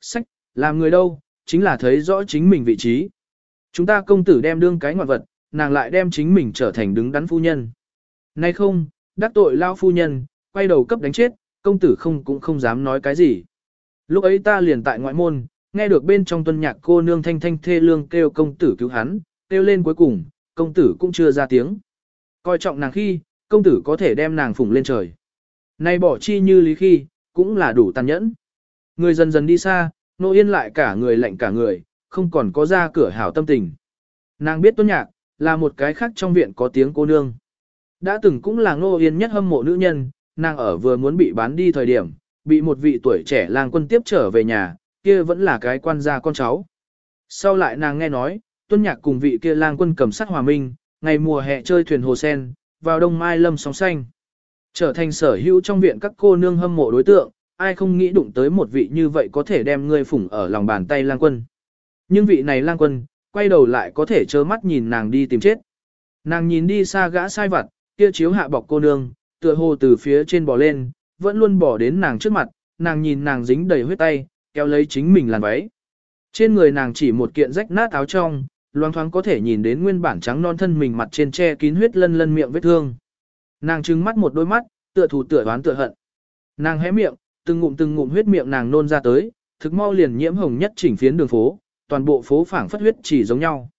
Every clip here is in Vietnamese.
Sách, làm người đâu, chính là thấy rõ chính mình vị trí. Chúng ta công tử đem đương cái ngoại vật, nàng lại đem chính mình trở thành đứng đắn phu nhân. Nay không, đắc tội lao phu nhân, quay đầu cấp đánh chết, công tử không cũng không dám nói cái gì. Lúc ấy ta liền tại ngoại môn, nghe được bên trong tuân nhạc cô nương thanh thanh thê lương kêu công tử cứu hắn, kêu lên cuối cùng, công tử cũng chưa ra tiếng. Coi trọng nàng khi, công tử có thể đem nàng phủng lên trời. Nay bỏ chi như lý khi, cũng là đủ tàn nhẫn. Người dần dần đi xa, nô yên lại cả người lạnh cả người, không còn có ra cửa hảo tâm tình. Nàng biết tuân nhạc, là một cái khác trong viện có tiếng cô nương. Đã từng cũng là nô yên nhất hâm mộ nữ nhân, nàng ở vừa muốn bị bán đi thời điểm, bị một vị tuổi trẻ lang quân tiếp trở về nhà, kia vẫn là cái quan gia con cháu. Sau lại nàng nghe nói, tuân nhạc cùng vị kia lang quân cầm sát hòa minh, ngày mùa hè chơi thuyền hồ sen, vào đông mai lâm sóng xanh. Trở thành sở hữu trong viện các cô nương hâm mộ đối tượng, ai không nghĩ đụng tới một vị như vậy có thể đem ngươi phủng ở lòng bàn tay lang quân. Nhưng vị này lang quân, quay đầu lại có thể trơ mắt nhìn nàng đi tìm chết. Nàng nhìn đi xa gã sai vặt, kia chiếu hạ bọc cô nương, tựa hồ từ phía trên bò lên, vẫn luôn bỏ đến nàng trước mặt, nàng nhìn nàng dính đầy huyết tay, kéo lấy chính mình làn váy. Trên người nàng chỉ một kiện rách nát áo trong, loang thoáng có thể nhìn đến nguyên bản trắng non thân mình mặt trên che kín huyết lân lân miệng vết thương. Nàng trừng mắt một đôi mắt, tựa thù tựa đoán tựa hận. Nàng hé miệng, từng ngụm từng ngụm huyết miệng nàng nôn ra tới, thực mau liền nhiễm hồng nhất chỉnh phiến đường phố, toàn bộ phố phảng phất huyết chỉ giống nhau.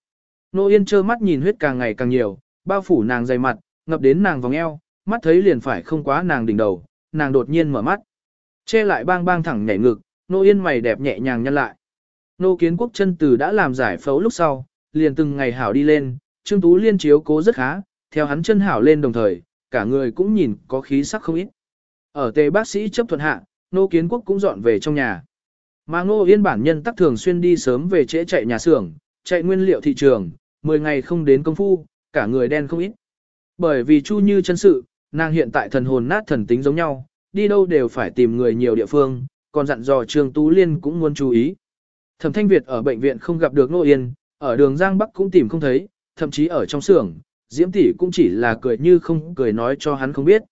Nô Yên trơ mắt nhìn huyết càng ngày càng nhiều, bao phủ nàng dày mặt, ngập đến nàng vòng eo, mắt thấy liền phải không quá nàng đỉnh đầu, nàng đột nhiên mở mắt. Che lại bang bang thẳng nhảy ngực, Nô Yên mày đẹp nhẹ nhàng nhăn lại. Nô Kiến Quốc chân từ đã làm giải phẫu lúc sau, liền từng ngày hảo đi lên, Trương Tú Liên chiếu cố rất khá, theo hắn chân hảo lên đồng thời, cả người cũng nhìn có khí sắc không ít. Ở tề bác sĩ chấp thuận hạ, Nô Kiến Quốc cũng dọn về trong nhà. Mà Ngô Yên bản nhân tắc thường xuyên đi sớm về trễ chạy nhà xưởng, chạy nguyên liệu thị trường, 10 ngày không đến công phu, cả người đen không ít. Bởi vì Chu Như chân sự, nàng hiện tại thần hồn nát thần tính giống nhau, đi đâu đều phải tìm người nhiều địa phương, còn dặn dò Trương Tú Liên cũng muốn chú ý. Thẩm Thanh Việt ở bệnh viện không gặp được Ngô Yên, ở đường Giang Bắc cũng tìm không thấy, thậm chí ở trong xưởng, Diễm tỷ cũng chỉ là cười như không cười nói cho hắn không biết.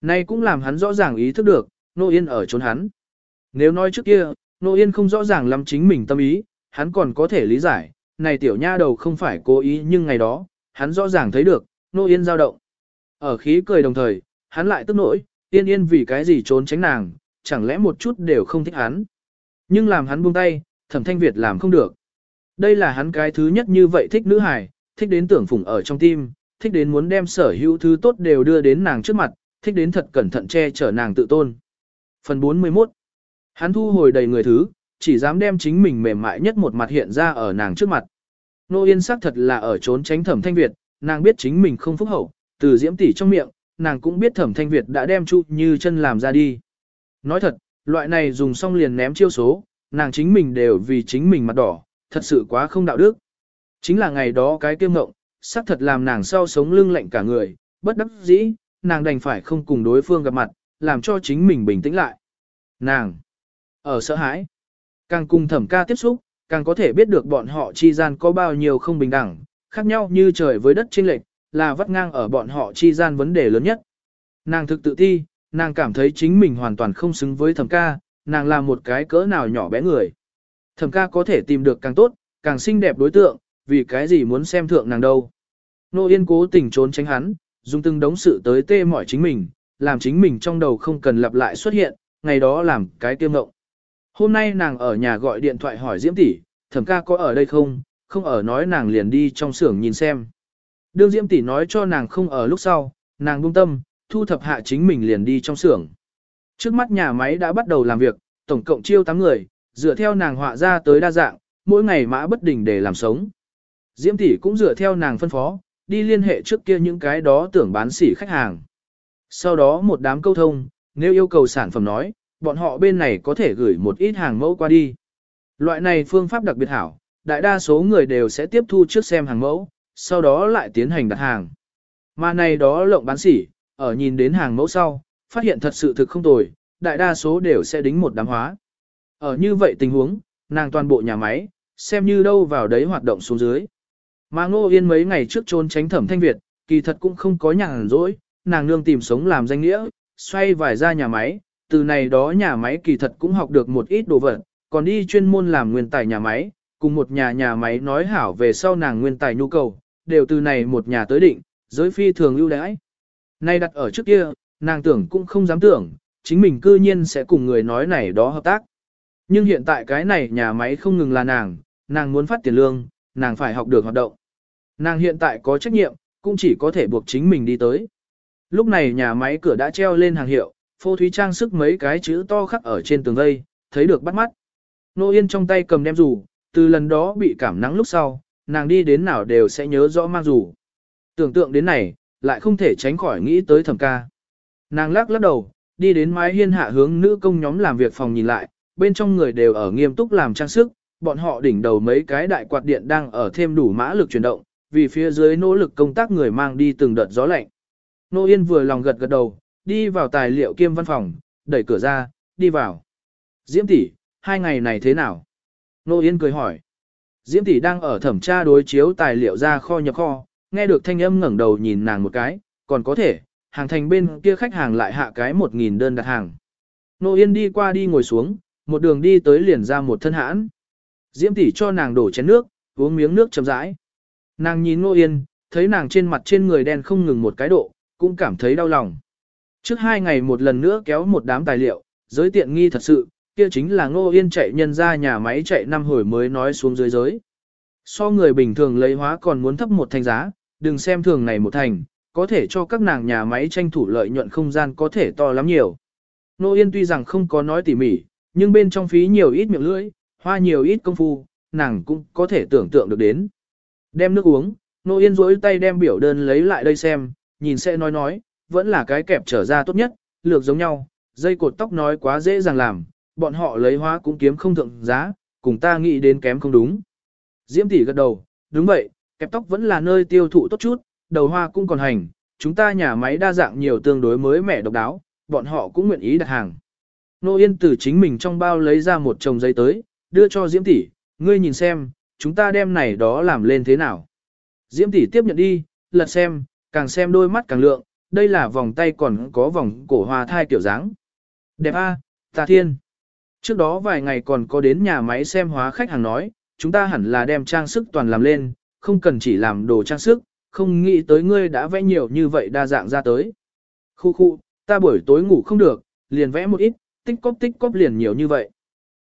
Nay cũng làm hắn rõ ràng ý thức được, Nô Yên ở trốn hắn. Nếu nói trước kia, Nô Yên không rõ ràng lắm chính mình tâm ý, hắn còn có thể lý giải, này tiểu nha đầu không phải cố ý nhưng ngày đó, hắn rõ ràng thấy được, Nô Yên dao động. Ở khí cười đồng thời, hắn lại tức nổi, yên yên vì cái gì trốn tránh nàng, chẳng lẽ một chút đều không thích hắn. Nhưng làm hắn buông tay, thẩm thanh Việt làm không được. Đây là hắn cái thứ nhất như vậy thích nữ hài, thích đến tưởng phủng ở trong tim, thích đến muốn đem sở hữu thứ tốt đều đưa đến nàng trước mặt, thích đến thật cẩn thận che chở nàng tự tôn. Phần 41 Hắn thu hồi đầy người thứ, chỉ dám đem chính mình mềm mại nhất một mặt hiện ra ở nàng trước mặt. Nô Yên xác thật là ở trốn tránh thẩm thanh Việt, nàng biết chính mình không phúc hậu, từ diễm tỷ trong miệng, nàng cũng biết thẩm thanh Việt đã đem chu như chân làm ra đi. Nói thật, loại này dùng xong liền ném chiêu số, nàng chính mình đều vì chính mình mặt đỏ, thật sự quá không đạo đức. Chính là ngày đó cái kiêm ngộng, xác thật làm nàng sau sống lưng lạnh cả người, bất đắc dĩ, nàng đành phải không cùng đối phương gặp mặt, làm cho chính mình bình tĩnh lại. Nàng! Ở sợ hãi, càng cùng thẩm ca tiếp xúc, càng có thể biết được bọn họ chi gian có bao nhiêu không bình đẳng, khác nhau như trời với đất chênh lệch, là vắt ngang ở bọn họ chi gian vấn đề lớn nhất. Nàng thực tự ti, nàng cảm thấy chính mình hoàn toàn không xứng với thẩm ca, nàng là một cái cỡ nào nhỏ bé người. Thẩm ca có thể tìm được càng tốt, càng xinh đẹp đối tượng, vì cái gì muốn xem thượng nàng đâu. Nô Yên cố tình trốn tránh hắn, dùng từng đống sự tới tê mỏi chính mình, làm chính mình trong đầu không cần lặp lại xuất hiện, ngày đó làm cái tiêu ngộng. Hôm nay nàng ở nhà gọi điện thoại hỏi Diễm tỷ, thẩm ca có ở đây không, không ở nói nàng liền đi trong xưởng nhìn xem. Đương Diễm tỷ nói cho nàng không ở lúc sau, nàng buông tâm, thu thập hạ chính mình liền đi trong xưởng. Trước mắt nhà máy đã bắt đầu làm việc, tổng cộng chiêu 8 người, dựa theo nàng họa ra tới đa dạng, mỗi ngày mã bất đình để làm sống. Diễm tỷ cũng dựa theo nàng phân phó, đi liên hệ trước kia những cái đó tưởng bán sỉ khách hàng. Sau đó một đám câu thông, nếu yêu cầu sản phẩm nói, bọn họ bên này có thể gửi một ít hàng mẫu qua đi. Loại này phương pháp đặc biệt hảo, đại đa số người đều sẽ tiếp thu trước xem hàng mẫu, sau đó lại tiến hành đặt hàng. Mà này đó lộng bán sỉ, ở nhìn đến hàng mẫu sau, phát hiện thật sự thực không tồi, đại đa số đều sẽ đính một đám hóa. Ở như vậy tình huống, nàng toàn bộ nhà máy, xem như đâu vào đấy hoạt động xuống dưới. Mà Ngô Yên mấy ngày trước trốn tránh thẩm thanh Việt, kỳ thật cũng không có nhàn rỗi, nàng nương tìm sống làm danh nghĩa, xoay vài ra nhà máy, từ này đó nhà máy kỳ thật cũng học được một ít đồ vật, còn đi chuyên môn làm nguyên tài nhà máy, cùng một nhà nhà máy nói hảo về sau nàng nguyên tài nhu cầu, đều từ này một nhà tới định, giới phi thường lưu đãi. Nay đặt ở trước kia, nàng tưởng cũng không dám tưởng, chính mình cư nhiên sẽ cùng người nói này đó hợp tác. Nhưng hiện tại cái này nhà máy không ngừng là nàng, nàng muốn phát tiền lương, nàng phải học được hoạt động. Nàng hiện tại có trách nhiệm, cũng chỉ có thể buộc chính mình đi tới. Lúc này nhà máy cửa đã treo lên hàng hiệu, phô thúy trang sức mấy cái chữ to khắc ở trên tường dây, thấy được bắt mắt. Nô Yên trong tay cầm đem rủ, từ lần đó bị cảm nắng lúc sau, nàng đi đến nào đều sẽ nhớ rõ mang rủ. Tưởng tượng đến này, lại không thể tránh khỏi nghĩ tới thẩm ca. Nàng lắc lắc đầu, đi đến mái hiên hạ hướng nữ công nhóm làm việc phòng nhìn lại, bên trong người đều ở nghiêm túc làm trang sức, bọn họ đỉnh đầu mấy cái đại quạt điện đang ở thêm đủ mã lực chuyển động, vì phía dưới nỗ lực công tác người mang đi từng đợt gió lạnh. Nô Yên vừa lòng gật gật đầu, đi vào tài liệu kiêm văn phòng, đẩy cửa ra, đi vào. Diễm tỷ, hai ngày này thế nào? Nô Yên cười hỏi. Diễm tỷ đang ở thẩm tra đối chiếu tài liệu ra kho nhập kho, nghe được thanh âm ngẩng đầu nhìn nàng một cái, còn có thể, hàng thành bên kia khách hàng lại hạ cái 1.000 đơn đặt hàng. Nô Yên đi qua đi ngồi xuống, một đường đi tới liền ra một thân hãn. Diễm tỷ cho nàng đổ chén nước, uống miếng nước chậm rãi. Nàng nhìn Nô Yên, thấy nàng trên mặt trên người đen không ngừng một cái độ, cũng cảm thấy đau lòng. Trước hai ngày một lần nữa kéo một đám tài liệu, giới tiện nghi thật sự, kia chính là Ngô Yên chạy nhân ra nhà máy chạy năm hồi mới nói xuống dưới giới. So người bình thường lấy hóa còn muốn thấp một thành giá, đừng xem thường này một thành, có thể cho các nàng nhà máy tranh thủ lợi nhuận không gian có thể to lắm nhiều. Nô Yên tuy rằng không có nói tỉ mỉ, nhưng bên trong phí nhiều ít miệng lưỡi, hoa nhiều ít công phu, nàng cũng có thể tưởng tượng được đến. Đem nước uống, Nô Yên rỗi tay đem biểu đơn lấy lại đây xem, nhìn sẽ nói nói, vẫn là cái kẹp trở ra tốt nhất, lược giống nhau, dây cột tóc nói quá dễ dàng làm, bọn họ lấy hóa cũng kiếm không thượng giá, cùng ta nghĩ đến kém không đúng. Diễm tỷ gật đầu, đúng vậy, kẹp tóc vẫn là nơi tiêu thụ tốt chút, đầu hoa cũng còn hành, chúng ta nhà máy đa dạng nhiều tương đối mới mẻ độc đáo, bọn họ cũng nguyện ý đặt hàng. Nô Yên từ chính mình trong bao lấy ra một chồng giấy tới, đưa cho Diễm tỷ, ngươi nhìn xem, chúng ta đem này đó làm lên thế nào. Diễm tỷ tiếp nhận đi, lật xem, càng xem đôi mắt càng lượng, đây là vòng tay còn có vòng cổ hoa thai kiểu dáng. Đẹp a, tà thiên. Trước đó vài ngày còn có đến nhà máy xem hóa khách hàng nói, chúng ta hẳn là đem trang sức toàn làm lên, không cần chỉ làm đồ trang sức, không nghĩ tới ngươi đã vẽ nhiều như vậy đa dạng ra tới. Khu khu, ta buổi tối ngủ không được, liền vẽ một ít, tích cóp tích cóp liền nhiều như vậy.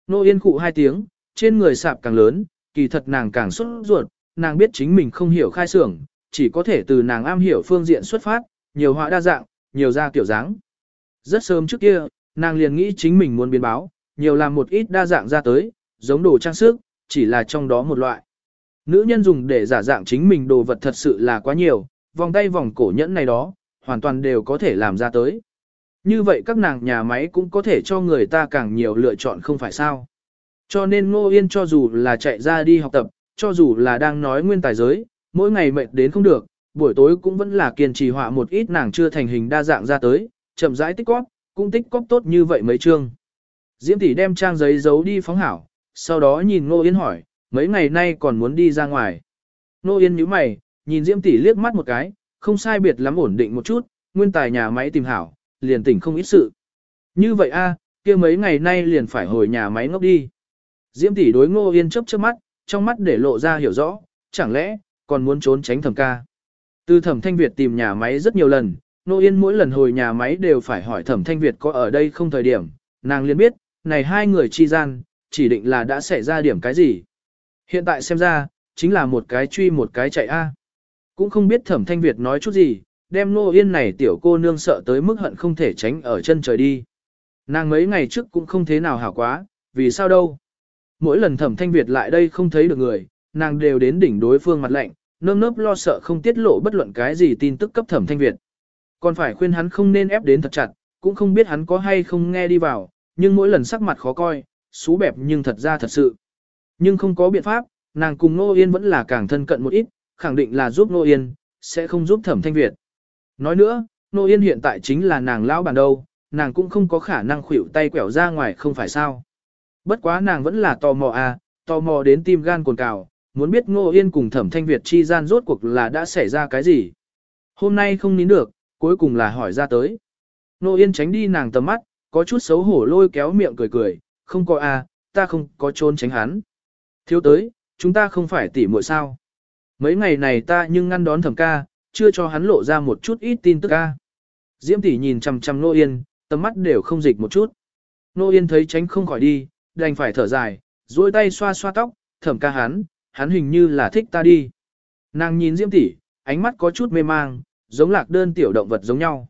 Nô yên khụ hai tiếng, trên người sạp càng lớn, kỳ thật nàng càng xuất ruột, nàng biết chính mình không hiểu khai xưởng, chỉ có thể từ nàng am hiểu phương diện xuất phát, nhiều họa đa dạng, nhiều ra kiểu dáng. Rất sớm trước kia, nàng liền nghĩ chính mình muốn biến báo, nhiều làm một ít đa dạng ra tới, giống đồ trang sức, chỉ là trong đó một loại. Nữ nhân dùng để giả dạng chính mình đồ vật thật sự là quá nhiều, vòng tay vòng cổ nhẫn này đó, hoàn toàn đều có thể làm ra tới. Như vậy các nàng nhà máy cũng có thể cho người ta càng nhiều lựa chọn không phải sao. Cho nên Ngô Yên cho dù là chạy ra đi học tập, cho dù là đang nói nguyên tài giới, mỗi ngày mệt đến không được, buổi tối cũng vẫn là kiên trì họa một ít nàng chưa thành hình đa dạng ra tới, chậm rãi tích cóp, cũng tích cóp tốt như vậy mấy chương. Diễm tỷ đem trang giấy giấu đi phóng hảo, sau đó nhìn Ngô Yên hỏi, mấy ngày nay còn muốn đi ra ngoài. Ngô Yên nhíu mày, nhìn Diễm tỷ liếc mắt một cái, không sai biệt lắm ổn định một chút, nguyên tài nhà máy tìm hảo, liền tỉnh không ít sự. Như vậy a, kia mấy ngày nay liền phải hồi nhà máy ngốc đi. Diễm tỷ đối Ngô Yên chớp chớp mắt, trong mắt để lộ ra hiểu rõ, chẳng lẽ còn muốn trốn tránh thẩm ca. Từ thẩm thanh Việt tìm nhà máy rất nhiều lần, Nô Yên mỗi lần hồi nhà máy đều phải hỏi thẩm thanh Việt có ở đây không thời điểm, nàng liền biết, này hai người chi gian, chỉ định là đã xảy ra điểm cái gì. Hiện tại xem ra, chính là một cái truy một cái chạy A. Cũng không biết thẩm thanh Việt nói chút gì, đem Nô Yên này tiểu cô nương sợ tới mức hận không thể tránh ở chân trời đi. Nàng mấy ngày trước cũng không thế nào hảo quá, vì sao đâu. Mỗi lần thẩm thanh Việt lại đây không thấy được người, nàng đều đến đỉnh đối phương mặt lạnh, nơm nớp lo sợ không tiết lộ bất luận cái gì tin tức cấp thẩm thanh Việt. Còn phải khuyên hắn không nên ép đến thật chặt, cũng không biết hắn có hay không nghe đi vào, nhưng mỗi lần sắc mặt khó coi, xú bẹp nhưng thật ra thật sự. Nhưng không có biện pháp, nàng cùng Nô Yên vẫn là càng thân cận một ít, khẳng định là giúp Nô Yên, sẽ không giúp thẩm thanh Việt. Nói nữa, Nô Yên hiện tại chính là nàng lão bản đâu, nàng cũng không có khả năng khủy tay quẹo ra ngoài không phải sao. Bất quá nàng vẫn là tò mò à, tò mò đến tim gan cồn cào, muốn biết Ngô Yên cùng Thẩm Thanh Việt chi gian rốt cuộc là đã xảy ra cái gì. Hôm nay không nín được, cuối cùng là hỏi ra tới. Ngô Yên tránh đi nàng tầm mắt, có chút xấu hổ lôi kéo miệng cười cười, không có à, ta không có trốn tránh hắn. Thiếu tới, chúng ta không phải tỉ muội sao. Mấy ngày này ta nhưng ngăn đón thẩm ca, chưa cho hắn lộ ra một chút ít tin tức ca. Diễm tỷ nhìn chằm chằm Nô Yên, tầm mắt đều không dịch một chút. Nô Yên thấy tránh không khỏi đi, đành phải thở dài, duỗi tay xoa xoa tóc, thẩm ca hắn, hắn hình như là thích ta đi. Nàng nhìn Diễm tỷ, ánh mắt có chút mê mang, giống lạc đơn tiểu động vật giống nhau.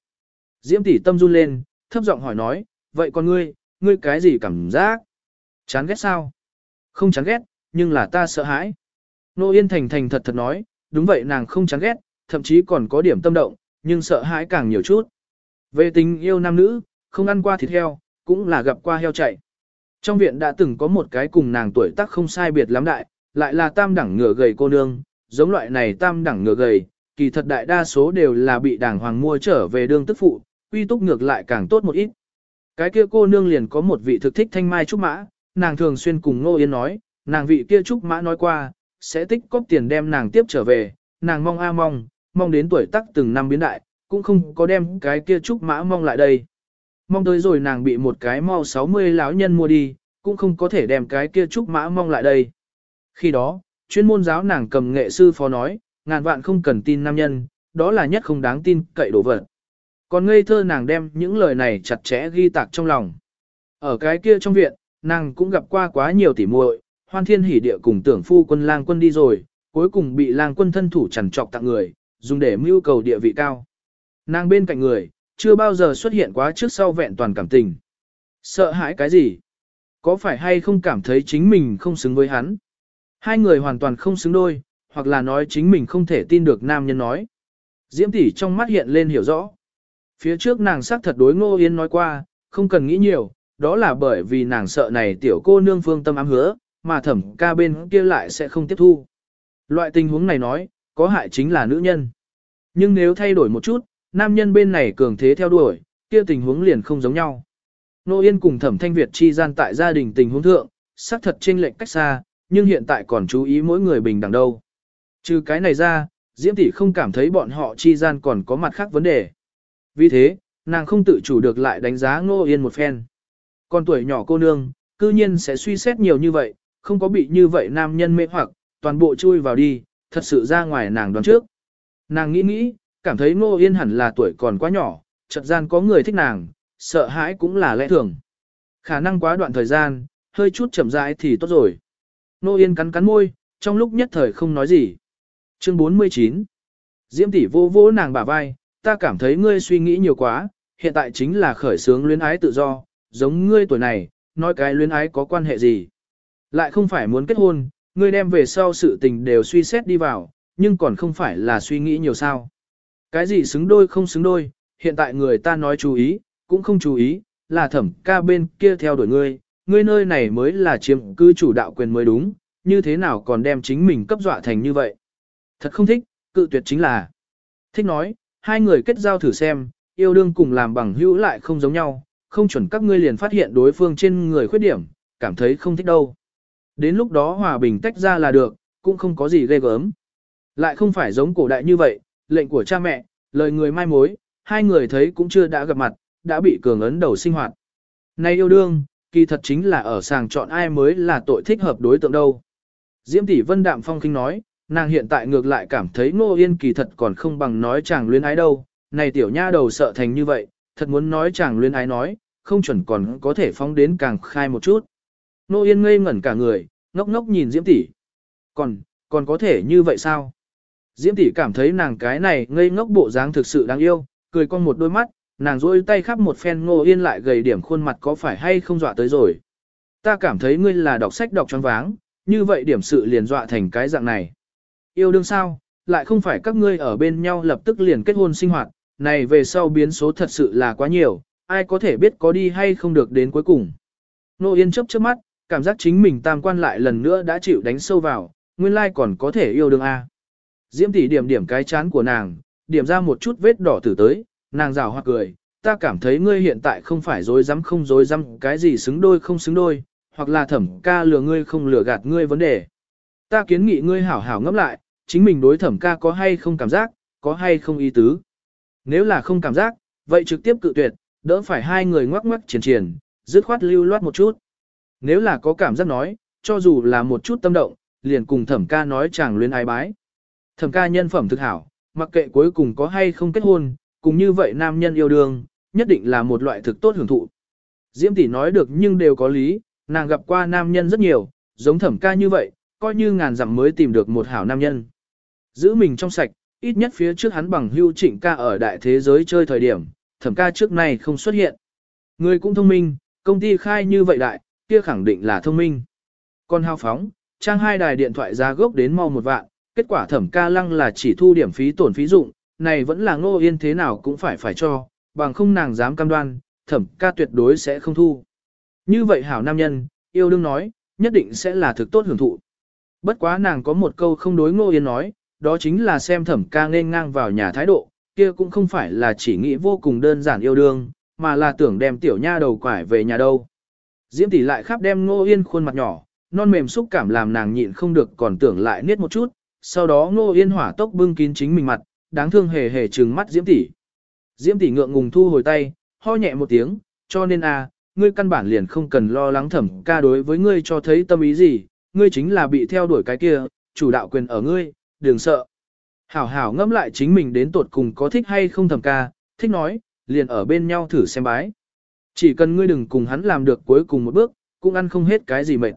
Diễm tỷ tâm run lên, thấp giọng hỏi nói, vậy con ngươi, ngươi cái gì cảm giác? Chán ghét sao? Không chán ghét, nhưng là ta sợ hãi. Nô Yên thành thành thật thật nói, đúng vậy nàng không chán ghét, thậm chí còn có điểm tâm động, nhưng sợ hãi càng nhiều chút. Về tình yêu nam nữ, không ăn qua thịt heo, cũng là gặp qua heo chạy. Trong viện đã từng có một cái cùng nàng tuổi tác không sai biệt lắm đại, lại là tam đẳng ngựa gầy cô nương, giống loại này tam đẳng ngựa gầy, kỳ thật đại đa số đều là bị đảng hoàng mua trở về đương tức phụ, quy túc ngược lại càng tốt một ít. Cái kia cô nương liền có một vị thực thích thanh mai trúc mã, nàng thường xuyên cùng Ngô Yên nói, nàng vị kia trúc mã nói qua, sẽ tích cóp tiền đem nàng tiếp trở về, nàng mong a mong, mong đến tuổi tác từng năm biến đại, cũng không có đem cái kia trúc mã mong lại đây. Mong tới rồi nàng bị một cái mau 60 lão nhân mua đi, cũng không có thể đem cái kia trúc mã mong lại đây. Khi đó, chuyên môn giáo nàng cầm nghệ sư phó nói, ngàn vạn không cần tin nam nhân, đó là nhất không đáng tin cậy đổ vật. Còn ngây thơ nàng đem những lời này chặt chẽ ghi tạc trong lòng. Ở cái kia trong viện, nàng cũng gặp qua quá nhiều tỉ muội, hoan thiên hỉ địa cùng tưởng phu quân lang quân đi rồi, cuối cùng bị lang quân thân thủ chằn trọc tặng người, dùng để mưu cầu địa vị cao. Nàng bên cạnh người, chưa bao giờ xuất hiện quá trước sau vẹn toàn cảm tình. Sợ hãi cái gì? Có phải hay không cảm thấy chính mình không xứng với hắn? Hai người hoàn toàn không xứng đôi, hoặc là nói chính mình không thể tin được nam nhân nói. Diễm tỷ trong mắt hiện lên hiểu rõ. Phía trước nàng xác thật đối Ngô Yên nói qua, không cần nghĩ nhiều, đó là bởi vì nàng sợ này tiểu cô nương phương tâm ám hứa, mà thẩm ca bên kia lại sẽ không tiếp thu. Loại tình huống này nói, có hại chính là nữ nhân. Nhưng nếu thay đổi một chút, nam nhân bên này cường thế theo đuổi, kia tình huống liền không giống nhau. Nô Yên cùng thẩm thanh Việt chi gian tại gia đình tình huống thượng, xác thật chênh lệch cách xa, nhưng hiện tại còn chú ý mỗi người bình đẳng đâu. Trừ cái này ra, Diễm tỷ không cảm thấy bọn họ chi gian còn có mặt khác vấn đề. Vì thế, nàng không tự chủ được lại đánh giá Ngô Yên một phen. Còn tuổi nhỏ cô nương, cư nhiên sẽ suy xét nhiều như vậy, không có bị như vậy nam nhân mê hoặc, toàn bộ chui vào đi, thật sự ra ngoài nàng đoán trước. Nàng nghĩ nghĩ, cảm thấy Ngô Yên hẳn là tuổi còn quá nhỏ, chợt gian có người thích nàng, sợ hãi cũng là lẽ thường. Khả năng quá đoạn thời gian, hơi chút chậm rãi thì tốt rồi. Nô Yên cắn cắn môi, trong lúc nhất thời không nói gì. Chương 49 Diễm tỷ vô vô nàng bả vai, ta cảm thấy ngươi suy nghĩ nhiều quá, hiện tại chính là khởi sướng luyến ái tự do, giống ngươi tuổi này, nói cái luyến ái có quan hệ gì. Lại không phải muốn kết hôn, ngươi đem về sau sự tình đều suy xét đi vào, nhưng còn không phải là suy nghĩ nhiều sao. Cái gì xứng đôi không xứng đôi, hiện tại người ta nói chú ý, cũng không chú ý, là thẩm ca bên kia theo đuổi ngươi, ngươi nơi này mới là chiếm cư chủ đạo quyền mới đúng, như thế nào còn đem chính mình cấp dọa thành như vậy. Thật không thích, cự tuyệt chính là. Thích nói, hai người kết giao thử xem, yêu đương cùng làm bằng hữu lại không giống nhau, không chuẩn các ngươi liền phát hiện đối phương trên người khuyết điểm, cảm thấy không thích đâu. Đến lúc đó hòa bình tách ra là được, cũng không có gì ghê gớm. Lại không phải giống cổ đại như vậy, lệnh của cha mẹ, lời người mai mối, hai người thấy cũng chưa đã gặp mặt, đã bị cường ấn đầu sinh hoạt. Này yêu đương, kỳ thật chính là ở sàng chọn ai mới là tội thích hợp đối tượng đâu. Diễm tỷ vân đạm phong kinh nói, nàng hiện tại ngược lại cảm thấy Ngô Yên kỳ thật còn không bằng nói chàng luyến ái đâu, này tiểu nha đầu sợ thành như vậy, thật muốn nói chàng luyến ái nói, không chuẩn còn có thể phóng đến càng khai một chút. Ngô Yên ngây ngẩn cả người, ngốc ngốc nhìn Diễm tỷ. Còn, còn có thể như vậy sao? Diễm tỷ cảm thấy nàng cái này ngây ngốc bộ dáng thực sự đáng yêu, cười con một đôi mắt, nàng rôi tay khắp một phen Ngô Yên lại gầy điểm khuôn mặt có phải hay không dọa tới rồi. Ta cảm thấy ngươi là đọc sách đọc tròn váng, như vậy điểm sự liền dọa thành cái dạng này. Yêu đương sao, lại không phải các ngươi ở bên nhau lập tức liền kết hôn sinh hoạt, này về sau biến số thật sự là quá nhiều, ai có thể biết có đi hay không được đến cuối cùng. Nô Yên chấp chớp mắt, cảm giác chính mình tam quan lại lần nữa đã chịu đánh sâu vào, nguyên lai còn có thể yêu đương A. Diễm tỷ điểm điểm cái chán của nàng, điểm ra một chút vết đỏ tử tới, nàng rào hoặc cười, ta cảm thấy ngươi hiện tại không phải dối dám không dối dám cái gì xứng đôi không xứng đôi, hoặc là thẩm ca lừa ngươi không lừa gạt ngươi vấn đề. Ta kiến nghị ngươi hảo hảo ngẫm lại, chính mình đối thẩm ca có hay không cảm giác, có hay không ý tứ. Nếu là không cảm giác, vậy trực tiếp cự tuyệt, đỡ phải hai người ngoắc ngoắc triển triển, dứt khoát lưu loát một chút. Nếu là có cảm giác nói, cho dù là một chút tâm động, liền cùng thẩm ca nói chàng luyến ái bái. Thẩm ca nhân phẩm thực hảo, mặc kệ cuối cùng có hay không kết hôn, cùng như vậy nam nhân yêu đương, nhất định là một loại thực tốt hưởng thụ. Diễm tỷ nói được nhưng đều có lý, nàng gặp qua nam nhân rất nhiều, giống thẩm ca như vậy, coi như ngàn dặm mới tìm được một hảo nam nhân. Giữ mình trong sạch, ít nhất phía trước hắn bằng hưu trịnh ca ở đại thế giới chơi thời điểm, thẩm ca trước này không xuất hiện. Người cũng thông minh, công ty khai như vậy đại, kia khẳng định là thông minh. Còn hao phóng, trang hai đài điện thoại giá gốc đến mau một vạn, kết quả thẩm ca lăng là chỉ thu điểm phí tổn phí dụng, này vẫn là ngô yên thế nào cũng phải phải cho, bằng không nàng dám cam đoan, thẩm ca tuyệt đối sẽ không thu. Như vậy hảo nam nhân, yêu đương nói, nhất định sẽ là thực tốt hưởng thụ. Bất quá nàng có một câu không đối ngô yên nói, đó chính là xem thẩm ca nên ngang vào nhà thái độ, kia cũng không phải là chỉ nghĩ vô cùng đơn giản yêu đương, mà là tưởng đem tiểu nha đầu quải về nhà đâu. Diễm tỷ lại khắp đem ngô yên khuôn mặt nhỏ, non mềm xúc cảm làm nàng nhịn không được còn tưởng lại niết một chút, sau đó ngô yên hỏa tốc bưng kín chính mình mặt, đáng thương hề hề trừng mắt Diễm tỷ. Diễm tỷ ngượng ngùng thu hồi tay, ho nhẹ một tiếng, cho nên a, ngươi căn bản liền không cần lo lắng thẩm ca đối với ngươi cho thấy tâm ý gì, ngươi chính là bị theo đuổi cái kia, chủ đạo quyền ở ngươi, đừng sợ. Hảo hảo ngẫm lại chính mình đến tột cùng có thích hay không thẩm ca, thích nói, liền ở bên nhau thử xem bái. Chỉ cần ngươi đừng cùng hắn làm được cuối cùng một bước, cũng ăn không hết cái gì mệt.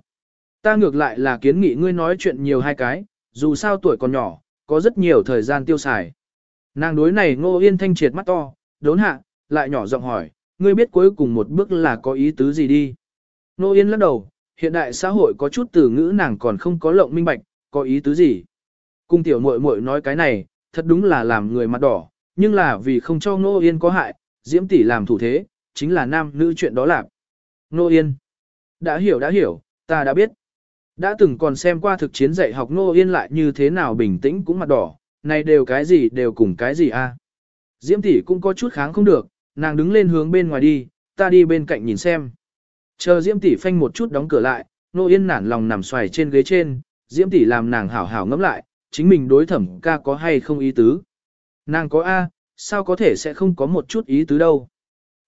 Ta ngược lại là kiến nghị ngươi nói chuyện nhiều hai cái, dù sao tuổi còn nhỏ, có rất nhiều thời gian tiêu xài. Nàng đối này ngô yên thanh triệt mắt to, đốn hạ, lại nhỏ giọng hỏi, ngươi biết cuối cùng một bước là có ý tứ gì đi. Ngô yên lắc đầu, hiện đại xã hội có chút từ ngữ nàng còn không có lộng minh bạch, có ý tứ gì. Cung tiểu muội muội nói cái này, thật đúng là làm người mặt đỏ, nhưng là vì không cho Ngô Yên có hại, Diễm tỷ làm thủ thế, chính là nam nữ chuyện đó làm. Ngô Yên. Đã hiểu đã hiểu, ta đã biết. Đã từng còn xem qua thực chiến dạy học Ngô Yên lại như thế nào bình tĩnh cũng mặt đỏ, này đều cái gì đều cùng cái gì a Diễm tỷ cũng có chút kháng không được, nàng đứng lên hướng bên ngoài đi, ta đi bên cạnh nhìn xem. Chờ Diễm tỷ phanh một chút đóng cửa lại, Nô Yên nản lòng nằm xoài trên ghế trên, Diễm tỷ làm nàng hảo hảo ngẫm lại, chính mình đối thẩm ca có hay không ý tứ. Nàng có A, sao có thể sẽ không có một chút ý tứ đâu.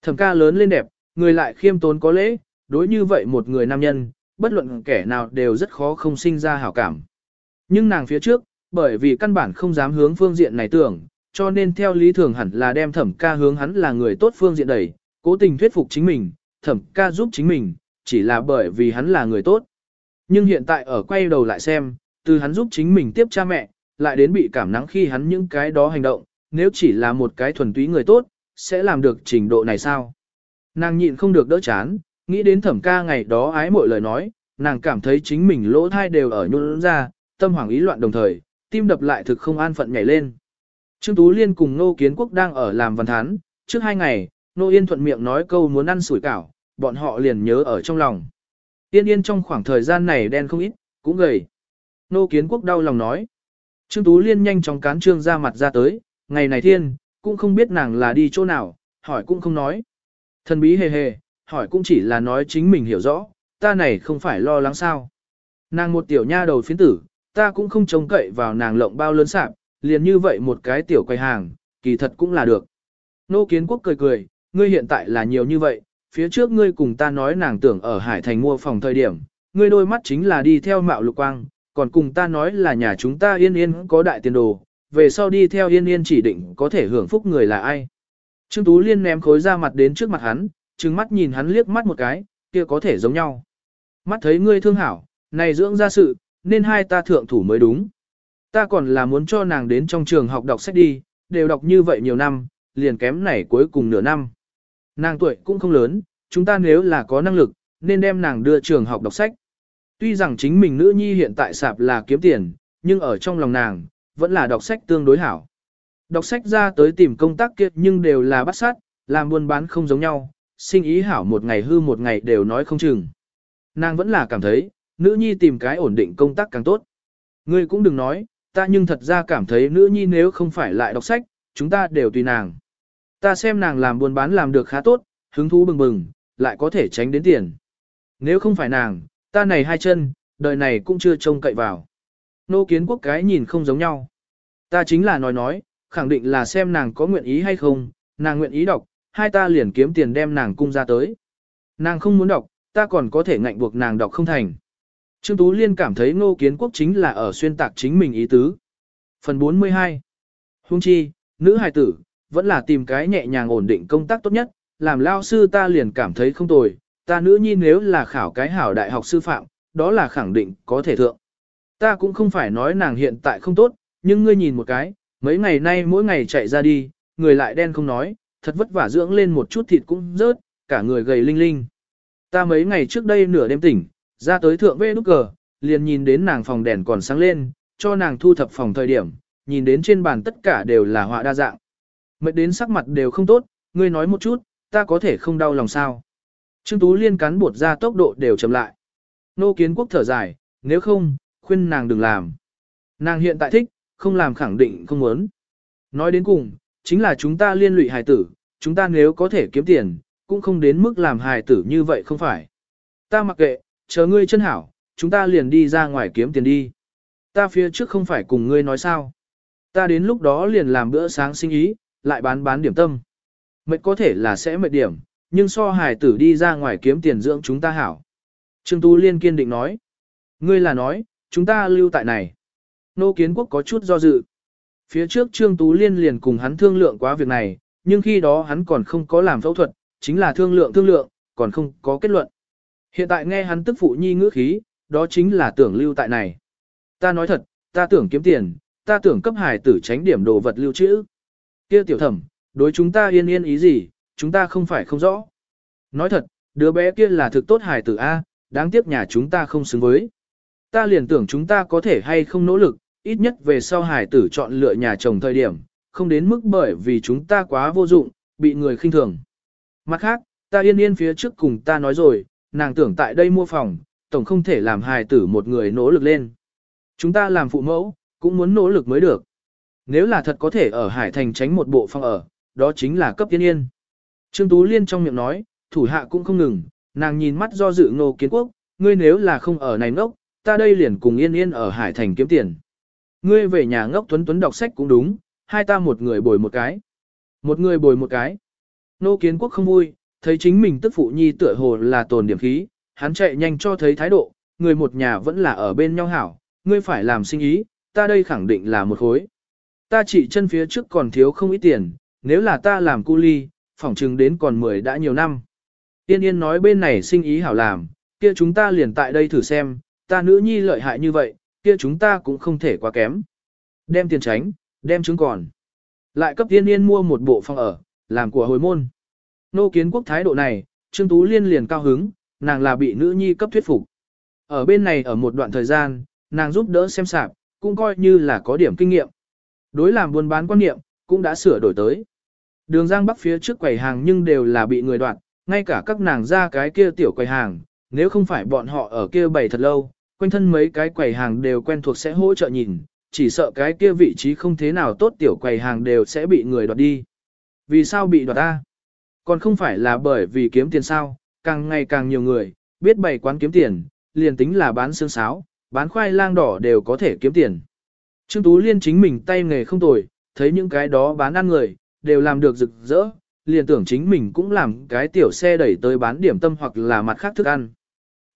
Thẩm ca lớn lên đẹp, người lại khiêm tốn có lễ, đối như vậy một người nam nhân, bất luận kẻ nào đều rất khó không sinh ra hảo cảm. Nhưng nàng phía trước, bởi vì căn bản không dám hướng phương diện này tưởng, cho nên theo lý thường hẳn là đem thẩm ca hướng hắn là người tốt phương diện đẩy, cố tình thuyết phục chính mình, thẩm ca giúp chính mình, chỉ là bởi vì hắn là người tốt. Nhưng hiện tại ở quay đầu lại xem, từ hắn giúp chính mình tiếp cha mẹ, lại đến bị cảm nắng khi hắn những cái đó hành động, nếu chỉ là một cái thuần túy người tốt, sẽ làm được trình độ này sao? Nàng nhịn không được đỡ chán, nghĩ đến thẩm ca ngày đó ái mọi lời nói, nàng cảm thấy chính mình lỗ thai đều ở nhún ra, tâm hoảng ý loạn đồng thời, tim đập lại thực không an phận nhảy lên. Trương Tú Liên cùng Nô Kiến Quốc đang ở làm văn thán, trước hai ngày, Nô Yên thuận miệng nói câu muốn ăn sủi cảo, bọn họ liền nhớ ở trong lòng. Yên yên trong khoảng thời gian này đen không ít, cũng gầy. Nô Kiến Quốc đau lòng nói. Trương Tú Liên nhanh chóng cán trương ra mặt ra tới, ngày này thiên, cũng không biết nàng là đi chỗ nào, hỏi cũng không nói. Thần bí hề hề, hỏi cũng chỉ là nói chính mình hiểu rõ, ta này không phải lo lắng sao. Nàng một tiểu nha đầu phiến tử, ta cũng không trông cậy vào nàng lộng bao lớn sạp, liền như vậy một cái tiểu quầy hàng, kỳ thật cũng là được. Nô Kiến Quốc cười cười, ngươi hiện tại là nhiều như vậy, phía trước ngươi cùng ta nói nàng tưởng ở Hải Thành mua phòng thời điểm, ngươi đôi mắt chính là đi theo mạo lục quang, còn cùng ta nói là nhà chúng ta yên yên có đại tiền đồ, về sau đi theo yên yên chỉ định có thể hưởng phúc người là ai. Trương Tú Liên ném khối ra mặt đến trước mặt hắn, trừng mắt nhìn hắn liếc mắt một cái, kia có thể giống nhau. Mắt thấy ngươi thương hảo, này dưỡng ra sự, nên hai ta thượng thủ mới đúng. Ta còn là muốn cho nàng đến trong trường học đọc sách đi, đều đọc như vậy nhiều năm, liền kém này cuối cùng nửa năm. Nàng tuổi cũng không lớn, chúng ta nếu là có năng lực, nên đem nàng đưa trường học đọc sách. Tuy rằng chính mình nữ nhi hiện tại sạp là kiếm tiền, nhưng ở trong lòng nàng, vẫn là đọc sách tương đối hảo. Đọc sách ra tới tìm công tác kia nhưng đều là bắt sát, làm buôn bán không giống nhau, sinh ý hảo một ngày hư một ngày đều nói không chừng. Nàng vẫn là cảm thấy, nữ nhi tìm cái ổn định công tác càng tốt. Ngươi cũng đừng nói, ta nhưng thật ra cảm thấy nữ nhi nếu không phải lại đọc sách, chúng ta đều tùy nàng. Ta xem nàng làm buôn bán làm được khá tốt, hứng thú bừng bừng, lại có thể tránh đến tiền. Nếu không phải nàng, ta này hai chân, đời này cũng chưa trông cậy vào. Nô kiến quốc cái nhìn không giống nhau. Ta chính là nói nói, khẳng định là xem nàng có nguyện ý hay không, nàng nguyện ý đọc, hai ta liền kiếm tiền đem nàng cung ra tới. Nàng không muốn đọc, ta còn có thể ngạnh buộc nàng đọc không thành. Trương Tú Liên cảm thấy ngô kiến quốc chính là ở xuyên tạc chính mình ý tứ. Phần 42 Hung chi, nữ hài tử, vẫn là tìm cái nhẹ nhàng ổn định công tác tốt nhất, làm lao sư ta liền cảm thấy không tồi, ta nữ nhi nếu là khảo cái hảo đại học sư phạm, đó là khẳng định có thể thượng. Ta cũng không phải nói nàng hiện tại không tốt, nhưng ngươi nhìn một cái, mấy ngày nay mỗi ngày chạy ra đi, người lại đen không nói, thật vất vả dưỡng lên một chút thịt cũng rớt, cả người gầy linh linh. Ta mấy ngày trước đây nửa đêm tỉnh, ra tới thượng vê nút cờ, liền nhìn đến nàng phòng đèn còn sáng lên, cho nàng thu thập phòng thời điểm, nhìn đến trên bàn tất cả đều là họa đa dạng. Mệt đến sắc mặt đều không tốt, ngươi nói một chút, ta có thể không đau lòng sao. Trương Tú Liên cắn bột ra tốc độ đều chậm lại. Nô kiến quốc thở dài, nếu không, khuyên nàng đừng làm. Nàng hiện tại thích, không làm khẳng định không muốn. Nói đến cùng, chính là chúng ta liên lụy hài tử, chúng ta nếu có thể kiếm tiền, cũng không đến mức làm hài tử như vậy không phải. Ta mặc kệ, chờ ngươi chân hảo, chúng ta liền đi ra ngoài kiếm tiền đi. Ta phía trước không phải cùng ngươi nói sao. Ta đến lúc đó liền làm bữa sáng sinh ý, lại bán bán điểm tâm. Mệt có thể là sẽ mệt điểm, nhưng so hài tử đi ra ngoài kiếm tiền dưỡng chúng ta hảo. Trương Tú Liên kiên định nói. Ngươi là nói, chúng ta lưu tại này. Nô Kiến Quốc có chút do dự. Phía trước Trương Tú Liên liền cùng hắn thương lượng quá việc này, nhưng khi đó hắn còn không có làm phẫu thuật, chính là thương lượng thương lượng, còn không có kết luận. Hiện tại nghe hắn tức phụ nhi ngữ khí, đó chính là tưởng lưu tại này. Ta nói thật, ta tưởng kiếm tiền, ta tưởng cấp hài tử tránh điểm đồ vật lưu trữ. Kia tiểu thẩm, đối chúng ta yên yên ý gì, chúng ta không phải không rõ. Nói thật, đứa bé kia là thực tốt hài tử A, đáng tiếc nhà chúng ta không xứng với. Ta liền tưởng chúng ta có thể hay không nỗ lực, ít nhất về sau hài tử chọn lựa nhà chồng thời điểm, không đến mức bởi vì chúng ta quá vô dụng, bị người khinh thường. Mặt khác, ta yên yên phía trước cùng ta nói rồi, nàng tưởng tại đây mua phòng, tổng không thể làm hài tử một người nỗ lực lên. Chúng ta làm phụ mẫu, cũng muốn nỗ lực mới được. Nếu là thật có thể ở Hải Thành tránh một bộ phòng ở, đó chính là cấp tiên yên. Trương Tú Liên trong miệng nói, thủ hạ cũng không ngừng, nàng nhìn mắt do dự ngô kiến quốc, ngươi nếu là không ở này ngốc, ta đây liền cùng yên yên ở Hải Thành kiếm tiền. Ngươi về nhà ngốc tuấn tuấn đọc sách cũng đúng, hai ta một người bồi một cái. Một người bồi một cái. Nô kiến quốc không vui, thấy chính mình tức phụ nhi tựa hồ là tồn điểm khí, hắn chạy nhanh cho thấy thái độ, người một nhà vẫn là ở bên nhau hảo, ngươi phải làm sinh ý, ta đây khẳng định là một khối. Ta chỉ chân phía trước còn thiếu không ít tiền, nếu là ta làm cu ly, phỏng chừng đến còn 10 đã nhiều năm. Tiên yên nói bên này sinh ý hảo làm, kia chúng ta liền tại đây thử xem, ta nữ nhi lợi hại như vậy, kia chúng ta cũng không thể quá kém. Đem tiền tránh, đem trứng còn. Lại cấp tiên yên mua một bộ phòng ở, làm của hồi môn. Nô kiến quốc thái độ này, Trương Tú Liên liền cao hứng, nàng là bị nữ nhi cấp thuyết phục. Ở bên này ở một đoạn thời gian, nàng giúp đỡ xem sạp, cũng coi như là có điểm kinh nghiệm. Đối làm buôn bán quan niệm, cũng đã sửa đổi tới. Đường Giang Bắc phía trước quầy hàng nhưng đều là bị người đoạt, ngay cả các nàng ra cái kia tiểu quầy hàng, nếu không phải bọn họ ở kia bày thật lâu, quanh thân mấy cái quầy hàng đều quen thuộc sẽ hỗ trợ nhìn, chỉ sợ cái kia vị trí không thế nào tốt tiểu quầy hàng đều sẽ bị người đoạt đi. Vì sao bị đoạt ta? Còn không phải là bởi vì kiếm tiền sao, càng ngày càng nhiều người, biết bày quán kiếm tiền, liền tính là bán xương sáo, bán khoai lang đỏ đều có thể kiếm tiền. Trương Tú Liên chính mình tay nghề không tồi, thấy những cái đó bán ăn người, đều làm được rực rỡ, liền tưởng chính mình cũng làm cái tiểu xe đẩy tới bán điểm tâm hoặc là mặt khác thức ăn.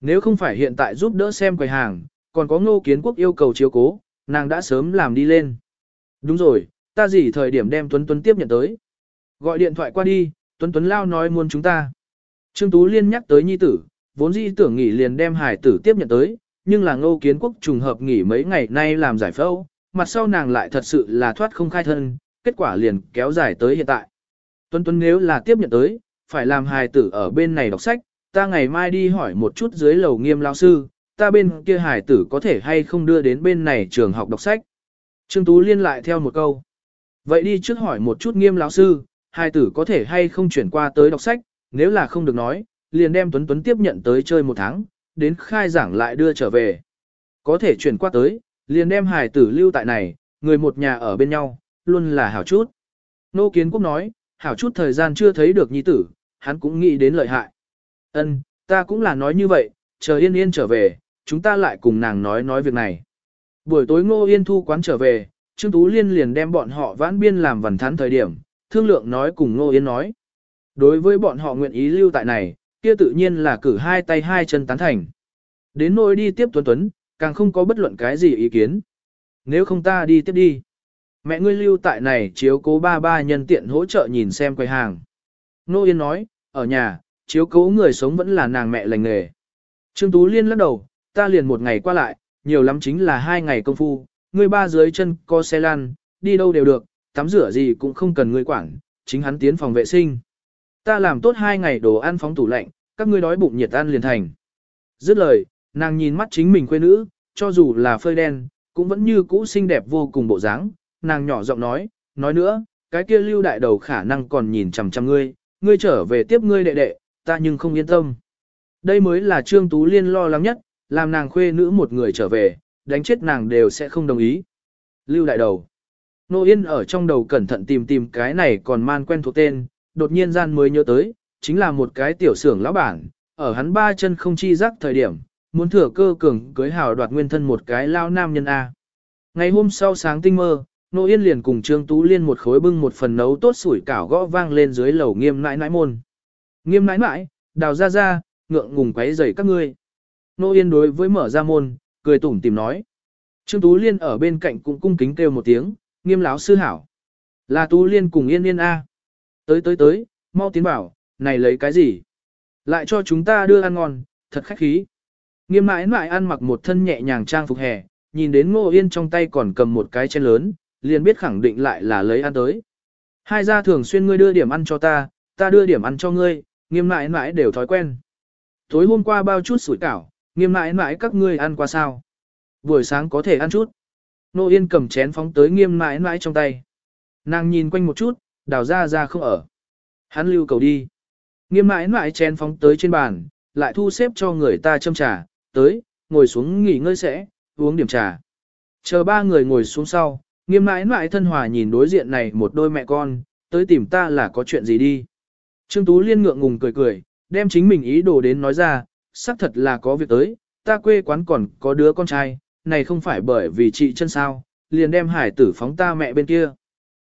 Nếu không phải hiện tại giúp đỡ xem quầy hàng, còn có ngô kiến quốc yêu cầu chiếu cố, nàng đã sớm làm đi lên. Đúng rồi, ta gì thời điểm đem Tuấn Tuấn tiếp nhận tới. Gọi điện thoại qua đi, Tuấn Tuấn Lao nói muốn chúng ta. Trương Tú Liên nhắc tới nhi tử, vốn dĩ tưởng nghỉ liền đem hải tử tiếp nhận tới, nhưng là ngô kiến quốc trùng hợp nghỉ mấy ngày nay làm giải phẫu, mặt sau nàng lại thật sự là thoát không khai thân, kết quả liền kéo dài tới hiện tại. Tuấn Tuấn nếu là tiếp nhận tới, phải làm hài tử ở bên này đọc sách, ta ngày mai đi hỏi một chút dưới lầu nghiêm lao sư, ta bên kia hài tử có thể hay không đưa đến bên này trường học đọc sách. Trương Tú liên lại theo một câu. Vậy đi trước hỏi một chút nghiêm lão sư, hai tử có thể hay không chuyển qua tới đọc sách, nếu là không được nói, liền đem Tuấn Tuấn tiếp nhận tới chơi một tháng, đến khai giảng lại đưa trở về. Có thể chuyển qua tới, liền đem hài tử lưu tại này, người một nhà ở bên nhau, luôn là hảo chút. Nô Kiến Quốc nói, hảo chút thời gian chưa thấy được nhi tử, hắn cũng nghĩ đến lợi hại. Ân, ta cũng là nói như vậy, chờ Yên Yên trở về, chúng ta lại cùng nàng nói nói việc này. Buổi tối Ngô Yên thu quán trở về, Trương Tú Liên liền đem bọn họ vãn biên làm vần thán thời điểm, thương lượng nói cùng Ngô Yến nói. Đối với bọn họ nguyện ý lưu tại này, kia tự nhiên là cử hai tay hai chân tán thành. Đến nỗi đi tiếp Tuấn Tuấn, càng không có bất luận cái gì ý kiến. Nếu không ta đi tiếp đi. Mẹ ngươi lưu tại này chiếu cố ba ba nhân tiện hỗ trợ nhìn xem quầy hàng. Nô Yên nói, ở nhà, chiếu cố người sống vẫn là nàng mẹ lành nghề. Trương Tú Liên lắc đầu, ta liền một ngày qua lại, nhiều lắm chính là hai ngày công phu, ngươi ba dưới chân có xe lăn, đi đâu đều được, tắm rửa gì cũng không cần ngươi quản, chính hắn tiến phòng vệ sinh. Ta làm tốt hai ngày đồ ăn phóng tủ lạnh, các ngươi đói bụng nhiệt ăn liền thành. Dứt lời, nàng nhìn mắt chính mình quê nữ, cho dù là phơi đen, cũng vẫn như cũ xinh đẹp vô cùng bộ dáng. nàng nhỏ giọng nói, nói nữa, cái kia lưu đại đầu khả năng còn nhìn chằm chằm ngươi, ngươi trở về tiếp ngươi đệ đệ, ta nhưng không yên tâm. Đây mới là Trương Tú Liên lo lắng nhất, làm nàng khuê nữ một người trở về, đánh chết nàng đều sẽ không đồng ý. Lưu đại đầu. Nô Yên ở trong đầu cẩn thận tìm tìm cái này còn man quen thuộc tên, đột nhiên gian mới nhớ tới, chính là một cái tiểu xưởng lão bản, ở hắn ba chân không chi giác thời điểm, muốn thừa cơ cường cưới hào đoạt nguyên thân một cái lao nam nhân A. Ngày hôm sau sáng tinh mơ, Nô Yên liền cùng Trương Tú Liên một khối bưng một phần nấu tốt sủi cảo gõ vang lên dưới lầu nghiêm nãi nãi môn. Nghiêm nãi nãi, đào ra ra, ngượng ngùng quấy rầy các ngươi. Nô Yên đối với mở ra môn, cười tủm tìm nói. Trương Tú Liên ở bên cạnh cũng cung kính kêu một tiếng, nghiêm láo sư hảo. Là Tú Liên cùng Yên Yên A. Tới tới tới, mau tiến bảo, này lấy cái gì? Lại cho chúng ta đưa ăn ngon, thật khách khí. Nghiêm mãi mãi ăn mặc một thân nhẹ nhàng trang phục hè, nhìn đến Ngô Yên trong tay còn cầm một cái chén lớn, liền biết khẳng định lại là lấy ăn tới. Hai gia thường xuyên ngươi đưa điểm ăn cho ta, ta đưa điểm ăn cho ngươi, nghiêm mãi mãi đều thói quen. Tối hôm qua bao chút sủi cảo, nghiêm mãi mãi các ngươi ăn qua sao? Buổi sáng có thể ăn chút. Nô Yên cầm chén phóng tới nghiêm mãi mãi trong tay. Nàng nhìn quanh một chút, đào ra ra không ở. Hắn lưu cầu đi. Nghiêm mãi mãi chén phóng tới trên bàn, lại thu xếp cho người ta châm trà, tới, ngồi xuống nghỉ ngơi sẽ, uống điểm trà. Chờ ba người ngồi xuống sau, nghiêm mãi mãi thân hòa nhìn đối diện này một đôi mẹ con, tới tìm ta là có chuyện gì đi. Trương Tú Liên ngượng ngùng cười cười, đem chính mình ý đồ đến nói ra, xác thật là có việc tới, ta quê quán còn có đứa con trai, này không phải bởi vì chị chân sao, liền đem hải tử phóng ta mẹ bên kia.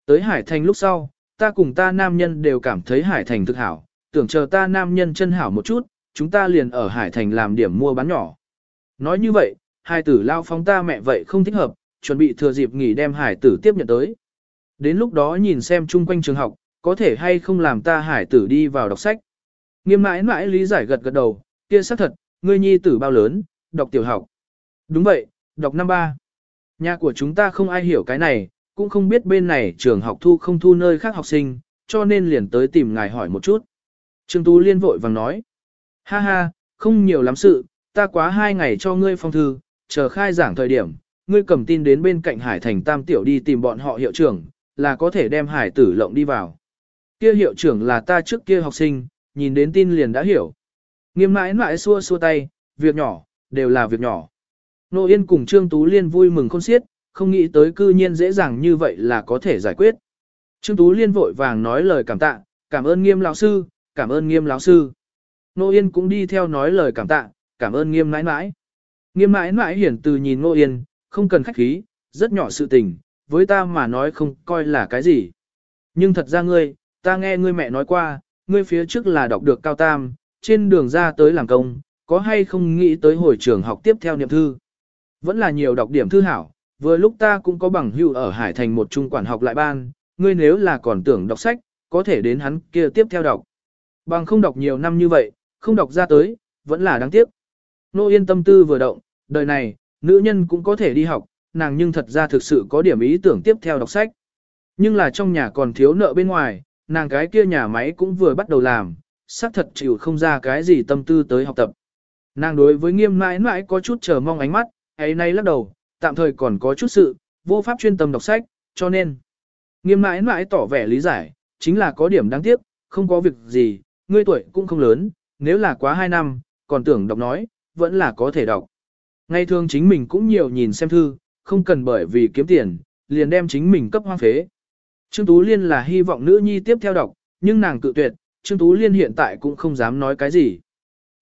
Tới hải thành lúc sau, ta cùng ta nam nhân đều cảm thấy hải thành thực hảo, tưởng chờ ta nam nhân chân hảo một chút, chúng ta liền ở hải thành làm điểm mua bán nhỏ. Nói như vậy, hải tử lao phóng ta mẹ vậy không thích hợp, chuẩn bị thừa dịp nghỉ đem hải tử tiếp nhận tới. Đến lúc đó nhìn xem chung quanh trường học, có thể hay không làm ta hải tử đi vào đọc sách. Nghiêm mãi mãi lý giải gật gật đầu, kia xác thật, ngươi nhi tử bao lớn, đọc tiểu học. Đúng vậy, đọc năm ba. Nhà của chúng ta không ai hiểu cái này, cũng không biết bên này trường học thu không thu nơi khác học sinh, cho nên liền tới tìm ngài hỏi một chút. Trương Tú Liên vội vàng nói. Ha ha, không nhiều lắm sự, ta quá hai ngày cho ngươi phong thư, chờ khai giảng thời điểm, ngươi cầm tin đến bên cạnh Hải Thành Tam Tiểu đi tìm bọn họ hiệu trưởng, là có thể đem Hải tử lộng đi vào. Kia hiệu trưởng là ta trước kia học sinh, nhìn đến tin liền đã hiểu. Nghiêm mãi mãi xua xua tay, việc nhỏ, đều là việc nhỏ. Nô Yên cùng Trương Tú Liên vui mừng khôn xiết, không nghĩ tới cư nhiên dễ dàng như vậy là có thể giải quyết. Trương Tú Liên vội vàng nói lời cảm tạ, cảm ơn nghiêm lão sư, cảm ơn nghiêm lão sư. Nô Yên cũng đi theo nói lời cảm tạ, cảm ơn nghiêm nãi nãi. Nghiêm nãi nãi hiển từ nhìn Nô Yên, không cần khách khí, rất nhỏ sự tình, với ta mà nói không coi là cái gì. Nhưng thật ra ngươi, ta nghe ngươi mẹ nói qua, ngươi phía trước là đọc được cao tam, trên đường ra tới làm công, có hay không nghĩ tới hồi trường học tiếp theo niệm thư. Vẫn là nhiều đọc điểm thư hảo, vừa lúc ta cũng có bằng hữu ở Hải Thành một trung quản học lại ban, ngươi nếu là còn tưởng đọc sách, có thể đến hắn kia tiếp theo đọc. Bằng không đọc nhiều năm như vậy, không đọc ra tới, vẫn là đáng tiếc. Nô yên tâm tư vừa động, đời này, nữ nhân cũng có thể đi học, nàng nhưng thật ra thực sự có điểm ý tưởng tiếp theo đọc sách. Nhưng là trong nhà còn thiếu nợ bên ngoài, nàng cái kia nhà máy cũng vừa bắt đầu làm, xác thật chịu không ra cái gì tâm tư tới học tập. Nàng đối với nghiêm mãi mãi có chút chờ mong ánh mắt, ấy nay lắc đầu, tạm thời còn có chút sự, vô pháp chuyên tâm đọc sách, cho nên. Nghiêm mãi mãi tỏ vẻ lý giải, chính là có điểm đáng tiếc, không có việc gì, ngươi tuổi cũng không lớn, nếu là quá 2 năm, còn tưởng đọc nói, vẫn là có thể đọc. Ngày thường chính mình cũng nhiều nhìn xem thư, không cần bởi vì kiếm tiền, liền đem chính mình cấp hoang phế. Trương Tú Liên là hy vọng nữ nhi tiếp theo đọc, nhưng nàng cự tuyệt, Trương Tú Liên hiện tại cũng không dám nói cái gì.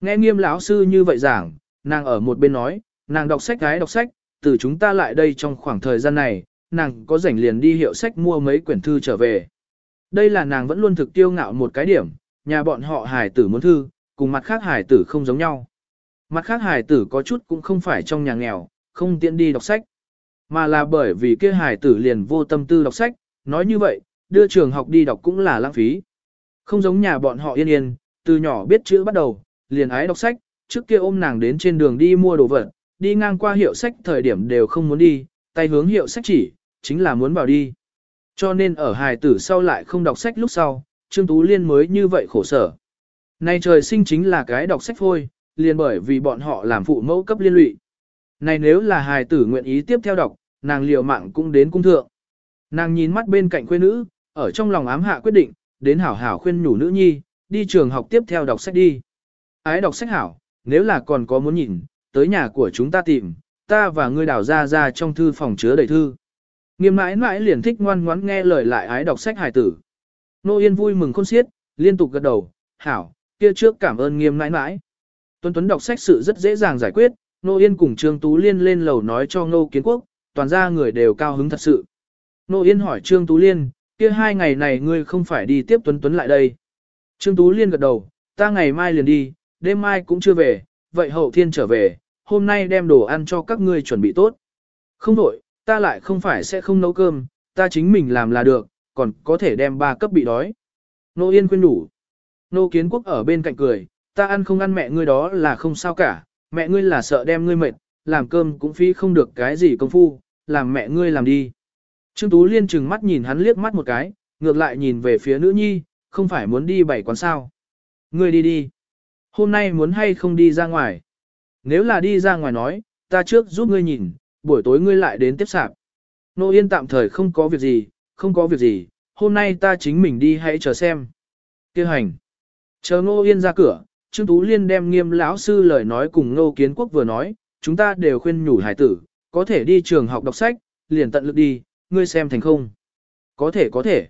Nghe nghiêm lão sư như vậy giảng, nàng ở một bên nói, nàng đọc sách gái đọc sách, từ chúng ta lại đây trong khoảng thời gian này, nàng có rảnh liền đi hiệu sách mua mấy quyển thư trở về. Đây là nàng vẫn luôn thực tiêu ngạo một cái điểm, nhà bọn họ hài tử muốn thư, cùng mặt khác hải tử không giống nhau. Mặt khác hải tử có chút cũng không phải trong nhà nghèo, không tiện đi đọc sách. Mà là bởi vì kia hải tử liền vô tâm tư đọc sách, nói như vậy, đưa trường học đi đọc cũng là lãng phí. Không giống nhà bọn họ yên yên, từ nhỏ biết chữ bắt đầu, liền ái đọc sách, trước kia ôm nàng đến trên đường đi mua đồ vật, đi ngang qua hiệu sách thời điểm đều không muốn đi, tay hướng hiệu sách chỉ, chính là muốn vào đi. Cho nên ở hài tử sau lại không đọc sách lúc sau, Trương Tú Liên mới như vậy khổ sở. Này trời sinh chính là cái đọc sách thôi, liền bởi vì bọn họ làm phụ mẫu cấp liên lụy. Này nếu là hài tử nguyện ý tiếp theo đọc, nàng liều mạng cũng đến cung thượng. Nàng nhìn mắt bên cạnh quê nữ, ở trong lòng ám hạ quyết định, đến hảo hảo khuyên nhủ nữ nhi, đi trường học tiếp theo đọc sách đi. Ái đọc sách hảo, nếu là còn có muốn nhìn, tới nhà của chúng ta tìm, ta và ngươi đào ra ra trong thư phòng chứa đầy thư. Nghiêm mãi mãi liền thích ngoan ngoãn nghe lời lại ái đọc sách hài tử. Nô Yên vui mừng khôn xiết, liên tục gật đầu, hảo, kia trước cảm ơn nghiêm mãi mãi. Tuấn Tuấn đọc sách sự rất dễ dàng giải quyết, Nô Yên cùng Trương Tú Liên lên lầu nói cho Nô Kiến Quốc, toàn ra người đều cao hứng thật sự. Nô Yên hỏi Trương Tú Liên, kia hai ngày này ngươi không phải đi tiếp Tuấn Tuấn lại đây. Trương Tú Liên gật đầu, ta ngày mai liền đi, đêm mai cũng chưa về, vậy hậu thiên trở về, hôm nay đem đồ ăn cho các ngươi chuẩn bị tốt. Không đổi, ta lại không phải sẽ không nấu cơm, ta chính mình làm là được, còn có thể đem ba cấp bị đói. Nô Yên khuyên đủ. Nô Kiến Quốc ở bên cạnh cười, ta ăn không ăn mẹ ngươi đó là không sao cả, mẹ ngươi là sợ đem ngươi mệt, làm cơm cũng phi không được cái gì công phu, làm mẹ ngươi làm đi. Trương Tú Liên chừng mắt nhìn hắn liếc mắt một cái, ngược lại nhìn về phía nữ nhi, không phải muốn đi bảy quán sao. Ngươi đi đi. Hôm nay muốn hay không đi ra ngoài. Nếu là đi ra ngoài nói, ta trước giúp ngươi nhìn, buổi tối ngươi lại đến tiếp sạp. Nô Yên tạm thời không có việc gì, không có việc gì, hôm nay ta chính mình đi hãy chờ xem. Kêu hành. Chờ Nô Yên ra cửa, Trương Tú Liên đem nghiêm lão sư lời nói cùng Nô Kiến Quốc vừa nói, chúng ta đều khuyên nhủ hải tử, có thể đi trường học đọc sách, liền tận lực đi, ngươi xem thành không. Có thể có thể.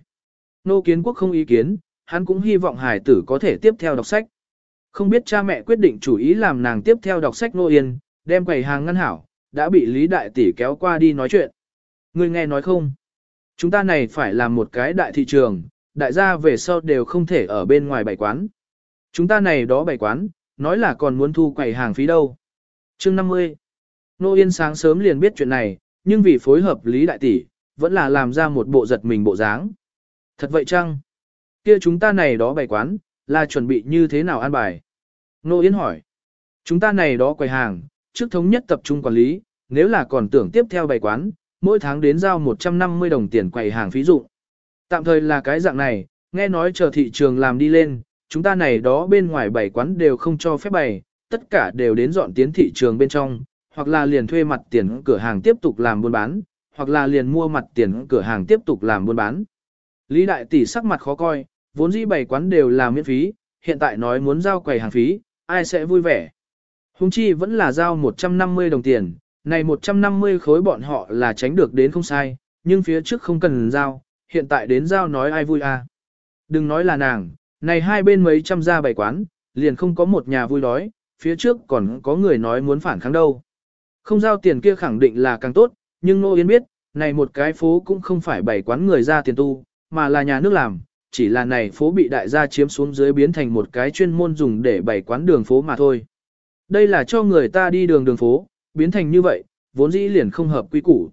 Nô Kiến Quốc không ý kiến, hắn cũng hy vọng hải tử có thể tiếp theo đọc sách. Không biết cha mẹ quyết định chủ ý làm nàng tiếp theo đọc sách Nô Yên, đem quầy hàng ngăn hảo, đã bị Lý Đại Tỷ kéo qua đi nói chuyện. Người nghe nói không? Chúng ta này phải làm một cái đại thị trường, đại gia về sau đều không thể ở bên ngoài bày quán. Chúng ta này đó bày quán, nói là còn muốn thu quầy hàng phí đâu. chương 50. Nô Yên sáng sớm liền biết chuyện này, nhưng vì phối hợp Lý Đại Tỷ, vẫn là làm ra một bộ giật mình bộ dáng. Thật vậy chăng? Kia chúng ta này đó bày quán, là chuẩn bị như thế nào an bài? Nô yến hỏi. Chúng ta này đó quầy hàng, trước thống nhất tập trung quản lý, nếu là còn tưởng tiếp theo bày quán, mỗi tháng đến giao 150 đồng tiền quầy hàng phí dụ. Tạm thời là cái dạng này, nghe nói chờ thị trường làm đi lên, chúng ta này đó bên ngoài bày quán đều không cho phép bày, tất cả đều đến dọn tiến thị trường bên trong, hoặc là liền thuê mặt tiền cửa hàng tiếp tục làm buôn bán, hoặc là liền mua mặt tiền cửa hàng tiếp tục làm buôn bán. Lý đại tỷ sắc mặt khó coi, vốn dĩ bày quán đều là miễn phí, hiện tại nói muốn giao quầy hàng phí, ai sẽ vui vẻ. Hùng chi vẫn là giao 150 đồng tiền, này 150 khối bọn họ là tránh được đến không sai, nhưng phía trước không cần giao, hiện tại đến giao nói ai vui à. Đừng nói là nàng, này hai bên mấy trăm gia bày quán, liền không có một nhà vui đói, phía trước còn có người nói muốn phản kháng đâu. Không giao tiền kia khẳng định là càng tốt, nhưng Nô Yên biết, này một cái phố cũng không phải bày quán người ra tiền tu, mà là nhà nước làm, chỉ là này phố bị đại gia chiếm xuống dưới biến thành một cái chuyên môn dùng để bày quán đường phố mà thôi. Đây là cho người ta đi đường đường phố, biến thành như vậy, vốn dĩ liền không hợp quy củ.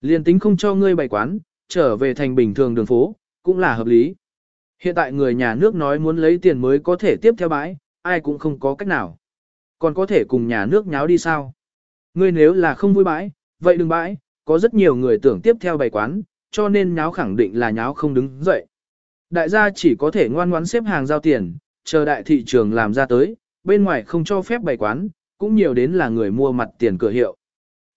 Liền tính không cho ngươi bày quán, trở về thành bình thường đường phố, cũng là hợp lý. Hiện tại người nhà nước nói muốn lấy tiền mới có thể tiếp theo bãi, ai cũng không có cách nào. Còn có thể cùng nhà nước nháo đi sao? Ngươi nếu là không vui bãi, vậy đừng bãi, có rất nhiều người tưởng tiếp theo bày quán, cho nên nháo khẳng định là nháo không đứng dậy. Đại gia chỉ có thể ngoan ngoãn xếp hàng giao tiền, chờ đại thị trường làm ra tới, bên ngoài không cho phép bày quán, cũng nhiều đến là người mua mặt tiền cửa hiệu.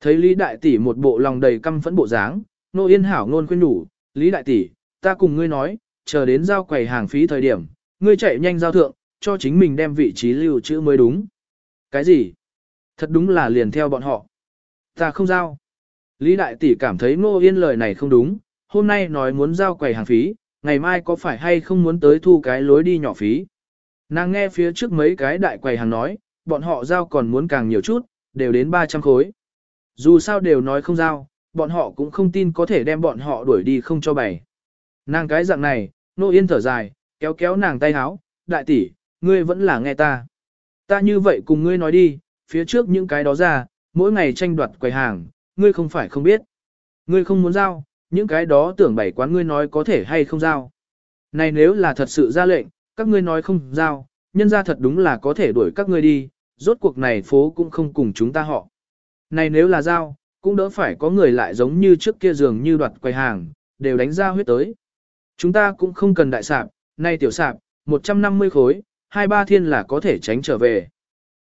Thấy Lý Đại Tỷ một bộ lòng đầy căm phẫn bộ dáng, Nô Yên Hảo ngôn khuyên đủ, Lý Đại Tỷ, ta cùng ngươi nói, chờ đến giao quầy hàng phí thời điểm, ngươi chạy nhanh giao thượng, cho chính mình đem vị trí lưu trữ mới đúng. Cái gì? Thật đúng là liền theo bọn họ. Ta không giao. Lý Đại Tỷ cảm thấy Nô Yên lời này không đúng, hôm nay nói muốn giao quầy hàng phí, ngày mai có phải hay không muốn tới thu cái lối đi nhỏ phí. Nàng nghe phía trước mấy cái đại quầy hàng nói, bọn họ giao còn muốn càng nhiều chút, đều đến 300 khối. Dù sao đều nói không giao, bọn họ cũng không tin có thể đem bọn họ đuổi đi không cho bày. Nàng cái dạng này, nô yên thở dài, kéo kéo nàng tay háo, đại tỷ, ngươi vẫn là nghe ta. Ta như vậy cùng ngươi nói đi, phía trước những cái đó ra, mỗi ngày tranh đoạt quầy hàng, ngươi không phải không biết. Ngươi không muốn giao, những cái đó tưởng bảy quán ngươi nói có thể hay không giao. Này nếu là thật sự ra lệnh, các ngươi nói không giao, nhân ra thật đúng là có thể đuổi các ngươi đi, rốt cuộc này phố cũng không cùng chúng ta họ. Này nếu là giao, cũng đỡ phải có người lại giống như trước kia dường như đoạt quầy hàng, đều đánh ra huyết tới. Chúng ta cũng không cần đại sạp, nay tiểu sạp, 150 khối, hai ba thiên là có thể tránh trở về.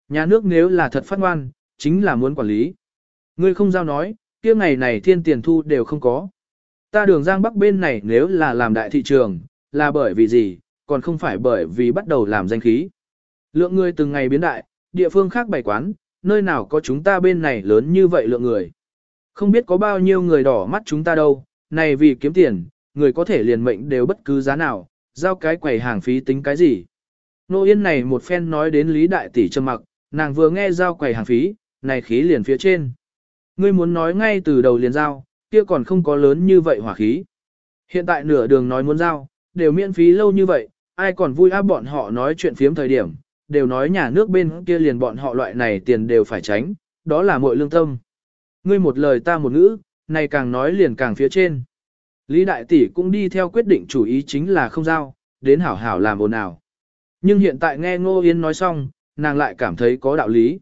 Nhà nước nếu là thật phát ngoan, chính là muốn quản lý. Ngươi không giao nói, kia ngày này thiên tiền thu đều không có. Ta đường giang bắc bên này nếu là làm đại thị trường, là bởi vì gì, còn không phải bởi vì bắt đầu làm danh khí. Lượng người từng ngày biến đại, địa phương khác bày quán, nơi nào có chúng ta bên này lớn như vậy lượng người. Không biết có bao nhiêu người đỏ mắt chúng ta đâu, này vì kiếm tiền, người có thể liền mệnh đều bất cứ giá nào, giao cái quầy hàng phí tính cái gì. Nô Yên này một phen nói đến Lý Đại Tỷ trầm mặc, nàng vừa nghe giao quầy hàng phí, này khí liền phía trên. Ngươi muốn nói ngay từ đầu liền giao, kia còn không có lớn như vậy hỏa khí. Hiện tại nửa đường nói muốn giao, đều miễn phí lâu như vậy, ai còn vui áp bọn họ nói chuyện phiếm thời điểm, đều nói nhà nước bên kia liền bọn họ loại này tiền đều phải tránh, đó là muội lương tâm. Ngươi một lời ta một ngữ, này càng nói liền càng phía trên. Lý Đại Tỷ cũng đi theo quyết định chủ ý chính là không giao, đến hảo hảo làm ồn ào. Nhưng hiện tại nghe Ngô Yên nói xong, nàng lại cảm thấy có đạo lý.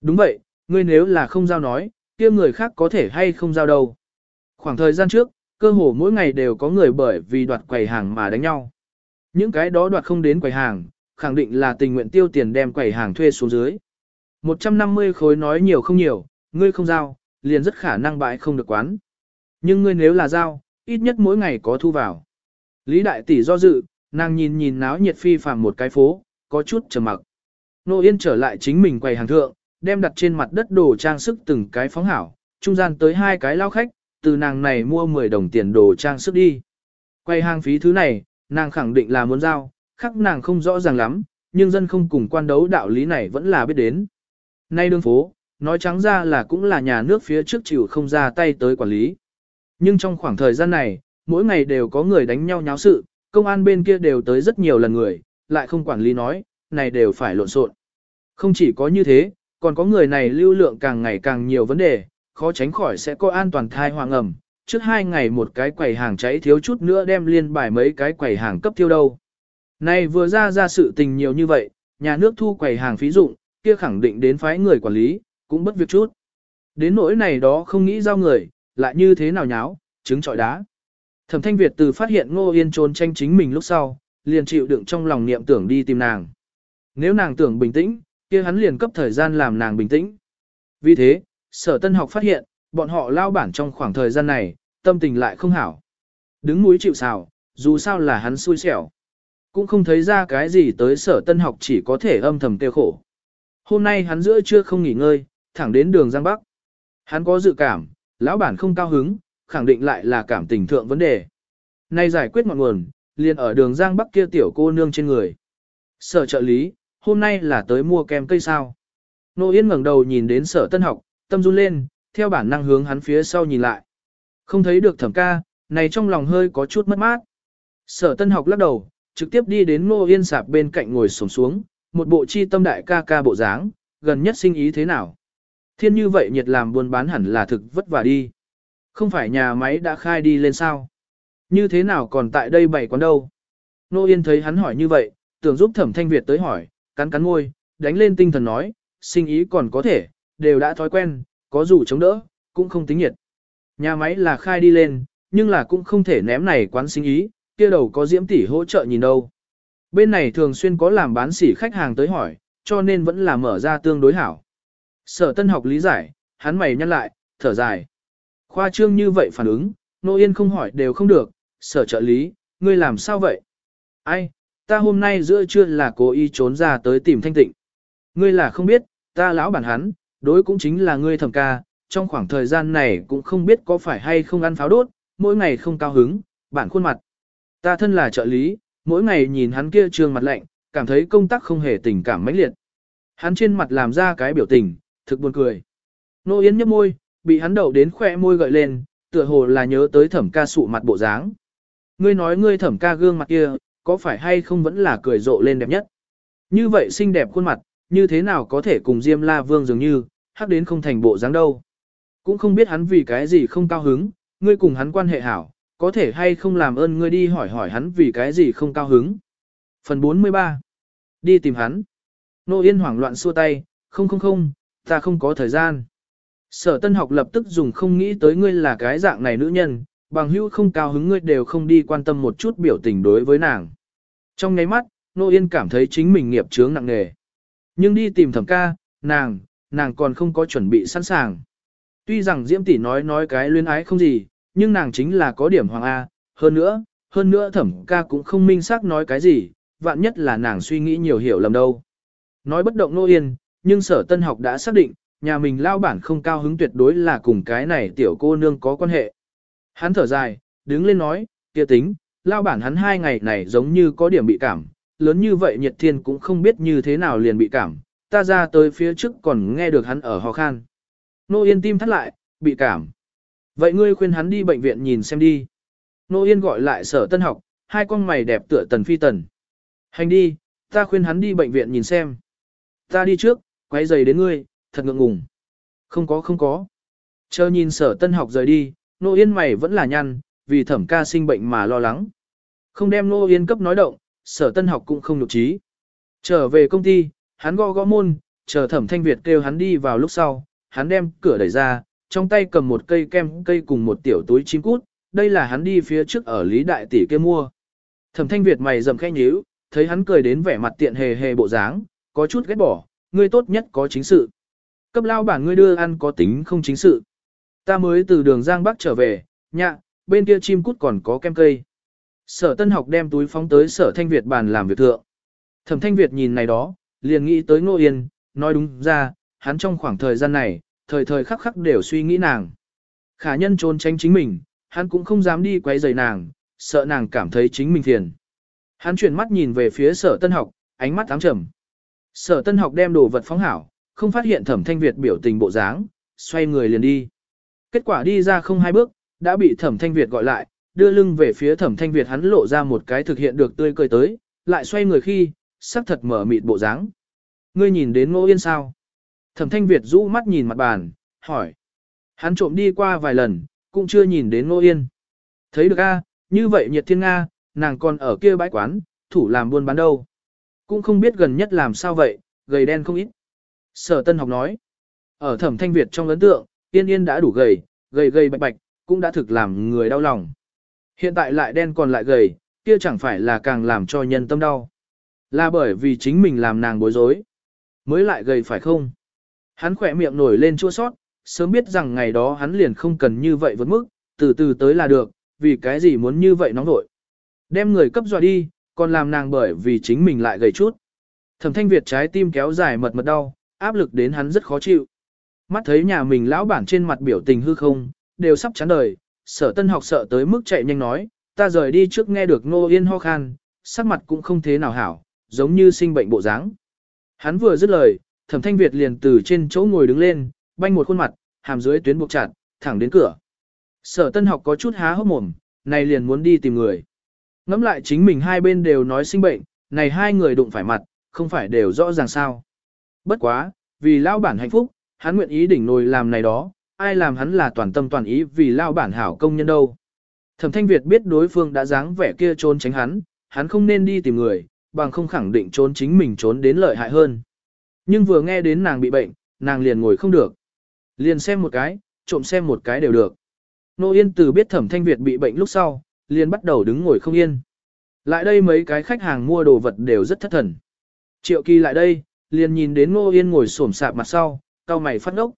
Đúng vậy, ngươi nếu là không giao nói, kia người khác có thể hay không giao đâu. Khoảng thời gian trước, cơ hồ mỗi ngày đều có người bởi vì đoạt quầy hàng mà đánh nhau. Những cái đó đoạt không đến quầy hàng, khẳng định là tình nguyện tiêu tiền đem quầy hàng thuê xuống dưới. 150 khối nói nhiều không nhiều, ngươi không giao, liền rất khả năng bãi không được quán. Nhưng ngươi nếu là giao, ít nhất mỗi ngày có thu vào. Lý đại tỷ do dự, nàng nhìn nhìn náo nhiệt phi phàm một cái phố, có chút trầm mặc. Nô Yên trở lại chính mình quầy hàng thượng, đem đặt trên mặt đất đồ trang sức từng cái phóng hảo, trung gian tới hai cái lao khách, từ nàng này mua 10 đồng tiền đồ trang sức đi. quay hàng phí thứ này, nàng khẳng định là muốn giao, khắc nàng không rõ ràng lắm, nhưng dân không cùng quan đấu đạo lý này vẫn là biết đến. Nay đường phố, nói trắng ra là cũng là nhà nước phía trước chịu không ra tay tới quản lý. Nhưng trong khoảng thời gian này, mỗi ngày đều có người đánh nhau nháo sự, công an bên kia đều tới rất nhiều lần người, lại không quản lý nói, này đều phải lộn xộn. Không chỉ có như thế, còn có người này lưu lượng càng ngày càng nhiều vấn đề, khó tránh khỏi sẽ có an toàn thai hoàng ẩm. Trước hai ngày một cái quầy hàng cháy thiếu chút nữa đem liên bài mấy cái quầy hàng cấp tiêu đâu. Này vừa ra ra sự tình nhiều như vậy, nhà nước thu quầy hàng phí dụng, kia khẳng định đến phái người quản lý, cũng bất việc chút. Đến nỗi này đó không nghĩ giao người, lại như thế nào nháo, trứng trọi đá. Thẩm thanh Việt từ phát hiện Ngô Yên trốn tranh chính mình lúc sau, liền chịu đựng trong lòng niệm tưởng đi tìm nàng. Nếu nàng tưởng bình tĩnh, kia hắn liền cấp thời gian làm nàng bình tĩnh. Vì thế, sở tân học phát hiện, bọn họ lao bản trong khoảng thời gian này, tâm tình lại không hảo. Đứng núi chịu xào, dù sao là hắn xui xẻo. Cũng không thấy ra cái gì tới sở tân học chỉ có thể âm thầm tiêu khổ. Hôm nay hắn giữa trưa không nghỉ ngơi, thẳng đến đường Giang Bắc. Hắn có dự cảm, lão bản không cao hứng, khẳng định lại là cảm tình thượng vấn đề. Nay giải quyết ngọn nguồn, liền ở đường Giang Bắc kia tiểu cô nương trên người. Sở trợ lý, hôm nay là tới mua kem cây sao. Nô Yên ngẩng đầu nhìn đến sở tân học, tâm run lên, theo bản năng hướng hắn phía sau nhìn lại. Không thấy được thẩm ca, này trong lòng hơi có chút mất mát. Sở tân học lắc đầu, trực tiếp đi đến Nô Yên sạp bên cạnh ngồi sổng xuống, một bộ chi tâm đại ca ca bộ dáng, gần nhất sinh ý thế nào. Thiên như vậy nhiệt làm buôn bán hẳn là thực vất vả đi. Không phải nhà máy đã khai đi lên sao? Như thế nào còn tại đây bảy quán đâu? Nô Yên thấy hắn hỏi như vậy, tưởng giúp thẩm thanh Việt tới hỏi, cắn cắn ngôi, đánh lên tinh thần nói, sinh ý còn có thể, đều đã thói quen, có dù chống đỡ, cũng không tính nhiệt. Nhà máy là khai đi lên, nhưng là cũng không thể ném này quán sinh ý, kia đầu có diễm tỷ hỗ trợ nhìn đâu. Bên này thường xuyên có làm bán sỉ khách hàng tới hỏi, cho nên vẫn là mở ra tương đối hảo. Sở tân học lý giải, hắn mày nhăn lại, thở dài. Khoa trương như vậy phản ứng, nô yên không hỏi đều không được, sở trợ lý, ngươi làm sao vậy? Ai, ta hôm nay giữa trưa là cố ý trốn ra tới tìm thanh tịnh. Ngươi là không biết, ta lão bản hắn, đối cũng chính là ngươi thẩm ca, trong khoảng thời gian này cũng không biết có phải hay không ăn pháo đốt, mỗi ngày không cao hứng, bản khuôn mặt. Ta thân là trợ lý, mỗi ngày nhìn hắn kia trương mặt lạnh, cảm thấy công tác không hề tình cảm mãnh liệt. Hắn trên mặt làm ra cái biểu tình, thực buồn cười. Nô Yến nhấp môi, bị hắn đậu đến khỏe môi gợi lên, tựa hồ là nhớ tới thẩm ca sụ mặt bộ dáng. Ngươi nói ngươi thẩm ca gương mặt kia, có phải hay không vẫn là cười rộ lên đẹp nhất. Như vậy xinh đẹp khuôn mặt, như thế nào có thể cùng Diêm La Vương dường như, hắc đến không thành bộ dáng đâu. Cũng không biết hắn vì cái gì không cao hứng, ngươi cùng hắn quan hệ hảo, có thể hay không làm ơn ngươi đi hỏi hỏi hắn vì cái gì không cao hứng. Phần 43 Đi tìm hắn. Nô Yên hoảng loạn xua tay, không không không, ta không có thời gian. Sở tân học lập tức dùng không nghĩ tới ngươi là cái dạng này nữ nhân, bằng hữu không cao hứng ngươi đều không đi quan tâm một chút biểu tình đối với nàng. Trong ngáy mắt, Nô Yên cảm thấy chính mình nghiệp chướng nặng nề. Nhưng đi tìm thẩm ca, nàng, nàng còn không có chuẩn bị sẵn sàng. Tuy rằng Diễm tỷ nói nói cái luyến ái không gì, nhưng nàng chính là có điểm hoàng A, hơn nữa, hơn nữa thẩm ca cũng không minh xác nói cái gì, vạn nhất là nàng suy nghĩ nhiều hiểu lầm đâu. Nói bất động nô yên, nhưng sở tân học đã xác định, nhà mình lao bản không cao hứng tuyệt đối là cùng cái này tiểu cô nương có quan hệ. Hắn thở dài, đứng lên nói, kia tính, lao bản hắn hai ngày này giống như có điểm bị cảm, lớn như vậy nhiệt thiên cũng không biết như thế nào liền bị cảm, ta ra tới phía trước còn nghe được hắn ở ho khan. Nô Yên tim thắt lại, bị cảm. Vậy ngươi khuyên hắn đi bệnh viện nhìn xem đi. Nô Yên gọi lại sở tân học, hai con mày đẹp tựa tần phi tần. Hành đi, ta khuyên hắn đi bệnh viện nhìn xem. Ta đi trước, quay giày đến ngươi, thật ngượng ngùng. Không có không có. Chờ nhìn sở tân học rời đi, Nô Yên mày vẫn là nhăn, vì thẩm ca sinh bệnh mà lo lắng. Không đem Nô Yên cấp nói động, sở tân học cũng không nhục trí. Trở về công ty, hắn gõ gõ môn, chờ thẩm thanh Việt kêu hắn đi vào lúc sau, hắn đem cửa đẩy ra, trong tay cầm một cây kem cây cùng một tiểu túi chim cút, đây là hắn đi phía trước ở Lý Đại Tỷ kia mua. Thẩm thanh Việt mày rầm khẽ nhíu, thấy hắn cười đến vẻ mặt tiện hề hề bộ dáng, có chút ghét bỏ, ngươi tốt nhất có chính sự. Cấp lao bản ngươi đưa ăn có tính không chính sự. Ta mới từ đường Giang Bắc trở về, nhạ, bên kia chim cút còn có kem cây. Sở tân học đem túi phóng tới sở thanh Việt bàn làm việc thượng. Thẩm thanh Việt nhìn này đó, liền nghĩ tới Ngô Yên, nói đúng ra, hắn trong khoảng thời gian này, thời thời khắc khắc đều suy nghĩ nàng. Khả nhân trốn tránh chính mình, hắn cũng không dám đi quấy rầy nàng, sợ nàng cảm thấy chính mình phiền. Hắn chuyển mắt nhìn về phía sở tân học, ánh mắt ám trầm. Sở tân học đem đồ vật phóng hảo, không phát hiện thẩm thanh Việt biểu tình bộ dáng, xoay người liền đi. Kết quả đi ra không hai bước, đã bị thẩm thanh Việt gọi lại, đưa lưng về phía thẩm thanh Việt hắn lộ ra một cái thực hiện được tươi cười tới, lại xoay người khi, sắc thật mở mịt bộ dáng. Ngươi nhìn đến ngô yên sao? Thẩm thanh Việt rũ mắt nhìn mặt bàn, hỏi. Hắn trộm đi qua vài lần, cũng chưa nhìn đến ngô yên. Thấy được a, như vậy nhiệt thiên Nga, nàng còn ở kia bãi quán, thủ làm buôn bán đâu. Cũng không biết gần nhất làm sao vậy, gầy đen không ít. Sở tân học nói. Ở thẩm thanh Việt trong ấn tượng, yên yên đã đủ gầy, gầy gầy bạch bạch, cũng đã thực làm người đau lòng. Hiện tại lại đen còn lại gầy, kia chẳng phải là càng làm cho nhân tâm đau. Là bởi vì chính mình làm nàng bối rối. Mới lại gầy phải không? Hắn khỏe miệng nổi lên chua sót, sớm biết rằng ngày đó hắn liền không cần như vậy vượt mức, từ từ tới là được, vì cái gì muốn như vậy nóng nổi. Đem người cấp dọa đi, còn làm nàng bởi vì chính mình lại gầy chút. Thẩm thanh Việt trái tim kéo dài mật mật đau, áp lực đến hắn rất khó chịu. Mắt thấy nhà mình lão bản trên mặt biểu tình hư không, đều sắp chán đời, sở tân học sợ tới mức chạy nhanh nói, ta rời đi trước nghe được Ngô Yên ho khan, sắc mặt cũng không thế nào hảo, giống như sinh bệnh bộ dáng. Hắn vừa dứt lời, thẩm thanh Việt liền từ trên chỗ ngồi đứng lên, banh một khuôn mặt, hàm dưới tuyến buộc chặt, thẳng đến cửa. Sở tân học có chút há hốc mồm, này liền muốn đi tìm người. Ngắm lại chính mình hai bên đều nói sinh bệnh, này hai người đụng phải mặt, không phải đều rõ ràng sao. Bất quá, vì lao bản hạnh phúc, hắn nguyện ý đỉnh nồi làm này đó, ai làm hắn là toàn tâm toàn ý vì lao bản hảo công nhân đâu. Thẩm thanh Việt biết đối phương đã dáng vẻ kia trốn tránh hắn, hắn không nên đi tìm người, bằng không khẳng định trốn chính mình trốn đến lợi hại hơn. Nhưng vừa nghe đến nàng bị bệnh, nàng liền ngồi không được. Liền xem một cái, trộm xem một cái đều được. Nô Yên từ biết thẩm thanh Việt bị bệnh lúc sau, liền bắt đầu đứng ngồi không yên. Lại đây mấy cái khách hàng mua đồ vật đều rất thất thần. Triệu kỳ lại đây, liền nhìn đến Nô Yên ngồi xổm sạp mặt sau, cao mày phát ngốc.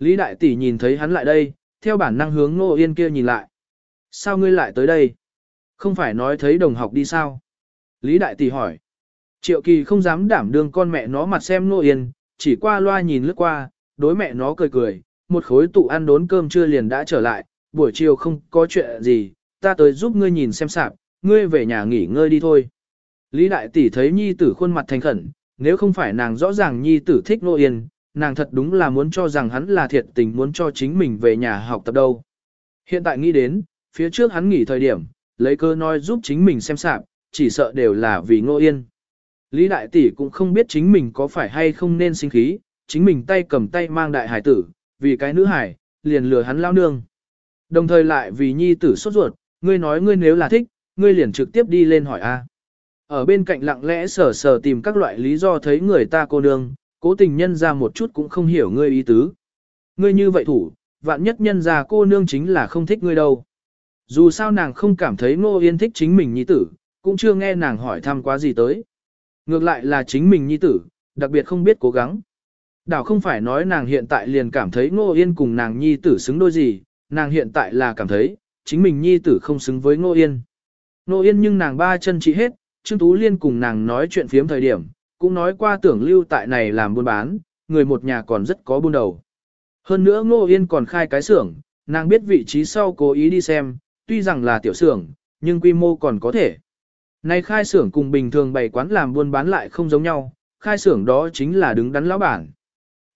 Lý Đại Tỷ nhìn thấy hắn lại đây, theo bản năng hướng Nô Yên kia nhìn lại. Sao ngươi lại tới đây? Không phải nói thấy đồng học đi sao? Lý Đại Tỷ hỏi. Triệu Kỳ không dám đảm đương con mẹ nó mặt xem Nô Yên, chỉ qua loa nhìn lướt qua, đối mẹ nó cười cười, một khối tụ ăn đốn cơm trưa liền đã trở lại, buổi chiều không có chuyện gì, ta tới giúp ngươi nhìn xem sạp, ngươi về nhà nghỉ ngơi đi thôi. Lý Đại Tỷ thấy nhi tử khuôn mặt thành khẩn, nếu không phải nàng rõ ràng nhi tử thích Nô Yên, nàng thật đúng là muốn cho rằng hắn là thiệt tình muốn cho chính mình về nhà học tập đâu. Hiện tại nghĩ đến, phía trước hắn nghỉ thời điểm, lấy cơ nói giúp chính mình xem sạp, chỉ sợ đều là vì Ngô Yên. Lý Đại Tỷ cũng không biết chính mình có phải hay không nên sinh khí, chính mình tay cầm tay mang đại hải tử, vì cái nữ hải, liền lừa hắn lao nương. Đồng thời lại vì nhi tử sốt ruột, ngươi nói ngươi nếu là thích, ngươi liền trực tiếp đi lên hỏi a. Ở bên cạnh lặng lẽ sờ sờ tìm các loại lý do thấy người ta cô nương, cố tình nhân ra một chút cũng không hiểu ngươi ý tứ. Ngươi như vậy thủ, vạn nhất nhân ra cô nương chính là không thích ngươi đâu. Dù sao nàng không cảm thấy Ngô Yên thích chính mình nhi tử, cũng chưa nghe nàng hỏi thăm quá gì tới. Ngược lại là chính mình nhi tử, đặc biệt không biết cố gắng. Đảo không phải nói nàng hiện tại liền cảm thấy Ngô Yên cùng nàng nhi tử xứng đôi gì, nàng hiện tại là cảm thấy, chính mình nhi tử không xứng với Ngô Yên. Ngô Yên nhưng nàng ba chân trị hết, Trương Tú Liên cùng nàng nói chuyện phiếm thời điểm, cũng nói qua tưởng lưu tại này làm buôn bán, người một nhà còn rất có buôn đầu. Hơn nữa Ngô Yên còn khai cái xưởng, nàng biết vị trí sau cố ý đi xem, tuy rằng là tiểu xưởng, nhưng quy mô còn có thể. Này khai xưởng cùng bình thường bày quán làm buôn bán lại không giống nhau, khai xưởng đó chính là đứng đắn lão bản.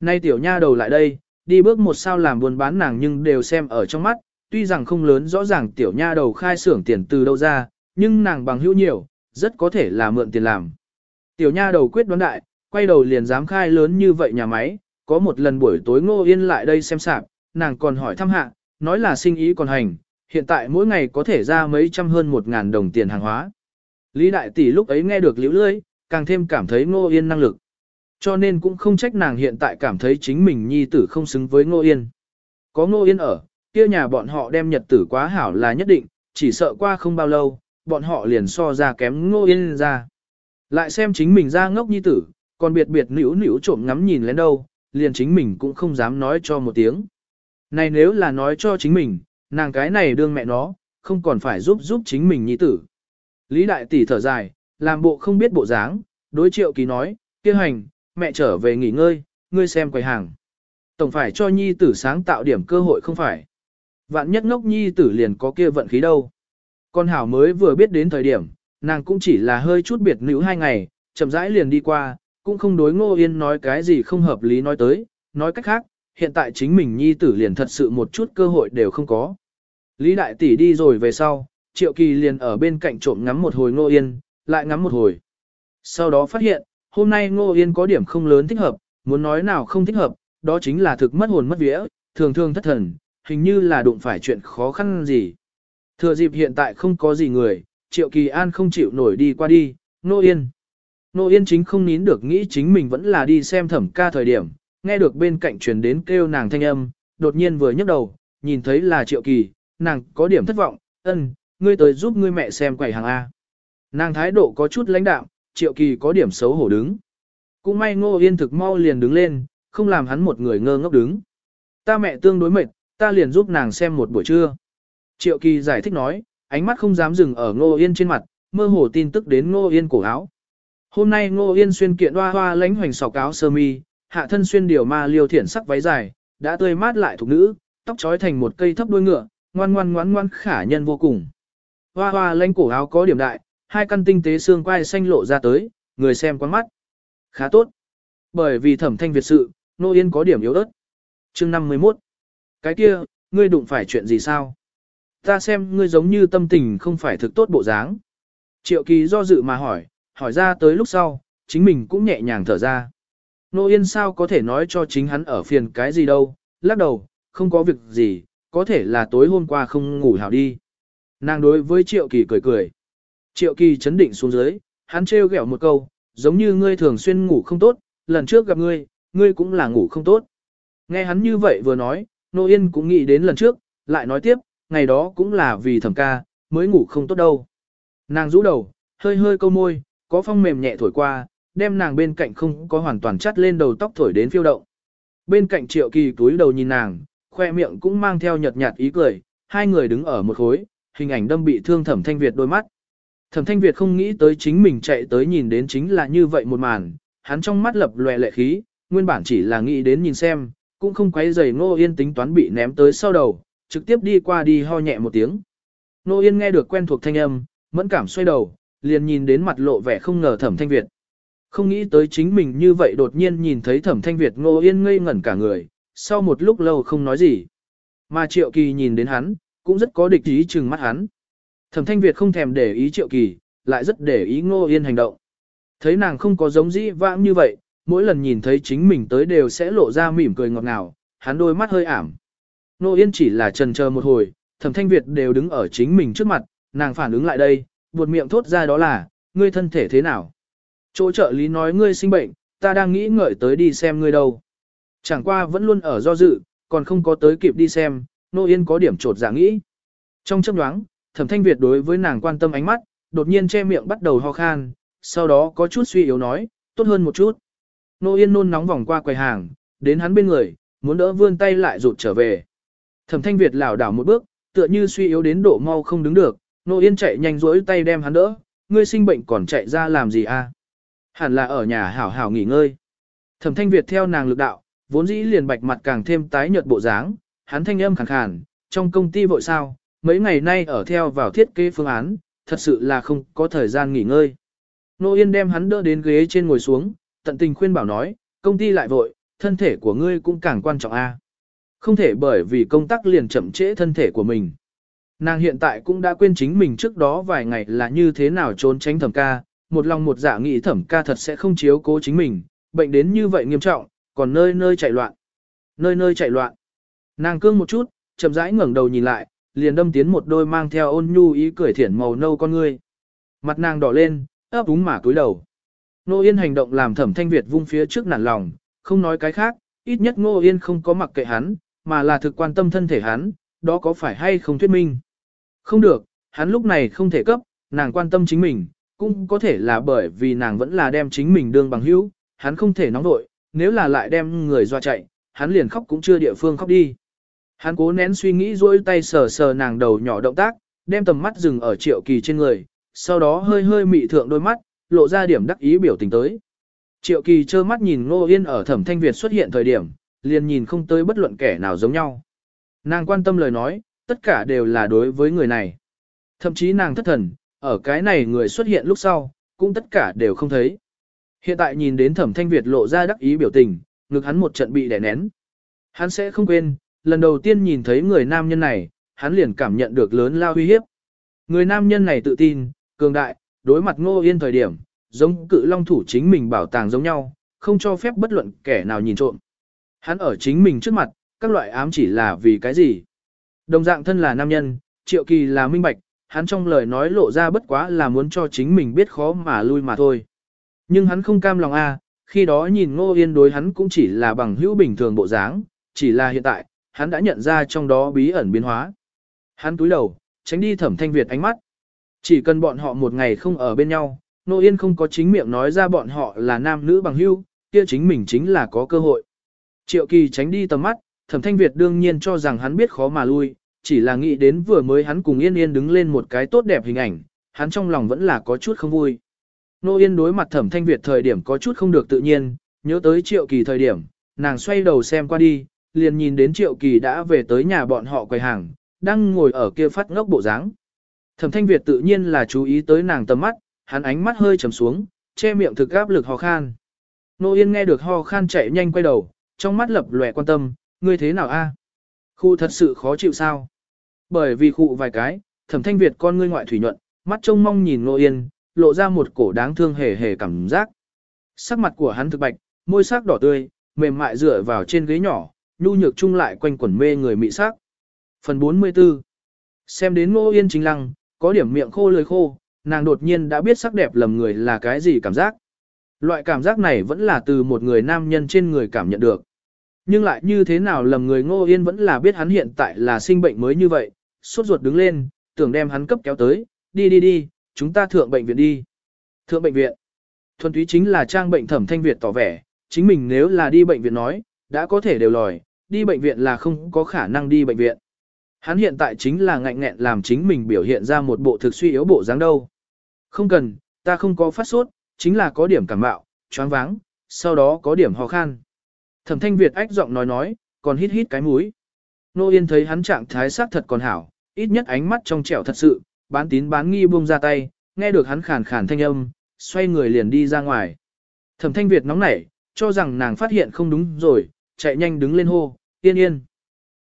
Nay tiểu nha đầu lại đây, đi bước một sao làm buôn bán nàng nhưng đều xem ở trong mắt, tuy rằng không lớn rõ ràng tiểu nha đầu khai xưởng tiền từ đâu ra, nhưng nàng bằng hữu nhiều, rất có thể là mượn tiền làm. Tiểu nha đầu quyết đoán đại, quay đầu liền dám khai lớn như vậy nhà máy, có một lần buổi tối ngô yên lại đây xem sạp, nàng còn hỏi thăm hạ, nói là sinh ý còn hành, hiện tại mỗi ngày có thể ra mấy trăm hơn một ngàn đồng tiền hàng hóa. Lý Đại Tỷ lúc ấy nghe được liễu lưỡi, càng thêm cảm thấy Ngô Yên năng lực. Cho nên cũng không trách nàng hiện tại cảm thấy chính mình nhi tử không xứng với Ngô Yên. Có Ngô Yên ở, kia nhà bọn họ đem nhật tử quá hảo là nhất định, chỉ sợ qua không bao lâu, bọn họ liền so ra kém Ngô Yên ra. Lại xem chính mình ra ngốc nhi tử, còn biệt biệt nỉu nỉu trộm ngắm nhìn lên đâu, liền chính mình cũng không dám nói cho một tiếng. Này nếu là nói cho chính mình, nàng cái này đương mẹ nó, không còn phải giúp giúp chính mình nhi tử. Lý đại tỷ thở dài, làm bộ không biết bộ dáng, đối triệu kỳ nói, kia hành, mẹ trở về nghỉ ngơi, ngươi xem quầy hàng. Tổng phải cho nhi tử sáng tạo điểm cơ hội không phải. Vạn nhất ngốc nhi tử liền có kia vận khí đâu. Con hảo mới vừa biết đến thời điểm, nàng cũng chỉ là hơi chút biệt nữ hai ngày, chậm rãi liền đi qua, cũng không đối ngô yên nói cái gì không hợp lý nói tới, nói cách khác, hiện tại chính mình nhi tử liền thật sự một chút cơ hội đều không có. Lý đại tỷ đi rồi về sau, triệu kỳ liền ở bên cạnh trộm ngắm một hồi ngô yên, lại ngắm một hồi. Sau đó phát hiện, hôm nay ngô yên có điểm không lớn thích hợp, muốn nói nào không thích hợp, đó chính là thực mất hồn mất vía, thường thường thất thần, hình như là đụng phải chuyện khó khăn gì. Thừa dịp hiện tại không có gì người, triệu kỳ an không chịu nổi đi qua đi, Nô yên. Nô yên chính không nín được nghĩ chính mình vẫn là đi xem thẩm ca thời điểm, nghe được bên cạnh truyền đến kêu nàng thanh âm, đột nhiên vừa nhấc đầu, nhìn thấy là triệu kỳ, nàng có điểm thất vọng, ân, ngươi tới giúp ngươi mẹ xem quầy hàng A. Nàng thái độ có chút lãnh đạm, triệu kỳ có điểm xấu hổ đứng. Cũng may ngô yên thực mau liền đứng lên, không làm hắn một người ngơ ngốc đứng. Ta mẹ tương đối mệt, ta liền giúp nàng xem một buổi trưa. Triệu kỳ giải thích nói, ánh mắt không dám dừng ở ngô yên trên mặt, mơ hồ tin tức đến ngô yên cổ áo. Hôm nay ngô yên xuyên kiện hoa hoa lánh hoành sọc áo sơ mi, hạ thân xuyên điều ma liêu thiển sắc váy dài, đã tươi mát lại thuộc nữ, tóc trói thành một cây thấp đuôi ngựa, ngoan ngoan ngoan ngoan khả nhân vô cùng. Hoa hoa lánh cổ áo có điểm đại, hai căn tinh tế xương quai xanh lộ ra tới, người xem quán mắt. Khá tốt. Bởi vì thẩm thanh Việt sự, Ngô Yên có điểm yếu ớt. chương 51. Cái kia, ngươi đụng phải chuyện gì sao? Ta xem ngươi giống như tâm tình không phải thực tốt bộ dáng. Triệu kỳ do dự mà hỏi, hỏi ra tới lúc sau, chính mình cũng nhẹ nhàng thở ra. Nô Yên sao có thể nói cho chính hắn ở phiền cái gì đâu, lắc đầu, không có việc gì, có thể là tối hôm qua không ngủ hảo đi. Nàng đối với Triệu Kỳ cười cười. Triệu Kỳ chấn định xuống dưới, hắn trêu ghẹo một câu, giống như ngươi thường xuyên ngủ không tốt, lần trước gặp ngươi, ngươi cũng là ngủ không tốt. Nghe hắn như vậy vừa nói, Nô Yên cũng nghĩ đến lần trước, lại nói tiếp, ngày đó cũng là vì thẩm ca, mới ngủ không tốt đâu. Nàng rũ đầu, hơi hơi câu môi, có phong mềm nhẹ thổi qua, đem nàng bên cạnh không có hoàn toàn chắt lên đầu tóc thổi đến phiêu động. Bên cạnh triệu kỳ túi đầu nhìn nàng, khoe miệng cũng mang theo nhợt nhạt ý cười, hai người đứng ở một khối, hình ảnh đâm bị thương thẩm thanh Việt đôi mắt. Thẩm thanh Việt không nghĩ tới chính mình chạy tới nhìn đến chính là như vậy một màn, hắn trong mắt lập lòe lệ khí, nguyên bản chỉ là nghĩ đến nhìn xem, cũng không quấy giày Ngô Yên tính toán bị ném tới sau đầu, trực tiếp đi qua đi ho nhẹ một tiếng. Ngô Yên nghe được quen thuộc thanh âm, mẫn cảm xoay đầu, liền nhìn đến mặt lộ vẻ không ngờ thẩm thanh Việt. Không nghĩ tới chính mình như vậy đột nhiên nhìn thấy thẩm thanh Việt Ngô Yên ngây ngẩn cả người, sau một lúc lâu không nói gì. Mà Triệu Kỳ nhìn đến hắn, cũng rất có địch ý chừng mắt hắn. Thẩm Thanh Việt không thèm để ý Triệu Kỳ, lại rất để ý Ngô Yên hành động. Thấy nàng không có giống dĩ vãng như vậy, mỗi lần nhìn thấy chính mình tới đều sẽ lộ ra mỉm cười ngọt ngào, hắn đôi mắt hơi ảm. Nô Yên chỉ là trần chờ một hồi, thẩm thanh Việt đều đứng ở chính mình trước mặt, nàng phản ứng lại đây, buột miệng thốt ra đó là, ngươi thân thể thế nào? Chỗ trợ lý nói ngươi sinh bệnh, ta đang nghĩ ngợi tới đi xem ngươi đâu. Chẳng qua vẫn luôn ở do dự, còn không có tới kịp đi xem, Nô Yên có điểm trột dạ nghĩ. Trong chấp đoáng, thẩm thanh Việt đối với nàng quan tâm ánh mắt, đột nhiên che miệng bắt đầu ho khan, sau đó có chút suy yếu nói, tốt hơn một chút. Nô Yên nôn nóng vòng qua quầy hàng, đến hắn bên người, muốn đỡ vươn tay lại rụt trở về. Thẩm thanh Việt lảo đảo một bước, tựa như suy yếu đến độ mau không đứng được, Nô Yên chạy nhanh rỗi tay đem hắn đỡ, ngươi sinh bệnh còn chạy ra làm gì à? Hẳn là ở nhà hảo hảo nghỉ ngơi. Thẩm thanh Việt theo nàng lực đạo, vốn dĩ liền bạch mặt càng thêm tái nhợt bộ dáng, hắn thanh âm khàn khàn, trong công ty vội sao, mấy ngày nay ở theo vào thiết kế phương án, thật sự là không có thời gian nghỉ ngơi. Nô Yên đem hắn đỡ đến ghế trên ngồi xuống, tận tình khuyên bảo nói, công ty lại vội, thân thể của ngươi cũng càng quan trọng a. Không thể bởi vì công tác liền chậm trễ thân thể của mình. Nàng hiện tại cũng đã quên chính mình trước đó vài ngày là như thế nào trốn tránh thẩm ca, một lòng một dạ nghĩ thẩm ca thật sẽ không chiếu cố chính mình, bệnh đến như vậy nghiêm trọng, còn nơi nơi chạy loạn. Nơi nơi chạy loạn. Nàng cương một chút, chậm rãi ngẩng đầu nhìn lại, liền đâm tiến một đôi mang theo ôn nhu ý cười thiển màu nâu con ngươi. Mặt nàng đỏ lên, ấp úng mà cúi đầu. Nô Yên hành động làm thẩm thanh Việt vung phía trước nản lòng, không nói cái khác, ít nhất Ngô Yên không có mặc kệ hắn, mà là thực quan tâm thân thể hắn, đó có phải hay không thuyết minh. Không được, hắn lúc này không thể cấp, nàng quan tâm chính mình, cũng có thể là bởi vì nàng vẫn là đem chính mình đương bằng hữu, hắn không thể nóng nội, nếu là lại đem người doa chạy, hắn liền khóc cũng chưa địa phương khóc đi. Hắn cố nén suy nghĩ duỗi tay sờ sờ nàng đầu nhỏ động tác, đem tầm mắt dừng ở triệu kỳ trên người, sau đó hơi hơi mị thượng đôi mắt, lộ ra điểm đắc ý biểu tình tới. Triệu kỳ trơ mắt nhìn Ngô Yên ở thẩm thanh Việt xuất hiện thời điểm, liền nhìn không tới bất luận kẻ nào giống nhau. Nàng quan tâm lời nói, tất cả đều là đối với người này. Thậm chí nàng thất thần, ở cái này người xuất hiện lúc sau, cũng tất cả đều không thấy. Hiện tại nhìn đến thẩm thanh Việt lộ ra đắc ý biểu tình, ngực hắn một trận bị đè nén. Hắn sẽ không quên, lần đầu tiên nhìn thấy người nam nhân này, hắn liền cảm nhận được lớn lao uy hiếp. Người nam nhân này tự tin, cường đại, đối mặt ngô yên thời điểm, giống cự long thủ chính mình bảo tàng giống nhau, không cho phép bất luận kẻ nào nhìn trộm. Hắn ở chính mình trước mặt, các loại ám chỉ là vì cái gì. Đồng dạng thân là nam nhân, triệu kỳ là minh bạch, hắn trong lời nói lộ ra bất quá là muốn cho chính mình biết khó mà lui mà thôi. Nhưng hắn không cam lòng a, khi đó nhìn ngô yên đối hắn cũng chỉ là bằng hữu bình thường bộ dáng, chỉ là hiện tại, hắn đã nhận ra trong đó bí ẩn biến hóa. Hắn túi đầu, tránh đi thẩm thanh Việt ánh mắt. Chỉ cần bọn họ một ngày không ở bên nhau, Nô Yên không có chính miệng nói ra bọn họ là nam nữ bằng hữu, kia chính mình chính là có cơ hội. Triệu Kỳ tránh đi tầm mắt, Thẩm Thanh Việt đương nhiên cho rằng hắn biết khó mà lui, chỉ là nghĩ đến vừa mới hắn cùng Yên Yên đứng lên một cái tốt đẹp hình ảnh, hắn trong lòng vẫn là có chút không vui. Nô Yên đối mặt Thẩm Thanh Việt thời điểm có chút không được tự nhiên, nhớ tới Triệu Kỳ thời điểm, nàng xoay đầu xem qua đi, liền nhìn đến Triệu Kỳ đã về tới nhà bọn họ quầy hàng, đang ngồi ở kia phát ngốc bộ dáng. Thẩm Thanh Việt tự nhiên là chú ý tới nàng tầm mắt, hắn ánh mắt hơi trầm xuống, che miệng thực áp lực ho khan. Nô Yên nghe được ho khan chạy nhanh quay đầu, trong mắt lập lòe quan tâm, ngươi thế nào a? Khu thật sự khó chịu sao? Bởi vì khu vài cái, Thẩm Thanh Việt con ngươi ngoại thủy nhuận, mắt trông mong nhìn Nô Yên, lộ ra một cổ đáng thương hề hề cảm giác. Sắc mặt của hắn thực bạch, môi sắc đỏ tươi, mềm mại dựa vào trên ghế nhỏ, nhu nhược chung lại quanh quẩn mê người mị sắc. Phần 44 Xem đến Ngô Yên chính lăng, có điểm miệng khô lưỡi khô, nàng đột nhiên đã biết sắc đẹp lầm người là cái gì cảm giác. Loại cảm giác này vẫn là từ một người nam nhân trên người cảm nhận được. Nhưng lại như thế nào lầm người Ngô Yên vẫn là biết hắn hiện tại là sinh bệnh mới như vậy, suốt ruột đứng lên, tưởng đem hắn cấp kéo tới, đi đi đi, chúng ta thượng bệnh viện đi. Thượng bệnh viện. Thuần túy chính là trang bệnh thẩm thanh Việt tỏ vẻ, chính mình nếu là đi bệnh viện nói, đã có thể đều lòi, đi bệnh viện là không có khả năng đi bệnh viện. Hắn hiện tại chính là ngạnh nghẹn làm chính mình biểu hiện ra một bộ thực suy yếu bộ dáng đâu. Không cần, ta không có phát sốt, chính là có điểm cảm bạo, choáng váng, sau đó có điểm ho khan. Thẩm thanh Việt ách giọng nói nói, còn hít hít cái mũi. Nô Yên thấy hắn trạng thái sắc thật còn hảo, ít nhất ánh mắt trong trẻo thật sự, bán tín bán nghi buông ra tay, nghe được hắn khàn khàn thanh âm, xoay người liền đi ra ngoài. Thẩm thanh Việt nóng nảy, cho rằng nàng phát hiện không đúng rồi, chạy nhanh đứng lên hô, yên yên.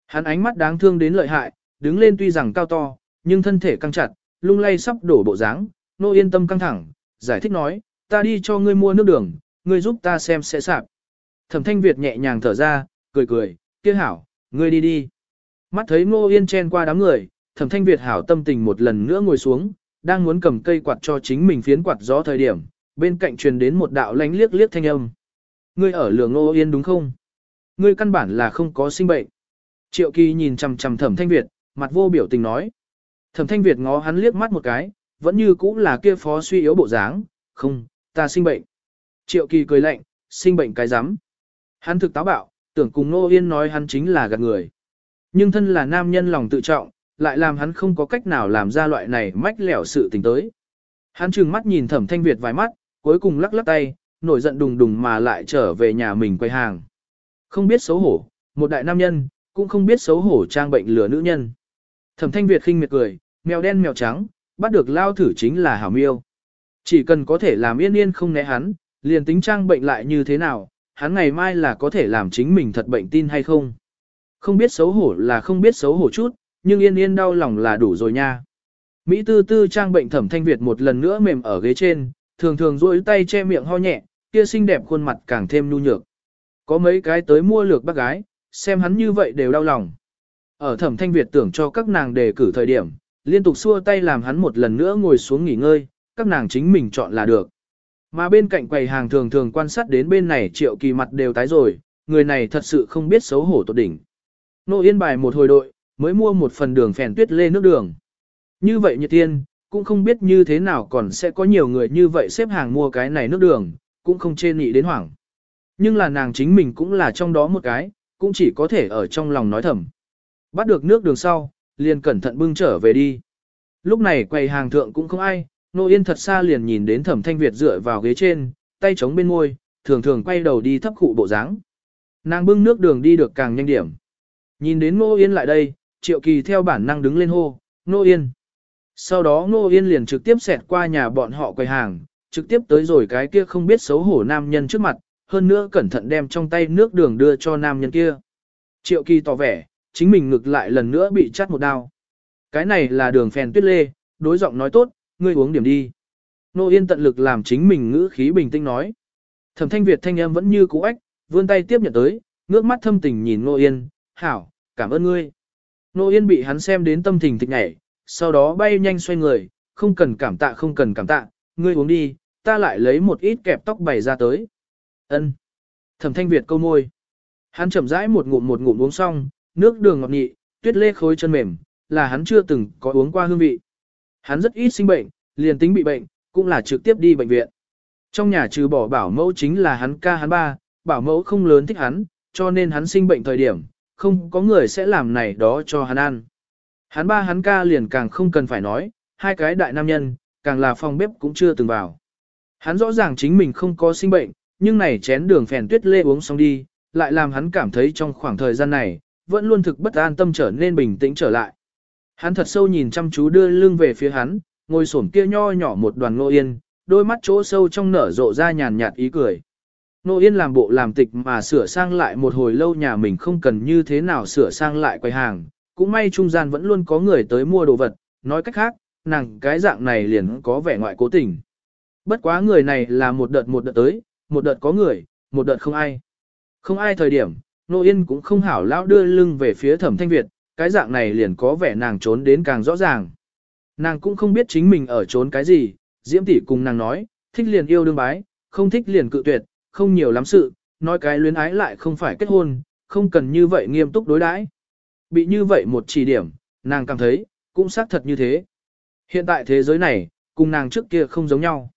Hắn ánh mắt đáng thương đến lợi hại, đứng lên tuy rằng cao to, nhưng thân thể căng chặt, lung lay sắp đổ bộ dáng, nô yên tâm căng thẳng, giải thích nói, ta đi cho ngươi mua nước đường, ngươi giúp ta xem sẽ sạp. Thẩm thanh Việt nhẹ nhàng thở ra, cười cười, kia hảo, ngươi đi đi. Mắt thấy Ngô Yên chen qua đám người, thẩm thanh Việt hảo tâm tình một lần nữa ngồi xuống, đang muốn cầm cây quạt cho chính mình phiến quạt gió thời điểm, bên cạnh truyền đến một đạo lánh liếc liếc thanh âm. Ngươi ở lửa Ngô Yên đúng không? Ngươi căn bản là không có sinh bệnh. Triệu Kỳ nhìn chầm chầm Thẩm Thanh Việt, mặt vô biểu tình nói. Thẩm Thanh Việt ngó hắn liếc mắt một cái, vẫn như cũ là kia phó suy yếu bộ dáng, không, ta sinh bệnh. Triệu Kỳ cười lạnh, sinh bệnh cái rắm Hắn thực táo bạo, tưởng cùng Nô Yên nói hắn chính là gạt người. Nhưng thân là nam nhân lòng tự trọng, lại làm hắn không có cách nào làm ra loại này mách lẻo sự tình tới. Hắn trừng mắt nhìn thẩm thanh Việt vài mắt, cuối cùng lắc lắc tay, nổi giận đùng đùng mà lại trở về nhà mình quay hàng. Không biết xấu hổ, một đại nam nhân, cũng không biết xấu hổ trang bệnh lửa nữ nhân. Thẩm thanh Việt khinh miệt cười, mèo đen mèo trắng, bắt được lao thử chính là hảo miêu. Chỉ cần có thể làm yên yên không né hắn, liền tính trang bệnh lại như thế nào, hắn ngày mai là có thể làm chính mình thật bệnh tin hay không. Không biết xấu hổ là không biết xấu hổ chút, nhưng yên yên đau lòng là đủ rồi nha. Mỹ tư tư trang bệnh thẩm thanh Việt một lần nữa mềm ở ghế trên, thường thường duỗi tay che miệng ho nhẹ, kia xinh đẹp khuôn mặt càng thêm nhu nhược. Có mấy cái tới mua lược bác gái, xem hắn như vậy đều đau lòng. Ở thẩm thanh Việt tưởng cho các nàng đề cử thời điểm, liên tục xua tay làm hắn một lần nữa ngồi xuống nghỉ ngơi, các nàng chính mình chọn là được. Mà bên cạnh quầy hàng thường thường quan sát đến bên này triệu kỳ mặt đều tái rồi, người này thật sự không biết xấu hổ tột đỉnh. Nô yên bài một hồi đội, mới mua một phần đường phèn tuyết lê nước đường. Như vậy như tiên, cũng không biết như thế nào còn sẽ có nhiều người như vậy xếp hàng mua cái này nước đường, cũng không chê nị đến hoảng. Nhưng là nàng chính mình cũng là trong đó một cái, cũng chỉ có thể ở trong lòng nói thầm. Bắt được nước đường sau, liền cẩn thận bưng trở về đi. Lúc này quầy hàng thượng cũng không ai, Nô Yên thật xa liền nhìn đến Thẩm Thanh Việt dựa vào ghế trên, tay chống bên môi, thường thường quay đầu đi thấp khụ bộ dáng. Nàng bưng nước đường đi được càng nhanh điểm. Nhìn đến Nô Yên lại đây, Triệu Kỳ theo bản năng đứng lên hô, Nô Yên. Sau đó Nô Yên liền trực tiếp xẹt qua nhà bọn họ quầy hàng, trực tiếp tới rồi cái kia không biết xấu hổ nam nhân trước mặt, hơn nữa cẩn thận đem trong tay nước đường đưa cho nam nhân kia. Triệu Kỳ tỏ vẻ, chính mình ngực lại lần nữa bị chắt một đao. Cái này là đường phèn tuyết lê, đối giọng nói tốt, ngươi uống điểm đi. Nô Yên tận lực làm chính mình ngữ khí bình tĩnh nói. Thẩm thanh Việt thanh âm vẫn như cũ ách, vươn tay tiếp nhận tới, ngước mắt thâm tình nhìn Nô Yên, hảo, cảm ơn ngươi. Nô Yên bị hắn xem đến tâm tình thịch nhảy, sau đó bay nhanh xoay người, không cần cảm tạ không cần cảm tạ, ngươi uống đi, ta lại lấy một ít kẹp tóc bày ra tới. ân Thẩm thanh Việt câu môi. Hắn chậm rãi một ngụm một ngụm uống xong, nước đường ngọt nhị, tuyết lê khối chân mềm, là hắn chưa từng có uống qua hương vị. Hắn rất ít sinh bệnh, liền tính bị bệnh, cũng là trực tiếp đi bệnh viện. Trong nhà trừ bỏ bảo mẫu chính là hắn ca hắn ba, bảo mẫu không lớn thích hắn, cho nên hắn sinh bệnh thời điểm, không có người sẽ làm này đó cho hắn ăn. Hắn ba hắn ca liền càng không cần phải nói, hai cái đại nam nhân, càng là phòng bếp cũng chưa từng vào. Hắn rõ ràng chính mình không có sinh bệnh, nhưng này chén đường phèn tuyết lê uống xong đi, lại làm hắn cảm thấy trong khoảng thời gian này, vẫn luôn thực bất an tâm trở nên bình tĩnh trở lại. Hắn thật sâu nhìn chăm chú đưa lưng về phía hắn, ngồi xổm kia nho nhỏ một đoàn nô yên, đôi mắt chỗ sâu trong nở rộ ra nhàn nhạt ý cười. Nô yên làm bộ làm tịch mà sửa sang lại một hồi lâu nhà mình không cần như thế nào sửa sang lại quầy hàng, cũng may trung gian vẫn luôn có người tới mua đồ vật, nói cách khác, nàng cái dạng này liền có vẻ ngoại cố tình. Bất quá người này là một đợt một đợt tới, một đợt có người, một đợt không ai. Không ai thời điểm, Nô Yên cũng không hảo lão đưa lưng về phía thẩm thanh Việt, cái dạng này liền có vẻ nàng trốn đến càng rõ ràng. Nàng cũng không biết chính mình ở trốn cái gì, Diễm tỷ cùng nàng nói, thích liền yêu đương bái, không thích liền cự tuyệt, không nhiều lắm sự, nói cái luyến ái lại không phải kết hôn, không cần như vậy nghiêm túc đối đãi. Bị như vậy một chỉ điểm, nàng cảm thấy, cũng xác thật như thế. Hiện tại thế giới này, cùng nàng trước kia không giống nhau.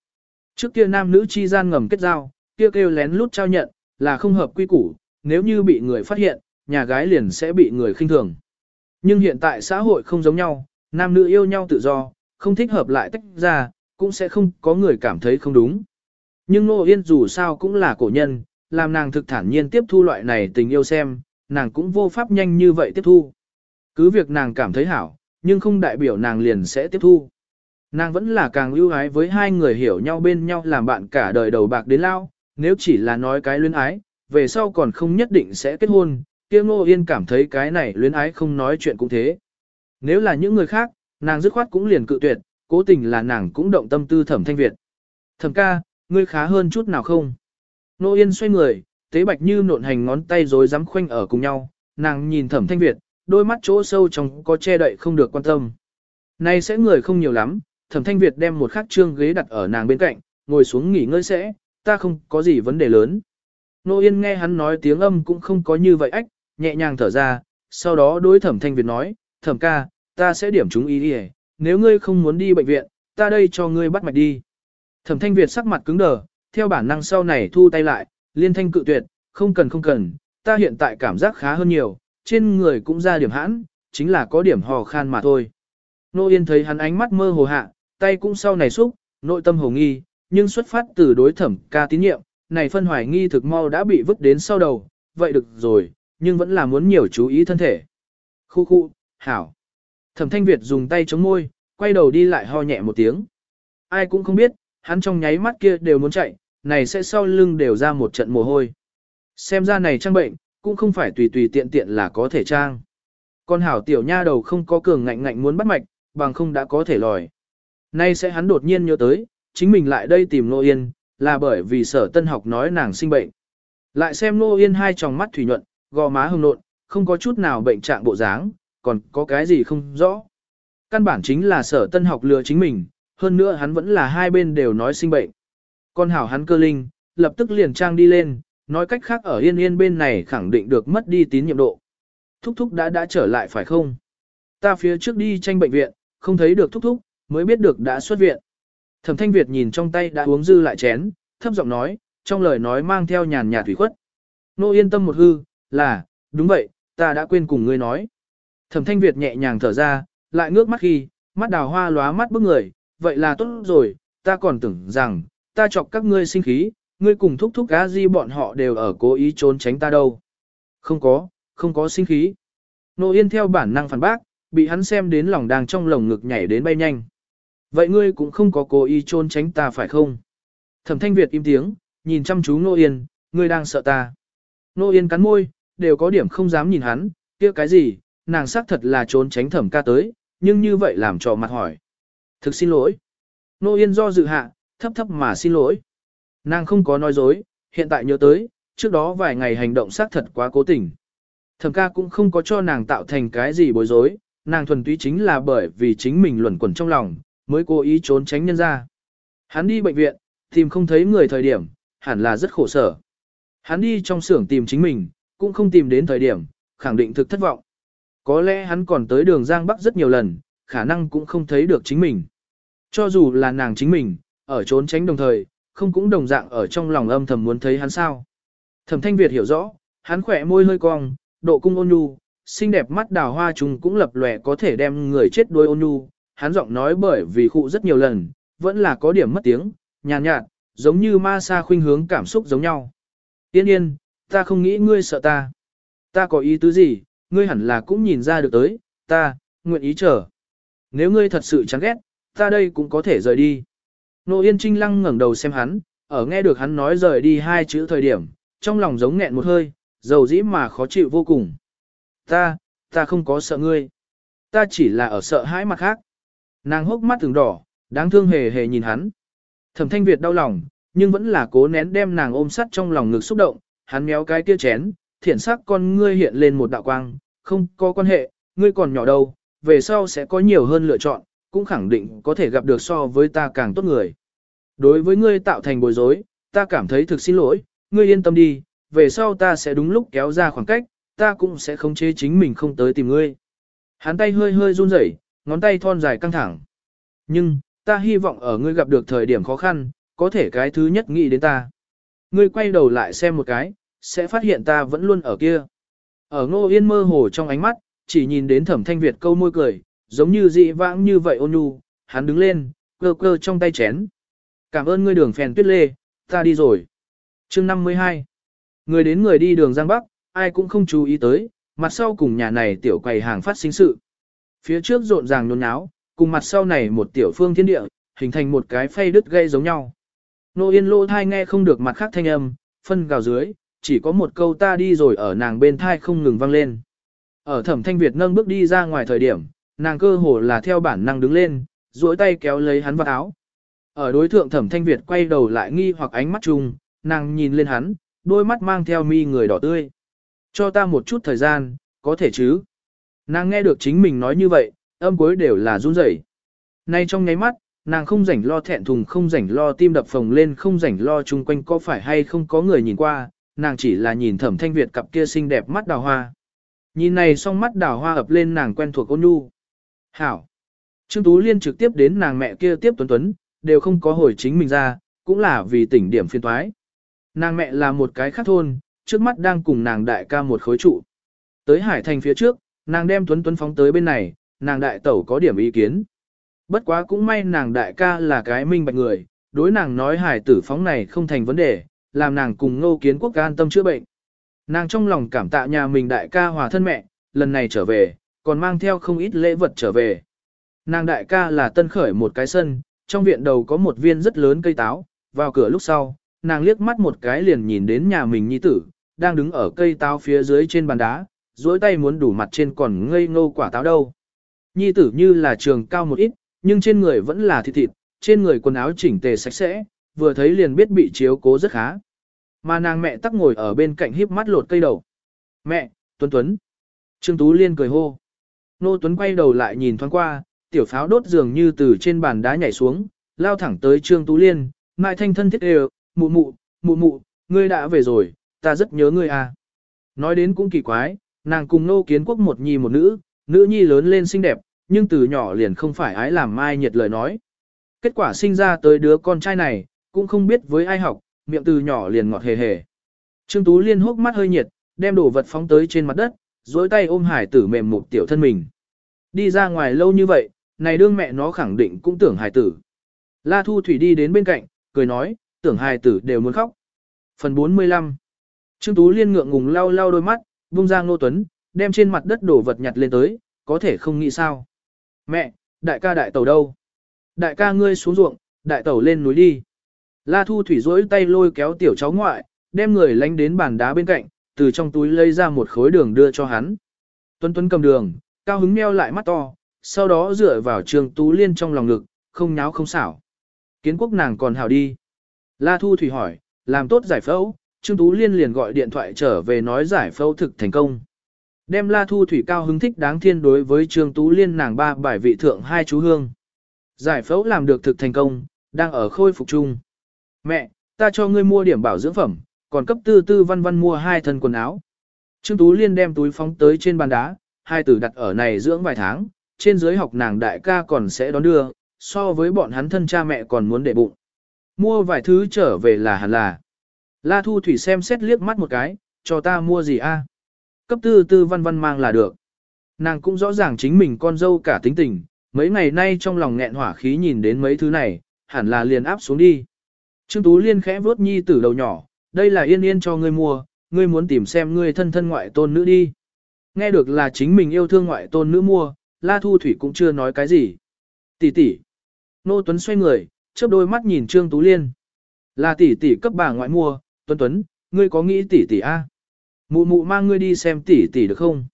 Trước kia nam nữ chi gian ngầm kết giao, kia kêu lén lút trao nhận, là không hợp quy củ, nếu như bị người phát hiện, nhà gái liền sẽ bị người khinh thường. Nhưng hiện tại xã hội không giống nhau, nam nữ yêu nhau tự do, không thích hợp lại tách ra, cũng sẽ không có người cảm thấy không đúng. Nhưng Nô Yên dù sao cũng là cổ nhân, làm nàng thực thản nhiên tiếp thu loại này tình yêu xem, nàng cũng vô pháp nhanh như vậy tiếp thu. Cứ việc nàng cảm thấy hảo, nhưng không đại biểu nàng liền sẽ tiếp thu. Nàng vẫn là càng ưu ái với hai người hiểu nhau bên nhau làm bạn cả đời đầu bạc đến lao, nếu chỉ là nói cái luyến ái, về sau còn không nhất định sẽ kết hôn, kia Ngô Yên cảm thấy cái này luyến ái không nói chuyện cũng thế. Nếu là những người khác, nàng dứt khoát cũng liền cự tuyệt, cố tình là nàng cũng động tâm tư thẩm thanh Việt. Thẩm ca, ngươi khá hơn chút nào không? Nô Yên xoay người, tế bạch như nộn hành ngón tay rồi dám khoanh ở cùng nhau, nàng nhìn thẩm thanh Việt, đôi mắt chỗ sâu trong có che đậy không được quan tâm. Nay sẽ người không nhiều lắm, thẩm thanh Việt đem một khắc trương ghế đặt ở nàng bên cạnh, ngồi xuống nghỉ ngơi sẽ, ta không có gì vấn đề lớn. Nô Yên nghe hắn nói tiếng âm cũng không có như vậy ách, nhẹ nhàng thở ra, sau đó đối thẩm thanh Việt nói, thẩm ca, ta sẽ điểm chúng ý đi nếu ngươi không muốn đi bệnh viện, ta đây cho ngươi bắt mạch đi. Thẩm thanh Việt sắc mặt cứng đờ, theo bản năng sau này thu tay lại, liên thanh cự tuyệt, không cần không cần, ta hiện tại cảm giác khá hơn nhiều, trên người cũng ra điểm hãn, chính là có điểm hò khan mà thôi. Nô Yên thấy hắn ánh mắt mơ hồ hạ, tay cũng sau này xúc, nội tâm hồ nghi, nhưng xuất phát từ đối thẩm ca tín nhiệm, này phân hoài nghi thực mau đã bị vứt đến sau đầu, vậy được rồi, nhưng vẫn là muốn nhiều chú ý thân thể. Khu khu, hảo. Thẩm thanh Việt dùng tay chống môi, quay đầu đi lại ho nhẹ một tiếng. Ai cũng không biết, hắn trong nháy mắt kia đều muốn chạy, này sẽ sau lưng đều ra một trận mồ hôi. Xem ra này trang bệnh, cũng không phải tùy tùy tiện tiện là có thể trang. Con hảo tiểu nha đầu không có cường ngạnh ngạnh muốn bắt mạch, bằng không đã có thể lòi. Nay sẽ hắn đột nhiên nhớ tới, chính mình lại đây tìm Nô Yên, là bởi vì sở tân học nói nàng sinh bệnh. Lại xem Nô Yên hai tròng mắt thủy nhuận, gò má hồng nộn, không có chút nào bệnh trạng bộ dáng, còn có cái gì không rõ. Căn bản chính là sở tân học lừa chính mình, hơn nữa hắn vẫn là hai bên đều nói sinh bệnh. Con hảo hắn cơ linh, lập tức liền trang đi lên, nói cách khác ở yên yên bên này khẳng định được mất đi tín nhiệm độ. Thúc thúc đã đã trở lại phải không? Ta phía trước đi tranh bệnh viện, không thấy được thúc thúc, mới biết được đã xuất viện. Thẩm thanh Việt nhìn trong tay đã uống dư lại chén, thấp giọng nói, trong lời nói mang theo nhàn nhạt thủy khuất. Nô yên tâm một hư, là, đúng vậy, ta đã quên cùng ngươi nói. Thẩm thanh Việt nhẹ nhàng thở ra, lại ngước mắt khi, mắt đào hoa lóa mắt bức người, vậy là tốt rồi, ta còn tưởng rằng, ta chọc các ngươi sinh khí, ngươi cùng thúc thúc cá di bọn họ đều ở cố ý trốn tránh ta đâu. Không có, không có sinh khí. Nô Yên theo bản năng phản bác, bị hắn xem đến lòng đang trong lồng ngực nhảy đến bay nhanh. Vậy ngươi cũng không có cố ý trốn tránh ta phải không? Thẩm thanh Việt im tiếng, nhìn chăm chú Nô Yên, ngươi đang sợ ta. Nô Yên cắn môi, đều có điểm không dám nhìn hắn, kia cái gì, nàng xác thật là trốn tránh thẩm ca tới, nhưng như vậy làm cho mặt hỏi. Thực xin lỗi. Nô Yên do dự hạ, thấp thấp mà xin lỗi. Nàng không có nói dối, hiện tại nhớ tới, trước đó vài ngày hành động xác thật quá cố tình. Thẩm ca cũng không có cho nàng tạo thành cái gì bối rối, nàng thuần túy chính là bởi vì chính mình luẩn quẩn trong lòng, mới cố ý trốn tránh nhân ra. Hắn đi bệnh viện, tìm không thấy người thời điểm, hẳn là rất khổ sở. Hắn đi trong xưởng tìm chính mình, cũng không tìm đến thời điểm, khẳng định thực thất vọng. Có lẽ hắn còn tới đường Giang Bắc rất nhiều lần, khả năng cũng không thấy được chính mình. Cho dù là nàng chính mình, ở trốn tránh đồng thời, không cũng đồng dạng ở trong lòng âm thầm muốn thấy hắn sao. Thẩm Thanh Việt hiểu rõ, hắn khỏe môi hơi cong, độ cung ôn nhu, xinh đẹp mắt đào hoa trùng cũng lập lòe có thể đem người chết đuôi ôn nhu. Hắn giọng nói bởi vì khụ rất nhiều lần, vẫn là có điểm mất tiếng, nhàn nhạt, nhạt, giống như ma sa khuynh hướng cảm xúc giống nhau. Yên yên, ta không nghĩ ngươi sợ ta. Ta có ý tứ gì, ngươi hẳn là cũng nhìn ra được tới, ta, nguyện ý chờ. Nếu ngươi thật sự chán ghét, ta đây cũng có thể rời đi. Nô Yên Trinh lăng ngẩng đầu xem hắn, ở nghe được hắn nói rời đi hai chữ thời điểm, trong lòng giống nghẹn một hơi, dầu dĩ mà khó chịu vô cùng. Ta, ta không có sợ ngươi. Ta chỉ là ở sợ hãi mặt khác. Nàng hốc mắt từng đỏ, đáng thương hề hề nhìn hắn. Thẩm thanh Việt đau lòng, nhưng vẫn là cố nén đem nàng ôm sắt trong lòng ngực xúc động, hắn méo cái kia chén, thiển sắc con ngươi hiện lên một đạo quang, không có quan hệ, ngươi còn nhỏ đâu, về sau sẽ có nhiều hơn lựa chọn, cũng khẳng định có thể gặp được so với ta càng tốt người. Đối với ngươi tạo thành bối rối, ta cảm thấy thực xin lỗi, ngươi yên tâm đi, về sau ta sẽ đúng lúc kéo ra khoảng cách, ta cũng sẽ khống chế chính mình không tới tìm ngươi. Hắn tay hơi hơi run rẩy, ngón tay thon dài căng thẳng. Nhưng, ta hy vọng ở ngươi gặp được thời điểm khó khăn, có thể cái thứ nhất nghĩ đến ta. Ngươi quay đầu lại xem một cái, sẽ phát hiện ta vẫn luôn ở kia. Ở ngô yên mơ hồ trong ánh mắt, chỉ nhìn đến thẩm thanh Việt câu môi cười, giống như dị vãng như vậy ôn nhu, hắn đứng lên, cơ cơ trong tay chén. Cảm ơn ngươi đường phèn tuyết lê, ta đi rồi. chương 52. Người đến người đi đường Giang Bắc, ai cũng không chú ý tới, mặt sau cùng nhà này tiểu quầy hàng phát sinh sự. Phía trước rộn ràng nôn áo, cùng mặt sau này một tiểu phương thiên địa, hình thành một cái phay đứt gây giống nhau. Nô yên lô thai nghe không được mặt khác thanh âm, phân gào dưới, chỉ có một câu ta đi rồi ở nàng bên thai không ngừng vang lên. Ở thẩm thanh Việt nâng bước đi ra ngoài thời điểm, nàng cơ hồ là theo bản năng đứng lên, duỗi tay kéo lấy hắn vào áo. Ở đối thượng thẩm thanh Việt quay đầu lại nghi hoặc ánh mắt chung, nàng nhìn lên hắn, đôi mắt mang theo mi người đỏ tươi. Cho ta một chút thời gian, có thể chứ? Nàng nghe được chính mình nói như vậy, âm cuối đều là run rẩy. Nay trong nháy mắt, nàng không rảnh lo thẹn thùng không rảnh lo tim đập phồng lên không rảnh lo chung quanh có phải hay không có người nhìn qua, nàng chỉ là nhìn thẩm thanh Việt cặp kia xinh đẹp mắt đào hoa. Nhìn này xong mắt đào hoa ập lên nàng quen thuộc ôn nhu. Hảo. Trương Tú Liên trực tiếp đến nàng mẹ kia tiếp tuấn tuấn, đều không có hồi chính mình ra, cũng là vì tỉnh điểm phiên thoái. Nàng mẹ là một cái khác thôn, trước mắt đang cùng nàng đại ca một khối trụ. Tới Hải Thành phía trước, nàng đem tuấn tuấn phóng tới bên này, nàng đại tẩu có điểm ý kiến. Bất quá cũng may nàng đại ca là cái minh bạch người, đối nàng nói hải tử phóng này không thành vấn đề, làm nàng cùng ngô kiến quốc an tâm chữa bệnh. Nàng trong lòng cảm tạ nhà mình đại ca hòa thân mẹ, lần này trở về, còn mang theo không ít lễ vật trở về. Nàng đại ca là tân khởi một cái sân, trong viện đầu có một viên rất lớn cây táo, vào cửa lúc sau, nàng liếc mắt một cái liền nhìn đến nhà mình nhi tử, đang đứng ở cây táo phía dưới trên bàn đá, duỗi tay muốn đủ mặt trên còn ngây ngô quả táo đâu. Nhi tử như là trường cao một ít, nhưng trên người vẫn là thịt thịt, trên người quần áo chỉnh tề sạch sẽ, vừa thấy liền biết bị chiếu cố rất khá. Mà nàng mẹ tắc ngồi ở bên cạnh híp mắt lột cây đầu. Mẹ, Tuấn Tuấn. Trương Tú Liên cười hô. Nô Tuấn quay đầu lại nhìn thoáng qua, tiểu pháo đốt dường như từ trên bàn đá nhảy xuống, lao thẳng tới Trương Tú Liên, mai thanh thân thiết đều, mụ mụ, mụ mụ, ngươi đã về rồi, ta rất nhớ ngươi à. Nói đến cũng kỳ quái, nàng cùng nô kiến quốc một nhi một nữ, nữ nhi lớn lên xinh đẹp, nhưng từ nhỏ liền không phải ái làm mai nhiệt lời nói. Kết quả sinh ra tới đứa con trai này, cũng không biết với ai học, miệng từ nhỏ liền ngọt hề hề. Trương Tú Liên hốc mắt hơi nhiệt, đem đồ vật phóng tới trên mặt đất, dối tay ôm hải tử mềm một tiểu thân mình. Đi ra ngoài lâu như vậy, này đương mẹ nó khẳng định cũng tưởng hải tử. La Thu Thủy đi đến bên cạnh, cười nói, tưởng hải tử đều muốn khóc. Phần 45 Trương Tú Liên ngượng ngùng lau lau đôi mắt, buông ra Ngô Tuấn, đem trên mặt đất đổ vật nhặt lên tới, có thể không nghĩ sao. Mẹ, đại ca đại tàu đâu? Đại ca ngươi xuống ruộng, đại tàu lên núi đi. La Thu Thủy rỗi tay lôi kéo tiểu cháu ngoại, đem người lánh đến bàn đá bên cạnh, từ trong túi lấy ra một khối đường đưa cho hắn. Tuấn Tuấn cầm đường, cao hứng meo lại mắt to, sau đó dựa vào trường tú liên trong lòng ngực, không nháo không xảo. Kiến quốc nàng còn hào đi. La Thu Thủy hỏi, làm tốt giải phẫu, Trương Tú Liên liền gọi điện thoại trở về nói giải phẫu thực thành công. Đem La Thu Thủy cao hứng thích đáng thiên đối với Trương Tú Liên nàng ba bài vị thượng hai chú hương. Giải phẫu làm được thực thành công, đang ở khôi phục chung. Mẹ, ta cho ngươi mua điểm bảo dưỡng phẩm, còn cấp tư tư văn văn mua hai thân quần áo. Trương Tú Liên đem túi phóng tới trên bàn đá, hai tử đặt ở này dưỡng vài tháng, trên dưới học nàng đại ca còn sẽ đón đưa, so với bọn hắn thân cha mẹ còn muốn để bụng. Mua vài thứ trở về là hẳn là. La Thu Thủy xem xét liếc mắt một cái, cho ta mua gì a? Cấp tư tư văn văn mang là được. Nàng cũng rõ ràng chính mình con dâu cả tính tình, mấy ngày nay trong lòng nghẹn hỏa khí nhìn đến mấy thứ này, hẳn là liền áp xuống đi. Trương Tú Liên khẽ vuốt nhi tử đầu nhỏ, đây là yên yên cho ngươi mua, ngươi muốn tìm xem ngươi thân thân ngoại tôn nữ đi. Nghe được là chính mình yêu thương ngoại tôn nữ mua, La Thu Thủy cũng chưa nói cái gì. Tỷ tỷ. Nô Tuấn xoay người, chớp đôi mắt nhìn Trương Tú Liên. Là tỷ tỷ cấp bà ngoại mua, Tuấn Tuấn, ngươi có nghĩ tỷ tỷ a? Mụ mụ mang ngươi đi xem tỷ tỷ được không?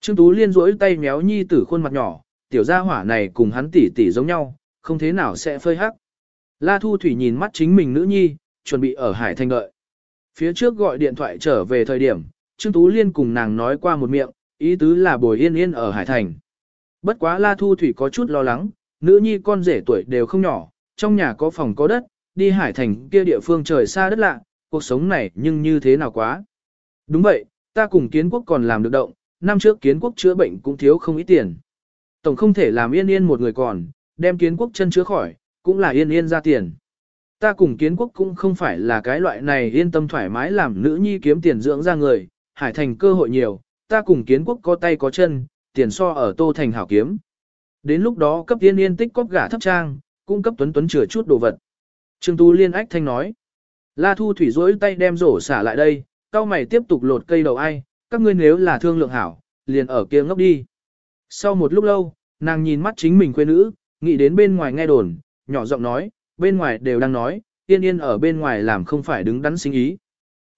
Trương Tú Liên rỗi tay méo nhi tử khuôn mặt nhỏ, tiểu gia hỏa này cùng hắn tỷ tỷ giống nhau, không thế nào sẽ phơi hắc. La Thu Thủy nhìn mắt chính mình nữ nhi, chuẩn bị ở Hải Thành đợi. Phía trước gọi điện thoại trở về thời điểm, Trương Tú Liên cùng nàng nói qua một miệng, ý tứ là bồi yên yên ở Hải Thành. Bất quá La Thu Thủy có chút lo lắng, nữ nhi con rể tuổi đều không nhỏ, trong nhà có phòng có đất, đi Hải Thành kia địa phương trời xa đất lạ, cuộc sống này nhưng như thế nào quá. Đúng vậy, ta cùng kiến quốc còn làm được động, năm trước kiến quốc chữa bệnh cũng thiếu không ít tiền. Tổng không thể làm yên yên một người còn, đem kiến quốc chân chữa khỏi, cũng là yên yên ra tiền. Ta cùng kiến quốc cũng không phải là cái loại này yên tâm thoải mái làm nữ nhi kiếm tiền dưỡng ra người, hải thành cơ hội nhiều, ta cùng kiến quốc có tay có chân, tiền so ở tô thành hảo kiếm. Đến lúc đó cấp yên yên tích cóp gả thấp trang, cung cấp tuấn tuấn chừa chút đồ vật. Trương Tu Liên ách thanh nói. La Thu Thủy rỗi tay đem rổ xả lại đây, cao mày tiếp tục lột cây đầu ai, các ngươi nếu là thương lượng hảo, liền ở kia ngốc đi. Sau một lúc lâu, nàng nhìn mắt chính mình quê nữ, nghĩ đến bên ngoài nghe đồn, nhỏ giọng nói, bên ngoài đều đang nói, yên yên ở bên ngoài làm không phải đứng đắn sinh ý.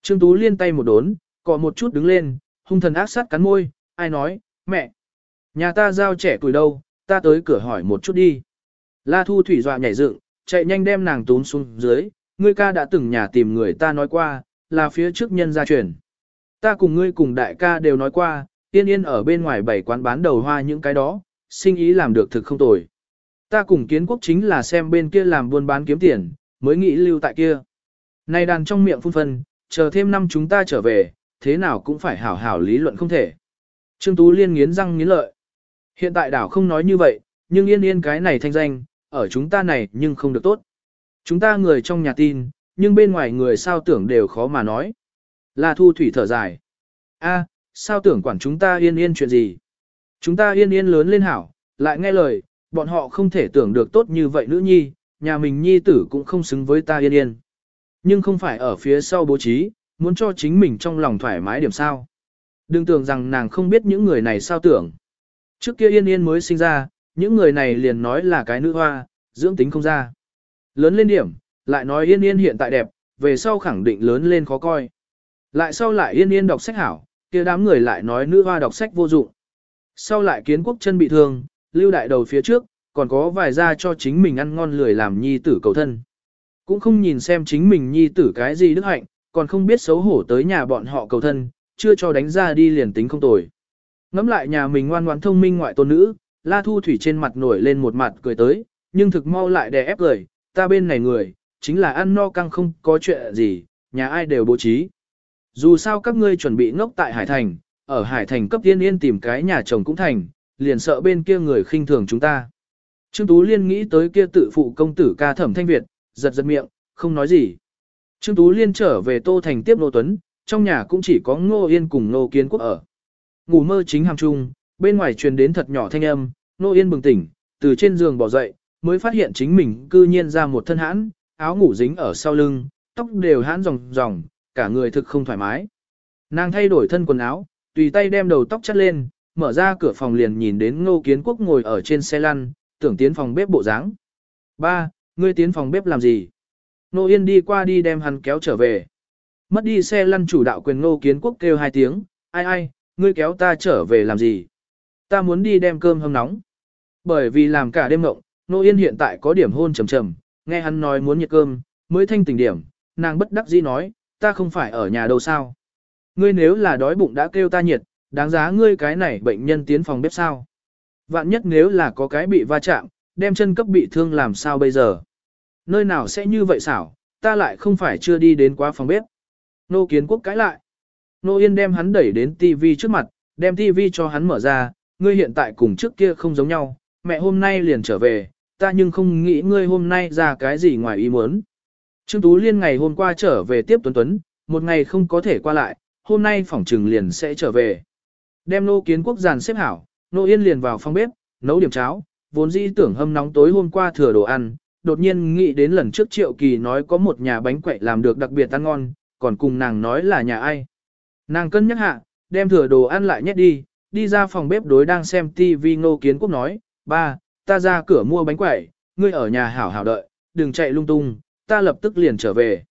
Trương Tú liên tay một đốn, cọ một chút đứng lên, hung thần ác sát cắn môi, ai nói, mẹ, nhà ta giao trẻ tuổi đâu, ta tới cửa hỏi một chút đi. La Thu Thủy dọa nhảy dựng, chạy nhanh đem nàng tốn xuống dưới, ngươi ca đã từng nhà tìm người ta nói qua, là phía trước nhân gia truyền. Ta cùng ngươi cùng đại ca đều nói qua, tiên yên ở bên ngoài bảy quán bán đầu hoa những cái đó, sinh ý làm được thực không tồi. Ta cùng kiến quốc chính là xem bên kia làm buôn bán kiếm tiền, mới nghĩ lưu tại kia. Này đàn trong miệng phun phân, chờ thêm năm chúng ta trở về, thế nào cũng phải hảo hảo lý luận không thể. Trương Tú Liên nghiến răng nghiến lợi. Hiện tại đảo không nói như vậy, nhưng yên yên cái này thanh danh, ở chúng ta này nhưng không được tốt. Chúng ta người trong nhà tin, nhưng bên ngoài người sao tưởng đều khó mà nói. Là thu thủy thở dài. a sao tưởng quản chúng ta yên yên chuyện gì? Chúng ta yên yên lớn lên hảo, lại nghe lời, bọn họ không thể tưởng được tốt như vậy nữ nhi, nhà mình nhi tử cũng không xứng với ta yên yên. Nhưng không phải ở phía sau bố trí, muốn cho chính mình trong lòng thoải mái điểm sao. Đừng tưởng rằng nàng không biết những người này sao tưởng. Trước kia yên yên mới sinh ra, những người này liền nói là cái nữ hoa, dưỡng tính không ra. Lớn lên điểm, lại nói yên yên hiện tại đẹp, về sau khẳng định lớn lên khó coi. Lại sau lại yên yên đọc sách hảo, kia đám người lại nói nữ hoa đọc sách vô dụng. Sau lại kiến quốc chân bị thương, lưu đại đầu phía trước, còn có vài ra cho chính mình ăn ngon lười làm nhi tử cầu thân. Cũng không nhìn xem chính mình nhi tử cái gì đức hạnh, còn không biết xấu hổ tới nhà bọn họ cầu thân, chưa cho đánh ra đi liền tính không tồi. Ngắm lại nhà mình ngoan ngoãn thông minh ngoại tôn nữ, La Thu Thủy trên mặt nổi lên một mặt cười tới, nhưng thực mau lại đè ép cười, ta bên này người, chính là ăn no căng không có chuyện gì, nhà ai đều bố trí. Dù sao các ngươi chuẩn bị ngốc tại Hải Thành, ở Hải Thành cấp tiên yên tìm cái nhà chồng cũng thành, liền sợ bên kia người khinh thường chúng ta. Trương Tú Liên nghĩ tới kia tự phụ công tử ca thẩm thanh Việt, giật giật miệng, không nói gì. Trương Tú Liên trở về Tô Thành tiếp Nô Tuấn, trong nhà cũng chỉ có Ngô Yên cùng Ngô Kiến Quốc ở. Ngủ mơ chính hàm chung, bên ngoài truyền đến thật nhỏ thanh âm, Ngô Yên bừng tỉnh, từ trên giường bỏ dậy, mới phát hiện chính mình cư nhiên ra một thân hãn, áo ngủ dính ở sau lưng, tóc đều hãn ròng ròng, cả người thực không thoải mái. Nàng thay đổi thân quần áo, tùy tay đem đầu tóc chắt lên, mở ra cửa phòng liền nhìn đến Ngô Kiến Quốc ngồi ở trên xe lăn, tưởng tiến phòng bếp bộ dáng. Ba, ngươi tiến phòng bếp làm gì? Nô Yên đi qua đi đem hắn kéo trở về. Mất đi xe lăn chủ đạo quyền Ngô Kiến Quốc kêu hai tiếng, ai ai, ngươi kéo ta trở về làm gì? Ta muốn đi đem cơm hâm nóng. Bởi vì làm cả đêm mộng, Nô Yên hiện tại có điểm hôn trầm trầm, nghe hắn nói muốn nhiệt cơm, mới thanh tỉnh điểm, nàng bất đắc dĩ nói, ta không phải ở nhà đâu sao. Ngươi nếu là đói bụng đã kêu ta nhiệt, đáng giá ngươi cái này bệnh nhân tiến phòng bếp sao. Vạn nhất nếu là có cái bị va chạm, đem chân cấp bị thương làm sao bây giờ. Nơi nào sẽ như vậy xảo, ta lại không phải chưa đi đến quá phòng bếp. Nô kiến quốc cãi lại. Nô Yên đem hắn đẩy đến TV trước mặt, đem TV cho hắn mở ra, ngươi hiện tại cùng trước kia không giống nhau, mẹ hôm nay liền trở về, ta nhưng không nghĩ ngươi hôm nay ra cái gì ngoài ý muốn. Trương Tú Liên ngày hôm qua trở về tiếp Tuấn Tuấn, một ngày không có thể qua lại, hôm nay phỏng trừng liền sẽ trở về. Đem nô kiến quốc giàn xếp hảo, nô yên liền vào phòng bếp, nấu điểm cháo, vốn dĩ tưởng hâm nóng tối hôm qua thừa đồ ăn, đột nhiên nghĩ đến lần trước triệu kỳ nói có một nhà bánh quậy làm được đặc biệt ăn ngon, còn cùng nàng nói là nhà ai. Nàng cân nhắc hạ, đem thừa đồ ăn lại nhét đi, đi ra phòng bếp đối đang xem TV ngô kiến quốc nói, ba, ta ra cửa mua bánh quẩy, ngươi ở nhà hảo hảo đợi, đừng chạy lung tung, ta lập tức liền trở về.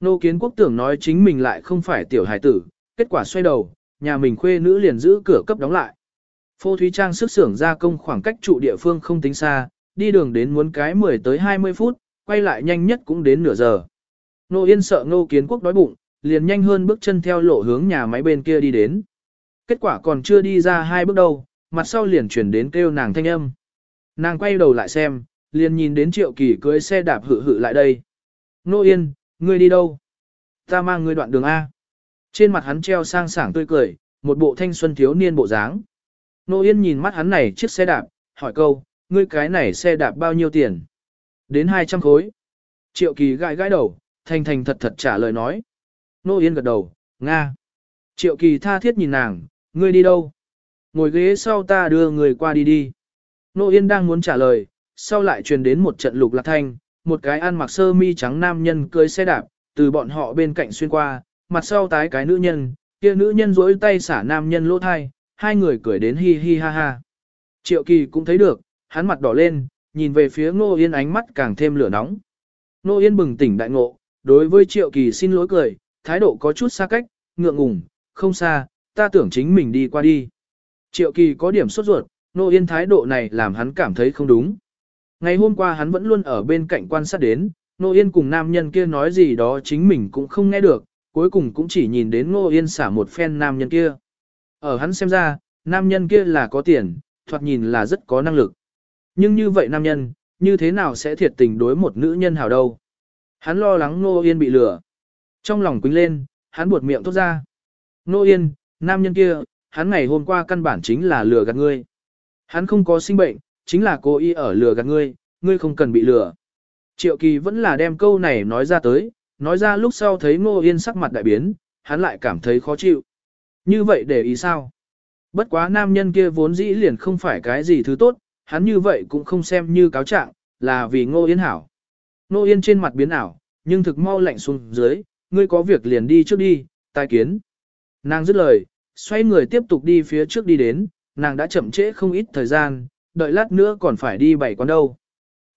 Nô kiến quốc tưởng nói chính mình lại không phải tiểu hải tử, kết quả xoay đầu, nhà mình khuê nữ liền giữ cửa cấp đóng lại. Phô Thúy Trang sức xưởng gia công khoảng cách trụ địa phương không tính xa, đi đường đến muốn cái 10 tới 20 phút, quay lại nhanh nhất cũng đến nửa giờ. Nô Yên sợ Nô Kiến Quốc đói bụng, liền nhanh hơn bước chân theo lộ hướng nhà máy bên kia đi đến. Kết quả còn chưa đi ra hai bước đâu, mặt sau liền chuyển đến kêu nàng thanh âm. Nàng quay đầu lại xem, liền nhìn đến Triệu Kỳ cưới xe đạp hự hự lại đây. Nô Yên, ngươi đi đâu? Ta mang ngươi đoạn đường A. Trên mặt hắn treo sang sảng tươi cười, một bộ thanh xuân thiếu niên bộ dáng. Nô Yên nhìn mắt hắn này chiếc xe đạp, hỏi câu, ngươi cái này xe đạp bao nhiêu tiền? Đến 200 khối. Triệu Kỳ gãi gãi đầu, thành thành thật thật trả lời nói. Nô Yên gật đầu, Nga. Triệu Kỳ tha thiết nhìn nàng, ngươi đi đâu? Ngồi ghế sau ta đưa người qua đi đi. Nô Yên đang muốn trả lời, sau lại truyền đến một trận lục lạc thanh, một cái ăn mặc sơ mi trắng nam nhân cưới xe đạp, từ bọn họ bên cạnh xuyên qua, mặt sau tái cái nữ nhân, kia nữ nhân rỗi tay xả nam nhân lỗ thai, hai người cười đến hi hi ha ha. Triệu kỳ cũng thấy được, hắn mặt đỏ lên, nhìn về phía Ngô Yên ánh mắt càng thêm lửa nóng. Ngô Yên bừng tỉnh đại ngộ, đối với Triệu kỳ xin lỗi cười, thái độ có chút xa cách, ngượng ngùng, không xa, ta tưởng chính mình đi qua đi. Triệu kỳ có điểm sốt ruột, Nô Yên thái độ này làm hắn cảm thấy không đúng. Ngày hôm qua hắn vẫn luôn ở bên cạnh quan sát đến, Nô Yên cùng nam nhân kia nói gì đó chính mình cũng không nghe được, cuối cùng cũng chỉ nhìn đến Nô Yên xả một phen nam nhân kia. Ở hắn xem ra, nam nhân kia là có tiền, thoạt nhìn là rất có năng lực. Nhưng như vậy nam nhân, như thế nào sẽ thiệt tình đối một nữ nhân hảo đâu? Hắn lo lắng Nô Yên bị lừa. Trong lòng quính lên, hắn buột miệng thốt ra. Nô Yên, nam nhân kia, hắn ngày hôm qua căn bản chính là lừa gạt ngươi. Hắn không có sinh bệnh, chính là cố ý ở lừa gạt ngươi, ngươi không cần bị lừa. Triệu Kỳ vẫn là đem câu này nói ra tới, nói ra lúc sau thấy Ngô Yên sắc mặt đại biến, hắn lại cảm thấy khó chịu. Như vậy để ý sao? Bất quá nam nhân kia vốn dĩ liền không phải cái gì thứ tốt, hắn như vậy cũng không xem như cáo trạng, là vì Ngô Yên hảo. Ngô Yên trên mặt biến ảo, nhưng thực mau lạnh xuống dưới, ngươi có việc liền đi trước đi, tai kiến. Nàng dứt lời, xoay người tiếp tục đi phía trước đi đến, nàng đã chậm trễ không ít thời gian, đợi lát nữa còn phải đi bảy quán đâu.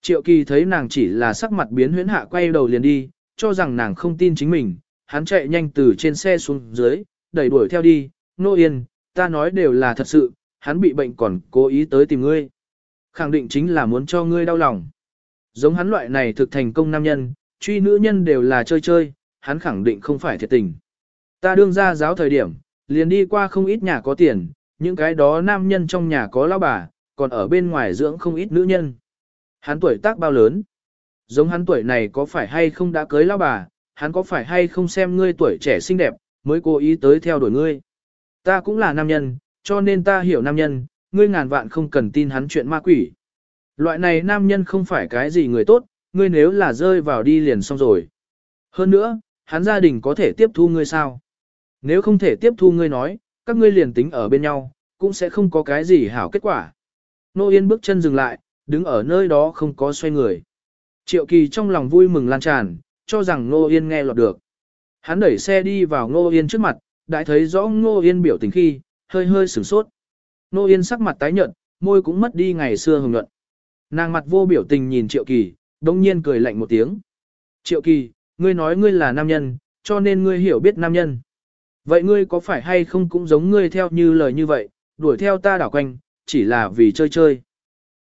Triệu kỳ thấy nàng chỉ là sắc mặt biến huyễn hạ quay đầu liền đi, cho rằng nàng không tin chính mình, hắn chạy nhanh từ trên xe xuống dưới, đẩy đuổi theo đi, nô yên, ta nói đều là thật sự, hắn bị bệnh còn cố ý tới tìm ngươi. Khẳng định chính là muốn cho ngươi đau lòng. Giống hắn loại này thực thành công nam nhân, truy nữ nhân đều là chơi chơi, hắn khẳng định không phải thiệt tình. Ta đương ra giáo thời điểm, liền đi qua không ít nhà có tiền, những cái đó nam nhân trong nhà có lão bà, còn ở bên ngoài dưỡng không ít nữ nhân. Hắn tuổi tác bao lớn? Giống hắn tuổi này có phải hay không đã cưới lão bà, hắn có phải hay không xem ngươi tuổi trẻ xinh đẹp, mới cố ý tới theo đuổi ngươi. Ta cũng là nam nhân, cho nên ta hiểu nam nhân, ngươi ngàn vạn không cần tin hắn chuyện ma quỷ. Loại này nam nhân không phải cái gì người tốt, ngươi nếu là rơi vào đi liền xong rồi. Hơn nữa, hắn gia đình có thể tiếp thu ngươi sao? Nếu không thể tiếp thu ngươi nói, các ngươi liền tính ở bên nhau, cũng sẽ không có cái gì hảo kết quả. Nô Yên bước chân dừng lại, đứng ở nơi đó không có xoay người. Triệu Kỳ trong lòng vui mừng lan tràn, cho rằng Nô Yên nghe lọt được. Hắn đẩy xe đi vào Nô Yên trước mặt, đã thấy rõ Nô Yên biểu tình khi, hơi hơi sửng sốt. Nô Yên sắc mặt tái nhợt, môi cũng mất đi ngày xưa hồng nhuận. Nàng mặt vô biểu tình nhìn Triệu Kỳ, đông nhiên cười lạnh một tiếng. Triệu Kỳ, ngươi nói ngươi là nam nhân, cho nên ngươi hiểu biết nam nhân. Vậy ngươi có phải hay không cũng giống ngươi theo như lời như vậy, đuổi theo ta đảo quanh, chỉ là vì chơi chơi.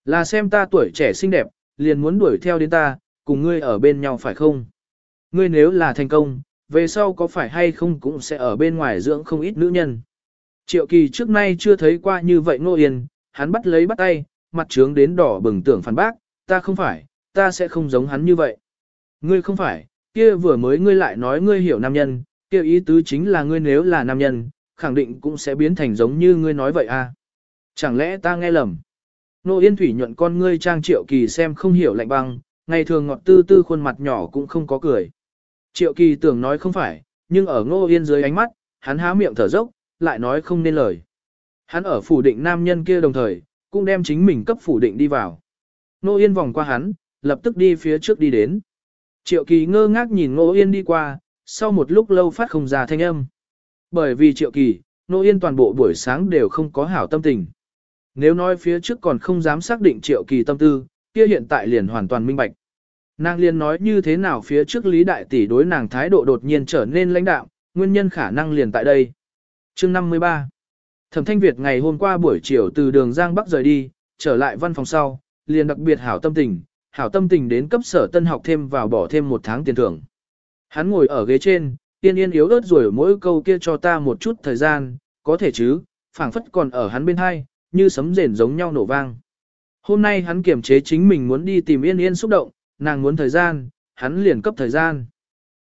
Là xem ta tuổi trẻ xinh đẹp, liền muốn đuổi theo đến ta, cùng ngươi ở bên nhau phải không? Ngươi nếu là thành công, về sau có phải hay không cũng sẽ ở bên ngoài dưỡng không ít nữ nhân. Triệu kỳ trước nay chưa thấy qua như vậy ngô yên, hắn bắt lấy bắt tay, mặt trướng đến đỏ bừng tưởng phản bác, ta không phải, ta sẽ không giống hắn như vậy. Ngươi không phải, kia vừa mới ngươi lại nói ngươi hiểu nam nhân, kia ý tứ chính là ngươi nếu là nam nhân, khẳng định cũng sẽ biến thành giống như ngươi nói vậy à. Chẳng lẽ ta nghe lầm? Nô Yên Thủy nhuận con ngươi trang triệu kỳ xem không hiểu lạnh băng, ngày thường ngọt tư tư khuôn mặt nhỏ cũng không có cười. Triệu kỳ tưởng nói không phải, nhưng ở Ngô Yên dưới ánh mắt, hắn há miệng thở dốc, lại nói không nên lời. Hắn ở phủ định nam nhân kia đồng thời, cũng đem chính mình cấp phủ định đi vào. Nô Yên vòng qua hắn, lập tức đi phía trước đi đến. Triệu kỳ ngơ ngác nhìn Ngô Yên đi qua, sau một lúc lâu phát không ra thanh âm. Bởi vì triệu kỳ, Nô Yên toàn bộ buổi sáng đều không có hảo tâm tình. Nếu nói phía trước còn không dám xác định triệu kỳ tâm tư, kia hiện tại liền hoàn toàn minh bạch. Nàng liền nói như thế nào phía trước Lý Đại Tỷ đối nàng thái độ đột nhiên trở nên lãnh đạo, nguyên nhân khả năng liền tại đây. chương 53 Thẩm Thanh Việt ngày hôm qua buổi chiều từ đường Giang Bắc rời đi, trở lại văn phòng sau, liền đặc biệt hảo tâm tình, hảo tâm tình đến cấp sở tân học thêm vào bỏ thêm một tháng tiền thưởng. Hắn ngồi ở ghế trên, yên yên yếu ớt rồi mỗi câu kia cho ta một chút thời gian, có thể chứ, phảng phất còn ở hắn bên hai, như sấm rền giống nhau nổ vang. Hôm nay hắn kiềm chế chính mình muốn đi tìm yên yên xúc động, nàng muốn thời gian, hắn liền cấp thời gian.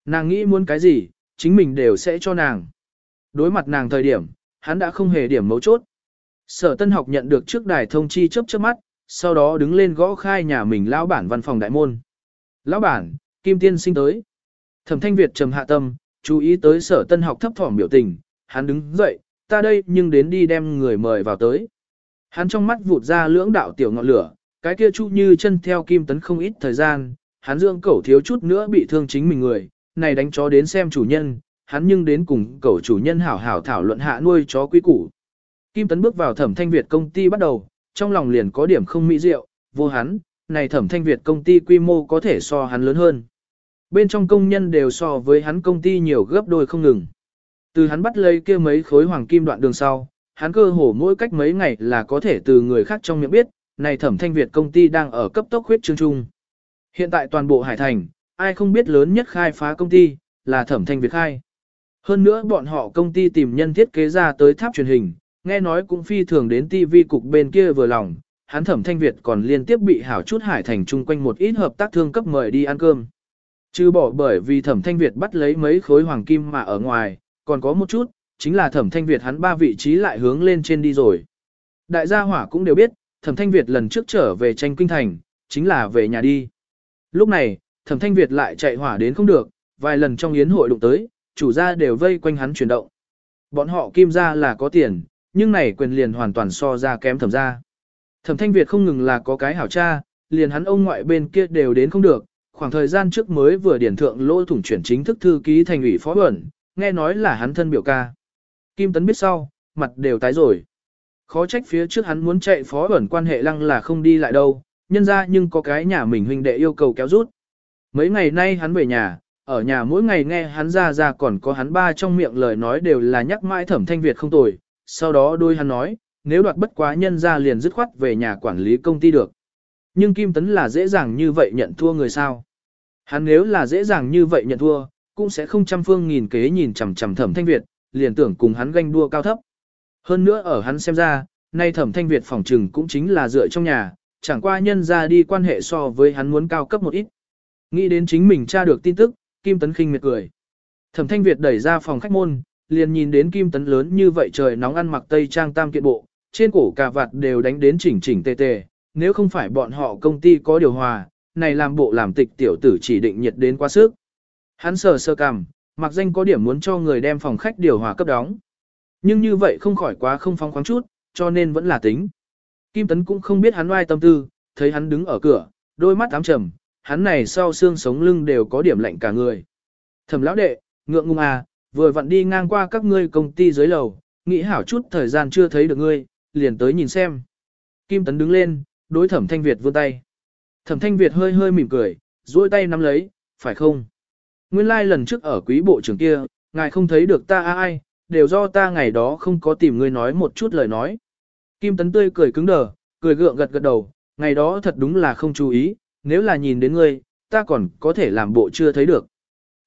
Nàng nghĩ muốn cái gì, chính mình đều sẽ cho nàng. Đối mặt nàng thời điểm, hắn đã không hề điểm mấu chốt. Sở tân học nhận được trước đài thông chi chớp chớp mắt, sau đó đứng lên gõ khai nhà mình lão bản văn phòng đại môn. Lão bản, Kim Tiên sinh tới. Thẩm Thanh Việt trầm hạ tâm, chú ý tới sở tân học thấp thỏm biểu tình, hắn đứng dậy, ta đây nhưng đến đi đem người mời vào tới. Hắn trong mắt vụt ra lưỡng đạo tiểu ngọn lửa, cái kia chu như chân theo kim tấn không ít thời gian, hắn dưỡng cẩu thiếu chút nữa bị thương chính mình người, này đánh chó đến xem chủ nhân, hắn nhưng đến cùng cẩu chủ nhân hảo hảo thảo luận hạ nuôi chó quý củ. Kim tấn bước vào thẩm thanh Việt công ty bắt đầu, trong lòng liền có điểm không mỹ diệu, vô hắn, này thẩm thanh Việt công ty quy mô có thể so hắn lớn hơn. Bên trong công nhân đều so với hắn công ty nhiều gấp đôi không ngừng. Từ hắn bắt lấy kia mấy khối hoàng kim đoạn đường sau, hắn cơ hồ mỗi cách mấy ngày là có thể từ người khác trong miệng biết, này thẩm thanh Việt công ty đang ở cấp tốc huyết trương trung. Hiện tại toàn bộ Hải Thành, ai không biết lớn nhất khai phá công ty, là thẩm thanh Việt khai. Hơn nữa bọn họ công ty tìm nhân thiết kế ra tới tháp truyền hình, nghe nói cũng phi thường đến TV cục bên kia vừa lòng, hắn thẩm thanh Việt còn liên tiếp bị hảo chút Hải Thành chung quanh một ít hợp tác thương cấp mời đi ăn cơm. Chứ bỏ bởi vì thẩm thanh Việt bắt lấy mấy khối hoàng kim mà ở ngoài, còn có một chút, chính là thẩm thanh Việt hắn ba vị trí lại hướng lên trên đi rồi. Đại gia hỏa cũng đều biết, thẩm thanh Việt lần trước trở về tranh kinh thành, chính là về nhà đi. Lúc này, thẩm thanh Việt lại chạy hỏa đến không được, vài lần trong yến hội đụng tới, chủ gia đều vây quanh hắn chuyển động. Bọn họ kim ra là có tiền, nhưng này quyền liền hoàn toàn so ra kém thẩm ra. Thẩm thanh Việt không ngừng là có cái hảo cha, liền hắn ông ngoại bên kia đều đến không được, khoảng thời gian trước mới vừa điển thượng lỗ thủng chuyển chính thức thư ký thành ủy phó bẩn, nghe nói là hắn thân biểu ca. Kim Tấn biết sau, mặt đều tái rồi. Khó trách phía trước hắn muốn chạy phó bẩn quan hệ lăng là không đi lại đâu, nhân ra nhưng có cái nhà mình huynh đệ yêu cầu kéo rút. Mấy ngày nay hắn về nhà, ở nhà mỗi ngày nghe hắn ra ra còn có hắn ba trong miệng lời nói đều là nhắc mãi thẩm thanh Việt không tồi, sau đó đôi hắn nói, nếu đoạt bất quá nhân ra liền dứt khoát về nhà quản lý công ty được. Nhưng Kim Tấn là dễ dàng như vậy nhận thua người sao. Hắn nếu là dễ dàng như vậy nhận thua, cũng sẽ không trăm phương nghìn kế nhìn chằm chằm thẩm thanh Việt, liền tưởng cùng hắn ganh đua cao thấp. Hơn nữa ở hắn xem ra, nay thẩm thanh Việt phỏng trừng cũng chính là dựa trong nhà, chẳng qua nhân ra đi quan hệ so với hắn muốn cao cấp một ít. Nghĩ đến chính mình tra được tin tức, Kim Tấn khinh miệt cười. Thẩm thanh Việt đẩy ra phòng khách môn, liền nhìn đến Kim Tấn lớn như vậy trời nóng ăn mặc tây trang tam kiện bộ, trên cổ cà vạt đều đánh đến chỉnh chỉnh tề tề, nếu không phải bọn họ công ty có điều hòa, này làm bộ làm tịch tiểu tử chỉ định nhiệt đến quá sức. Hắn sờ sơ cằm, mặc danh có điểm muốn cho người đem phòng khách điều hòa cấp đóng. Nhưng như vậy không khỏi quá không phong khoáng chút, cho nên vẫn là tính. Kim Tấn cũng không biết hắn oai tâm tư, thấy hắn đứng ở cửa, đôi mắt ám trầm, hắn này sau xương sống lưng đều có điểm lạnh cả người. Thẩm lão đệ, ngượng ngùng à, vừa vặn đi ngang qua các ngươi công ty dưới lầu, nghĩ hảo chút thời gian chưa thấy được ngươi, liền tới nhìn xem. Kim Tấn đứng lên, đối thẩm thanh Việt vươn tay. Thẩm thanh Việt hơi hơi mỉm cười, duỗi tay nắm lấy, phải không? Nguyên lai like lần trước ở quý bộ trưởng kia, ngài không thấy được ta ai, đều do ta ngày đó không có tìm ngươi nói một chút lời nói. Kim Tấn tươi cười cứng đờ, cười gượng gật gật đầu, ngày đó thật đúng là không chú ý, nếu là nhìn đến ngươi, ta còn có thể làm bộ chưa thấy được.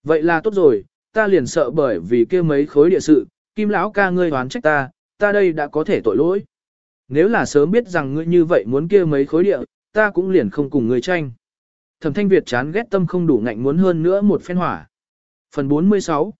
Vậy là tốt rồi, ta liền sợ bởi vì kia mấy khối địa sự, Kim lão ca ngươi oán trách ta, ta đây đã có thể tội lỗi. Nếu là sớm biết rằng ngươi như vậy muốn kia mấy khối địa, ta cũng liền không cùng ngươi tranh. Thẩm Thanh Việt chán ghét tâm không đủ ngạnh muốn hơn nữa một phen hỏa. Phần 46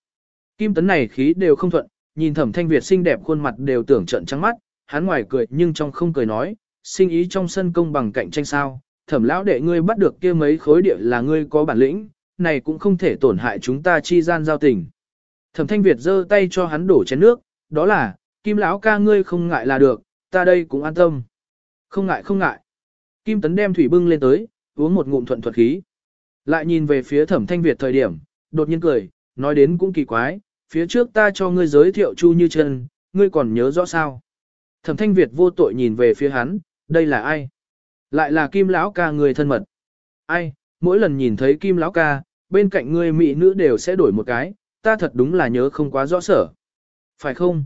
Kim tấn này khí đều không thuận, nhìn Thẩm Thanh Việt xinh đẹp khuôn mặt đều tưởng trận trắng mắt, hắn ngoài cười nhưng trong không cười nói, sinh ý trong sân công bằng cạnh tranh sao, thẩm lão đệ ngươi bắt được kia mấy khối địa là ngươi có bản lĩnh, này cũng không thể tổn hại chúng ta chi gian giao tình. Thẩm Thanh Việt giơ tay cho hắn đổ chén nước, đó là, Kim lão ca ngươi không ngại là được, ta đây cũng an tâm. Không ngại không ngại. Kim Tấn đem thủy bưng lên tới, uống một ngụm thuận thuật khí. Lại nhìn về phía Thẩm Thanh Việt thời điểm, đột nhiên cười, nói đến cũng kỳ quái, phía trước ta cho ngươi giới thiệu Chu Như Chân, ngươi còn nhớ rõ sao? Thẩm Thanh Việt vô tội nhìn về phía hắn, đây là ai? Lại là Kim lão ca người thân mật. Ai, mỗi lần nhìn thấy Kim lão ca, bên cạnh ngươi mỹ nữ đều sẽ đổi một cái, ta thật đúng là nhớ không quá rõ sở. Phải không?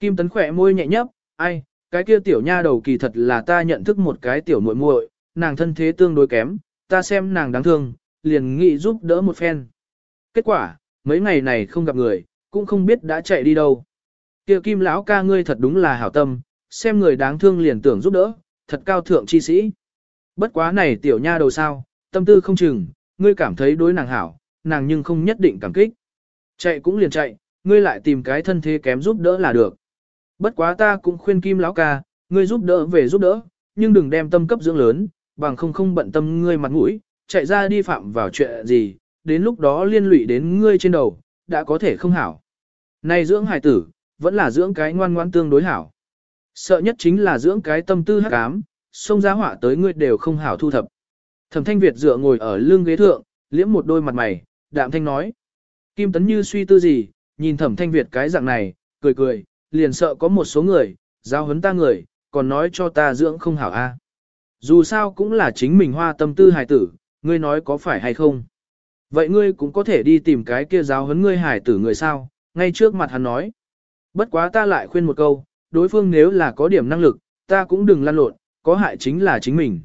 Kim Tấn khỏe môi nhẹ nhấp, ai, cái kia tiểu nha đầu kỳ thật là ta nhận thức một cái tiểu muội muội, nàng thân thế tương đối kém, ta xem nàng đáng thương, liền nghĩ giúp đỡ một phen. Kết quả, mấy ngày này không gặp người, cũng không biết đã chạy đi đâu. Kia Kim lão ca ngươi thật đúng là hảo tâm, xem người đáng thương liền tưởng giúp đỡ, thật cao thượng chi sĩ. Bất quá này tiểu nha đầu sao, tâm tư không chừng, ngươi cảm thấy đối nàng hảo, nàng nhưng không nhất định cảm kích. Chạy cũng liền chạy, ngươi lại tìm cái thân thế kém giúp đỡ là được. Bất quá ta cũng khuyên kim lão ca, ngươi giúp đỡ về giúp đỡ, nhưng đừng đem tâm cấp dưỡng lớn, bằng không không bận tâm ngươi mặt mũi, chạy ra đi phạm vào chuyện gì, đến lúc đó liên lụy đến ngươi trên đầu, đã có thể không hảo. Này dưỡng hài tử, vẫn là dưỡng cái ngoan ngoan tương đối hảo. Sợ nhất chính là dưỡng cái tâm tư hắc ám, xông giá họa tới ngươi đều không hảo thu thập. Thẩm Thanh Việt dựa ngồi ở lưng ghế thượng, liễm một đôi mặt mày, đạm thanh nói. Kim Tấn Như suy tư gì, nhìn Thẩm Thanh Việt cái dạng này, cười cười, liền sợ có một số người, giao hấn ta người, còn nói cho ta dưỡng không hảo a. Dù sao cũng là chính mình hoa tâm tư hài tử, ngươi nói có phải hay không. Vậy ngươi cũng có thể đi tìm cái kia giáo huấn ngươi hài tử người sao, ngay trước mặt hắn nói. Bất quá ta lại khuyên một câu, đối phương nếu là có điểm năng lực, ta cũng đừng lăn lộn, có hại chính là chính mình.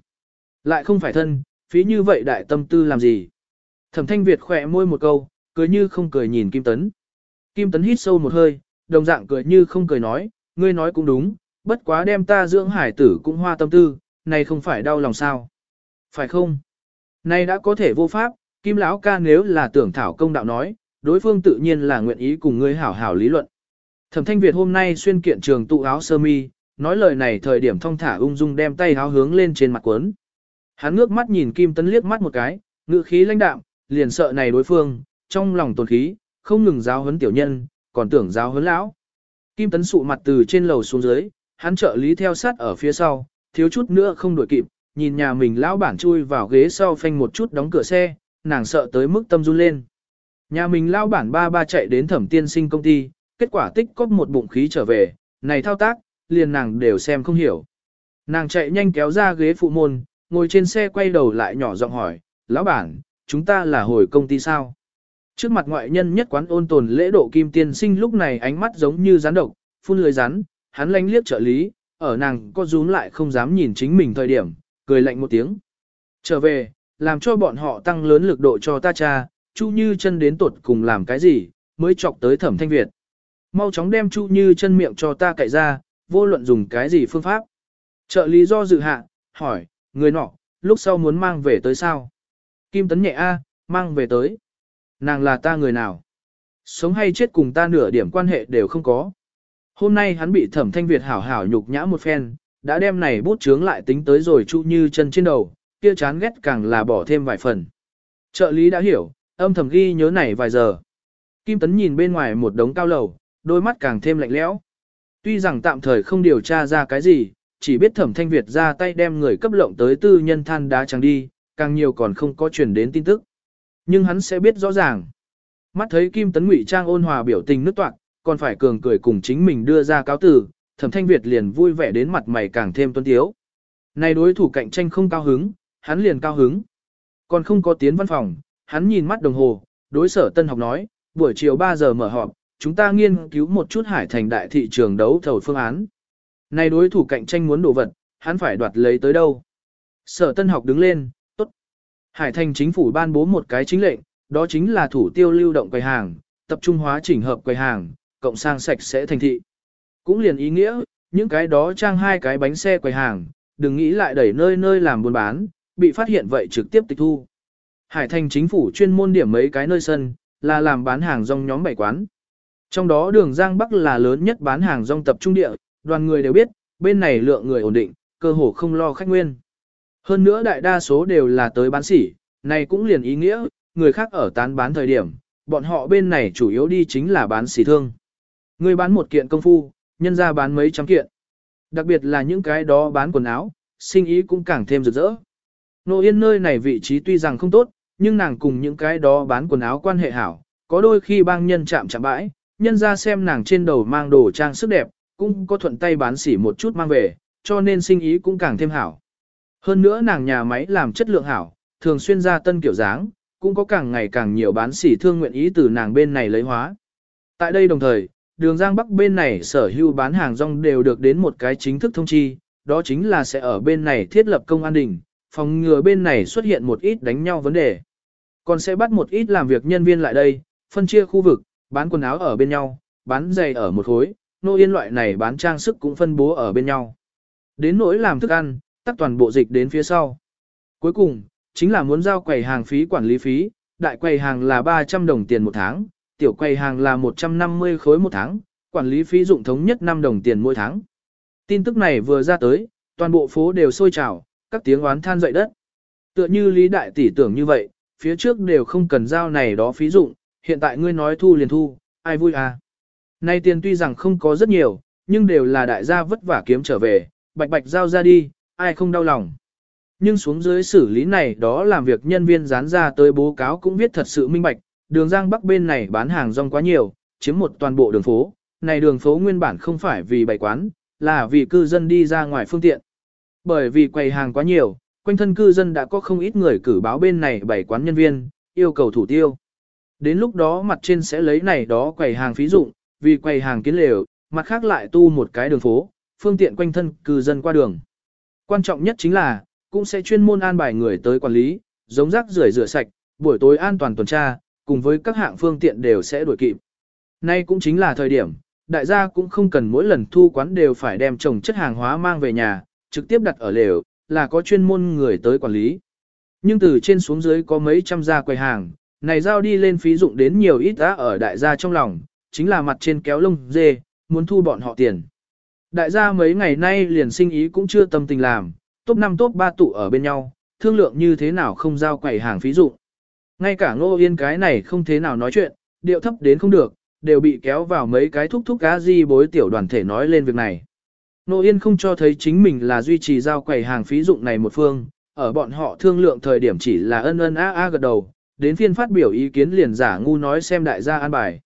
Lại không phải thân, phí như vậy đại tâm tư làm gì. Thẩm thanh Việt khỏe môi một câu, cười như không cười nhìn Kim Tấn. Kim Tấn hít sâu một hơi, đồng dạng cười như không cười nói, ngươi nói cũng đúng, bất quá đem ta dưỡng hải tử cũng hoa tâm tư, này không phải đau lòng sao. Phải không? Này đã có thể vô pháp, Kim lão ca nếu là tưởng thảo công đạo nói, đối phương tự nhiên là nguyện ý cùng ngươi hảo hảo lý luận. Thẩm Thanh Việt hôm nay xuyên kiện trường tụ áo sơ mi, nói lời này thời điểm thong thả ung dung đem tay áo hướng lên trên mặt quấn. Hắn ngước mắt nhìn Kim Tấn liếc mắt một cái, ngữ khí lãnh đạm, liền sợ này đối phương, trong lòng tồn khí, không ngừng giáo huấn tiểu nhân, còn tưởng giáo huấn lão. Kim Tấn sụ mặt từ trên lầu xuống dưới, hắn trợ lý theo sát ở phía sau, thiếu chút nữa không đuổi kịp, nhìn nhà mình lão bản chui vào ghế sau phanh một chút đóng cửa xe, nàng sợ tới mức tâm run lên. Nhà mình lão bản ba ba chạy đến thẩm tiên sinh công ty, kết quả tích cóp một bụng khí trở về, này thao tác, liền nàng đều xem không hiểu. Nàng chạy nhanh kéo ra ghế phụ môn, ngồi trên xe quay đầu lại nhỏ giọng hỏi, lão bản, chúng ta là hồi công ty sao? Trước mặt ngoại nhân nhất quán ôn tồn lễ độ kim tiên sinh lúc này ánh mắt giống như rắn độc, phun lưới rắn, hắn lánh liếc trợ lý, ở nàng có rúm lại không dám nhìn chính mình thời điểm, cười lạnh một tiếng. Trở về, làm cho bọn họ tăng lớn lực độ cho ta cha, Chu Như chân đến tuột cùng làm cái gì, mới chọc tới thẩm thanh Việt. Mau chóng đem Chu Như chân miệng cho ta cậy ra, vô luận dùng cái gì phương pháp. Trợ lý do dự hạ, hỏi, người nọ, lúc sau muốn mang về tới sao? Kim Tấn nhẹ A, mang về tới. Nàng là ta người nào? Sống hay chết cùng ta nửa điểm quan hệ đều không có. Hôm nay hắn bị thẩm thanh Việt hảo hảo nhục nhã một phen, đã đem này bút chướng lại tính tới rồi chu như chân trên đầu, kia chán ghét càng là bỏ thêm vài phần. Trợ lý đã hiểu, âm thầm ghi nhớ này vài giờ. Kim Tấn nhìn bên ngoài một đống cao lầu, đôi mắt càng thêm lạnh lẽo. Tuy rằng tạm thời không điều tra ra cái gì, chỉ biết thẩm thanh Việt ra tay đem người cấp lộng tới tư nhân than đá trắng đi, càng nhiều còn không có truyền đến tin tức. Nhưng hắn sẽ biết rõ ràng. Mắt thấy Kim Tấn Ngụy Trang ôn hòa biểu tình nước toạc, còn phải cường cười cùng chính mình đưa ra cáo tử, Thẩm Thanh Việt liền vui vẻ đến mặt mày càng thêm tuấn tiếu. Này đối thủ cạnh tranh không cao hứng, hắn liền cao hứng. Còn không có tiến văn phòng, hắn nhìn mắt đồng hồ, đối sở tân học nói, buổi chiều 3 giờ mở họp, chúng ta nghiên cứu một chút hải thành đại thị trường đấu thầu phương án. Này đối thủ cạnh tranh muốn đồ vật, hắn phải đoạt lấy tới đâu. Sở tân học đứng lên, Hải thành chính phủ ban bố một cái chính lệnh, đó chính là thủ tiêu lưu động quầy hàng, tập trung hóa chỉnh hợp quầy hàng, cộng sang sạch sẽ thành thị. Cũng liền ý nghĩa, những cái đó trang hai cái bánh xe quầy hàng, đừng nghĩ lại đẩy nơi nơi làm buôn bán, bị phát hiện vậy trực tiếp tịch thu. Hải thành chính phủ chuyên môn điểm mấy cái nơi sân, là làm bán hàng rong nhóm bảy quán. Trong đó đường Giang Bắc là lớn nhất bán hàng rong tập trung địa, đoàn người đều biết, bên này lượng người ổn định, cơ hồ không lo khách nguyên. Hơn nữa đại đa số đều là tới bán sỉ, này cũng liền ý nghĩa, người khác ở tán bán thời điểm, bọn họ bên này chủ yếu đi chính là bán sỉ thương. Người bán một kiện công phu, nhân ra bán mấy trăm kiện. Đặc biệt là những cái đó bán quần áo, sinh ý cũng càng thêm rực rỡ. Nô Yên nơi này vị trí tuy rằng không tốt, nhưng nàng cùng những cái đó bán quần áo quan hệ hảo, có đôi khi bang nhân chạm chạm bãi, nhân ra xem nàng trên đầu mang đồ trang sức đẹp, cũng có thuận tay bán sỉ một chút mang về, cho nên sinh ý cũng càng thêm hảo. Hơn nữa nàng nhà máy làm chất lượng hảo, thường xuyên ra tân kiểu dáng, cũng có càng ngày càng nhiều bán sỉ thương nguyện ý từ nàng bên này lấy hóa. Tại đây đồng thời, đường Giang Bắc bên này sở hữu bán hàng rong đều được đến một cái chính thức thông chi, đó chính là sẽ ở bên này thiết lập công an đình, phòng ngừa bên này xuất hiện một ít đánh nhau vấn đề. Còn sẽ bắt một ít làm việc nhân viên lại đây, phân chia khu vực, bán quần áo ở bên nhau, bán giày ở một khối, nô yên loại này bán trang sức cũng phân bố ở bên nhau. Đến nỗi làm thức ăn, tắt toàn bộ dịch đến phía sau. Cuối cùng, chính là muốn giao quầy hàng phí quản lý phí, đại quầy hàng là 300 đồng tiền một tháng, tiểu quầy hàng là 150 khối một tháng, quản lý phí dụng thống nhất 5 đồng tiền mỗi tháng. Tin tức này vừa ra tới, toàn bộ phố đều sôi trào, các tiếng oán than dậy đất. Tựa như Lý Đại tỷ tưởng như vậy, phía trước đều không cần giao này đó phí dụng, hiện tại ngươi nói thu liền thu, ai vui à. Nay tiền tuy rằng không có rất nhiều, nhưng đều là đại gia vất vả kiếm trở về, bạch bạch giao ra đi, ai không đau lòng. Nhưng xuống dưới xử lý này đó làm việc nhân viên dán ra tới bố cáo cũng viết thật sự minh bạch, đường Giang Bắc bên này bán hàng rong quá nhiều, chiếm một toàn bộ đường phố, này đường phố nguyên bản không phải vì bày quán, là vì cư dân đi ra ngoài phương tiện. Bởi vì quầy hàng quá nhiều, quanh thân cư dân đã có không ít người cử báo bên này bày quán nhân viên, yêu cầu thủ tiêu. Đến lúc đó mặt trên sẽ lấy này đó quầy hàng phí dụng, vì quầy hàng kiến lều, mặt khác lại tu một cái đường phố, phương tiện quanh thân cư dân qua đường. Quan trọng nhất chính là, cũng sẽ chuyên môn an bài người tới quản lý, giống rác rưởi rửa sạch, buổi tối an toàn tuần tra, cùng với các hạng phương tiện đều sẽ đuổi kịp. Nay cũng chính là thời điểm, đại gia cũng không cần mỗi lần thu quán đều phải đem trồng chất hàng hóa mang về nhà, trực tiếp đặt ở lều, là có chuyên môn người tới quản lý. Nhưng từ trên xuống dưới có mấy trăm gia quầy hàng, này giao đi lên phí dụng đến nhiều ít đã ở đại gia trong lòng, chính là mặt trên kéo lông dê, muốn thu bọn họ tiền. Đại gia mấy ngày nay liền sinh ý cũng chưa tâm tình làm, top 5 top 3 tụ ở bên nhau, thương lượng như thế nào không giao quầy hàng phí dụng. Ngay cả ngô yên cái này không thế nào nói chuyện, điệu thấp đến không được, đều bị kéo vào mấy cái thúc thúc cá di bối tiểu đoàn thể nói lên việc này. Ngô yên không cho thấy chính mình là duy trì giao quầy hàng phí dụng này một phương, ở bọn họ thương lượng thời điểm chỉ là ân ân a a gật đầu, đến phiên phát biểu ý kiến liền giả ngu nói xem đại gia an bài.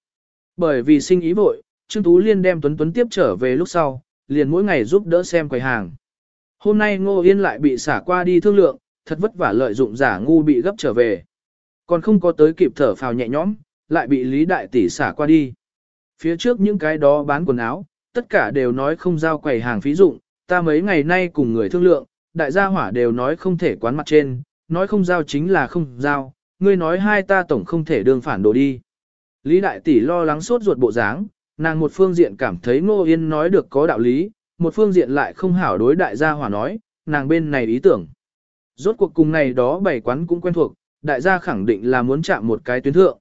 Bởi vì sinh ý vội, Trương Tú Liên đem Tuấn Tuấn tiếp trở về lúc sau, liền mỗi ngày giúp đỡ xem quầy hàng. Hôm nay Ngô Yên lại bị xả qua đi thương lượng, thật vất vả lợi dụng giả ngu bị gấp trở về. Còn không có tới kịp thở phào nhẹ nhõm, lại bị Lý Đại Tỷ xả qua đi. Phía trước những cái đó bán quần áo, tất cả đều nói không giao quầy hàng phí dụng, ta mấy ngày nay cùng người thương lượng, đại gia hỏa đều nói không thể quán mặt trên, nói không giao chính là không giao, ngươi nói hai ta tổng không thể đương phản đồ đi. Lý Đại Tỷ lo lắng suốt ruột bộ dáng, nàng một phương diện cảm thấy Ngô Yên nói được có đạo lý, một phương diện lại không hảo đối đại gia hỏa nói, nàng bên này ý tưởng. Rốt cuộc cùng này đó bảy quán cũng quen thuộc, đại gia khẳng định là muốn chạm một cái tuyến thượng.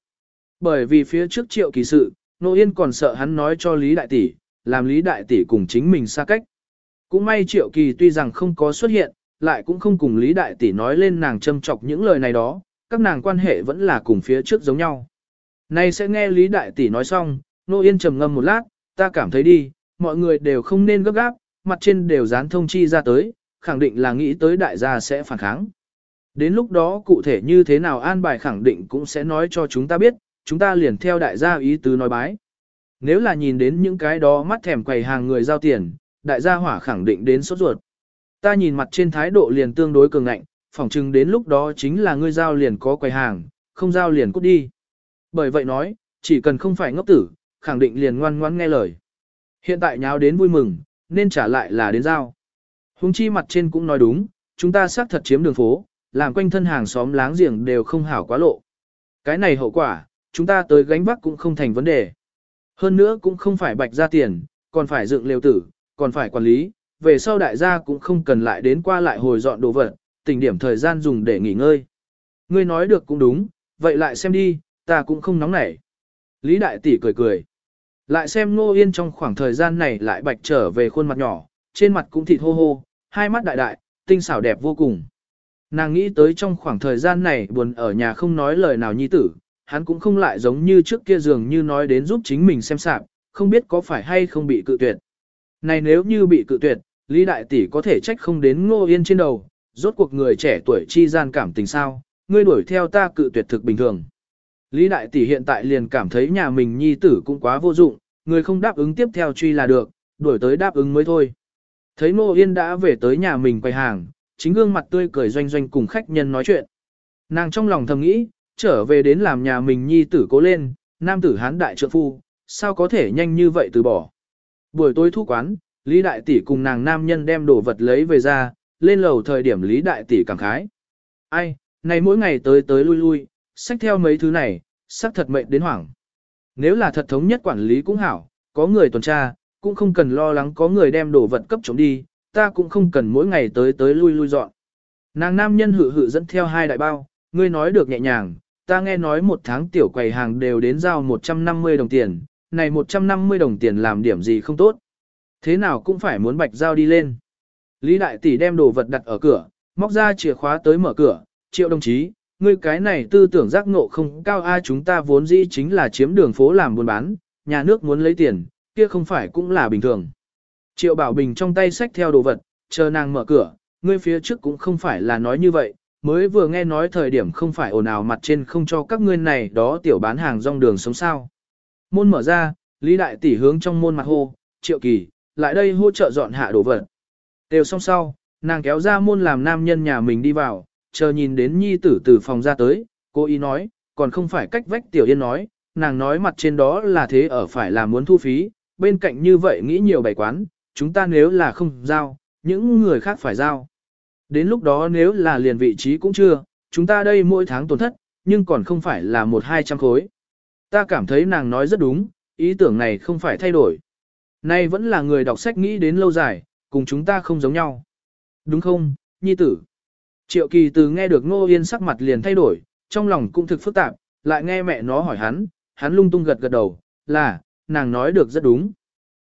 Bởi vì phía trước triệu kỳ sự, Ngô Yên còn sợ hắn nói cho Lý Đại Tỷ, làm Lý Đại Tỷ cùng chính mình xa cách. Cũng may triệu kỳ tuy rằng không có xuất hiện, lại cũng không cùng Lý Đại Tỷ nói lên nàng châm chọc những lời này đó, các nàng quan hệ vẫn là cùng phía trước giống nhau. Này sẽ nghe Lý Đại Tỷ nói xong, Nô Yên trầm ngâm một lát, ta cảm thấy đi, mọi người đều không nên gấp gáp, mặt trên đều dán thông chi ra tới, khẳng định là nghĩ tới đại gia sẽ phản kháng. Đến lúc đó cụ thể như thế nào an bài khẳng định cũng sẽ nói cho chúng ta biết, chúng ta liền theo đại gia ý tứ nói bái. Nếu là nhìn đến những cái đó mắt thèm quầy hàng người giao tiền, đại gia hỏa khẳng định đến sốt ruột. Ta nhìn mặt trên thái độ liền tương đối cường ngạnh, phỏng chừng đến lúc đó chính là ngươi giao liền có quầy hàng, không giao liền cút đi. Bởi vậy nói, chỉ cần không phải ngốc tử, khẳng định liền ngoan ngoãn nghe lời. Hiện tại nháo đến vui mừng, nên trả lại là đến giao. Hùng chi mặt trên cũng nói đúng, chúng ta xác thật chiếm đường phố, làm quanh thân hàng xóm láng giềng đều không hảo quá lộ. Cái này hậu quả, chúng ta tới gánh vác cũng không thành vấn đề. Hơn nữa cũng không phải bạch ra tiền, còn phải dựng liều tử, còn phải quản lý, về sau đại gia cũng không cần lại đến qua lại hồi dọn đồ vật, tình điểm thời gian dùng để nghỉ ngơi. Ngươi nói được cũng đúng, vậy lại xem đi, ta cũng không nóng nảy. Lý đại tỷ cười cười. Lại xem Ngô Yên trong khoảng thời gian này lại bạch trở về khuôn mặt nhỏ, trên mặt cũng thịt hô hô, hai mắt đại đại, tinh xảo đẹp vô cùng. Nàng nghĩ tới trong khoảng thời gian này buồn ở nhà không nói lời nào nhi tử, hắn cũng không lại giống như trước kia dường như nói đến giúp chính mình xem sạp, không biết có phải hay không bị cự tuyệt. Này nếu như bị cự tuyệt, Lý Đại Tỷ có thể trách không đến Ngô Yên trên đầu, rốt cuộc người trẻ tuổi chi gian cảm tình sao, ngươi đuổi theo ta cự tuyệt thực bình thường. Lý Đại Tỷ hiện tại liền cảm thấy nhà mình nhi tử cũng quá vô dụng, người không đáp ứng tiếp theo truy là được, đuổi tới đáp ứng mới thôi. Thấy Ngô Yên đã về tới nhà mình quay hàng, chính gương mặt tươi cười doanh doanh cùng khách nhân nói chuyện. Nàng trong lòng thầm nghĩ, trở về đến làm nhà mình nhi tử cố lên, nam tử hán đại trượng phu, sao có thể nhanh như vậy từ bỏ. Buổi tối thu quán, Lý Đại Tỷ cùng nàng nam nhân đem đồ vật lấy về ra, lên lầu thời điểm Lý Đại Tỷ cảm khái. Ai, này mỗi ngày tới tới lui lui, sách theo mấy thứ này, sắc thật mệnh đến hoảng. Nếu là thật thống nhất quản lý cũng hảo, có người tuần tra, cũng không cần lo lắng có người đem đồ vật cấp chống đi, ta cũng không cần mỗi ngày tới tới lui lui dọn. Nàng nam nhân hự hự dẫn theo hai đại bao, ngươi nói được nhẹ nhàng, ta nghe nói một tháng tiểu quầy hàng đều đến giao 150 đồng tiền, này 150 đồng tiền làm điểm gì không tốt. Thế nào cũng phải muốn bạch giao đi lên. Lý đại tỷ đem đồ vật đặt ở cửa, móc ra chìa khóa tới mở cửa, triệu đồng chí, ngươi cái này tư tưởng giác ngộ không cao ai chúng ta vốn dĩ chính là chiếm đường phố làm buôn bán, nhà nước muốn lấy tiền, kia không phải cũng là bình thường. Triệu Bảo Bình trong tay xách theo đồ vật, chờ nàng mở cửa, ngươi phía trước cũng không phải là nói như vậy, mới vừa nghe nói thời điểm không phải ồn ào mặt trên không cho các ngươi này đó tiểu bán hàng rong đường sống sao. Môn mở ra, Lý Đại Tỷ hướng trong môn mặt hô, Triệu Kỳ, lại đây hỗ trợ dọn hạ đồ vật. Đều xong sau, nàng kéo ra môn làm nam nhân nhà mình đi vào, chờ nhìn đến nhi tử từ phòng ra tới, cô ý nói, còn không phải cách vách tiểu yên nói, nàng nói mặt trên đó là thế ở phải là muốn thu phí, bên cạnh như vậy nghĩ nhiều bài quán, chúng ta nếu là không giao, những người khác phải giao. Đến lúc đó nếu là liền vị trí cũng chưa, chúng ta đây mỗi tháng tổn thất, nhưng còn không phải là một hai trăm khối. Ta cảm thấy nàng nói rất đúng, ý tưởng này không phải thay đổi. Nay vẫn là người đọc sách nghĩ đến lâu dài, cùng chúng ta không giống nhau. Đúng không, nhi tử? Triệu kỳ từ nghe được Ngô Yên sắc mặt liền thay đổi, trong lòng cũng thực phức tạp, lại nghe mẹ nó hỏi hắn, hắn lung tung gật gật đầu, là, nàng nói được rất đúng.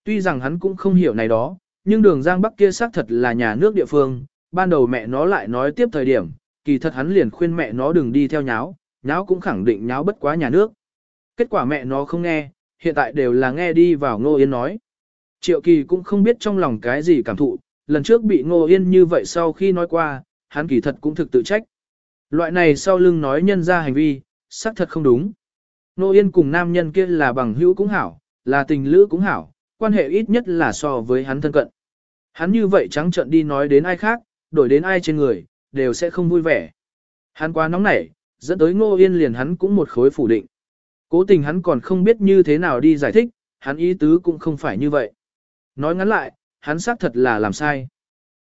Tuy rằng hắn cũng không hiểu này đó, nhưng đường Giang Bắc kia xác thật là nhà nước địa phương, ban đầu mẹ nó lại nói tiếp thời điểm, kỳ thật hắn liền khuyên mẹ nó đừng đi theo nháo, nháo cũng khẳng định nháo bất quá nhà nước. Kết quả mẹ nó không nghe, hiện tại đều là nghe đi vào Ngô Yên nói. Triệu Kỳ cũng không biết trong lòng cái gì cảm thụ, lần trước bị Ngô Yên như vậy sau khi nói qua, hắn kỳ thật cũng thực tự trách. Loại này sau lưng nói nhân ra hành vi, xác thật không đúng. Nô Yên cùng nam nhân kia là bằng hữu cũng hảo, là tình lữ cũng hảo, quan hệ ít nhất là so với hắn thân cận. Hắn như vậy trắng trợn đi nói đến ai khác, đổi đến ai trên người, đều sẽ không vui vẻ. Hắn quá nóng nảy, dẫn tới Ngô Yên liền hắn cũng một khối phủ định. Cố tình hắn còn không biết như thế nào đi giải thích, hắn ý tứ cũng không phải như vậy. Nói ngắn lại, hắn xác thật là làm sai.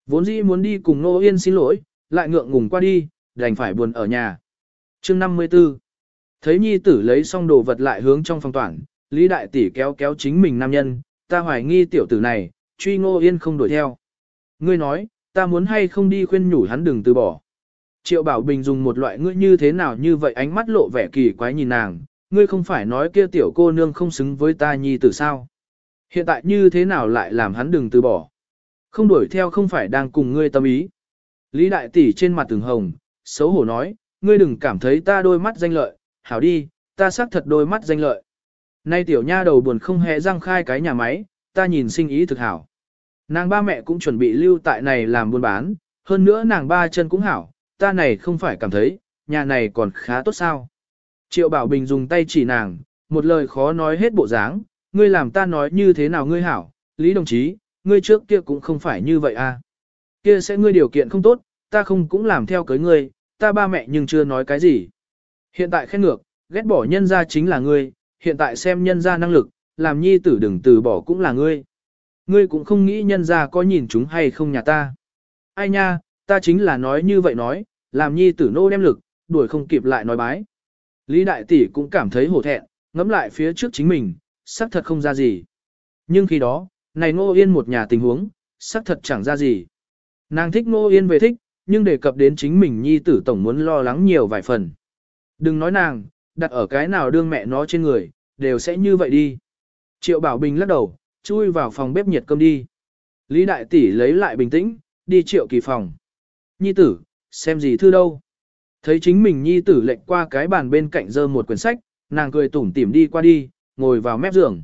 Vốn dĩ muốn đi cùng Ngô Yên xin lỗi, lại ngượng ngùng qua đi, đành phải buồn ở nhà. chương 54 Thấy nhi tử lấy xong đồ vật lại hướng trong phòng toàn, Lý Đại Tỷ kéo kéo chính mình nam nhân, ta hoài nghi tiểu tử này, truy Ngô Yên không đuổi theo. Ngươi nói, ta muốn hay không đi khuyên nhủ hắn đừng từ bỏ. Triệu Bảo Bình dùng một loại ngươi như thế nào như vậy ánh mắt lộ vẻ kỳ quái nhìn nàng, ngươi không phải nói kia tiểu cô nương không xứng với ta nhi tử sao. Hiện tại như thế nào lại làm hắn đừng từ bỏ. Không đuổi theo không phải đang cùng ngươi tâm ý. Lý Đại Tỷ trên mặt từng hồng, xấu hổ nói, ngươi đừng cảm thấy ta đôi mắt danh lợi, hảo đi, ta xác thật đôi mắt danh lợi. Nay tiểu nha đầu buồn không hề răng khai cái nhà máy, ta nhìn sinh ý thực hảo. Nàng ba mẹ cũng chuẩn bị lưu tại này làm buôn bán, hơn nữa nàng ba chân cũng hảo, ta này không phải cảm thấy, nhà này còn khá tốt sao. Triệu Bảo Bình dùng tay chỉ nàng, một lời khó nói hết bộ dáng, ngươi làm ta nói như thế nào ngươi hảo, Lý đồng chí, ngươi trước kia cũng không phải như vậy à. Kia sẽ ngươi điều kiện không tốt, ta không cũng làm theo cưới ngươi, ta ba mẹ nhưng chưa nói cái gì. Hiện tại khen ngược, ghét bỏ nhân ra chính là ngươi, hiện tại xem nhân ra năng lực, làm nhi tử đừng từ bỏ cũng là ngươi. Ngươi cũng không nghĩ nhân ra có nhìn chúng hay không nhà ta. Ai nha, ta chính là nói như vậy nói, làm nhi tử nô đem lực, đuổi không kịp lại nói bái. Lý đại tỷ cũng cảm thấy hổ thẹn, ngẫm lại phía trước chính mình, xác thật không ra gì. Nhưng khi đó, này ngô yên một nhà tình huống, xác thật chẳng ra gì. Nàng thích ngô yên về thích, nhưng đề cập đến chính mình nhi tử tổng muốn lo lắng nhiều vài phần. Đừng nói nàng, đặt ở cái nào đương mẹ nó trên người, đều sẽ như vậy đi. Triệu Bảo Bình lắc đầu, chui vào phòng bếp nhiệt cơm đi. Lý Đại Tỷ lấy lại bình tĩnh, đi Triệu Kỳ phòng. Nhi tử, xem gì thư đâu. Thấy chính mình Nhi tử lệnh qua cái bàn bên cạnh dơ một quyển sách, nàng cười tủm tỉm đi qua đi, ngồi vào mép giường.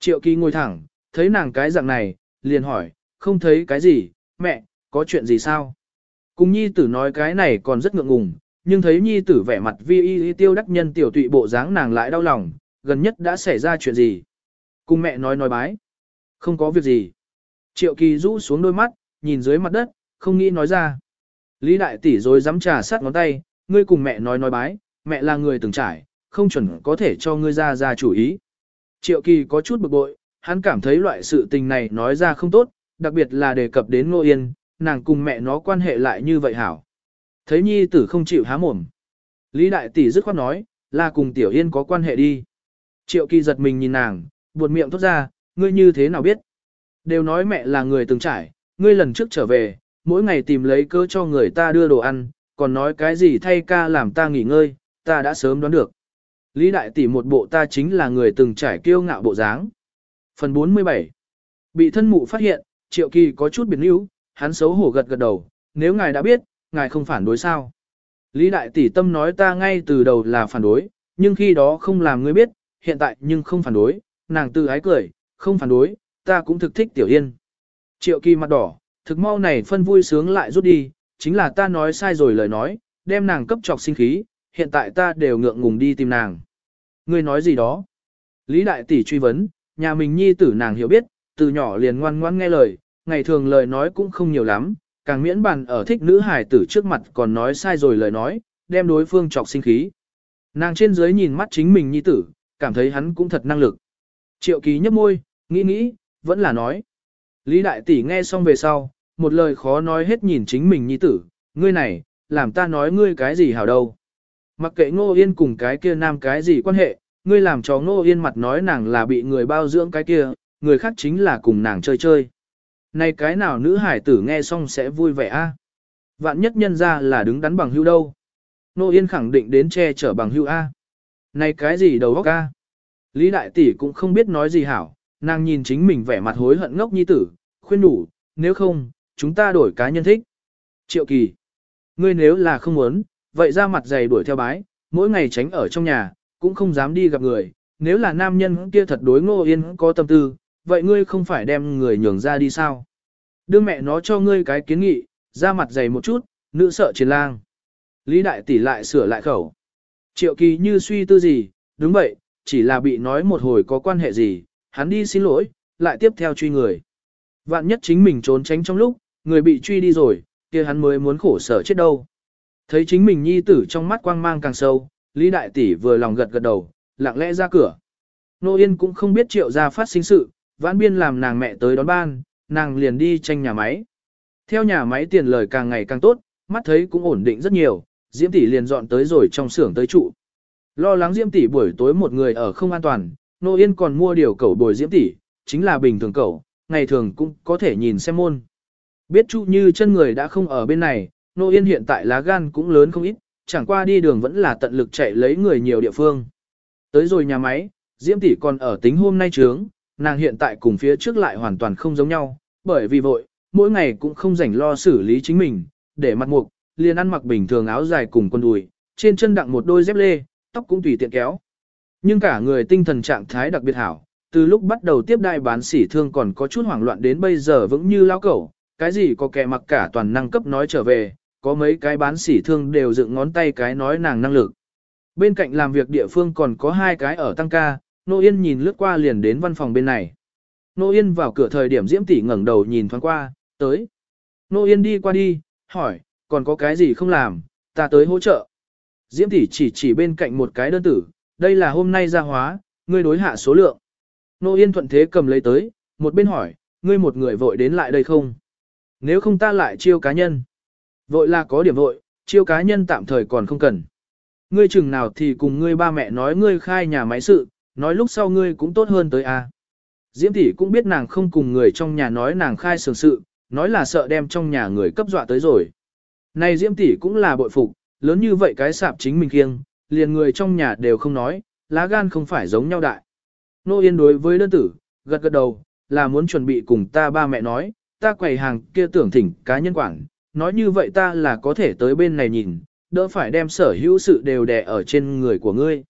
Triệu Kỳ ngồi thẳng, thấy nàng cái dạng này, liền hỏi, không thấy cái gì, mẹ, có chuyện gì sao? Cùng Nhi tử nói cái này còn rất ngượng ngùng, nhưng thấy Nhi tử vẻ mặt vi y tiêu đắc nhân tiểu tụy bộ dáng nàng lại đau lòng, gần nhất đã xảy ra chuyện gì? Cùng mẹ nói nói bái. Không có việc gì. Triệu kỳ rũ xuống đôi mắt, nhìn dưới mặt đất, không nghĩ nói ra. Lý đại tỷ rồi dám trà sát ngón tay, ngươi cùng mẹ nói nói bái, mẹ là người từng trải, không chuẩn có thể cho ngươi ra ra chủ ý. Triệu kỳ có chút bực bội, hắn cảm thấy loại sự tình này nói ra không tốt, đặc biệt là đề cập đến Ngô Yên, nàng cùng mẹ nó quan hệ lại như vậy hảo. Thấy nhi tử không chịu há mồm. Lý đại tỷ dứt khoát nói, là cùng tiểu yên có quan hệ đi. Triệu kỳ giật mình nhìn nàng, buột miệng thốt ra, ngươi như thế nào biết? Đều nói mẹ là người từng trải, ngươi lần trước trở về, mỗi ngày tìm lấy cơ cho người ta đưa đồ ăn, còn nói cái gì thay ca làm ta nghỉ ngơi, ta đã sớm đoán được. Lý đại tỷ một bộ ta chính là người từng trải kiêu ngạo bộ dáng. Phần 47 Bị thân mụ phát hiện, triệu kỳ có chút biến yếu, hắn xấu hổ gật gật đầu, nếu ngài đã biết, ngài không phản đối sao. Lý đại tỷ tâm nói ta ngay từ đầu là phản đối, nhưng khi đó không làm ngươi biết, hiện tại nhưng không phản đối, nàng tự ái cười, không phản đối, ta cũng thực thích tiểu yên. Triệu kỳ mặt đỏ, thực mau này phân vui sướng lại rút đi, chính là ta nói sai rồi lời nói, đem nàng cấp trọc sinh khí, hiện tại ta đều ngượng ngùng đi tìm nàng. Ngươi nói gì đó? Lý đại tỷ truy vấn, nhà mình nhi tử nàng hiểu biết, từ nhỏ liền ngoan ngoan nghe lời, ngày thường lời nói cũng không nhiều lắm, càng miễn bàn ở thích nữ hải tử trước mặt còn nói sai rồi lời nói, đem đối phương chọc sinh khí. Nàng trên dưới nhìn mắt chính mình nhi tử, cảm thấy hắn cũng thật năng lực. Triệu ký nhấp môi, nghĩ nghĩ, vẫn là nói. Lý đại tỷ nghe xong về sau, một lời khó nói hết nhìn chính mình nhi tử, ngươi này, làm ta nói ngươi cái gì hảo đâu. Mặc kệ Ngô Yên cùng cái kia nam cái gì quan hệ, ngươi làm cho Ngô Yên mặt nói nàng là bị người bao dưỡng cái kia, người khác chính là cùng nàng chơi chơi. Này cái nào nữ hải tử nghe xong sẽ vui vẻ a Vạn nhất nhân ra là đứng đắn bằng hưu đâu. nô Yên khẳng định đến che chở bằng hưu A. Này cái gì đầu óc A. Lý Đại Tỷ cũng không biết nói gì hảo, nàng nhìn chính mình vẻ mặt hối hận ngốc nhi tử, khuyên đủ, nếu không, chúng ta đổi cá nhân thích. Triệu Kỳ. Ngươi nếu là không muốn, vậy ra mặt dày đuổi theo bái, mỗi ngày tránh ở trong nhà, cũng không dám đi gặp người, nếu là nam nhân kia thật đối ngô yên có tâm tư, vậy ngươi không phải đem người nhường ra đi sao? Đưa mẹ nó cho ngươi cái kiến nghị, ra mặt dày một chút, nữ sợ chiến lang. Lý đại tỷ lại sửa lại khẩu. Triệu kỳ như suy tư gì, đúng vậy, chỉ là bị nói một hồi có quan hệ gì, hắn đi xin lỗi, lại tiếp theo truy người. Vạn nhất chính mình trốn tránh trong lúc, người bị truy đi rồi, kia hắn mới muốn khổ sở chết đâu. Thấy chính mình nhi tử trong mắt quang mang càng sâu, Lý Đại Tỷ vừa lòng gật gật đầu, lặng lẽ ra cửa. Nô Yên cũng không biết triệu ra phát sinh sự, vãn biên làm nàng mẹ tới đón ban, nàng liền đi tranh nhà máy. Theo nhà máy tiền lời càng ngày càng tốt, mắt thấy cũng ổn định rất nhiều, Diễm Tỷ liền dọn tới rồi trong xưởng tới trụ. Lo lắng Diễm Tỷ buổi tối một người ở không an toàn, Nô Yên còn mua điều cẩu bồi Diễm Tỷ, chính là bình thường cẩu, ngày thường cũng có thể nhìn xem môn. Biết Chu Như chân người đã không ở bên này, Nô Yên hiện tại lá gan cũng lớn không ít, chẳng qua đi đường vẫn là tận lực chạy lấy người nhiều địa phương. Tới rồi nhà máy, Diễm tỷ còn ở tính hôm nay trướng, nàng hiện tại cùng phía trước lại hoàn toàn không giống nhau, bởi vì vội, mỗi ngày cũng không rảnh lo xử lý chính mình, để mặt mục, liền ăn mặc bình thường áo dài cùng quần đùi, trên chân đặng một đôi dép lê, tóc cũng tùy tiện kéo. Nhưng cả người tinh thần trạng thái đặc biệt hảo, từ lúc bắt đầu tiếp đại bán sỉ thương còn có chút hoảng loạn đến bây giờ vững như lao cẩu, cái gì có kẻ mặc cả toàn năng cấp nói trở về, có mấy cái bán sỉ thương đều dựng ngón tay cái nói nàng năng lực. Bên cạnh làm việc địa phương còn có hai cái ở tăng ca, Nô Yên nhìn lướt qua liền đến văn phòng bên này. Nô Yên vào cửa thời điểm Diễm Tỷ ngẩng đầu nhìn thoáng qua, tới. Nô Yên đi qua đi, hỏi, còn có cái gì không làm, ta tới hỗ trợ. Diễm Tỷ chỉ chỉ bên cạnh một cái đơn tử, đây là hôm nay ra hóa, ngươi đối hạ số lượng. Nô Yên thuận thế cầm lấy tới, một bên hỏi, ngươi một người vội đến lại đây không? Nếu không ta lại chiêu cá nhân. Vội là có điểm vội, chiêu cá nhân tạm thời còn không cần. Ngươi chừng nào thì cùng ngươi ba mẹ nói ngươi khai nhà máy sự, nói lúc sau ngươi cũng tốt hơn tới a. Diễm tỷ cũng biết nàng không cùng người trong nhà nói nàng khai sường sự, nói là sợ đem trong nhà người cấp dọa tới rồi. Này Diễm tỷ cũng là bội phục, lớn như vậy cái sạp chính mình kiêng, liền người trong nhà đều không nói, lá gan không phải giống nhau đại. Nô Yên đối với đơn tử, gật gật đầu, là muốn chuẩn bị cùng ta ba mẹ nói, ta quầy hàng kia tưởng thỉnh cá nhân quản, nói như vậy ta là có thể tới bên này nhìn, đỡ phải đem sở hữu sự đều đè ở trên người của ngươi.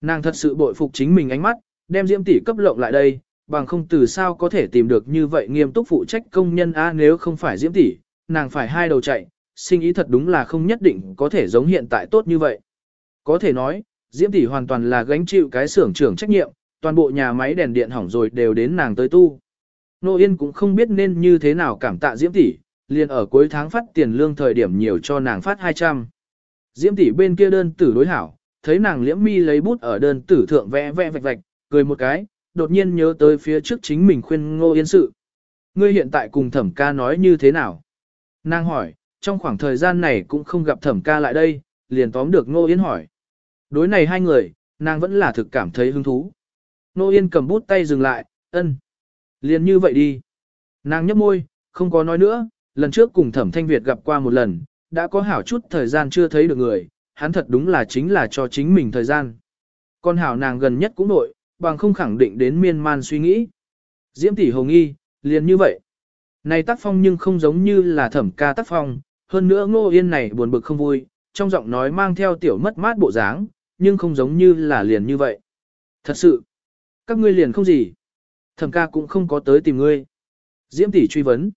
Nàng thật sự bội phục chính mình ánh mắt, đem diễm tỷ cấp lộng lại đây, bằng không từ sao có thể tìm được như vậy nghiêm túc phụ trách công nhân a nếu không phải diễm tỷ, nàng phải hai đầu chạy, sinh ý thật đúng là không nhất định có thể giống hiện tại tốt như vậy. Có thể nói, diễm tỷ hoàn toàn là gánh chịu cái xưởng trưởng trách nhiệm, toàn bộ nhà máy đèn điện hỏng rồi đều đến nàng tới tu. Nô Yên cũng không biết nên như thế nào cảm tạ diễm tỷ, liền ở cuối tháng phát tiền lương thời điểm nhiều cho nàng phát 200. Diễm tỷ bên kia đơn tử đối hảo, thấy nàng liễm mi lấy bút ở đơn tử thượng vẽ vẽ vạch vạch, cười một cái, đột nhiên nhớ tới phía trước chính mình khuyên ngô yên sự. Ngươi hiện tại cùng thẩm ca nói như thế nào? Nàng hỏi, trong khoảng thời gian này cũng không gặp thẩm ca lại đây, liền tóm được ngô yên hỏi. Đối này hai người, nàng vẫn là thực cảm thấy hứng thú. Ngô yên cầm bút tay dừng lại, ân. Liền như vậy đi. Nàng nhấp môi, không có nói nữa, lần trước cùng thẩm thanh Việt gặp qua một lần, đã có hảo chút thời gian chưa thấy được người, hắn thật đúng là chính là cho chính mình thời gian. Con hảo nàng gần nhất cũng nội, bằng không khẳng định đến miên man suy nghĩ. Diễm tỷ hồng nghi, liền như vậy. Này tác phong nhưng không giống như là thẩm ca tác phong, hơn nữa ngô yên này buồn bực không vui, trong giọng nói mang theo tiểu mất mát bộ dáng, nhưng không giống như là liền như vậy. Thật sự, các ngươi liền không gì. Thẩm ca cũng không có tới tìm ngươi. Diễm tỷ truy vấn.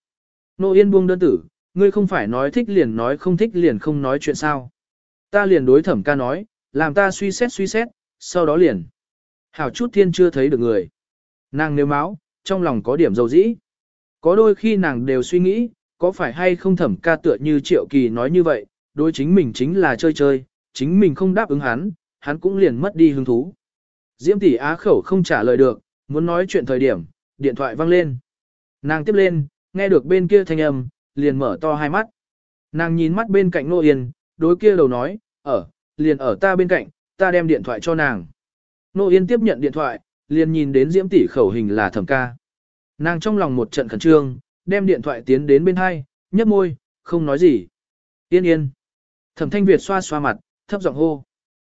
Ngô Yên buông đơn tử, ngươi không phải nói thích liền nói không thích liền không nói chuyện sao. Ta liền đối thẩm ca nói, làm ta suy xét suy xét, sau đó liền. Hảo chút thiên chưa thấy được người. Nàng nếu máu, trong lòng có điểm dầu dĩ. Có đôi khi nàng đều suy nghĩ, có phải hay không thẩm ca tựa như triệu kỳ nói như vậy, đối chính mình chính là chơi chơi, chính mình không đáp ứng hắn, hắn cũng liền mất đi hứng thú. Diễm tỷ á khẩu không trả lời được, muốn nói chuyện thời điểm, điện thoại vang lên. Nàng tiếp lên, nghe được bên kia thanh âm, liền mở to hai mắt. Nàng nhìn mắt bên cạnh Nô Yên, đối kia đầu nói, ở, liền ở ta bên cạnh, ta đem điện thoại cho nàng. Nô Yên tiếp nhận điện thoại, liền nhìn đến Diễm tỷ khẩu hình là thẩm ca. Nàng trong lòng một trận khẩn trương, đem điện thoại tiến đến bên hai, nhấp môi, không nói gì. Yên yên. Thẩm thanh Việt xoa xoa mặt, thấp giọng hô.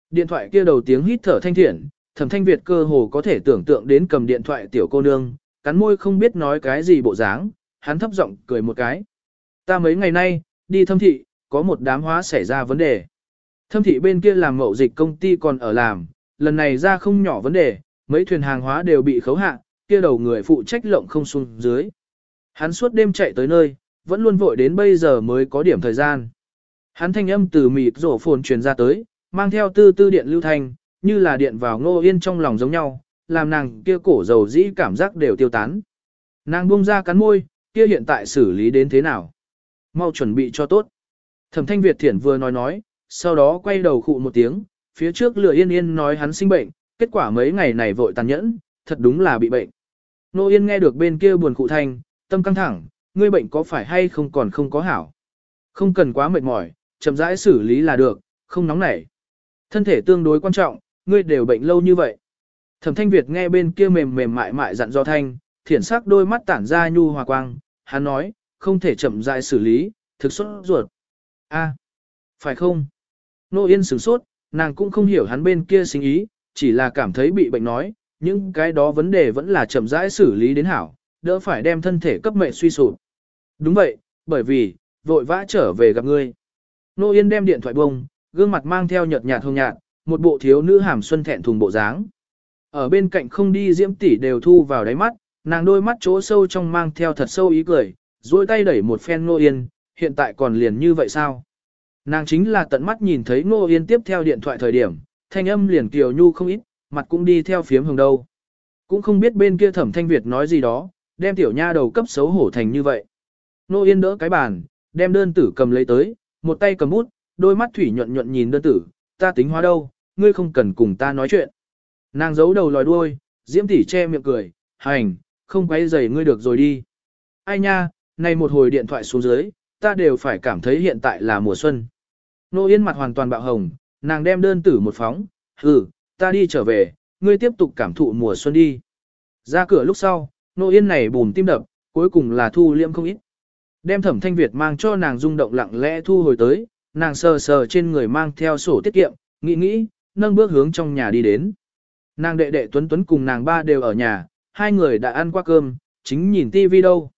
Điện thoại kia đầu tiếng hít thở thanh thiện, thẩm thanh Việt cơ hồ có thể tưởng tượng đến cầm điện thoại tiểu cô nương, cắn môi không biết nói cái gì bộ dáng, hắn thấp giọng cười một cái. Ta mấy ngày nay, đi thâm thị, có một đám hóa xảy ra vấn đề. Thâm thị bên kia làm mậu dịch công ty còn ở làm, lần này ra không nhỏ vấn đề, mấy thuyền hàng hóa đều bị khấu hạ, kia đầu người phụ trách lộng không xuống dưới. Hắn suốt đêm chạy tới nơi, vẫn luôn vội đến bây giờ mới có điểm thời gian. Hắn thanh âm từ mịt rổ phồn truyền ra tới, mang theo tư tư điện lưu thanh, như là điện vào ngô yên trong lòng giống nhau, làm nàng kia cổ dầu dĩ cảm giác đều tiêu tán. Nàng buông ra cắn môi, kia hiện tại xử lý đến thế nào? Mau chuẩn bị cho tốt. Thẩm thanh Việt thiển vừa nói nói, sau đó quay đầu khụ một tiếng, phía trước Lừa yên yên nói hắn sinh bệnh, kết quả mấy ngày này vội tàn nhẫn, thật đúng là bị bệnh. Nô yên nghe được bên kia buồn cụ thanh, tâm căng thẳng, ngươi bệnh có phải hay không còn không có hảo. Không cần quá mệt mỏi, chậm rãi xử lý là được, không nóng nảy. Thân thể tương đối quan trọng, ngươi đều bệnh lâu như vậy. Thẩm thanh Việt nghe bên kia mềm mềm mại mại dặn do thanh, thiển sắc đôi mắt tản ra nhu hòa quang, hắn nói, không thể chậm rãi xử lý, thực xuất ruột. A, phải không? Nô Yên sửng sốt, nàng cũng không hiểu hắn bên kia sinh ý, chỉ là cảm thấy bị bệnh nói, những cái đó vấn đề vẫn là chậm rãi xử lý đến hảo, đỡ phải đem thân thể cấp mệnh suy sụp. Đúng vậy, bởi vì, vội vã trở về gặp ngươi. Nô Yên đem điện thoại bông, gương mặt mang theo nhợt nhạt hồng nhạt, một bộ thiếu nữ hàm xuân thẹn thùng bộ dáng. Ở bên cạnh không đi diễm tỷ đều thu vào đáy mắt, nàng đôi mắt chỗ sâu trong mang theo thật sâu ý cười, duỗi tay đẩy một phen Nô Yên, hiện tại còn liền như vậy sao? Nàng chính là tận mắt nhìn thấy Nô Yên tiếp theo điện thoại thời điểm, thanh âm liền kiều nhu không ít, mặt cũng đi theo phiếm hồng đâu. Cũng không biết bên kia thẩm thanh Việt nói gì đó, đem tiểu nha đầu cấp xấu hổ thành như vậy. Nô Yên đỡ cái bàn, đem đơn tử cầm lấy tới, một tay cầm bút, đôi mắt thủy nhuận nhuận nhìn đơn tử, ta tính hóa đâu, ngươi không cần cùng ta nói chuyện. Nàng giấu đầu lòi đuôi, diễm tỷ che miệng cười, hành, không quay giày ngươi được rồi đi. Ai nha, này một hồi điện thoại xuống dưới, ta đều phải cảm thấy hiện tại là mùa xuân. Nô Yên mặt hoàn toàn bạo hồng, nàng đem đơn tử một phóng, hừ, ta đi trở về, ngươi tiếp tục cảm thụ mùa xuân đi. Ra cửa lúc sau, Nô Yên này bùm tim đập, cuối cùng là thu liễm không ít. Đem thẩm thanh Việt mang cho nàng rung động lặng lẽ thu hồi tới, nàng sờ sờ trên người mang theo sổ tiết kiệm, nghĩ nghĩ, nâng bước hướng trong nhà đi đến. Nàng đệ đệ Tuấn Tuấn cùng nàng ba đều ở nhà, hai người đã ăn qua cơm, chính nhìn tivi đâu.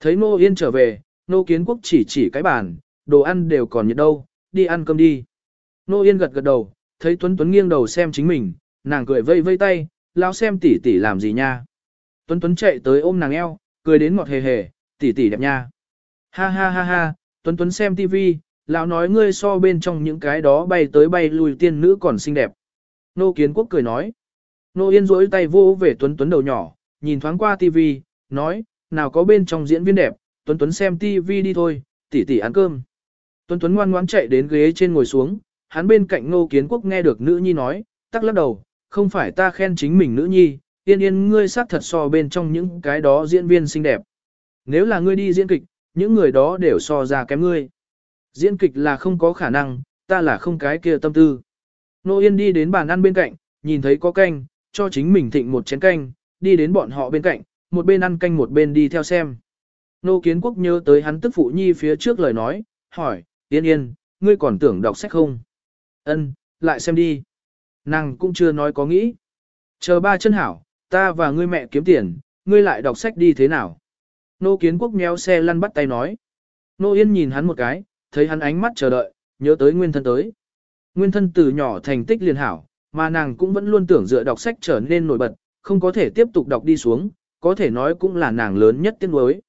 Thấy Nô Yên trở về, Nô Kiến Quốc chỉ chỉ cái bàn, đồ ăn đều còn nhiệt đâu, đi ăn cơm đi. Nô Yên gật gật đầu, thấy Tuấn Tuấn nghiêng đầu xem chính mình, nàng cười vây vây tay, lao xem tỷ tỷ làm gì nha. Tuấn Tuấn chạy tới ôm nàng eo, cười đến ngọt hề hề, tỷ tỷ đẹp nha. Ha ha ha ha, Tuấn Tuấn xem tivi, lão nói ngươi so bên trong những cái đó bay tới bay lui tiên nữ còn xinh đẹp. Nô Kiến Quốc cười nói. Nô Yên rỗi tay vô về Tuấn Tuấn đầu nhỏ, nhìn thoáng qua tivi, nói, nào có bên trong diễn viên đẹp, Tuấn Tuấn xem tivi đi thôi, tỷ tỷ ăn cơm. Tuấn Tuấn ngoan ngoãn chạy đến ghế trên ngồi xuống, hắn bên cạnh Ngô Kiến Quốc nghe được nữ nhi nói, tắc lắc đầu, không phải ta khen chính mình nữ nhi, yên yên ngươi sắc thật so bên trong những cái đó diễn viên xinh đẹp. Nếu là ngươi đi diễn kịch, những người đó đều so ra kém ngươi. Diễn kịch là không có khả năng, ta là không cái kia tâm tư. Nô Yên đi đến bàn ăn bên cạnh, nhìn thấy có canh, cho chính mình thịnh một chén canh, đi đến bọn họ bên cạnh, một bên ăn canh một bên đi theo xem. Nô Kiến Quốc nhớ tới hắn tức phụ nhi phía trước lời nói, hỏi, Yên Yên, ngươi còn tưởng đọc sách không? Ân, lại xem đi. Nàng cũng chưa nói có nghĩ. Chờ ba chân hảo, ta và ngươi mẹ kiếm tiền, ngươi lại đọc sách đi thế nào? Nô Kiến Quốc méo xe lăn bắt tay nói. Nô Yên nhìn hắn một cái, thấy hắn ánh mắt chờ đợi, nhớ tới nguyên thân tới. Nguyên thân từ nhỏ thành tích liền hảo, mà nàng cũng vẫn luôn tưởng dựa đọc sách trở nên nổi bật, không có thể tiếp tục đọc đi xuống, có thể nói cũng là nàng lớn nhất tiếng đối.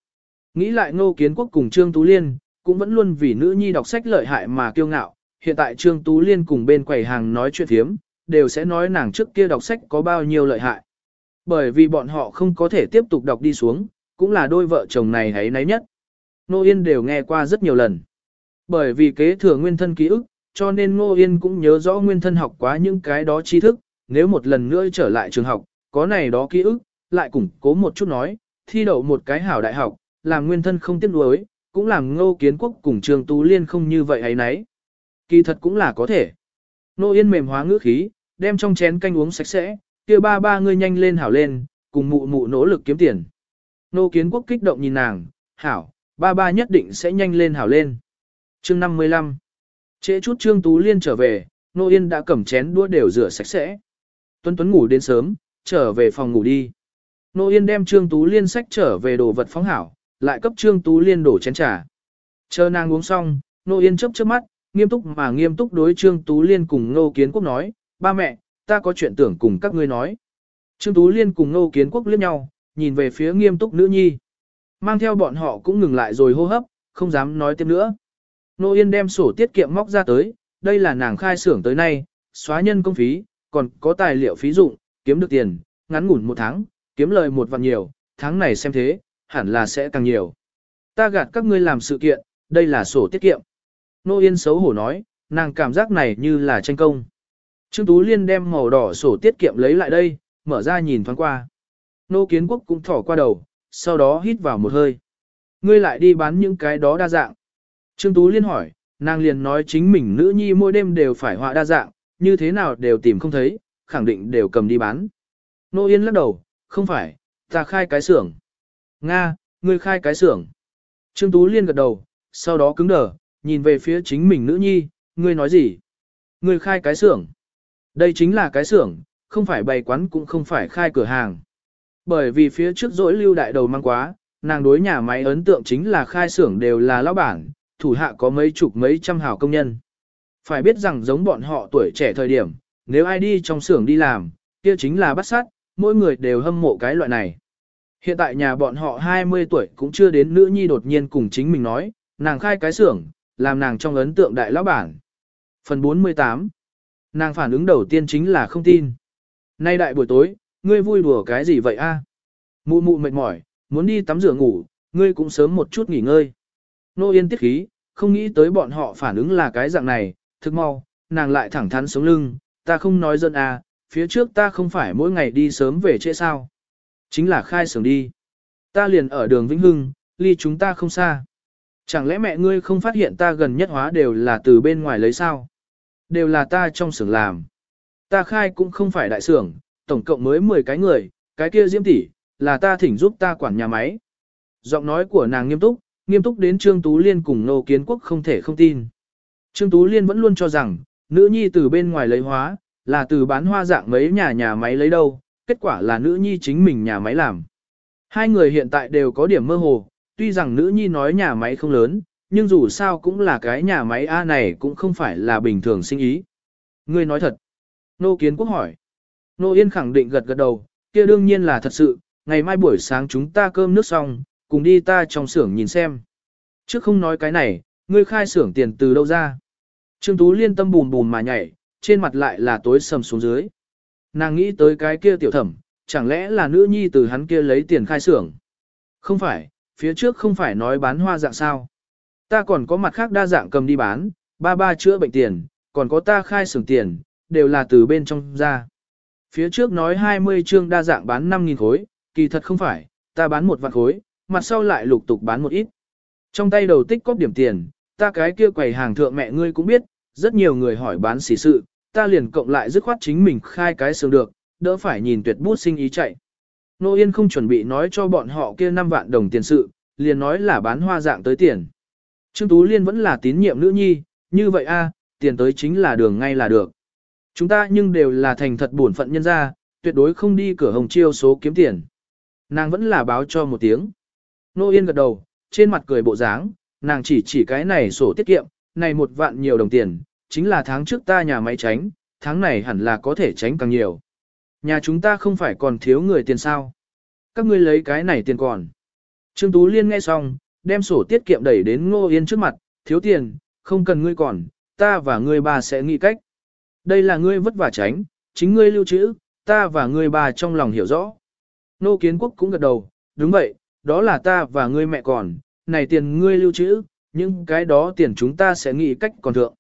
Nghĩ lại Ngô Kiến Quốc cùng Trương Tú Liên, cũng vẫn luôn vì nữ nhi đọc sách lợi hại mà kiêu ngạo, hiện tại Trương Tú Liên cùng bên quầy hàng nói chuyện thiếm, đều sẽ nói nàng trước kia đọc sách có bao nhiêu lợi hại. Bởi vì bọn họ không có thể tiếp tục đọc đi xuống, cũng là đôi vợ chồng này hãy nấy nhất. Ngô Yên đều nghe qua rất nhiều lần. Bởi vì kế thừa nguyên thân ký ức, cho nên Ngô Yên cũng nhớ rõ nguyên thân học quá những cái đó tri thức, nếu một lần nữa trở lại trường học, có này đó ký ức, lại củng cố một chút nói, thi đậu một cái hảo đại học, làm nguyên thân không tiếc nuối, cũng làm ngô kiến quốc cùng Trương Tú Liên không như vậy ấy nấy. Kỳ thật cũng là có thể. Nô Yên mềm hóa ngữ khí, đem trong chén canh uống sạch sẽ, kia ba ba ngươi nhanh lên hảo lên, cùng mụ mụ nỗ lực kiếm tiền. Nô Kiến Quốc kích động nhìn nàng, hảo, ba ba nhất định sẽ nhanh lên hảo lên. chương 55 Trễ chút Trương Tú Liên trở về, Nô Yên đã cầm chén đũa đều rửa sạch sẽ. Tuấn Tuấn ngủ đến sớm, trở về phòng ngủ đi. Nô Yên đem Trương Tú Liên sách trở về đồ vật phóng hảo, lại cấp Trương Tú Liên đổ chén trà. Chờ nàng uống xong, Nô Yên chớp chớp mắt, nghiêm túc mà nghiêm túc đối Trương Tú Liên cùng Nô Kiến Quốc nói, ba mẹ, ta có chuyện tưởng cùng các ngươi nói. Trương Tú Liên cùng Nô Kiến Quốc liếc nhau, nhìn về phía nghiêm túc nữ nhi. Mang theo bọn họ cũng ngừng lại rồi hô hấp, không dám nói tiếp nữa. Nô Yên đem sổ tiết kiệm móc ra tới, đây là nàng khai xưởng tới nay, xóa nhân công phí, còn có tài liệu phí dụng, kiếm được tiền, ngắn ngủn một tháng, kiếm lời một vạn nhiều, tháng này xem thế, hẳn là sẽ càng nhiều. Ta gạt các ngươi làm sự kiện, đây là sổ tiết kiệm. Nô Yên xấu hổ nói, nàng cảm giác này như là tranh công. Trương Tú Liên đem màu đỏ sổ tiết kiệm lấy lại đây, mở ra nhìn thoáng qua. Nô Kiến Quốc cũng thỏ qua đầu, sau đó hít vào một hơi. Ngươi lại đi bán những cái đó đa dạng. Trương Tú Liên hỏi, nàng liền nói chính mình nữ nhi mỗi đêm đều phải họa đa dạng, như thế nào đều tìm không thấy, khẳng định đều cầm đi bán. Nô Yên lắc đầu, không phải, ta khai cái xưởng. Nga, ngươi khai cái xưởng. Trương Tú Liên gật đầu, sau đó cứng đờ, nhìn về phía chính mình nữ nhi, ngươi nói gì? Ngươi khai cái xưởng. Đây chính là cái xưởng, không phải bày quán cũng không phải khai cửa hàng. Bởi vì phía trước dỗi lưu đại đầu mang quá, nàng đối nhà máy ấn tượng chính là khai xưởng đều là lão bản, thủ hạ có mấy chục mấy trăm hào công nhân. Phải biết rằng giống bọn họ tuổi trẻ thời điểm, nếu ai đi trong xưởng đi làm, kia chính là bắt sát, mỗi người đều hâm mộ cái loại này. Hiện tại nhà bọn họ 20 tuổi cũng chưa đến nữ nhi đột nhiên cùng chính mình nói, nàng khai cái xưởng, làm nàng trong ấn tượng đại lão bản. Phần 48 Nàng phản ứng đầu tiên chính là không tin. Nay đại buổi tối, ngươi vui đùa cái gì vậy a? Mụ mụ mệt mỏi, muốn đi tắm rửa ngủ, ngươi cũng sớm một chút nghỉ ngơi. Nô Yên tiết khí, không nghĩ tới bọn họ phản ứng là cái dạng này, thực mau, nàng lại thẳng thắn sống lưng, ta không nói dân à, phía trước ta không phải mỗi ngày đi sớm về trễ sao. Chính là khai xưởng đi. Ta liền ở đường Vĩnh Hưng, ly chúng ta không xa. Chẳng lẽ mẹ ngươi không phát hiện ta gần nhất hóa đều là từ bên ngoài lấy sao? Đều là ta trong xưởng làm. Ta khai cũng không phải đại xưởng, tổng cộng mới 10 cái người, cái kia diễm tỷ, là ta thỉnh giúp ta quản nhà máy. Giọng nói của nàng nghiêm túc, nghiêm túc đến Trương Tú Liên cùng Nô Kiến Quốc không thể không tin. Trương Tú Liên vẫn luôn cho rằng, nữ nhi từ bên ngoài lấy hóa, là từ bán hoa dạng mấy nhà nhà máy lấy đâu, kết quả là nữ nhi chính mình nhà máy làm. Hai người hiện tại đều có điểm mơ hồ, tuy rằng nữ nhi nói nhà máy không lớn, nhưng dù sao cũng là cái nhà máy A này cũng không phải là bình thường sinh ý. Ngươi nói thật. Nô Kiến Quốc hỏi. Nô Yên khẳng định gật gật đầu, kia đương nhiên là thật sự, ngày mai buổi sáng chúng ta cơm nước xong, cùng đi ta trong xưởng nhìn xem. Chứ không nói cái này, ngươi khai xưởng tiền từ đâu ra. Trương Tú liên tâm bùn bùn mà nhảy, trên mặt lại là tối sầm xuống dưới. Nàng nghĩ tới cái kia tiểu thẩm, chẳng lẽ là nữ nhi từ hắn kia lấy tiền khai xưởng. Không phải, phía trước không phải nói bán hoa dạng sao. Ta còn có mặt khác đa dạng cầm đi bán, ba ba chữa bệnh tiền, còn có ta khai xưởng tiền, đều là từ bên trong ra. Phía trước nói 20 chương đa dạng bán 5.000 khối, kỳ thật không phải, ta bán một vạn khối, mặt sau lại lục tục bán một ít. Trong tay đầu tích cóp điểm tiền, ta cái kia quầy hàng thượng mẹ ngươi cũng biết, rất nhiều người hỏi bán xỉ sự, ta liền cộng lại dứt khoát chính mình khai cái xương được, đỡ phải nhìn tuyệt bút sinh ý chạy. Nô Yên không chuẩn bị nói cho bọn họ kia 5 vạn đồng tiền sự, liền nói là bán hoa dạng tới tiền. Trương Tú Liên vẫn là tín nhiệm nữ nhi, như vậy a tiền tới chính là đường ngay là được. Chúng ta nhưng đều là thành thật bổn phận nhân ra, tuyệt đối không đi cửa hồng chiêu số kiếm tiền. Nàng vẫn là báo cho một tiếng. Nô Yên gật đầu, trên mặt cười bộ dáng, nàng chỉ chỉ cái này sổ tiết kiệm, này một vạn nhiều đồng tiền, chính là tháng trước ta nhà máy tránh, tháng này hẳn là có thể tránh càng nhiều. Nhà chúng ta không phải còn thiếu người tiền sao. Các ngươi lấy cái này tiền còn. Trương Tú Liên nghe xong, đem sổ tiết kiệm đẩy đến Ngô Yên trước mặt, thiếu tiền, không cần ngươi còn, ta và ngươi bà sẽ nghĩ cách. Đây là ngươi vất vả tránh, chính ngươi lưu trữ, ta và ngươi bà trong lòng hiểu rõ. Nô Kiến Quốc cũng gật đầu, đúng vậy, đó là ta và ngươi mẹ còn, này tiền ngươi lưu trữ, nhưng cái đó tiền chúng ta sẽ nghĩ cách còn thượng.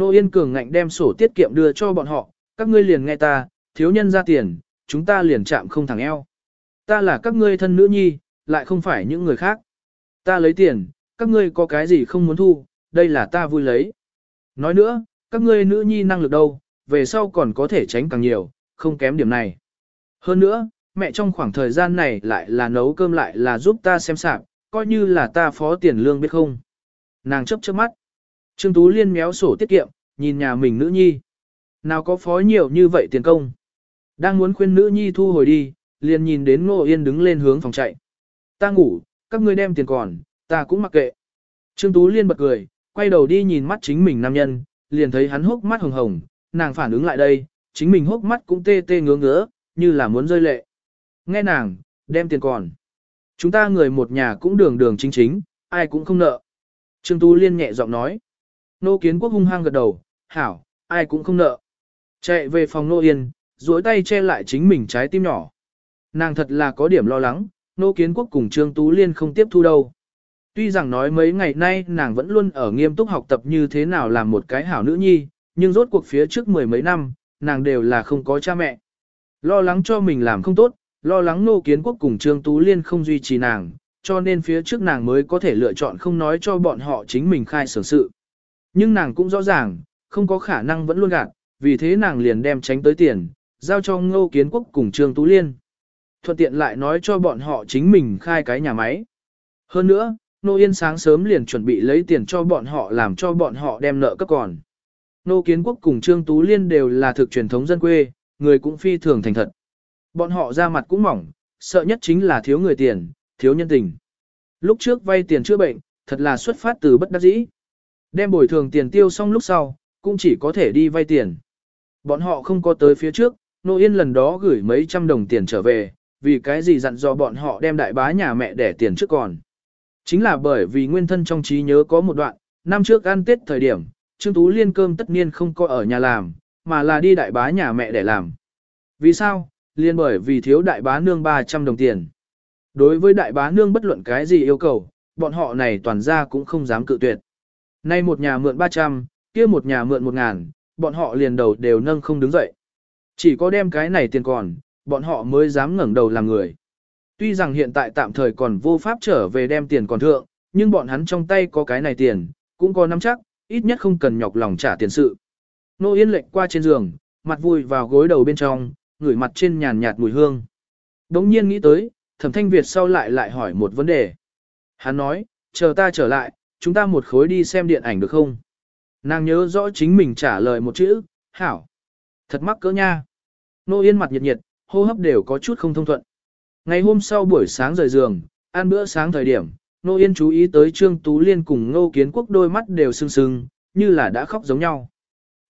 Nô Yên Cường ngạnh đem sổ tiết kiệm đưa cho bọn họ, các ngươi liền nghe ta, thiếu nhân ra tiền, chúng ta liền chạm không thẳng eo. Ta là các ngươi thân nữ nhi, lại không phải những người khác. Ta lấy tiền, các ngươi có cái gì không muốn thu, đây là ta vui lấy. Nói nữa, các ngươi nữ nhi năng lực đâu, về sau còn có thể tránh càng nhiều, không kém điểm này. Hơn nữa, mẹ trong khoảng thời gian này lại là nấu cơm lại là giúp ta xem sạp, coi như là ta phó tiền lương biết không. Nàng chấp chớp mắt. Trương Tú Liên méo sổ tiết kiệm, nhìn nhà mình nữ nhi. Nào có phó nhiều như vậy tiền công. Đang muốn khuyên nữ nhi thu hồi đi, liền nhìn đến Ngô Yên đứng lên hướng phòng chạy. Ta ngủ, các ngươi đem tiền còn, ta cũng mặc kệ. Trương Tú Liên bật cười, quay đầu đi nhìn mắt chính mình nam nhân, liền thấy hắn hốc mắt hồng hồng, nàng phản ứng lại đây, chính mình hốc mắt cũng tê tê ngứa ngứa, như là muốn rơi lệ. Nghe nàng, đem tiền còn. Chúng ta người một nhà cũng đường đường chính chính, ai cũng không nợ. Trương Tú Liên nhẹ giọng nói. Nô kiến quốc hung hăng gật đầu, hảo, ai cũng không nợ. Chạy về phòng nô yên, duỗi tay che lại chính mình trái tim nhỏ. Nàng thật là có điểm lo lắng, nô kiến quốc cùng Trương Tú Liên không tiếp thu đâu. Tuy rằng nói mấy ngày nay nàng vẫn luôn ở nghiêm túc học tập như thế nào làm một cái hảo nữ nhi, nhưng rốt cuộc phía trước mười mấy năm, nàng đều là không có cha mẹ. Lo lắng cho mình làm không tốt, lo lắng nô kiến quốc cùng Trương Tú Liên không duy trì nàng, cho nên phía trước nàng mới có thể lựa chọn không nói cho bọn họ chính mình khai sở sự. Nhưng nàng cũng rõ ràng, không có khả năng vẫn luôn gạt, vì thế nàng liền đem tránh tới tiền, giao cho ngô kiến quốc cùng Trương Tú Liên. Thuận tiện lại nói cho bọn họ chính mình khai cái nhà máy. Hơn nữa, Nô Yên sáng sớm liền chuẩn bị lấy tiền cho bọn họ làm cho bọn họ đem nợ cấp còn. Nô Kiến Quốc cùng Trương Tú Liên đều là thực truyền thống dân quê, người cũng phi thường thành thật. Bọn họ ra mặt cũng mỏng, sợ nhất chính là thiếu người tiền, thiếu nhân tình. Lúc trước vay tiền chữa bệnh, thật là xuất phát từ bất đắc dĩ. Đem bồi thường tiền tiêu xong lúc sau, cũng chỉ có thể đi vay tiền. Bọn họ không có tới phía trước, Nô Yên lần đó gửi mấy trăm đồng tiền trở về, vì cái gì dặn dò bọn họ đem đại bá nhà mẹ để tiền trước còn. Chính là bởi vì nguyên thân trong trí nhớ có một đoạn, năm trước ăn Tết thời điểm, Trương Tú Liên cơm tất nhiên không có ở nhà làm, mà là đi đại bá nhà mẹ để làm. Vì sao? Liên bởi vì thiếu đại bá nương 300 đồng tiền. Đối với đại bá nương bất luận cái gì yêu cầu, bọn họ này toàn ra cũng không dám cự tuyệt. Nay một nhà mượn 300, kia một nhà mượn 1 ngàn, bọn họ liền đầu đều nâng không đứng dậy. Chỉ có đem cái này tiền còn, bọn họ mới dám ngẩng đầu làm người. Tuy rằng hiện tại tạm thời còn vô pháp trở về đem tiền còn thượng, nhưng bọn hắn trong tay có cái này tiền, cũng có nắm chắc, ít nhất không cần nhọc lòng trả tiền sự. Nô Yên lệnh qua trên giường, mặt vui vào gối đầu bên trong, ngửi mặt trên nhàn nhạt mùi hương. Đống nhiên nghĩ tới, thẩm thanh Việt sau lại lại hỏi một vấn đề. Hắn nói, chờ ta trở lại, chúng ta một khối đi xem điện ảnh được không? Nàng nhớ rõ chính mình trả lời một chữ, hảo. Thật mắc cỡ nha. Nô Yên mặt nhiệt nhiệt, hô hấp đều có chút không thông thuận. Ngày hôm sau buổi sáng rời giường, ăn bữa sáng thời điểm, Nô Yên chú ý tới Trương Tú Liên cùng Ngô Kiến Quốc đôi mắt đều sưng sưng, như là đã khóc giống nhau.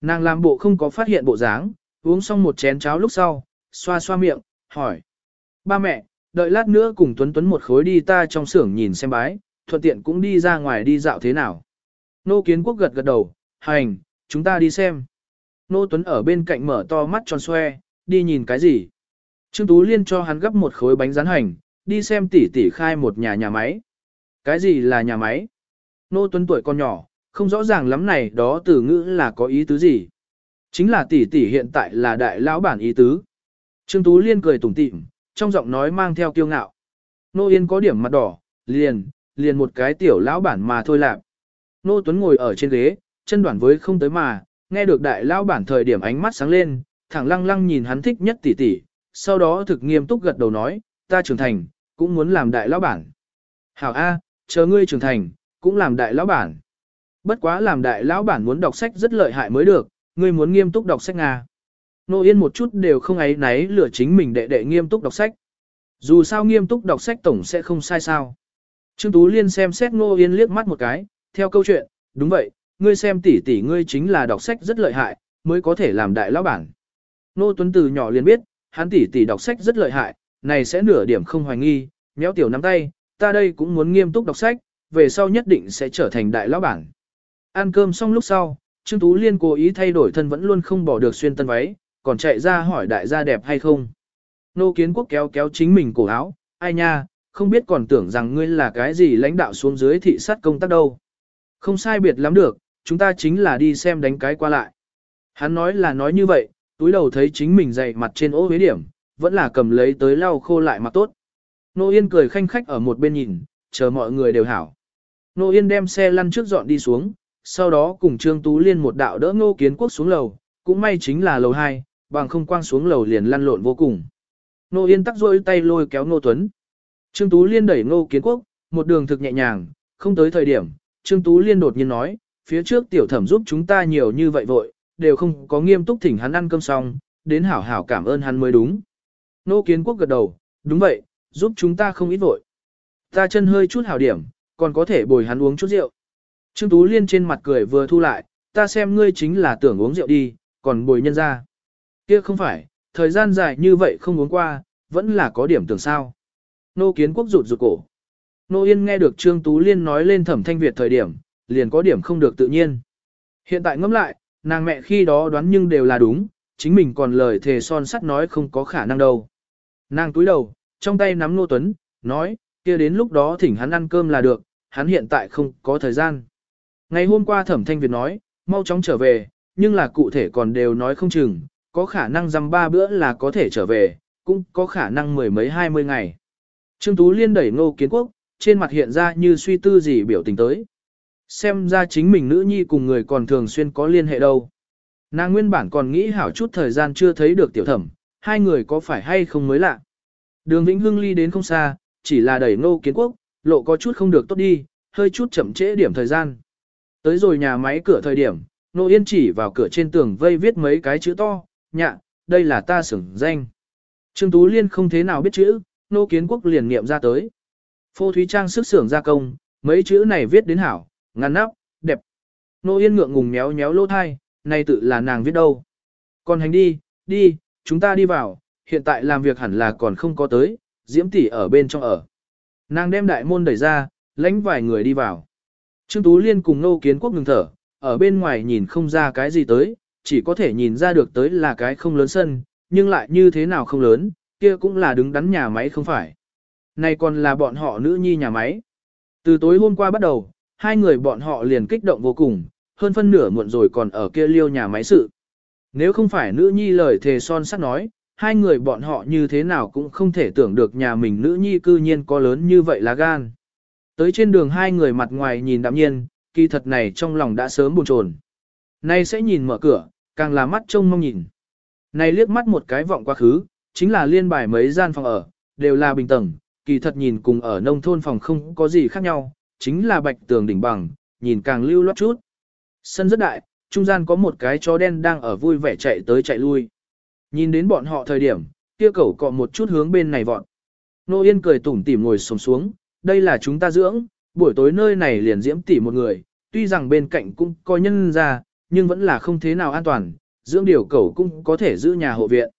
Nàng làm bộ không có phát hiện bộ dáng, uống xong một chén cháo lúc sau, xoa xoa miệng, hỏi. Ba mẹ, đợi lát nữa cùng Tuấn Tuấn một khối đi ta trong xưởng nhìn xem bái, thuận tiện cũng đi ra ngoài đi dạo thế nào. Nô Kiến Quốc gật gật đầu, hành, chúng ta đi xem. Nô Tuấn ở bên cạnh mở to mắt tròn xoe, đi nhìn cái gì. Trương Tú Liên cho hắn gấp một khối bánh rán hành, đi xem tỷ tỷ khai một nhà nhà máy. Cái gì là nhà máy? Nô Tuấn tuổi còn nhỏ, không rõ ràng lắm này đó từ ngữ là có ý tứ gì. Chính là tỷ tỷ hiện tại là đại lão bản ý tứ. Trương Tú Liên cười tủm tỉm, trong giọng nói mang theo kiêu ngạo. Nô Yên có điểm mặt đỏ, liền, liền một cái tiểu lão bản mà thôi lạp. Nô Tuấn ngồi ở trên ghế, chân đoạn với không tới mà, nghe được đại lão bản thời điểm ánh mắt sáng lên, thẳng lăng lăng nhìn hắn thích nhất tỷ tỷ, sau đó thực nghiêm túc gật đầu nói, ta trưởng thành, cũng muốn làm đại lão bản. Hảo A, chờ ngươi trưởng thành, cũng làm đại lão bản. Bất quá làm đại lão bản muốn đọc sách rất lợi hại mới được, ngươi muốn nghiêm túc đọc sách Nga. Nô Yên một chút đều không ấy náy lửa chính mình đệ đệ nghiêm túc đọc sách. Dù sao nghiêm túc đọc sách tổng sẽ không sai sao. Trương Tú Liên xem xét Ngô Yên liếc mắt một cái, theo câu chuyện, đúng vậy, ngươi xem tỷ tỷ ngươi chính là đọc sách rất lợi hại, mới có thể làm đại lão bản. Ngô Tuấn từ nhỏ liền biết, hắn tỷ tỷ đọc sách rất lợi hại, này sẽ nửa điểm không hoài nghi, méo tiểu nắm tay, ta đây cũng muốn nghiêm túc đọc sách, về sau nhất định sẽ trở thành đại lão bản. Ăn cơm xong lúc sau, Trương Tú Liên cố ý thay đổi thân vẫn luôn không bỏ được xuyên tân váy, còn chạy ra hỏi đại gia đẹp hay không. Nô kiến quốc kéo kéo chính mình cổ áo, ai nha, không biết còn tưởng rằng ngươi là cái gì lãnh đạo xuống dưới thị sát công tác đâu. Không sai biệt lắm được, chúng ta chính là đi xem đánh cái qua lại. Hắn nói là nói như vậy, túi đầu thấy chính mình dày mặt trên ố huế điểm, vẫn là cầm lấy tới lau khô lại mặt tốt. Nô Yên cười khanh khách ở một bên nhìn, chờ mọi người đều hảo. Nô Yên đem xe lăn trước dọn đi xuống, sau đó cùng Trương Tú Liên một đạo đỡ ngô Kiến Quốc xuống lầu, cũng may chính là lầu 2, bằng không quang xuống lầu liền lăn lộn vô cùng. Nô Yên tắc rôi tay lôi kéo Nô Tuấn. Trương Tú Liên đẩy Ngô Kiến Quốc, một đường thực nhẹ nhàng, không tới thời điểm, Trương Tú Liên đột nhiên nói, phía trước tiểu thẩm giúp chúng ta nhiều như vậy vội, đều không có nghiêm túc thỉnh hắn ăn cơm xong, đến hảo hảo cảm ơn hắn mới đúng. Ngô Kiến Quốc gật đầu, đúng vậy, giúp chúng ta không ít vội. Ta chân hơi chút hảo điểm, còn có thể bồi hắn uống chút rượu. Trương Tú Liên trên mặt cười vừa thu lại, ta xem ngươi chính là tưởng uống rượu đi, còn bồi nhân ra. Kia không phải, thời gian dài như vậy không uống qua, vẫn là có điểm tưởng sao. Nô Kiến Quốc rụt rụt cổ. Nô Yên nghe được Trương Tú Liên nói lên thẩm thanh Việt thời điểm, liền có điểm không được tự nhiên. Hiện tại ngẫm lại, nàng mẹ khi đó đoán nhưng đều là đúng, chính mình còn lời thề son sắt nói không có khả năng đâu. Nàng túi đầu, trong tay nắm Nô Tuấn, nói, kia đến lúc đó thỉnh hắn ăn cơm là được, hắn hiện tại không có thời gian. Ngày hôm qua thẩm thanh Việt nói, mau chóng trở về, nhưng là cụ thể còn đều nói không chừng, có khả năng dăm ba bữa là có thể trở về, cũng có khả năng mười mấy hai mươi ngày. Trương Tú Liên đẩy ngô kiến quốc, trên mặt hiện ra như suy tư gì biểu tình tới. Xem ra chính mình nữ nhi cùng người còn thường xuyên có liên hệ đâu. Nàng nguyên bản còn nghĩ hảo chút thời gian chưa thấy được tiểu thẩm, hai người có phải hay không mới lạ. Đường Vĩnh Hưng ly đến không xa, chỉ là đẩy ngô kiến quốc, lộ có chút không được tốt đi, hơi chút chậm trễ điểm thời gian. Tới rồi nhà máy cửa thời điểm, Nô Yên chỉ vào cửa trên tường vây viết mấy cái chữ to, nhạ, đây là ta sửng danh. Trương Tú Liên không thế nào biết chữ, Nô Kiến Quốc liền niệm ra tới. Phô Thúy Trang sức xưởng gia công, mấy chữ này viết đến hảo, ngăn nắp, đẹp. Nô Yên ngượng ngùng méo méo lỗ thai, này tự là nàng viết đâu. Còn hành đi, đi, chúng ta đi vào, hiện tại làm việc hẳn là còn không có tới, diễm tỷ ở bên trong ở. Nàng đem đại môn đẩy ra, lãnh vài người đi vào. Trương Tú Liên cùng Nô Kiến Quốc ngừng thở, ở bên ngoài nhìn không ra cái gì tới, chỉ có thể nhìn ra được tới là cái không lớn sân, nhưng lại như thế nào không lớn, kia cũng là đứng đắn nhà máy không phải. Này còn là bọn họ nữ nhi nhà máy. Từ tối hôm qua bắt đầu, hai người bọn họ liền kích động vô cùng, hơn phân nửa muộn rồi còn ở kia liêu nhà máy sự. Nếu không phải nữ nhi lời thề son sắt nói, hai người bọn họ như thế nào cũng không thể tưởng được nhà mình nữ nhi cư nhiên có lớn như vậy là gan. Tới trên đường hai người mặt ngoài nhìn đạm nhiên, kỳ thật này trong lòng đã sớm buồn chồn. Nay sẽ nhìn mở cửa, càng là mắt trông mong nhìn. Này liếc mắt một cái vọng quá khứ, chính là liên bài mấy gian phòng ở, đều là bình tầng, kỳ thật nhìn cùng ở nông thôn phòng không có gì khác nhau, chính là bạch tường đỉnh bằng, nhìn càng lưu loát chút. Sân rất đại, trung gian có một cái chó đen đang ở vui vẻ chạy tới chạy lui. Nhìn đến bọn họ thời điểm, kia cẩu cọ một chút hướng bên này vọt Nô Yên cười tủm tỉm ngồi xổm xuống, đây là chúng ta dưỡng, buổi tối nơi này liền diễm tỉ một người, tuy rằng bên cạnh cũng có nhân ra, nhưng vẫn là không thế nào an toàn, dưỡng điều cẩu cũng có thể giữ nhà hộ viện.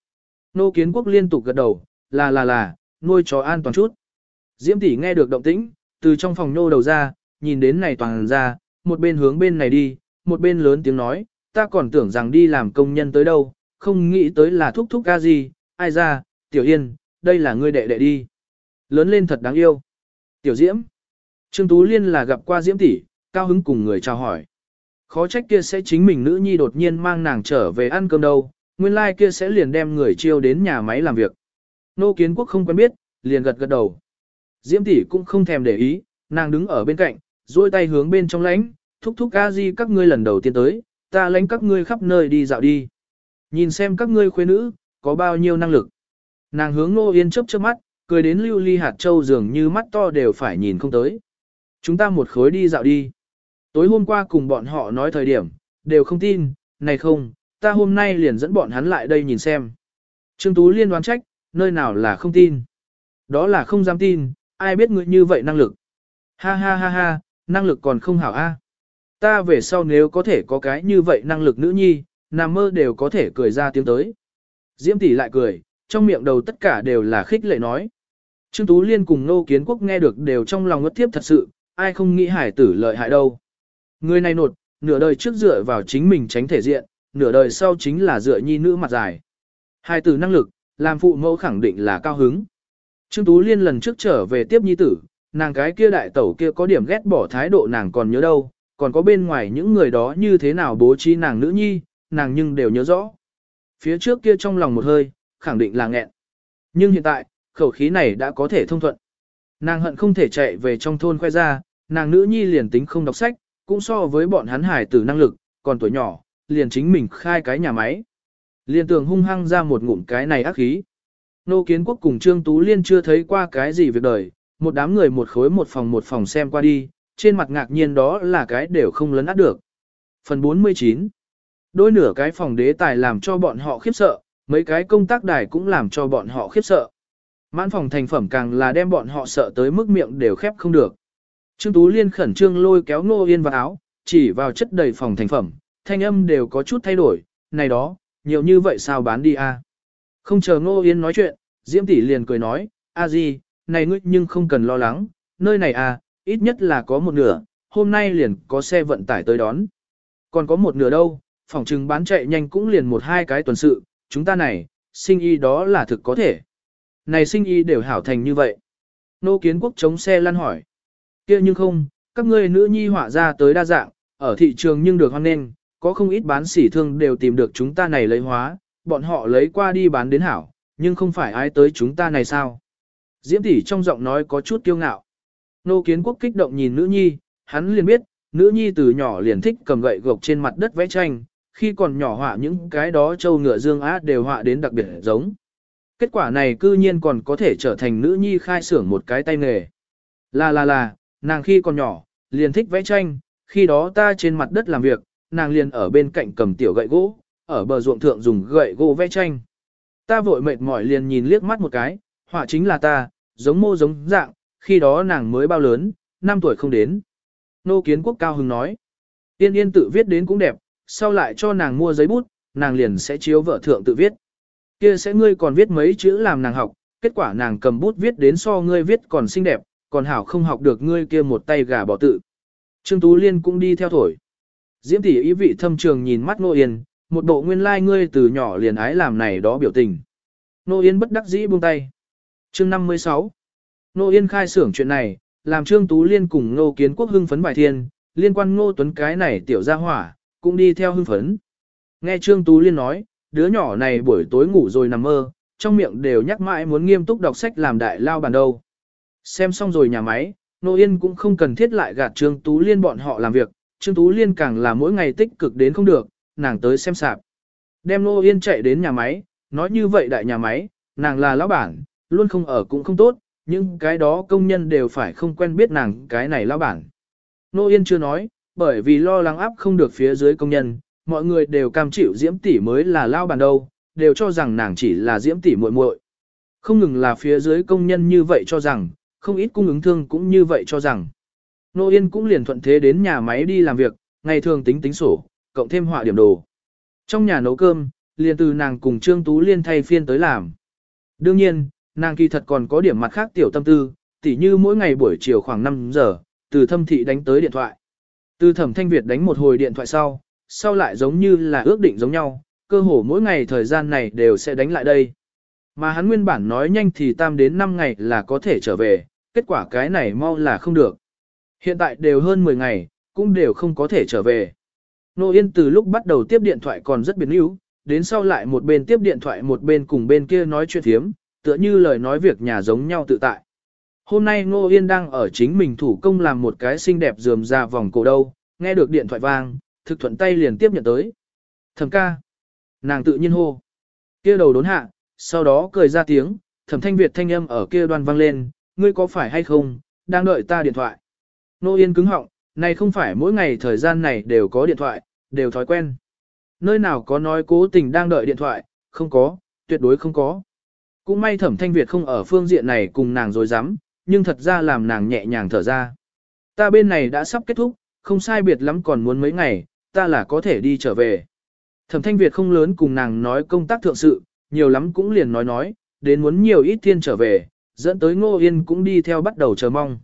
Nô kiến quốc liên tục gật đầu, là là là, nuôi chó an toàn chút. Diễm tỷ nghe được động tĩnh, từ trong phòng nô đầu ra, nhìn đến này toàn ra, một bên hướng bên này đi, một bên lớn tiếng nói, ta còn tưởng rằng đi làm công nhân tới đâu, không nghĩ tới là thúc thúc ca gì, ai ra, tiểu yên, đây là ngươi đệ đệ đi. Lớn lên thật đáng yêu. Tiểu diễm. Trương Tú Liên là gặp qua diễm tỷ, cao hứng cùng người chào hỏi. Khó trách kia sẽ chính mình nữ nhi đột nhiên mang nàng trở về ăn cơm đâu, nguyên lai like kia sẽ liền đem người chiêu đến nhà máy làm việc. Nô kiến quốc không quen biết, liền gật gật đầu. Diễm tỷ cũng không thèm để ý, nàng đứng ở bên cạnh, duỗi tay hướng bên trong lãnh, thúc thúc a di các ngươi lần đầu tiên tới, ta lãnh các ngươi khắp nơi đi dạo đi. Nhìn xem các ngươi khuê nữ, có bao nhiêu năng lực. Nàng hướng Nô Yên chớp chớp mắt, cười đến lưu ly hạt châu dường như mắt to đều phải nhìn không tới. Chúng ta một khối đi dạo đi. Tối hôm qua cùng bọn họ nói thời điểm, đều không tin, này không, ta hôm nay liền dẫn bọn hắn lại đây nhìn xem. Trương Tú Liên đoán trách, nơi nào là không tin. Đó là không dám tin, ai biết ngươi như vậy năng lực. Ha ha ha ha, năng lực còn không hảo a. Ta về sau nếu có thể có cái như vậy năng lực nữ nhi, nằm mơ đều có thể cười ra tiếng tới. Diễm tỷ lại cười, trong miệng đầu tất cả đều là khích lệ nói. Trương Tú Liên cùng Nô Kiến Quốc nghe được đều trong lòng ngất tiếp thật sự, ai không nghĩ hải tử lợi hại đâu. Người này nột, nửa đời trước dựa vào chính mình tránh thể diện, nửa đời sau chính là dựa nhi nữ mặt dài. Hai tử năng lực, làm phụ mẫu khẳng định là cao hứng. Trương Tú Liên lần trước trở về tiếp nhi tử, nàng cái kia đại tẩu kia có điểm ghét bỏ thái độ nàng còn nhớ đâu, còn có bên ngoài những người đó như thế nào bố trí nàng nữ nhi, nàng nhưng đều nhớ rõ. Phía trước kia trong lòng một hơi, khẳng định là nghẹn. Nhưng hiện tại, khẩu khí này đã có thể thông thuận. Nàng hận không thể chạy về trong thôn khoe ra, Nàng nữ nhi liền tính không đọc sách, cũng so với bọn hắn hải tử năng lực, còn tuổi nhỏ, liền chính mình khai cái nhà máy. Liền tường hung hăng ra một ngụm cái này ác khí. Nô Kiến Quốc cùng Trương Tú Liên chưa thấy qua cái gì việc đời, một đám người một khối một phòng một phòng xem qua đi, trên mặt ngạc nhiên đó là cái đều không lấn át được. Phần 49 Đôi nửa cái phòng đế tài làm cho bọn họ khiếp sợ, mấy cái công tác đài cũng làm cho bọn họ khiếp sợ. Mãn phòng thành phẩm càng là đem bọn họ sợ tới mức miệng đều khép không được. Trương Tú Liên khẩn trương lôi kéo Ngô Yên vào áo, chỉ vào chất đầy phòng thành phẩm, thanh âm đều có chút thay đổi, này đó, nhiều như vậy sao bán đi a? Không chờ Ngô Yên nói chuyện, Diễm tỷ liền cười nói, a gì, này ngươi nhưng không cần lo lắng, nơi này à, ít nhất là có một nửa, hôm nay liền có xe vận tải tới đón. Còn có một nửa đâu, phòng trừng bán chạy nhanh cũng liền một hai cái tuần sự, chúng ta này, sinh y đó là thực có thể. Này sinh y đều hảo thành như vậy. Nô kiến quốc chống xe lăn hỏi. kia nhưng không, các ngươi nữ nhi họa ra tới đa dạng, ở thị trường nhưng được hoan nên, có không ít bán sỉ thương đều tìm được chúng ta này lấy hóa, bọn họ lấy qua đi bán đến hảo, nhưng không phải ai tới chúng ta này sao. Diễm tỷ trong giọng nói có chút kiêu ngạo. Nô kiến quốc kích động nhìn nữ nhi, hắn liền biết, nữ nhi từ nhỏ liền thích cầm gậy gộc trên mặt đất vẽ tranh, khi còn nhỏ họa những cái đó châu ngựa dương á đều họa đến đặc biệt giống. Kết quả này cư nhiên còn có thể trở thành nữ nhi khai xưởng một cái tay nghề. Là là là, nàng khi còn nhỏ, liền thích vẽ tranh, khi đó ta trên mặt đất làm việc, nàng liền ở bên cạnh cầm tiểu gậy gỗ, ở bờ ruộng thượng dùng gậy gỗ vẽ tranh. Ta vội mệt mỏi liền nhìn liếc mắt một cái, họa chính là ta, giống mô giống dạng, khi đó nàng mới bao lớn, 5 tuổi không đến. Nô kiến quốc cao hứng nói. Tiên yên tự viết đến cũng đẹp, sau lại cho nàng mua giấy bút, nàng liền sẽ chiếu vợ thượng tự viết. Kia sẽ ngươi còn viết mấy chữ làm nàng học, kết quả nàng cầm bút viết đến so ngươi viết còn xinh đẹp, còn hảo không học được ngươi kia một tay gà bỏ tự. Trương Tú Liên cũng đi theo thổi. Diễm tỷ ý vị thâm trường nhìn mắt Nô Yên, một bộ nguyên lai like ngươi từ nhỏ liền ái làm này đó biểu tình. Nô Yên bất đắc dĩ buông tay. chương 56 Nô Yên khai xưởng chuyện này, làm Trương Tú Liên cùng Nô Kiến Quốc hưng phấn bài thiên, liên quan Ngô Tuấn cái này tiểu gia hỏa, cũng đi theo hưng phấn. Nghe Trương Tú Liên nói, đứa nhỏ này buổi tối ngủ rồi nằm mơ, trong miệng đều nhắc mãi muốn nghiêm túc đọc sách làm đại lao bàn đâu. Xem xong rồi nhà máy, Nô Yên cũng không cần thiết lại gạt Trương Tú Liên bọn họ làm việc, Trương Tú Liên càng là mỗi ngày tích cực đến không được, nàng tới xem sạp. Đem Nô Yên chạy đến nhà máy, nói như vậy đại nhà máy, nàng là lão bản, luôn không ở cũng không tốt, nhưng cái đó công nhân đều phải không quen biết nàng cái này lão bản. Nô Yên chưa nói, bởi vì lo lắng áp không được phía dưới công nhân, mọi người đều cam chịu diễm tỷ mới là lão bản đâu, đều cho rằng nàng chỉ là diễm tỷ muội muội. Không ngừng là phía dưới công nhân như vậy cho rằng, không ít cung ứng thương cũng như vậy cho rằng. Nô Yên cũng liền thuận thế đến nhà máy đi làm việc, ngày thường tính tính sổ, cộng thêm họa điểm đồ. Trong nhà nấu cơm, liền từ nàng cùng Trương Tú Liên thay phiên tới làm. Đương nhiên, nàng kỳ thật còn có điểm mặt khác tiểu tâm tư, tỉ như mỗi ngày buổi chiều khoảng 5 giờ, từ thâm thị đánh tới điện thoại. Từ thẩm thanh Việt đánh một hồi điện thoại sau, sau lại giống như là ước định giống nhau, cơ hồ mỗi ngày thời gian này đều sẽ đánh lại đây. Mà hắn nguyên bản nói nhanh thì tam đến 5 ngày là có thể trở về, kết quả cái này mau là không được. Hiện tại đều hơn 10 ngày, cũng đều không có thể trở về. Nô Yên từ lúc bắt đầu tiếp điện thoại còn rất biến yếu, đến sau lại một bên tiếp điện thoại một bên cùng bên kia nói chuyện thiếm, tựa như lời nói việc nhà giống nhau tự tại. Hôm nay Ngô Yên đang ở chính mình thủ công làm một cái xinh đẹp dườm ra vòng cổ đâu, nghe được điện thoại vang, thực thuận tay liền tiếp nhận tới. Thẩm ca. Nàng tự nhiên hô. kia đầu đốn hạ, sau đó cười ra tiếng, thẩm thanh Việt thanh âm ở kia đoan vang lên, ngươi có phải hay không, đang đợi ta điện thoại. Nô Yên cứng họng, này không phải mỗi ngày thời gian này đều có điện thoại, đều thói quen. Nơi nào có nói cố tình đang đợi điện thoại, không có, tuyệt đối không có. Cũng may thẩm thanh Việt không ở phương diện này cùng nàng dối rắm nhưng thật ra làm nàng nhẹ nhàng thở ra. Ta bên này đã sắp kết thúc, không sai biệt lắm còn muốn mấy ngày, ta là có thể đi trở về. Thẩm thanh Việt không lớn cùng nàng nói công tác thượng sự, nhiều lắm cũng liền nói nói, đến muốn nhiều ít thiên trở về, dẫn tới Ngô Yên cũng đi theo bắt đầu chờ mong.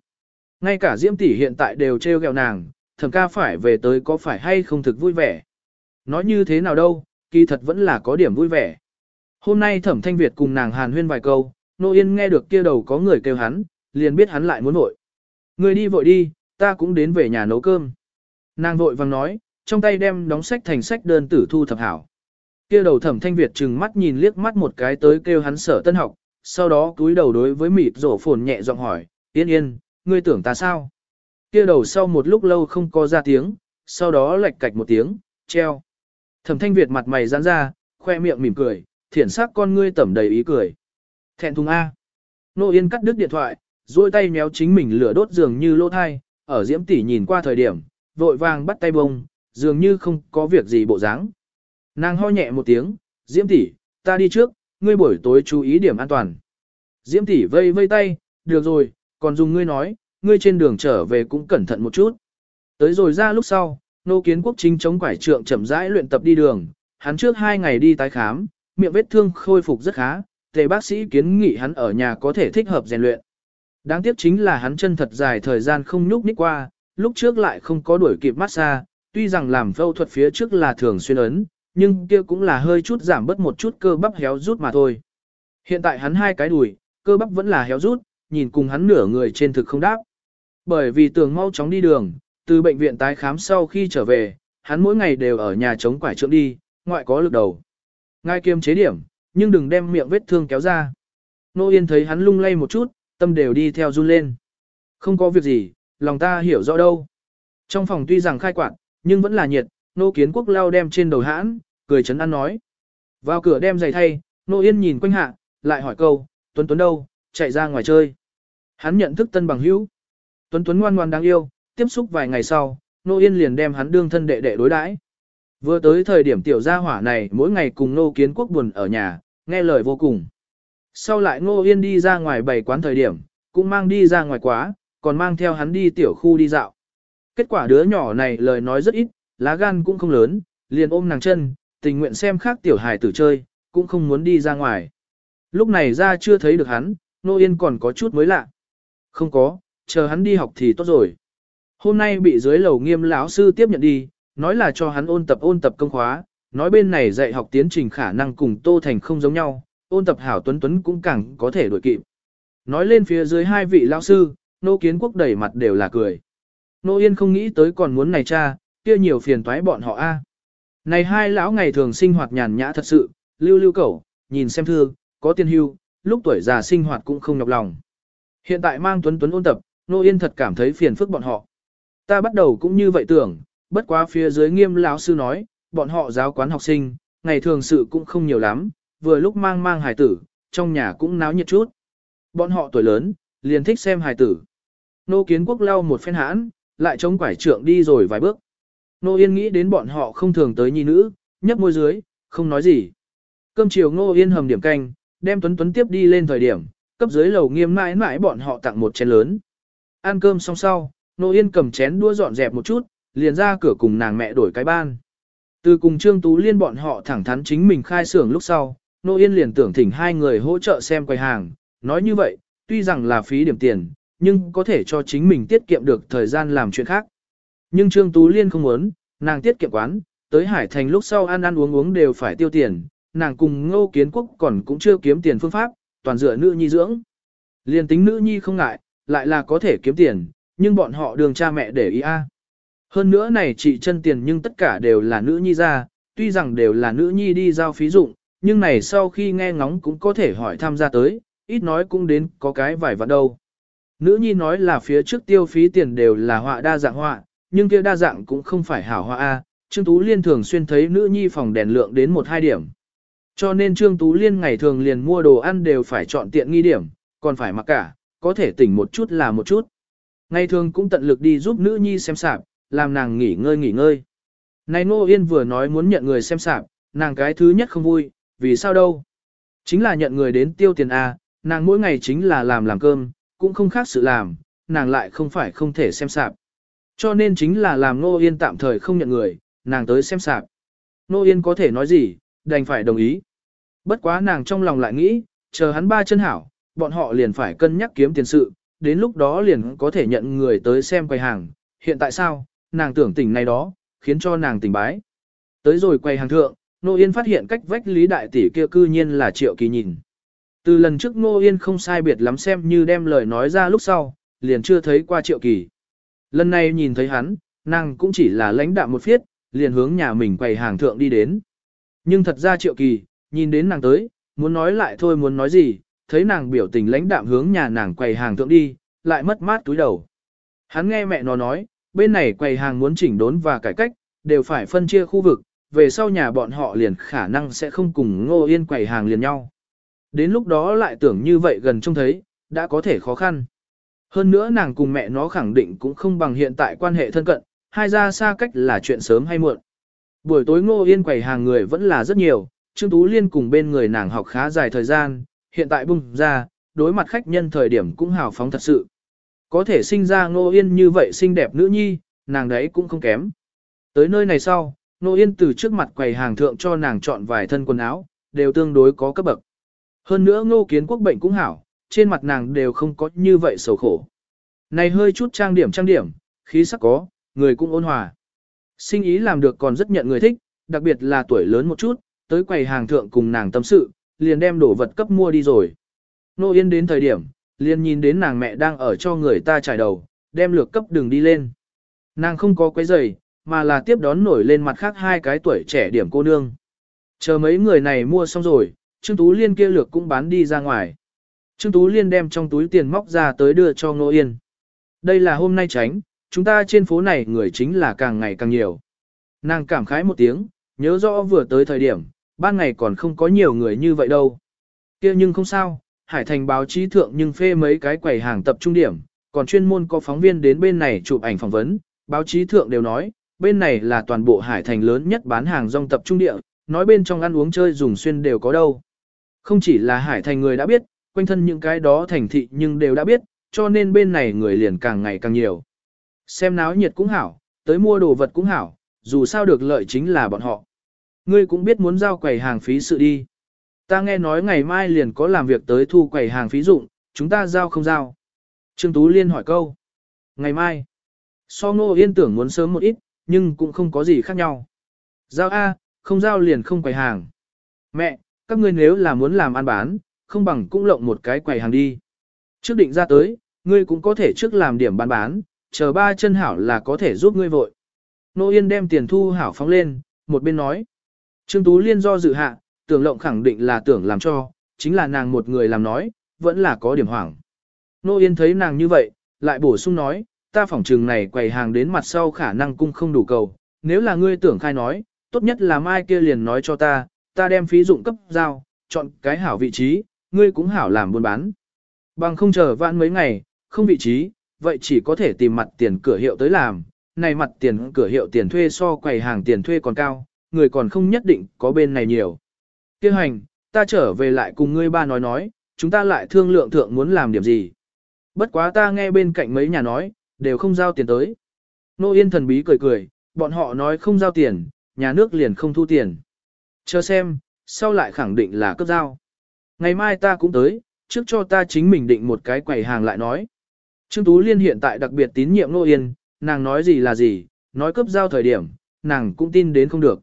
Ngay cả Diễm tỷ hiện tại đều trêu ghẹo nàng, thẩm ca phải về tới có phải hay không thực vui vẻ. Nói như thế nào đâu, kỳ thật vẫn là có điểm vui vẻ. Hôm nay thẩm thanh Việt cùng nàng hàn huyên vài câu, Nô Yên nghe được kia đầu có người kêu hắn, liền biết hắn lại muốn vội. Người đi vội đi, ta cũng đến về nhà nấu cơm. Nàng vội vàng nói, trong tay đem đóng sách thành sách đơn tử thu thập hảo. Kia đầu thẩm thanh Việt trừng mắt nhìn liếc mắt một cái tới kêu hắn sở tân học, sau đó cúi đầu đối với mịt rổ phồn nhẹ giọng hỏi, yên yên, ngươi tưởng ta sao? Kia đầu sau một lúc lâu không có ra tiếng, sau đó lạch cạch một tiếng, treo. Thẩm thanh Việt mặt mày giãn ra, khoe miệng mỉm cười, thiển sắc con ngươi tẩm đầy ý cười. Thẹn thùng A. Nô Yên cắt đứt điện thoại, duỗi tay méo chính mình lửa đốt dường như lỗ thai, ở diễm tỷ nhìn qua thời điểm, vội vàng bắt tay bông, dường như không có việc gì bộ dáng. Nàng ho nhẹ một tiếng, diễm tỷ, ta đi trước, ngươi buổi tối chú ý điểm an toàn. Diễm tỷ vây vây tay, được rồi, còn dùng ngươi nói, ngươi trên đường trở về cũng cẩn thận một chút. Tới rồi ra lúc sau, nô kiến quốc chính chống quải trượng chậm rãi luyện tập đi đường, hắn trước hai ngày đi tái khám, miệng vết thương khôi phục rất khá, tề bác sĩ kiến nghị hắn ở nhà có thể thích hợp rèn luyện. Đáng tiếc chính là hắn chân thật dài thời gian không nhúc nhích qua, lúc trước lại không có đuổi kịp massage, tuy rằng làm phẫu thuật phía trước là thường xuyên ấn, nhưng kia cũng là hơi chút giảm bớt một chút cơ bắp héo rút mà thôi. Hiện tại hắn hai cái đùi, cơ bắp vẫn là héo rút, nhìn cùng hắn nửa người trên thực không đáp. Bởi vì tường mau chóng đi đường, từ bệnh viện tái khám sau khi trở về, hắn mỗi ngày đều ở nhà chống quải trượng đi, ngoại có lực đầu. Ngay kiềm chế điểm, nhưng đừng đem miệng vết thương kéo ra. Nô Yên thấy hắn lung lay một chút, tâm đều đi theo run lên. Không có việc gì, lòng ta hiểu rõ đâu. Trong phòng tuy rằng khai quạt, nhưng vẫn là nhiệt, nô kiến quốc lao đem trên đầu hãn, cười chấn ăn nói. Vào cửa đem giày thay, nô yên nhìn quanh hạ, lại hỏi câu, Tuấn Tuấn đâu, chạy ra ngoài chơi. Hắn nhận thức tân bằng hữu. Tuấn Tuấn ngoan ngoan đáng yêu, tiếp xúc vài ngày sau, nô yên liền đem hắn đương thân đệ đệ đối đãi. Vừa tới thời điểm tiểu gia hỏa này mỗi ngày cùng nô kiến quốc buồn ở nhà, nghe lời vô cùng. Sau lại Ngô Yên đi ra ngoài bày quán thời điểm, cũng mang đi ra ngoài quá, còn mang theo hắn đi tiểu khu đi dạo. Kết quả đứa nhỏ này lời nói rất ít, lá gan cũng không lớn, liền ôm nàng chân, tình nguyện xem khác tiểu hài tử chơi, cũng không muốn đi ra ngoài. Lúc này ra chưa thấy được hắn, Nô Yên còn có chút mới lạ. Không có, chờ hắn đi học thì tốt rồi. Hôm nay bị dưới lầu nghiêm lão sư tiếp nhận đi, nói là cho hắn ôn tập ôn tập công khóa, nói bên này dạy học tiến trình khả năng cùng Tô Thành không giống nhau, ôn tập hảo tuấn tuấn cũng càng có thể đuổi kịp. Nói lên phía dưới hai vị lão sư, nô kiến quốc đẩy mặt đều là cười. Nô Yên không nghĩ tới còn muốn này cha, kia nhiều phiền toái bọn họ a. Này hai lão ngày thường sinh hoạt nhàn nhã thật sự, lưu lưu cẩu, nhìn xem thương, có tiền hưu, lúc tuổi già sinh hoạt cũng không nhọc lòng. Hiện tại mang tuấn tuấn ôn tập, Nô Yên thật cảm thấy phiền phức bọn họ. Ta bắt đầu cũng như vậy tưởng, bất quá phía dưới nghiêm lão sư nói, bọn họ giáo quán học sinh, ngày thường sự cũng không nhiều lắm, vừa lúc mang mang hài tử, trong nhà cũng náo nhiệt chút. Bọn họ tuổi lớn, liền thích xem hài tử. Nô kiến quốc lau một phen hãn, lại chống quải trượng đi rồi vài bước. Nô Yên nghĩ đến bọn họ không thường tới nhi nữ, nhấp môi dưới, không nói gì. Cơm chiều Nô Yên hầm điểm canh, đem Tuấn Tuấn tiếp đi lên thời điểm, cấp dưới lầu nghiêm mãi mãi bọn họ tặng một chén lớn. Ăn cơm xong sau, Nô Yên cầm chén đua dọn dẹp một chút, liền ra cửa cùng nàng mẹ đổi cái ban. Từ cùng Trương Tú Liên bọn họ thẳng thắn chính mình khai xưởng lúc sau, Nô Yên liền tưởng thỉnh hai người hỗ trợ xem quầy hàng, nói như vậy, tuy rằng là phí điểm tiền, nhưng có thể cho chính mình tiết kiệm được thời gian làm chuyện khác. Nhưng Trương Tú Liên không muốn, nàng tiết kiệm quán, tới Hải Thành lúc sau ăn ăn uống uống đều phải tiêu tiền, nàng cùng ngô kiến quốc còn cũng chưa kiếm tiền phương pháp, toàn dựa nữ nhi dưỡng. Liên tính nữ nhi không ngại, lại là có thể kiếm tiền, nhưng bọn họ đường cha mẹ để ý a. Hơn nữa này chị chân tiền nhưng tất cả đều là nữ nhi ra, tuy rằng đều là nữ nhi đi giao phí dụng, nhưng này sau khi nghe ngóng cũng có thể hỏi tham gia tới, ít nói cũng đến có cái vài vạn đâu. Nữ nhi nói là phía trước tiêu phí tiền đều là họa đa dạng họa, nhưng kia đa dạng cũng không phải hảo họa A, Trương Tú Liên thường xuyên thấy nữ nhi phòng đèn lượng đến một hai điểm. Cho nên Trương Tú Liên ngày thường liền mua đồ ăn đều phải chọn tiện nghi điểm, còn phải mặc cả, có thể tỉnh một chút là một chút. Ngày thường cũng tận lực đi giúp nữ nhi xem sạp, làm nàng nghỉ ngơi nghỉ ngơi. Này Nô Yên vừa nói muốn nhận người xem sạp, nàng cái thứ nhất không vui, vì sao đâu? Chính là nhận người đến tiêu tiền A, nàng mỗi ngày chính là làm làm cơm, cũng không khác sự làm, nàng lại không phải không thể xem sạp. Cho nên chính là làm Nô Yên tạm thời không nhận người, nàng tới xem sạp. Nô Yên có thể nói gì, đành phải đồng ý. Bất quá nàng trong lòng lại nghĩ, chờ hắn ba chân hảo, bọn họ liền phải cân nhắc kiếm tiền sự, đến lúc đó liền có thể nhận người tới xem quầy hàng. Hiện tại sao, nàng tưởng tỉnh này đó, khiến cho nàng tỉnh bái. Tới rồi quầy hàng thượng, Nô Yên phát hiện cách vách Lý Đại Tỷ kia cư nhiên là Triệu Kỳ nhìn. Từ lần trước Nô Yên không sai biệt lắm xem như đem lời nói ra lúc sau, liền chưa thấy qua Triệu Kỳ. Lần này nhìn thấy hắn, nàng cũng chỉ là lãnh đạm một phiết, liền hướng nhà mình quầy hàng thượng đi đến. Nhưng thật ra Triệu Kỳ, nhìn đến nàng tới, muốn nói lại thôi muốn nói gì, thấy nàng biểu tình lãnh đạm hướng nhà nàng quầy hàng thượng đi, lại mất mát túi đầu. Hắn nghe mẹ nó nói, bên này quầy hàng muốn chỉnh đốn và cải cách, đều phải phân chia khu vực, về sau nhà bọn họ liền khả năng sẽ không cùng Ngô Yên quầy hàng liền nhau. Đến lúc đó lại tưởng như vậy gần trông thấy, đã có thể khó khăn. Hơn nữa nàng cùng mẹ nó khẳng định cũng không bằng hiện tại quan hệ thân cận, hai ra xa cách là chuyện sớm hay muộn. Buổi tối Ngô Yên quầy hàng người vẫn là rất nhiều, Trương Tú Liên cùng bên người nàng học khá dài thời gian, hiện tại bung ra, đối mặt khách nhân thời điểm cũng hào phóng thật sự. Có thể sinh ra Ngô Yên như vậy xinh đẹp nữ nhi, nàng đấy cũng không kém. Tới nơi này sau, Ngô Yên từ trước mặt quầy hàng thượng cho nàng chọn vài thân quần áo, đều tương đối có cấp bậc. Hơn nữa Ngô Kiến Quốc bệnh cũng hảo, trên mặt nàng đều không có như vậy sầu khổ. Này hơi chút trang điểm trang điểm, khí sắc có, người cũng ôn hòa. Sinh ý làm được còn rất nhận người thích, đặc biệt là tuổi lớn một chút, tới quầy hàng thượng cùng nàng tâm sự, liền đem đồ vật cấp mua đi rồi. Nô Yên đến thời điểm, liền nhìn đến nàng mẹ đang ở cho người ta trải đầu, đem lược cấp đường đi lên. Nàng không có quấy giày, mà là tiếp đón nổi lên mặt khác hai cái tuổi trẻ điểm cô nương. Chờ mấy người này mua xong rồi, Trương Tú Liên kia lược cũng bán đi ra ngoài. Trương Tú Liên đem trong túi tiền móc ra tới đưa cho Nô Yên. Đây là hôm nay tránh, chúng ta trên phố này người chính là càng ngày càng nhiều. Nàng cảm khái một tiếng, nhớ rõ vừa tới thời điểm, ban ngày còn không có nhiều người như vậy đâu. kia nhưng không sao, Hải Thành báo chí thượng nhưng phê mấy cái quầy hàng tập trung điểm, còn chuyên môn có phóng viên đến bên này chụp ảnh phỏng vấn, báo chí thượng đều nói, bên này là toàn bộ Hải Thành lớn nhất bán hàng rong tập trung địa, nói bên trong ăn uống chơi dùng xuyên đều có đâu. Không chỉ là Hải Thành người đã biết, quanh thân những cái đó thành thị nhưng đều đã biết, cho nên bên này người liền càng ngày càng nhiều. Xem náo nhiệt cũng hảo, tới mua đồ vật cũng hảo, dù sao được lợi chính là bọn họ. Ngươi cũng biết muốn giao quầy hàng phí sự đi. Ta nghe nói ngày mai liền có làm việc tới thu quầy hàng phí dụng, chúng ta giao không giao. Trương Tú Liên hỏi câu. Ngày mai. So ngô yên tưởng muốn sớm một ít, nhưng cũng không có gì khác nhau. Giao A, không giao liền không quầy hàng. Mẹ, các ngươi nếu là muốn làm ăn bán, không bằng cũng lộng một cái quầy hàng đi. Trước định ra tới, ngươi cũng có thể trước làm điểm bán bán, chờ ba chân hảo là có thể giúp ngươi vội. Nô Yên đem tiền thu hảo phóng lên, một bên nói. Trương Tú Liên do dự hạ, tưởng lộng khẳng định là tưởng làm cho, chính là nàng một người làm nói, vẫn là có điểm hoảng. Nô Yên thấy nàng như vậy, lại bổ sung nói, ta phỏng trừng này quầy hàng đến mặt sau khả năng cung không đủ cầu, nếu là ngươi tưởng khai nói, tốt nhất là mai kia liền nói cho ta, ta đem phí dụng cấp giao, chọn cái hảo vị trí, ngươi cũng hảo làm buôn bán. Bằng không chờ vãn mấy ngày, không vị trí, vậy chỉ có thể tìm mặt tiền cửa hiệu tới làm, này mặt tiền cửa hiệu tiền thuê so quầy hàng tiền thuê còn cao, người còn không nhất định có bên này nhiều. Kêu hành, ta trở về lại cùng ngươi ba nói nói, chúng ta lại thương lượng thượng muốn làm điểm gì. Bất quá ta nghe bên cạnh mấy nhà nói, đều không giao tiền tới. Nô Yên thần bí cười cười, bọn họ nói không giao tiền, nhà nước liền không thu tiền. Chờ xem, sau lại khẳng định là cấp giao. Ngày mai ta cũng tới, trước cho ta chính mình định một cái quầy hàng lại nói. Trương Tú Liên hiện tại đặc biệt tín nhiệm Nô Yên, nàng nói gì là gì, nói cấp giao thời điểm, nàng cũng tin đến không được.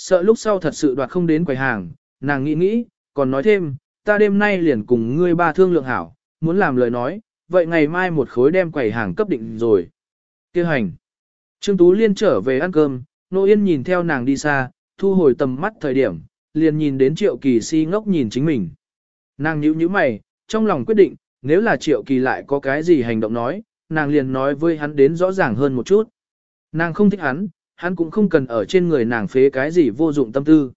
Sợ lúc sau thật sự đoạt không đến quầy hàng, nàng nghĩ nghĩ, còn nói thêm, ta đêm nay liền cùng ngươi ba thương lượng hảo, muốn làm lời nói, vậy ngày mai một khối đem quầy hàng cấp định rồi. Kêu hành. Trương Tú Liên trở về ăn cơm, Nô Yên nhìn theo nàng đi xa, thu hồi tầm mắt thời điểm, liền nhìn đến Triệu Kỳ si ngốc nhìn chính mình. Nàng nhíu nhíu mày, trong lòng quyết định, nếu là Triệu Kỳ lại có cái gì hành động nói, nàng liền nói với hắn đến rõ ràng hơn một chút. Nàng không thích hắn, hắn cũng không cần ở trên người nàng phế cái gì vô dụng tâm tư.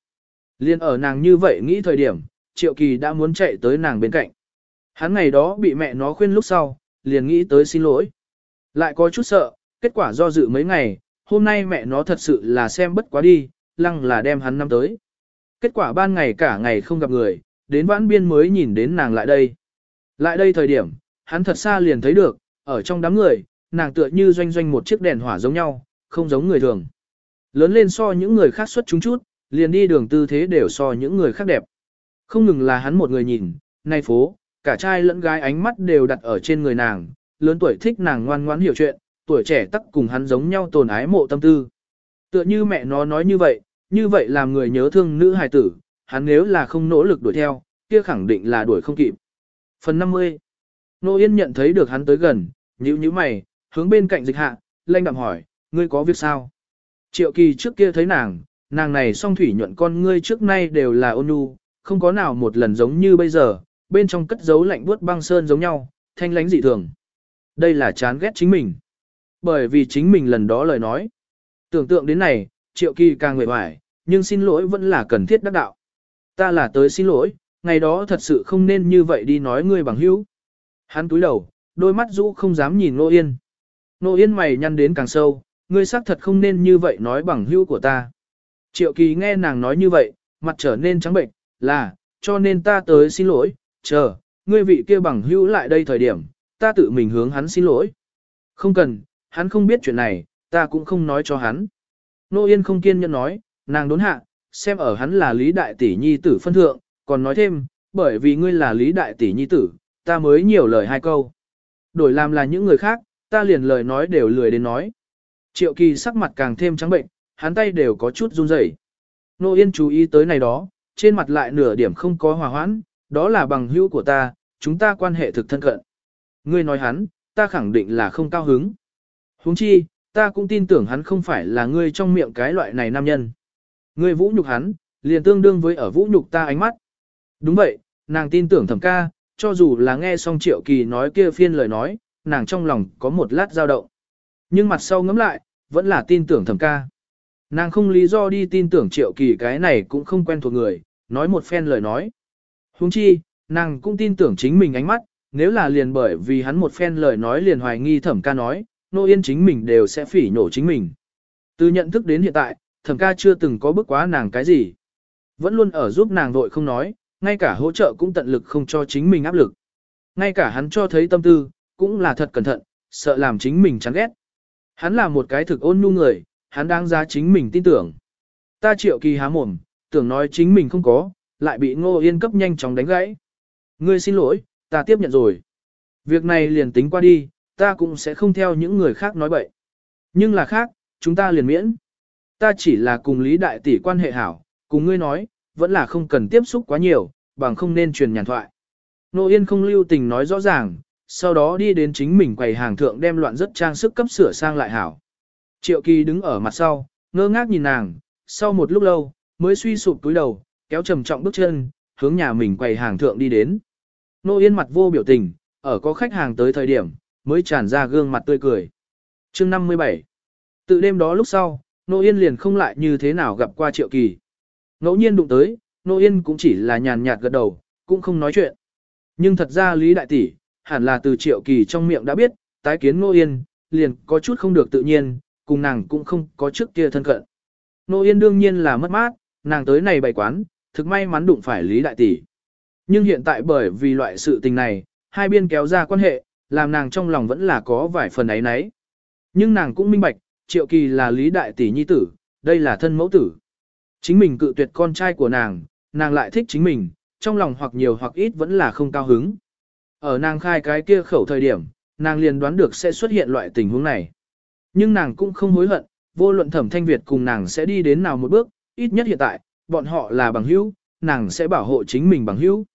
Liên ở nàng như vậy nghĩ thời điểm, Triệu Kỳ đã muốn chạy tới nàng bên cạnh. Hắn ngày đó bị mẹ nó khuyên lúc sau, liền nghĩ tới xin lỗi. Lại có chút sợ, kết quả do dự mấy ngày, hôm nay mẹ nó thật sự là xem bất quá đi, lăng là đem hắn năm tới. Kết quả ban ngày cả ngày không gặp người, đến vãn biên mới nhìn đến nàng lại đây. Lại đây thời điểm, hắn thật xa liền thấy được, ở trong đám người, nàng tựa như doanh doanh một chiếc đèn hỏa giống nhau, không giống người thường. Lớn lên so những người khác xuất chúng chút, liền đi đường tư thế đều so những người khác đẹp. Không ngừng là hắn một người nhìn, nay phố, cả trai lẫn gái ánh mắt đều đặt ở trên người nàng, lớn tuổi thích nàng ngoan ngoãn hiểu chuyện, tuổi trẻ tắc cùng hắn giống nhau tồn ái mộ tâm tư. Tựa như mẹ nó nói như vậy, như vậy làm người nhớ thương nữ hài tử, hắn nếu là không nỗ lực đuổi theo, kia khẳng định là đuổi không kịp. Phần 50 Nô Yên nhận thấy được hắn tới gần, nhíu nhíu mày, hướng bên cạnh dịch hạ, lanh đạm hỏi, ngươi có việc sao? Triệu kỳ trước kia thấy nàng, nàng này song thủy nhuận con ngươi trước nay đều là ôn nhu, không có nào một lần giống như bây giờ, bên trong cất giấu lạnh buốt băng sơn giống nhau, thanh lánh dị thường. Đây là chán ghét chính mình. bởi vì chính mình lần đó lời nói. Tưởng tượng đến này, triệu kỳ càng nguệ hoài, nhưng xin lỗi vẫn là cần thiết đắc đạo. Ta là tới xin lỗi, ngày đó thật sự không nên như vậy đi nói ngươi bằng hữu. Hắn túi đầu, đôi mắt rũ không dám nhìn Nô Yên. Nô Yên mày nhăn đến càng sâu, ngươi xác thật không nên như vậy nói bằng hữu của ta. Triệu kỳ nghe nàng nói như vậy, mặt trở nên trắng bệnh, là, cho nên ta tới xin lỗi, chờ, ngươi vị kia bằng hữu lại đây thời điểm, ta tự mình hướng hắn xin lỗi. Không cần, hắn không biết chuyện này, ta cũng không nói cho hắn. Nô Yên không kiên nhẫn nói, nàng đốn hạ, xem ở hắn là Lý Đại Tỷ Nhi tử phân thượng, còn nói thêm, bởi vì ngươi là Lý Đại Tỷ Nhi tử, ta mới nhiều lời hai câu. Đổi làm là những người khác, ta liền lời nói đều lười đến nói. Triệu kỳ sắc mặt càng thêm trắng bệnh, hắn tay đều có chút run rẩy. Nô Yên chú ý tới này đó, trên mặt lại nửa điểm không có hòa hoãn, đó là bằng hữu của ta, chúng ta quan hệ thực thân cận. Ngươi nói hắn, ta khẳng định là không cao hứng. huống chi, ta cũng tin tưởng hắn không phải là ngươi trong miệng cái loại này nam nhân. Ngươi vũ nhục hắn, liền tương đương với ở vũ nhục ta ánh mắt. Đúng vậy, nàng tin tưởng thẩm ca, cho dù là nghe xong triệu kỳ nói kia phiên lời nói, nàng trong lòng có một lát dao động. Nhưng mặt sau ngẫm lại, vẫn là tin tưởng thẩm ca. Nàng không lý do đi tin tưởng triệu kỳ cái này cũng không quen thuộc người, nói một phen lời nói. Huống chi, nàng cũng tin tưởng chính mình ánh mắt, nếu là liền bởi vì hắn một phen lời nói liền hoài nghi thẩm ca nói, nô yên chính mình đều sẽ phỉ nhổ chính mình. Từ nhận thức đến hiện tại, thẩm ca chưa từng có bức quá nàng cái gì. Vẫn luôn ở giúp nàng vội không nói, ngay cả hỗ trợ cũng tận lực không cho chính mình áp lực. Ngay cả hắn cho thấy tâm tư, cũng là thật cẩn thận, sợ làm chính mình chán ghét. Hắn là một cái thực ôn nhu người, hắn đang giá chính mình tin tưởng. Ta triệu kỳ há mồm, tưởng nói chính mình không có, lại bị ngô yên cấp nhanh chóng đánh gãy. Ngươi xin lỗi, ta tiếp nhận rồi. Việc này liền tính qua đi, ta cũng sẽ không theo những người khác nói bậy. Nhưng là khác, chúng ta liền miễn. Ta chỉ là cùng Lý Đại Tỷ quan hệ hảo, cùng ngươi nói, vẫn là không cần tiếp xúc quá nhiều, bằng không nên truyền nhàn thoại. Nô Yên không lưu tình nói rõ ràng, sau đó đi đến chính mình quầy hàng thượng đem loạn rất trang sức cấp sửa sang lại hảo. Triệu Kỳ đứng ở mặt sau, ngơ ngác nhìn nàng, sau một lúc lâu, mới suy sụp túi đầu, kéo trầm trọng bước chân, hướng nhà mình quầy hàng thượng đi đến. Nô Yên mặt vô biểu tình, ở có khách hàng tới thời điểm, mới tràn ra gương mặt tươi cười. chương 57 Từ đêm đó lúc sau, Nô Yên liền không lại như thế nào gặp qua Triệu Kỳ. Ngẫu nhiên đụng tới, Nô Yên cũng chỉ là nhàn nhạt gật đầu, cũng không nói chuyện. Nhưng thật ra Lý Đại Tỷ, hẳn là từ Triệu Kỳ trong miệng đã biết, tái kiến Nô Yên, liền có chút không được tự nhiên, cùng nàng cũng không có trước kia thân cận. Nô Yên đương nhiên là mất mát, nàng tới này bày quán, thực may mắn đụng phải Lý Đại Tỷ. Nhưng hiện tại bởi vì loại sự tình này, hai bên kéo ra quan hệ, làm nàng trong lòng vẫn là có vài phần ấy nấy. Nhưng nàng cũng minh bạch, Triệu Kỳ là Lý Đại Tỷ nhi tử, đây là thân mẫu tử. Chính mình cự tuyệt con trai của nàng, nàng lại thích chính mình, trong lòng hoặc nhiều hoặc ít vẫn là không cao hứng. Ở nàng khai cái kia khẩu thời điểm, nàng liền đoán được sẽ xuất hiện loại tình huống này. Nhưng nàng cũng không hối hận, vô luận thẩm thanh Việt cùng nàng sẽ đi đến nào một bước, ít nhất hiện tại, bọn họ là bằng hữu, nàng sẽ bảo hộ chính mình bằng hữu.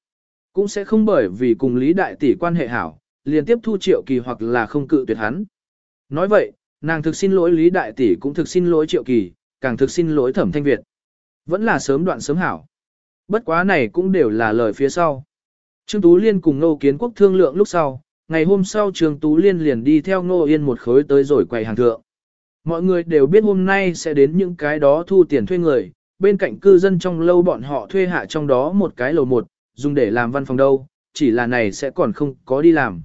Cũng sẽ không bởi vì cùng Lý Đại Tỷ quan hệ hảo, liền tiếp thu triệu kỳ hoặc là không cự tuyệt hắn. Nói vậy, nàng thực xin lỗi Lý Đại Tỷ cũng thực xin lỗi triệu kỳ, càng thực xin lỗi thẩm thanh Việt. Vẫn là sớm đoạn sớm hảo. Bất quá này cũng đều là lời phía sau. Trương Tú Liên cùng Ngô Kiến Quốc thương lượng lúc sau, ngày hôm sau Trương Tú Liên liền đi theo Ngô Yên một khối tới rồi quầy hàng thượng. Mọi người đều biết hôm nay sẽ đến những cái đó thu tiền thuê người, bên cạnh cư dân trong lâu bọn họ thuê hạ trong đó một cái lầu một, dùng để làm văn phòng đâu, chỉ là này sẽ còn không có đi làm.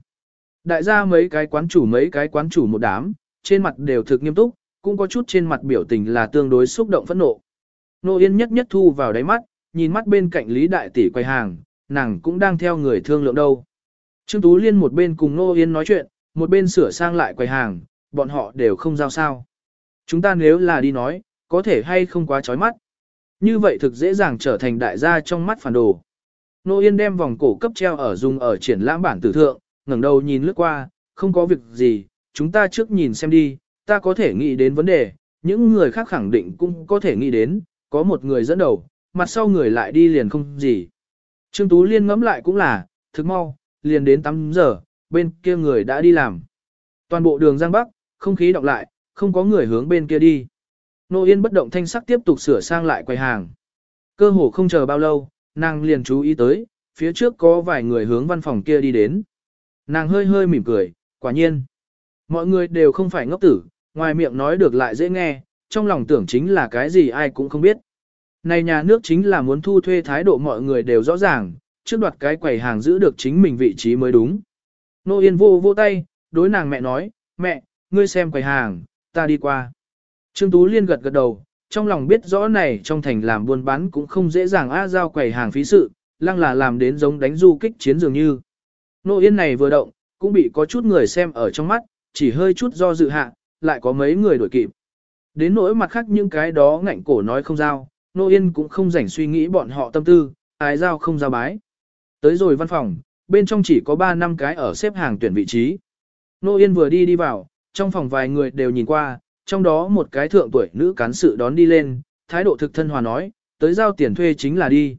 Đại gia mấy cái quán chủ mấy cái quán chủ một đám, trên mặt đều thực nghiêm túc, cũng có chút trên mặt biểu tình là tương đối xúc động phẫn nộ. Nô Yên nhất nhất thu vào đáy mắt, nhìn mắt bên cạnh Lý Đại Tỷ quay hàng, nàng cũng đang theo người thương lượng đâu. Trương Tú Liên một bên cùng Nô Yên nói chuyện, một bên sửa sang lại quầy hàng, bọn họ đều không giao sao. Chúng ta nếu là đi nói, có thể hay không quá chói mắt. Như vậy thực dễ dàng trở thành đại gia trong mắt phản đồ. Nô Yên đem vòng cổ cấp treo ở dùng ở triển lãm bản tử thượng, ngẩng đầu nhìn lướt qua, không có việc gì, chúng ta trước nhìn xem đi, ta có thể nghĩ đến vấn đề, những người khác khẳng định cũng có thể nghĩ đến, có một người dẫn đầu, mặt sau người lại đi liền không gì. Trương Tú Liên ngẫm lại cũng là, thực mau, liền đến 8 giờ, bên kia người đã đi làm. Toàn bộ đường Giang Bắc, không khí đọc lại, không có người hướng bên kia đi. Nô Yên bất động thanh sắc tiếp tục sửa sang lại quầy hàng. Cơ hồ không chờ bao lâu, nàng liền chú ý tới, phía trước có vài người hướng văn phòng kia đi đến. Nàng hơi hơi mỉm cười, quả nhiên. Mọi người đều không phải ngốc tử, ngoài miệng nói được lại dễ nghe, trong lòng tưởng chính là cái gì ai cũng không biết. Này nhà nước chính là muốn thu thuê thái độ mọi người đều rõ ràng, trước đoạt cái quầy hàng giữ được chính mình vị trí mới đúng. Nô Yên vô vô tay, đối nàng mẹ nói, mẹ, ngươi xem quầy hàng, ta đi qua. Trương Tú Liên gật gật đầu, trong lòng biết rõ này trong thành làm buôn bán cũng không dễ dàng á giao quầy hàng phí sự, lăng là làm đến giống đánh du kích chiến dường như. Nô Yên này vừa động, cũng bị có chút người xem ở trong mắt, chỉ hơi chút do dự hạ, lại có mấy người đổi kịp. Đến nỗi mặt khác những cái đó ngạnh cổ nói không giao, Nô Yên cũng không rảnh suy nghĩ bọn họ tâm tư, ai giao không giao bái. Tới rồi văn phòng, bên trong chỉ có 3 năm cái ở xếp hàng tuyển vị trí. Nô Yên vừa đi đi vào, trong phòng vài người đều nhìn qua, trong đó một cái thượng tuổi nữ cán sự đón đi lên, thái độ thực thân hòa nói, tới giao tiền thuê chính là đi.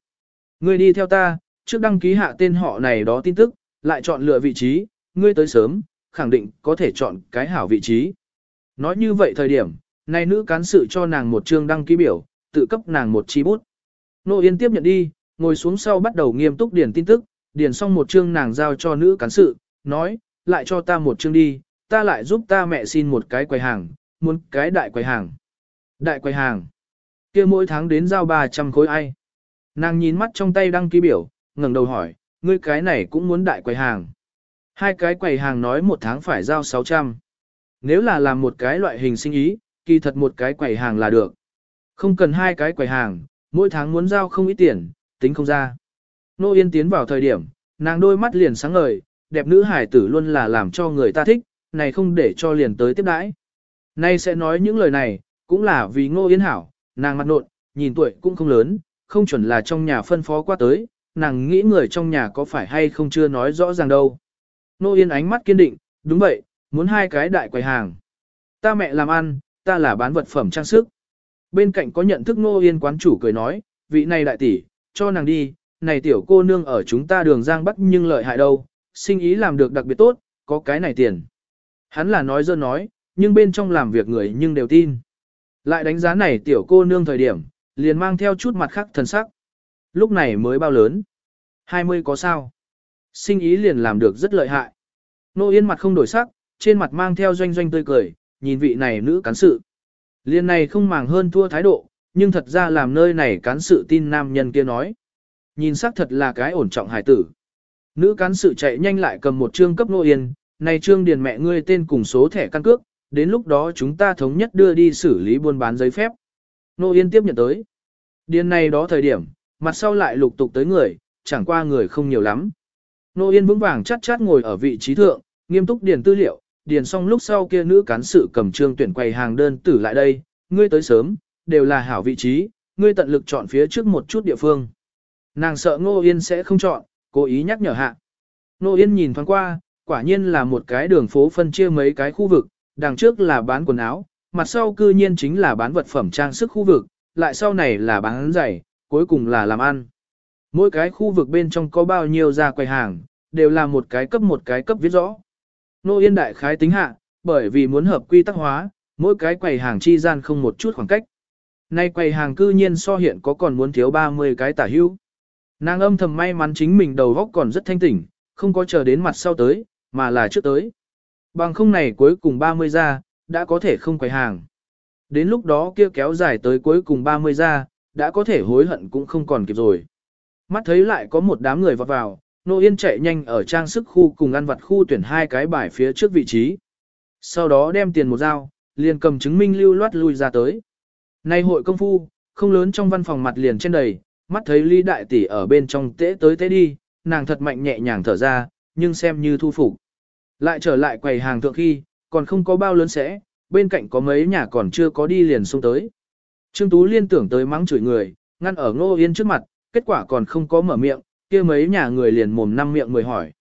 Ngươi đi theo ta, trước đăng ký hạ tên họ này đó tin tức, lại chọn lựa vị trí, ngươi tới sớm, khẳng định có thể chọn cái hảo vị trí. Nói như vậy thời điểm, này nữ cán sự cho nàng một chương đăng ký biểu, tự cấp nàng một chi bút. Nô Yên tiếp nhận đi, ngồi xuống sau bắt đầu nghiêm túc điền tin tức, điền xong một chương nàng giao cho nữ cán sự, nói, lại cho ta một chương đi, ta lại giúp ta mẹ xin một cái quầy hàng, muốn cái đại quầy hàng. Đại quầy hàng. kia mỗi tháng đến giao 300 khối ai. Nàng nhìn mắt trong tay đăng ký biểu, ngẩng đầu hỏi, ngươi cái này cũng muốn đại quầy hàng. Hai cái quầy hàng nói một tháng phải giao 600. Nếu là làm một cái loại hình sinh ý, kỳ thật một cái quầy hàng là được. Không cần hai cái quầy hàng, mỗi tháng muốn giao không ít tiền, tính không ra. Nô Yên tiến vào thời điểm, nàng đôi mắt liền sáng ngời, đẹp nữ hải tử luôn là làm cho người ta thích, này không để cho liền tới tiếp đãi. Nay sẽ nói những lời này, cũng là vì Ngô Yên hảo, nàng mặt nộn, nhìn tuổi cũng không lớn, không chuẩn là trong nhà phân phó qua tới, nàng nghĩ người trong nhà có phải hay không chưa nói rõ ràng đâu. Nô Yên ánh mắt kiên định, đúng vậy, muốn hai cái đại quầy hàng. Ta mẹ làm ăn, ta là bán vật phẩm trang sức. Bên cạnh có nhận thức Nô Yên quán chủ cười nói, vị này đại tỷ, cho nàng đi, này tiểu cô nương ở chúng ta đường Giang Bắc nhưng lợi hại đâu, sinh ý làm được đặc biệt tốt, có cái này tiền. Hắn là nói dơ nói, nhưng bên trong làm việc người nhưng đều tin. Lại đánh giá này tiểu cô nương thời điểm, liền mang theo chút mặt khác thần sắc. Lúc này mới bao lớn? 20 có sao? Sinh ý liền làm được rất lợi hại. Nô Yên mặt không đổi sắc, trên mặt mang theo doanh doanh tươi cười, nhìn vị này nữ cán sự. Liên này không màng hơn thua thái độ, nhưng thật ra làm nơi này cán sự tin nam nhân kia nói. Nhìn sắc thật là cái ổn trọng hải tử. Nữ cán sự chạy nhanh lại cầm một trương cấp Nô Yên, này trương điền mẹ ngươi tên cùng số thẻ căn cước, đến lúc đó chúng ta thống nhất đưa đi xử lý buôn bán giấy phép. Nô Yên tiếp nhận tới. Điền này đó thời điểm, mặt sau lại lục tục tới người, chẳng qua người không nhiều lắm. Nô Yên vững vàng chát chát ngồi ở vị trí thượng, nghiêm túc điền tư liệu, điền xong lúc sau kia nữ cán sự cầm trương tuyển quầy hàng đơn tử lại đây, ngươi tới sớm, đều là hảo vị trí, ngươi tận lực chọn phía trước một chút địa phương. Nàng sợ Ngô Yên sẽ không chọn, cố ý nhắc nhở hạ. Ngô Yên nhìn thoáng qua, quả nhiên là một cái đường phố phân chia mấy cái khu vực, đằng trước là bán quần áo, mặt sau cư nhiên chính là bán vật phẩm trang sức khu vực, lại sau này là bán giày, cuối cùng là làm ăn. Mỗi cái khu vực bên trong có bao nhiêu ra quầy hàng, đều là một cái cấp một cái cấp viết rõ. Nô Yên đại khái tính hạ, bởi vì muốn hợp quy tắc hóa, mỗi cái quầy hàng chi gian không một chút khoảng cách. Nay quầy hàng cư nhiên so hiện có còn muốn thiếu 30 cái tả hữu. Nàng âm thầm may mắn chính mình đầu góc còn rất thanh tỉnh, không có chờ đến mặt sau tới, mà là trước tới. Bằng không này cuối cùng 30 ra, đã có thể không quầy hàng. Đến lúc đó kia kéo dài tới cuối cùng 30 ra, đã có thể hối hận cũng không còn kịp rồi. Mắt thấy lại có một đám người vọt vào, Nô Yên chạy nhanh ở trang sức khu cùng ăn vặt khu tuyển hai cái bài phía trước vị trí. Sau đó đem tiền một dao, liền cầm chứng minh lưu loát lui ra tới. Nay hội công phu, không lớn trong văn phòng mặt liền trên đầy, mắt thấy Lý Đại Tỷ ở bên trong tế tới tế đi, nàng thật mạnh nhẹ nhàng thở ra, nhưng xem như thu phục. Lại trở lại quầy hàng thượng khi, còn không có bao lớn sẽ, bên cạnh có mấy nhà còn chưa có đi liền xuống tới. Trương Tú liên tưởng tới mắng chửi người, ngăn ở Ngô Yên trước mặt, kết quả còn không có mở miệng, kia mấy nhà người liền mồm năm miệng mười hỏi.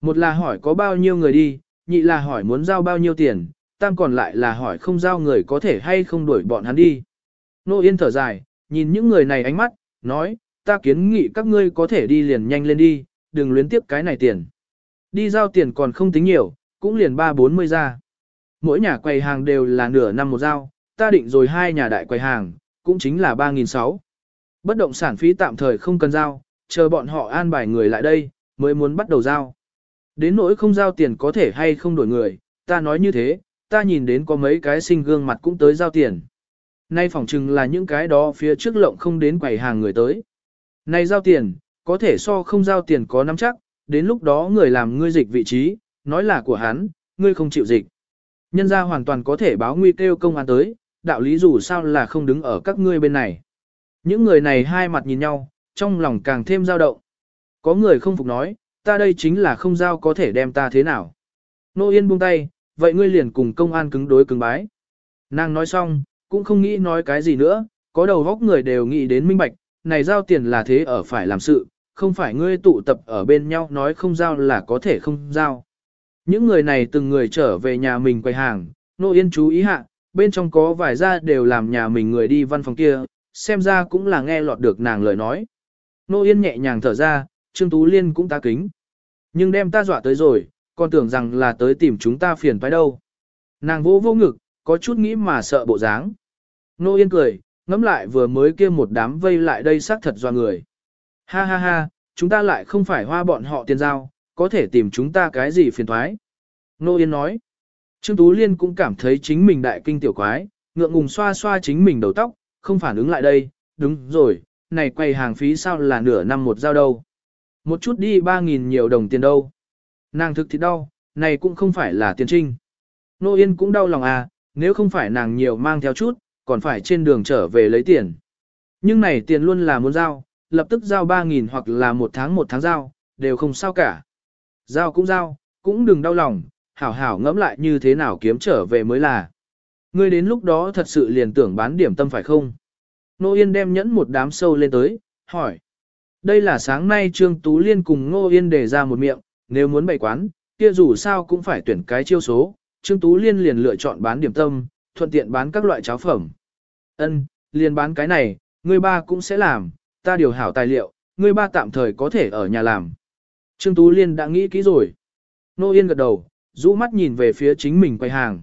Một là hỏi có bao nhiêu người đi, nhị là hỏi muốn giao bao nhiêu tiền, tam còn lại là hỏi không giao người có thể hay không đuổi bọn hắn đi. Nô Yên thở dài, nhìn những người này ánh mắt, nói, ta kiến nghị các ngươi có thể đi liền nhanh lên đi, đừng luyến tiếp cái này tiền. Đi giao tiền còn không tính nhiều, cũng liền ba bốn mươi ra. Mỗi nhà quầy hàng đều là nửa năm một giao, ta định rồi hai nhà đại quầy hàng, cũng chính là 3.600. Bất động sản phí tạm thời không cần giao, chờ bọn họ an bài người lại đây, mới muốn bắt đầu giao. Đến nỗi không giao tiền có thể hay không đổi người, ta nói như thế, ta nhìn đến có mấy cái sinh gương mặt cũng tới giao tiền. Nay phỏng chừng là những cái đó phía trước lộng không đến quầy hàng người tới. Này giao tiền, có thể so không giao tiền có nắm chắc, đến lúc đó người làm ngươi dịch vị trí, nói là của hắn, ngươi không chịu dịch. Nhân ra hoàn toàn có thể báo nguy kêu công an tới, đạo lý dù sao là không đứng ở các ngươi bên này. Những người này hai mặt nhìn nhau, trong lòng càng thêm dao động. Có người không phục nói, ta đây chính là không giao có thể đem ta thế nào. Nô Yên buông tay, vậy ngươi liền cùng công an cứng đối cứng bái. Nàng nói xong, cũng không nghĩ nói cái gì nữa, có đầu góc người đều nghĩ đến minh bạch, này giao tiền là thế ở phải làm sự, không phải ngươi tụ tập ở bên nhau nói không giao là có thể không giao. Những người này từng người trở về nhà mình quầy hàng, Nô Yên chú ý hạ, bên trong có vài gia đều làm nhà mình người đi văn phòng kia, xem ra cũng là nghe lọt được nàng lời nói. Nô Yên nhẹ nhàng thở ra, Trương Tú Liên cũng ta kính. Nhưng đem ta dọa tới rồi, còn tưởng rằng là tới tìm chúng ta phiền phải đâu. Nàng vô vô ngực, có chút nghĩ mà sợ bộ dáng. Nô Yên cười, ngắm lại vừa mới kia một đám vây lại đây xác thật dọa người. Ha ha ha, chúng ta lại không phải hoa bọn họ tiền giao, có thể tìm chúng ta cái gì phiền thoái. Nô Yên nói. Trương Tú Liên cũng cảm thấy chính mình đại kinh tiểu quái, ngượng ngùng xoa xoa chính mình đầu tóc, không phản ứng lại đây, đúng rồi, này quầy hàng phí sao là nửa năm một giao đâu. Một chút đi 3.000 nhiều đồng tiền đâu. Nàng thực thì đau, này cũng không phải là tiền trinh. Nô Yên cũng đau lòng à, nếu không phải nàng nhiều mang theo chút, còn phải trên đường trở về lấy tiền. Nhưng này tiền luôn là muốn giao, lập tức giao 3.000 hoặc là một tháng một tháng giao, đều không sao cả. Giao cũng giao, cũng đừng đau lòng, hảo hảo ngẫm lại như thế nào kiếm trở về mới là. Ngươi đến lúc đó thật sự liền tưởng bán điểm tâm phải không? Nô Yên đem nhẫn một đám sâu lên tới, hỏi. Đây là sáng nay Trương Tú Liên cùng Nô Yên đề ra một miệng, nếu muốn bày quán, kia dù sao cũng phải tuyển cái chiêu số. Trương Tú Liên liền lựa chọn bán điểm tâm, thuận tiện bán các loại cháo phẩm. Ân, liền bán cái này, người ba cũng sẽ làm, ta điều hảo tài liệu, người ba tạm thời có thể ở nhà làm. Trương Tú Liên đã nghĩ kỹ rồi. Nô Yên gật đầu, rũ mắt nhìn về phía chính mình quầy hàng.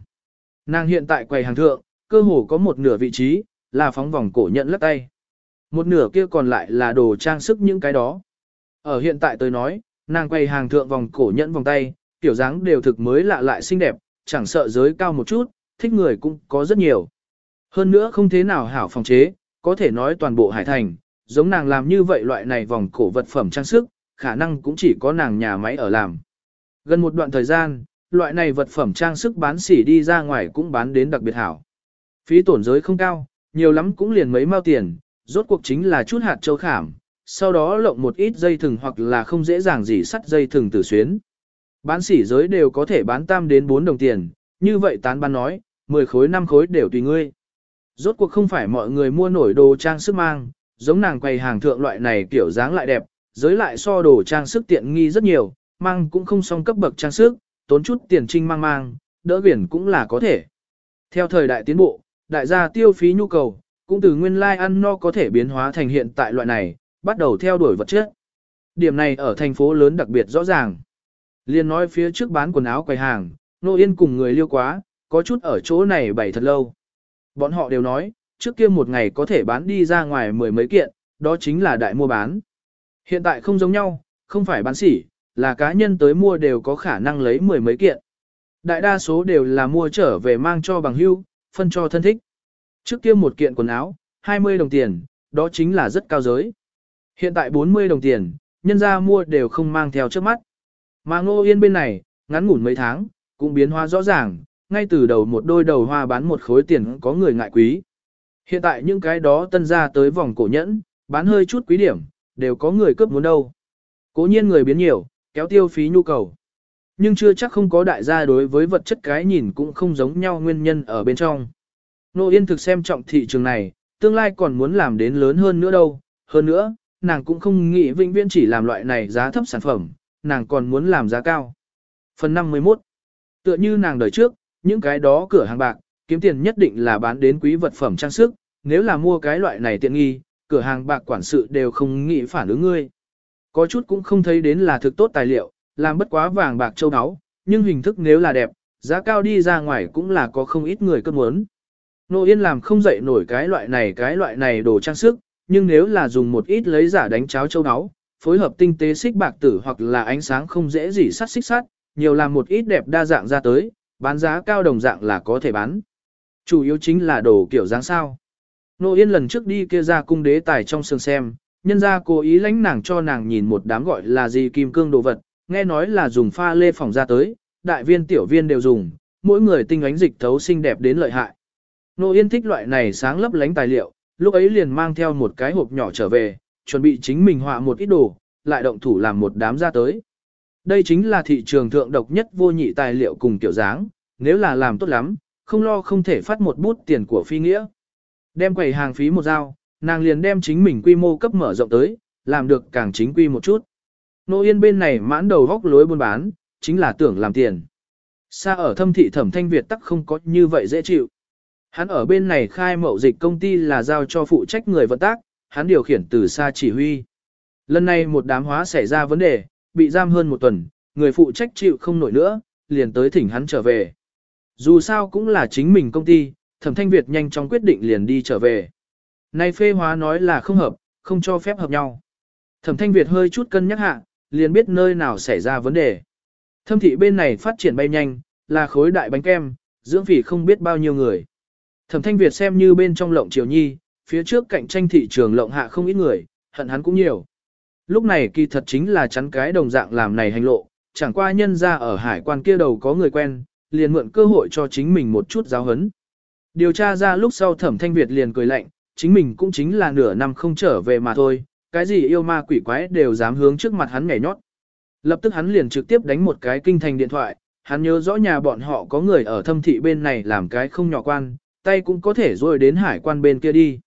Nàng hiện tại quầy hàng thượng, cơ hồ có một nửa vị trí, là phóng vòng cổ nhận lắc tay. Một nửa kia còn lại là đồ trang sức những cái đó. Ở hiện tại tôi nói, nàng quay hàng thượng vòng cổ nhẫn vòng tay, tiểu dáng đều thực mới lạ lại xinh đẹp, chẳng sợ giới cao một chút, thích người cũng có rất nhiều. Hơn nữa không thế nào hảo phòng chế, có thể nói toàn bộ hải thành, giống nàng làm như vậy loại này vòng cổ vật phẩm trang sức, khả năng cũng chỉ có nàng nhà máy ở làm. Gần một đoạn thời gian, loại này vật phẩm trang sức bán sỉ đi ra ngoài cũng bán đến đặc biệt hảo. Phí tổn giới không cao, nhiều lắm cũng liền mấy mao tiền, rốt cuộc chính là chút hạt châu khảm, sau đó lộng một ít dây thừng hoặc là không dễ dàng gì sắt dây thừng tử xuyến. Bán sỉ giới đều có thể bán tam đến 4 đồng tiền, như vậy tán bán nói, 10 khối 5 khối đều tùy ngươi. Rốt cuộc không phải mọi người mua nổi đồ trang sức mang, giống nàng quầy hàng thượng loại này kiểu dáng lại đẹp, giới lại so đồ trang sức tiện nghi rất nhiều, mang cũng không song cấp bậc trang sức, tốn chút tiền trinh mang mang, đỡ biển cũng là có thể. Theo thời đại tiến bộ, đại gia tiêu phí nhu cầu, cũng từ nguyên lai ăn no có thể biến hóa thành hiện tại loại này, bắt đầu theo đuổi vật chất. Điểm này ở thành phố lớn đặc biệt rõ ràng. Liên nói phía trước bán quần áo quầy hàng, nô yên cùng người liêu quá, có chút ở chỗ này bày thật lâu. Bọn họ đều nói, trước kia một ngày có thể bán đi ra ngoài mười mấy kiện, đó chính là đại mua bán. Hiện tại không giống nhau, không phải bán sỉ, là cá nhân tới mua đều có khả năng lấy mười mấy kiện. Đại đa số đều là mua trở về mang cho bằng hưu, phân cho thân thích. Trước kia một kiện quần áo, 20 đồng tiền, đó chính là rất cao giới. Hiện tại 40 đồng tiền, nhân ra mua đều không mang theo trước mắt. Mà ngô yên bên này, ngắn ngủn mấy tháng, cũng biến hóa rõ ràng, ngay từ đầu một đôi đầu hoa bán một khối tiền có người ngại quý. Hiện tại những cái đó tân ra tới vòng cổ nhẫn, bán hơi chút quý điểm, đều có người cướp muốn đâu. Cố nhiên người biến nhiều, kéo tiêu phí nhu cầu. Nhưng chưa chắc không có đại gia đối với vật chất cái nhìn cũng không giống nhau nguyên nhân ở bên trong. Nô Yên thực xem trọng thị trường này, tương lai còn muốn làm đến lớn hơn nữa đâu. Hơn nữa, nàng cũng không nghĩ vĩnh viễn chỉ làm loại này giá thấp sản phẩm, nàng còn muốn làm giá cao. Phần 51 Tựa như nàng đời trước, những cái đó cửa hàng bạc, kiếm tiền nhất định là bán đến quý vật phẩm trang sức, nếu là mua cái loại này tiện nghi, cửa hàng bạc quản sự đều không nghĩ phản ứng ngươi. Có chút cũng không thấy đến là thực tốt tài liệu, làm bất quá vàng bạc châu áo, nhưng hình thức nếu là đẹp, giá cao đi ra ngoài cũng là có không ít người cơn muốn. Nô Yên làm không dậy nổi cái loại này cái loại này đồ trang sức, nhưng nếu là dùng một ít lấy giả đánh cháo châu áo, phối hợp tinh tế xích bạc tử hoặc là ánh sáng không dễ gì sắt xích sắt, nhiều làm một ít đẹp đa dạng ra tới, bán giá cao đồng dạng là có thể bán. Chủ yếu chính là đồ kiểu dáng sao. Nô Yên lần trước đi kia ra cung đế tài trong sương xem, nhân ra cố ý lãnh nàng cho nàng nhìn một đám gọi là gì kim cương đồ vật, nghe nói là dùng pha lê phòng ra tới, đại viên tiểu viên đều dùng, mỗi người tinh ánh dịch thấu xinh đẹp đến lợi hại. Nô Yên thích loại này sáng lấp lánh tài liệu, lúc ấy liền mang theo một cái hộp nhỏ trở về, chuẩn bị chính mình họa một ít đồ, lại động thủ làm một đám ra tới. Đây chính là thị trường thượng độc nhất vô nhị tài liệu cùng kiểu dáng, nếu là làm tốt lắm, không lo không thể phát một bút tiền của phi nghĩa. Đem quầy hàng phí một dao, nàng liền đem chính mình quy mô cấp mở rộng tới, làm được càng chính quy một chút. Nô Yên bên này mãn đầu góc lối buôn bán, chính là tưởng làm tiền. Xa ở thâm thị thẩm thanh Việt tắc không có như vậy dễ chịu. Hắn ở bên này khai mậu dịch công ty là giao cho phụ trách người vận tác, hắn điều khiển từ xa chỉ huy. Lần này một đám hóa xảy ra vấn đề, bị giam hơn một tuần, người phụ trách chịu không nổi nữa, liền tới thỉnh hắn trở về. Dù sao cũng là chính mình công ty, thẩm thanh Việt nhanh chóng quyết định liền đi trở về. Nay phê hóa nói là không hợp, không cho phép hợp nhau. Thẩm thanh Việt hơi chút cân nhắc hạ, liền biết nơi nào xảy ra vấn đề. Thâm thị bên này phát triển bay nhanh, là khối đại bánh kem, dưỡng phỉ không biết bao nhiêu người. Thẩm thanh Việt xem như bên trong lộng triều nhi, phía trước cạnh tranh thị trường lộng hạ không ít người, hận hắn cũng nhiều. Lúc này kỳ thật chính là chắn cái đồng dạng làm này hành lộ, chẳng qua nhân ra ở hải quan kia đầu có người quen, liền mượn cơ hội cho chính mình một chút giáo hấn. Điều tra ra lúc sau thẩm thanh Việt liền cười lạnh, chính mình cũng chính là nửa năm không trở về mà thôi, cái gì yêu ma quỷ quái đều dám hướng trước mặt hắn nhảy nhót. Lập tức hắn liền trực tiếp đánh một cái kinh thành điện thoại, hắn nhớ rõ nhà bọn họ có người ở thâm thị bên này làm cái không nhỏ quan, tay cũng có thể rồi đến hải quan bên kia đi.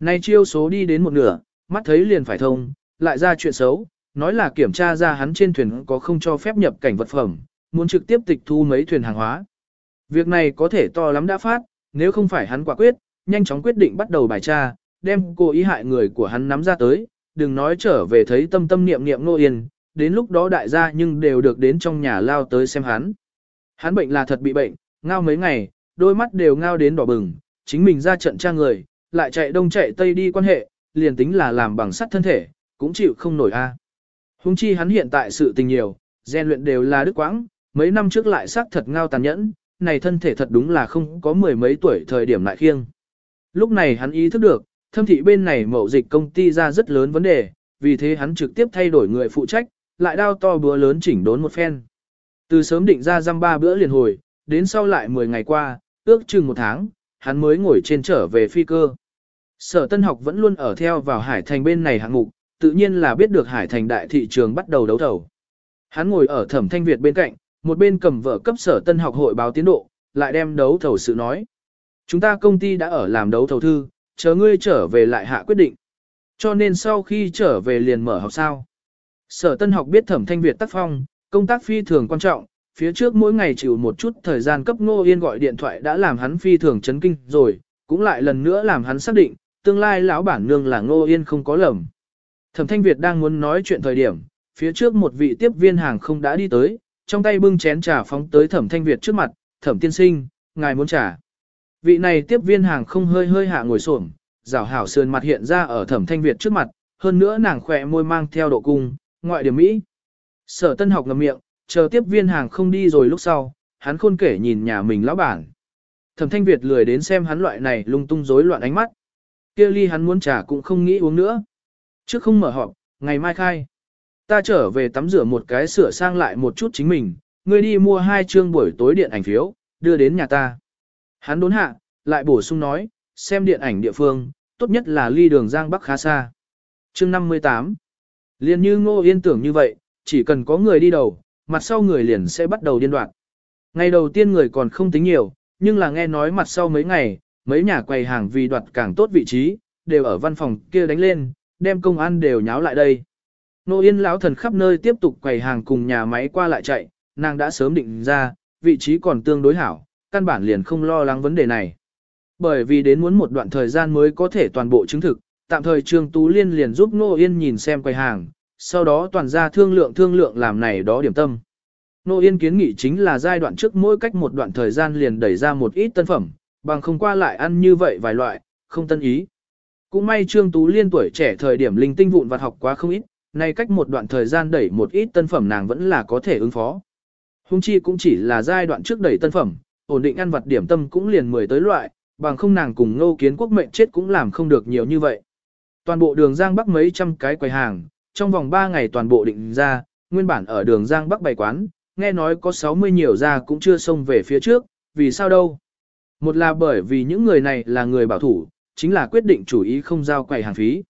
Nay chiêu số đi đến một nửa, mắt thấy liền phải thông, lại ra chuyện xấu, nói là kiểm tra ra hắn trên thuyền có không cho phép nhập cảnh vật phẩm, muốn trực tiếp tịch thu mấy thuyền hàng hóa. Việc này có thể to lắm đã phát, nếu không phải hắn quả quyết, nhanh chóng quyết định bắt đầu bài tra, đem cô ý hại người của hắn nắm ra tới, đừng nói trở về thấy tâm tâm niệm niệm nô yên, đến lúc đó đại gia nhưng đều được đến trong nhà lao tới xem hắn. Hắn bệnh là thật bị bệnh, ngao mấy ngày, đôi mắt đều ngao đến đỏ bừng, chính mình ra trận tra người, lại chạy đông chạy tây đi quan hệ, liền tính là làm bằng sắt thân thể, cũng chịu không nổi a. À. Hùng chi hắn hiện tại sự tình nhiều, gen luyện đều là đức quãng, mấy năm trước lại xác thật ngao tàn nhẫn, này thân thể thật đúng là không có mười mấy tuổi thời điểm lại khiêng. Lúc này hắn ý thức được, thâm thị bên này mậu dịch công ty ra rất lớn vấn đề, vì thế hắn trực tiếp thay đổi người phụ trách, lại đao to bữa lớn chỉnh đốn một phen. Từ sớm định ra răm ba bữa liền hồi, đến sau lại 10 ngày qua, ước chừng một tháng, hắn mới ngồi trên trở về phi cơ. Sở Tân học vẫn luôn ở theo vào Hải Thành bên này hạng mục, tự nhiên là biết được Hải Thành đại thị trường bắt đầu đấu thầu. Hắn ngồi ở Thẩm Thanh Việt bên cạnh, một bên cầm vợ cấp Sở Tân học hội báo tiến độ, lại đem đấu thầu sự nói. Chúng ta công ty đã ở làm đấu thầu thư, chờ ngươi trở về lại hạ quyết định. Cho nên sau khi trở về liền mở học sao. Sở Tân học biết Thẩm Thanh Việt tác phong, công tác phi thường quan trọng, phía trước mỗi ngày chịu một chút thời gian cấp Ngô Yên gọi điện thoại đã làm hắn phi thường chấn kinh rồi, cũng lại lần nữa làm hắn xác định, tương lai lão bản nương là Ngô Yên không có lầm. Thẩm Thanh Việt đang muốn nói chuyện thời điểm, phía trước một vị tiếp viên hàng không đã đi tới, trong tay bưng chén trà phóng tới Thẩm Thanh Việt trước mặt, "Thẩm tiên sinh, ngài muốn trà?" Vị này tiếp viên hàng không hơi hơi hạ ngồi xổm, rảo hảo sườn mặt hiện ra ở Thẩm Thanh Việt trước mặt, hơn nữa nàng khỏe môi mang theo độ cung, ngoại điểm mỹ. Sở Tân học ngầm miệng, chờ tiếp viên hàng không đi rồi lúc sau, hắn khôn kể nhìn nhà mình lão bản. Thẩm Thanh Việt lười đến xem hắn loại này lung tung rối loạn ánh mắt. Kia ly hắn muốn trà cũng không nghĩ uống nữa. Trước không mở họp, ngày mai khai. Ta trở về tắm rửa một cái sửa sang lại một chút chính mình, ngươi đi mua hai chương buổi tối điện ảnh phiếu, đưa đến nhà ta. Hắn đốn hạ, lại bổ sung nói, xem điện ảnh địa phương, tốt nhất là ly đường Giang Bắc khá xa. Chương 58 Liên như ngô yên tưởng như vậy, chỉ cần có người đi đầu, mặt sau người liền sẽ bắt đầu điên đoạn. Ngày đầu tiên người còn không tính nhiều, nhưng là nghe nói mặt sau mấy ngày, mấy nhà quầy hàng vì đoạt càng tốt vị trí, đều ở văn phòng kia đánh lên, đem công an đều nháo lại đây. Nô Yên lão thần khắp nơi tiếp tục quầy hàng cùng nhà máy qua lại chạy, nàng đã sớm định ra, vị trí còn tương đối hảo, căn bản liền không lo lắng vấn đề này. Bởi vì đến muốn một đoạn thời gian mới có thể toàn bộ chứng thực, tạm thời Trương Tú Liên liền giúp Nô Yên nhìn xem quầy hàng, sau đó toàn ra thương lượng thương lượng làm này đó điểm tâm. Nô Yên kiến nghị chính là giai đoạn trước mỗi cách một đoạn thời gian liền đẩy ra một ít tân phẩm, bằng không qua lại ăn như vậy vài loại, không tân ý. Cũng may Trương Tú Liên tuổi trẻ thời điểm linh tinh vụn vặt học quá không ít, nay cách một đoạn thời gian đẩy một ít tân phẩm nàng vẫn là có thể ứng phó. huống chi cũng chỉ là giai đoạn trước đẩy tân phẩm, ổn định ăn vật điểm tâm cũng liền mười tới loại, bằng không nàng cùng ngô kiến quốc mệnh chết cũng làm không được nhiều như vậy. Toàn bộ đường Giang Bắc mấy trăm cái quầy hàng, trong vòng 3 ngày toàn bộ định ra, nguyên bản ở đường Giang Bắc bày quán, nghe nói có 60 nhiều ra cũng chưa xông về phía trước, vì sao đâu? Một là bởi vì những người này là người bảo thủ, chính là quyết định chủ ý không giao quầy hàng phí.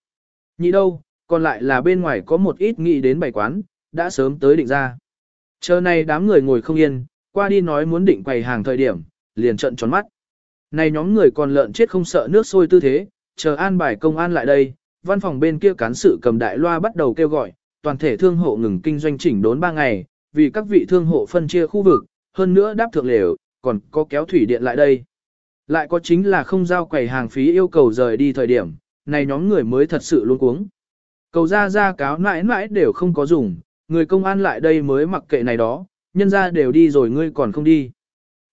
Nhị đâu, còn lại là bên ngoài có một ít nghĩ đến bày quán, đã sớm tới định ra. Chờ này đám người ngồi không yên, qua đi nói muốn định quầy hàng thời điểm, liền trận tròn mắt. Này nhóm người còn lợn chết không sợ nước sôi tư thế, chờ an bài công an lại đây, văn phòng bên kia cán sự cầm đại loa bắt đầu kêu gọi, toàn thể thương hộ ngừng kinh doanh chỉnh đốn 3 ngày, vì các vị thương hộ phân chia khu vực, hơn nữa đáp thượng lều, còn có kéo thủy điện lại đây. Lại có chính là không giao quầy hàng phí yêu cầu rời đi thời điểm, này nhóm người mới thật sự luôn cuống. Cầu ra ra cáo mãi mãi đều không có dùng, người công an lại đây mới mặc kệ này đó, nhân ra đều đi rồi ngươi còn không đi.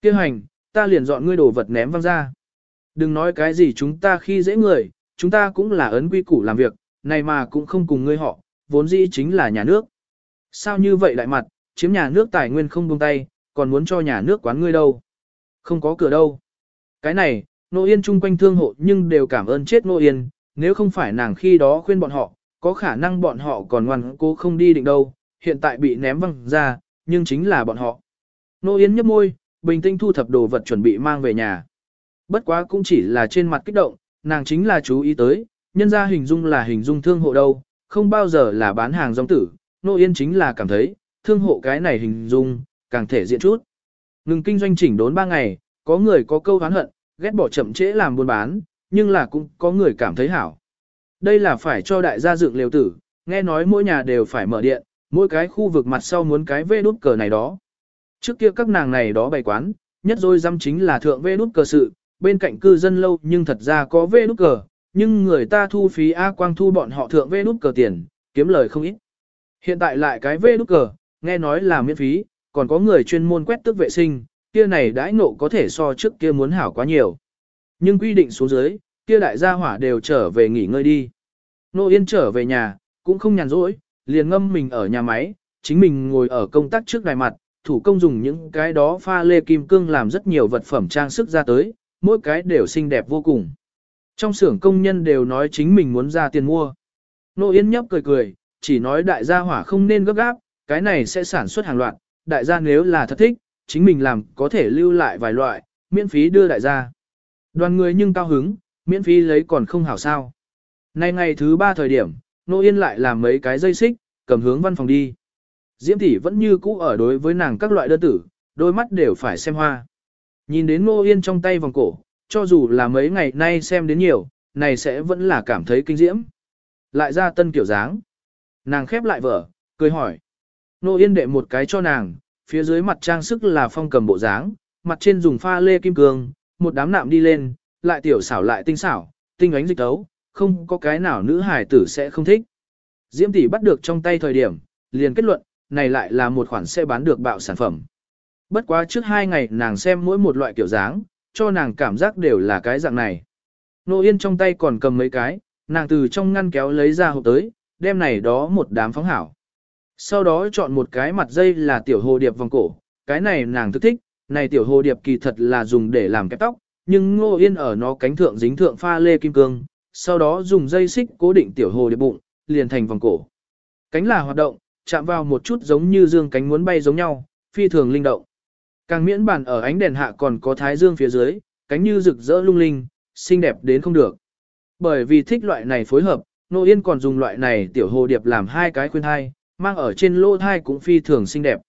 Kêu hành, ta liền dọn ngươi đồ vật ném văng ra. Đừng nói cái gì chúng ta khi dễ người, chúng ta cũng là ấn quy củ làm việc, này mà cũng không cùng ngươi họ, vốn dĩ chính là nhà nước. Sao như vậy lại mặt, chiếm nhà nước tài nguyên không buông tay, còn muốn cho nhà nước quán ngươi đâu. Không có cửa đâu. Cái này, Nô Yên chung quanh thương hộ nhưng đều cảm ơn chết Nô Yên, nếu không phải nàng khi đó khuyên bọn họ, có khả năng bọn họ còn ngoan cố không đi định đâu, hiện tại bị ném văng ra, nhưng chính là bọn họ. Nô Yến nhấp môi, bình tĩnh thu thập đồ vật chuẩn bị mang về nhà. Bất quá cũng chỉ là trên mặt kích động, nàng chính là chú ý tới, nhân ra hình dung là hình dung thương hộ đâu, không bao giờ là bán hàng rong tử. Nô Yên chính là cảm thấy, thương hộ cái này hình dung, càng thể diện chút. Ngừng kinh doanh chỉnh đốn 3 ngày, có người có câu hán hận, ghét bỏ chậm trễ làm buôn bán, nhưng là cũng có người cảm thấy hảo. Đây là phải cho đại gia dựng liều tử, nghe nói mỗi nhà đều phải mở điện, mỗi cái khu vực mặt sau muốn cái vê đút cờ này đó. Trước kia các nàng này đó bày quán, nhất rồi dăm chính là thượng vê đút cờ sự, bên cạnh cư dân lâu nhưng thật ra có vê đút cờ, nhưng người ta thu phí A quang thu bọn họ thượng vê đút cờ tiền, kiếm lời không ít. Hiện tại lại cái vê đút cờ, nghe nói là miễn phí, còn có người chuyên môn quét tước vệ sinh, kia này đãi ngộ có thể so trước kia muốn hảo quá nhiều. Nhưng quy định xuống dưới, kia đại gia hỏa đều trở về nghỉ ngơi đi. Nô Yên trở về nhà, cũng không nhàn rỗi, liền ngâm mình ở nhà máy, chính mình ngồi ở công tác trước đài mặt, thủ công dùng những cái đó pha lê kim cương làm rất nhiều vật phẩm trang sức ra tới, mỗi cái đều xinh đẹp vô cùng. Trong xưởng công nhân đều nói chính mình muốn ra tiền mua. Nô Yên nhấp cười cười, chỉ nói đại gia hỏa không nên gấp gáp, cái này sẽ sản xuất hàng loạt, đại gia nếu là thật thích, chính mình làm có thể lưu lại vài loại, miễn phí đưa đại gia. Đoàn người nhưng cao hứng, miễn phí lấy còn không hảo sao. Nay ngày thứ ba thời điểm, Nô Yên lại làm mấy cái dây xích, cầm hướng văn phòng đi. Diễm tỷ vẫn như cũ ở đối với nàng các loại đơn tử, đôi mắt đều phải xem hoa. Nhìn đến Nô Yên trong tay vòng cổ, cho dù là mấy ngày nay xem đến nhiều, này sẽ vẫn là cảm thấy kinh diễm. Lại ra tân kiểu dáng. Nàng khép lại vở, cười hỏi. Nô Yên đệ một cái cho nàng, phía dưới mặt trang sức là phong cầm bộ dáng, mặt trên dùng pha lê kim cương, một đám nạm đi lên, lại tiểu xảo lại tinh xảo, tinh ánh dịch tấu, không có cái nào nữ hải tử sẽ không thích. Diễm tỷ bắt được trong tay thời điểm, liền kết luận, này lại là một khoản sẽ bán được bạo sản phẩm. Bất quá trước hai ngày nàng xem mỗi một loại kiểu dáng, cho nàng cảm giác đều là cái dạng này. Nô Yên trong tay còn cầm mấy cái, nàng từ trong ngăn kéo lấy ra hộp tới, đem này đó một đám phóng hảo. Sau đó chọn một cái mặt dây là tiểu hồ điệp vòng cổ, cái này nàng thức thích, này tiểu hồ điệp kỳ thật là dùng để làm kẹp tóc, nhưng Ngô Yên ở nó cánh thượng dính thượng pha lê kim cương, sau đó dùng dây xích cố định tiểu hồ điệp bụng, liền thành vòng cổ. Cánh là hoạt động, chạm vào một chút giống như dương cánh muốn bay giống nhau, phi thường linh động. Càng miễn bản ở ánh đèn hạ còn có thái dương phía dưới, cánh như rực rỡ lung linh, xinh đẹp đến không được. Bởi vì thích loại này phối hợp, Nô Yên còn dùng loại này tiểu hồ điệp làm hai cái khuyên thai, mang ở trên lỗ thai cũng phi thường xinh đẹp.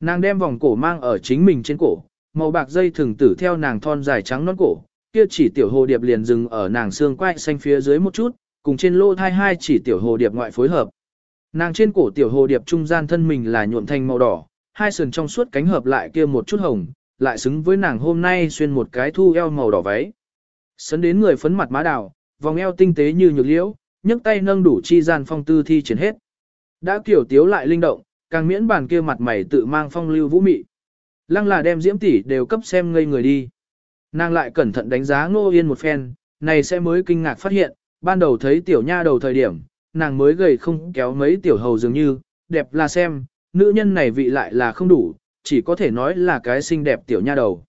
Nàng đem vòng cổ mang ở chính mình trên cổ, màu bạc dây thường tử theo nàng thon dài trắng non cổ, kia chỉ tiểu hồ điệp liền dừng ở nàng xương quai xanh phía dưới một chút, cùng trên lỗ thai hai chỉ tiểu hồ điệp ngoại phối hợp. Nàng trên cổ tiểu hồ điệp trung gian thân mình là nhuộm thành màu đỏ, hai sườn trong suốt cánh hợp lại kia một chút hồng, lại xứng với nàng hôm nay xuyên một cái thu eo màu đỏ váy. Sấn đến người phấn mặt má đào, vòng eo tinh tế như nhược liễu, nhấc tay nâng đủ chi gian phong tư thi triển hết. Đã kiểu tiếu lại linh động, càng miễn bàn kia mặt mày tự mang phong lưu vũ mị. Lăng là đem diễm tỷ đều cấp xem ngây người đi. Nàng lại cẩn thận đánh giá Ngô Yên một phen, này sẽ mới kinh ngạc phát hiện, ban đầu thấy tiểu nha đầu thời điểm, nàng mới gầy không kéo mấy tiểu hầu dường như, đẹp là xem, nữ nhân này vị lại là không đủ, chỉ có thể nói là cái xinh đẹp tiểu nha đầu.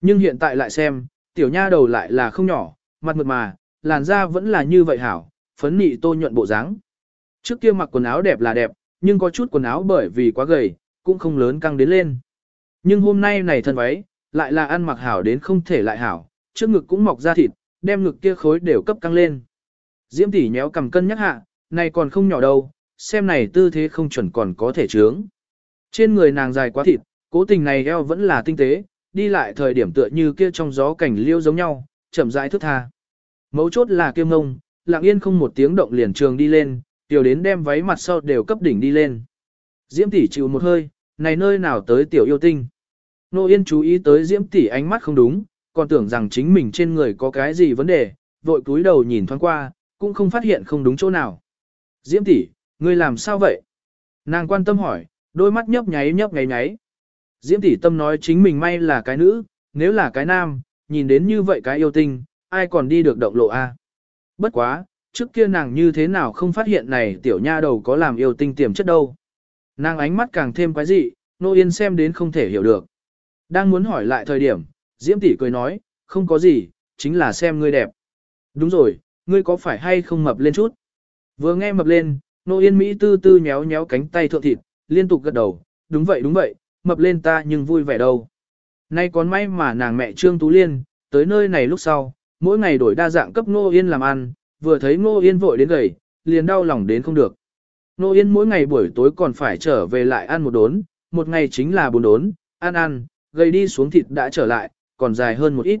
Nhưng hiện tại lại xem, tiểu nha đầu lại là không nhỏ, mặt mượt mà, làn da vẫn là như vậy hảo, phấn nị tô nhuận bộ dáng. Trước kia mặc quần áo đẹp là đẹp, nhưng có chút quần áo bởi vì quá gầy, cũng không lớn căng đến lên. Nhưng hôm nay này thân váy, lại là ăn mặc hảo đến không thể lại hảo, trước ngực cũng mọc ra thịt, đem ngực kia khối đều cấp căng lên. Diễm tỷ nhéo cầm cân nhắc hạ, này còn không nhỏ đâu, xem này tư thế không chuẩn còn có thể trướng. Trên người nàng dài quá thịt, cố tình này eo vẫn là tinh tế, đi lại thời điểm tựa như kia trong gió cảnh liêu giống nhau, chậm rãi thức tha. Mấu chốt là kiêm ngông, lặng yên không một tiếng động liền trường đi lên, tiểu đến đem váy mặt sau đều cấp đỉnh đi lên. Diễm tỷ chịu một hơi, này nơi nào tới tiểu yêu tinh. Nô Yên chú ý tới Diễm tỷ ánh mắt không đúng, còn tưởng rằng chính mình trên người có cái gì vấn đề, vội cúi đầu nhìn thoáng qua, cũng không phát hiện không đúng chỗ nào. Diễm tỷ, ngươi làm sao vậy? Nàng quan tâm hỏi, đôi mắt nhấp nháy nhấp nháy nháy. Diễm tỷ tâm nói chính mình may là cái nữ, nếu là cái nam, nhìn đến như vậy cái yêu tinh, ai còn đi được động lộ a? Bất quá, trước kia nàng như thế nào không phát hiện này tiểu nha đầu có làm yêu tinh tiềm chất đâu. Nàng ánh mắt càng thêm quái dị, nô yên xem đến không thể hiểu được. Đang muốn hỏi lại thời điểm, Diễm tỷ cười nói, không có gì, chính là xem ngươi đẹp. Đúng rồi, ngươi có phải hay không mập lên chút? Vừa nghe mập lên, nô yên Mỹ tư tư nhéo nhéo cánh tay thượng thịt, liên tục gật đầu, đúng vậy đúng vậy, mập lên ta nhưng vui vẻ đâu. Nay còn may mà nàng mẹ Trương Tú Liên, tới nơi này lúc sau, mỗi ngày đổi đa dạng cấp Nô Yên làm ăn, vừa thấy Nô Yên vội đến gầy, liền đau lòng đến không được. Nô Yên mỗi ngày buổi tối còn phải trở về lại ăn một đốn, một ngày chính là bốn đốn, ăn ăn, gầy đi xuống thịt đã trở lại, còn dài hơn một ít.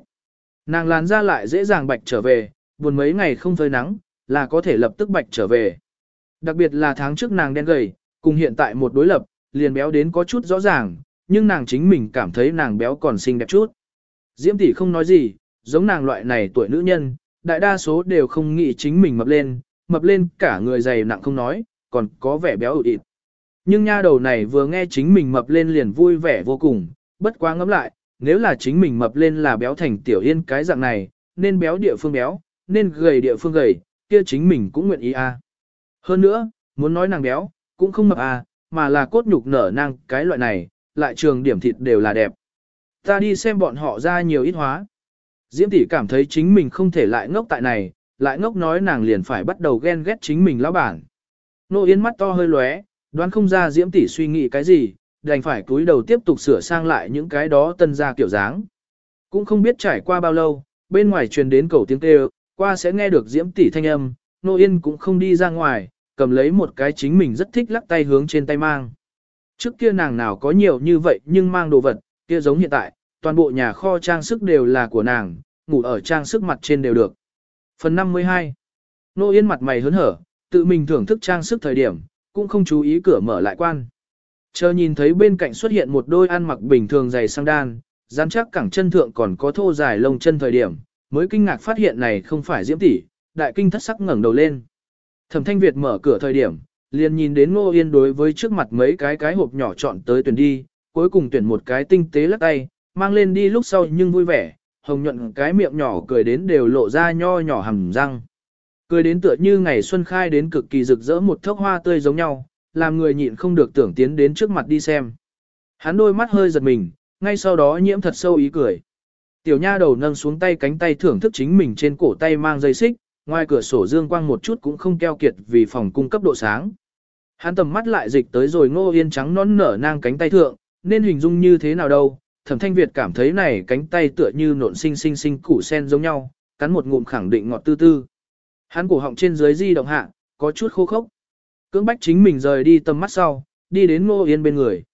Nàng làn ra lại dễ dàng bạch trở về, buồn mấy ngày không phơi nắng, là có thể lập tức bạch trở về. Đặc biệt là tháng trước nàng đen gầy, cùng hiện tại một đối lập, liền béo đến có chút rõ ràng, nhưng nàng chính mình cảm thấy nàng béo còn xinh đẹp chút. Diễm tỷ không nói gì, giống nàng loại này tuổi nữ nhân, đại đa số đều không nghĩ chính mình mập lên, mập lên cả người dày nặng không nói, còn có vẻ béo ụt ịt. Nhưng nha đầu này vừa nghe chính mình mập lên liền vui vẻ vô cùng, bất quá ngẫm lại, nếu là chính mình mập lên là béo thành tiểu yên cái dạng này, nên béo địa phương béo, nên gầy địa phương gầy, kia chính mình cũng nguyện ý a. À. Hơn nữa, muốn nói nàng béo, cũng không mập à, mà là cốt nhục nở năng cái loại này, lại trường điểm thịt đều là đẹp. Ta đi xem bọn họ ra nhiều ít hóa. Diễm tỷ cảm thấy chính mình không thể lại ngốc tại này, lại ngốc nói nàng liền phải bắt đầu ghen ghét chính mình lão bản. Nô Yên mắt to hơi lóe, đoán không ra Diễm tỷ suy nghĩ cái gì, đành phải cúi đầu tiếp tục sửa sang lại những cái đó tân ra kiểu dáng. Cũng không biết trải qua bao lâu, bên ngoài truyền đến cầu tiếng kêu, qua sẽ nghe được Diễm tỷ thanh âm, Nô Yên cũng không đi ra ngoài, cầm lấy một cái chính mình rất thích lắc tay hướng trên tay mang. Trước kia nàng nào có nhiều như vậy nhưng mang đồ vật, kia giống hiện tại, toàn bộ nhà kho trang sức đều là của nàng, ngủ ở trang sức mặt trên đều được. Phần 52 Nô Yên mặt mày hớn hở, tự mình thưởng thức trang sức thời điểm, cũng không chú ý cửa mở lại quan. Chờ nhìn thấy bên cạnh xuất hiện một đôi ăn mặc bình thường dày sang đan, rắn chắc cẳng chân thượng còn có thô dài lông chân thời điểm, mới kinh ngạc phát hiện này không phải diễm tỷ, đại kinh thất sắc ngẩng đầu lên. Thẩm Thanh Việt mở cửa thời điểm, liền nhìn đến Ngô Yên đối với trước mặt mấy cái cái hộp nhỏ chọn tới tuyển đi, cuối cùng tuyển một cái tinh tế lắc tay, mang lên đi lúc sau nhưng vui vẻ, hồng nhuận cái miệng nhỏ cười đến đều lộ ra nho nhỏ hầm răng. Cười đến tựa như ngày xuân khai đến cực kỳ rực rỡ một thốc hoa tươi giống nhau, làm người nhịn không được tưởng tiến đến trước mặt đi xem. Hắn đôi mắt hơi giật mình, ngay sau đó nhiễm thật sâu ý cười. Tiểu nha đầu nâng xuống tay cánh tay thưởng thức chính mình trên cổ tay mang dây xích, ngoài cửa sổ dương quang một chút cũng không keo kiệt vì phòng cung cấp độ sáng. Hắn tầm mắt lại dịch tới rồi ngô yên trắng non nở nang cánh tay thượng, nên hình dung như thế nào đâu. Thẩm thanh Việt cảm thấy này cánh tay tựa như nộn sinh sinh sinh củ sen giống nhau, cắn một ngụm khẳng định ngọt tư tư. Hắn cổ họng trên dưới di động hạ, có chút khô khốc. Cưỡng bách chính mình rời đi tầm mắt sau, đi đến ngô yên bên người.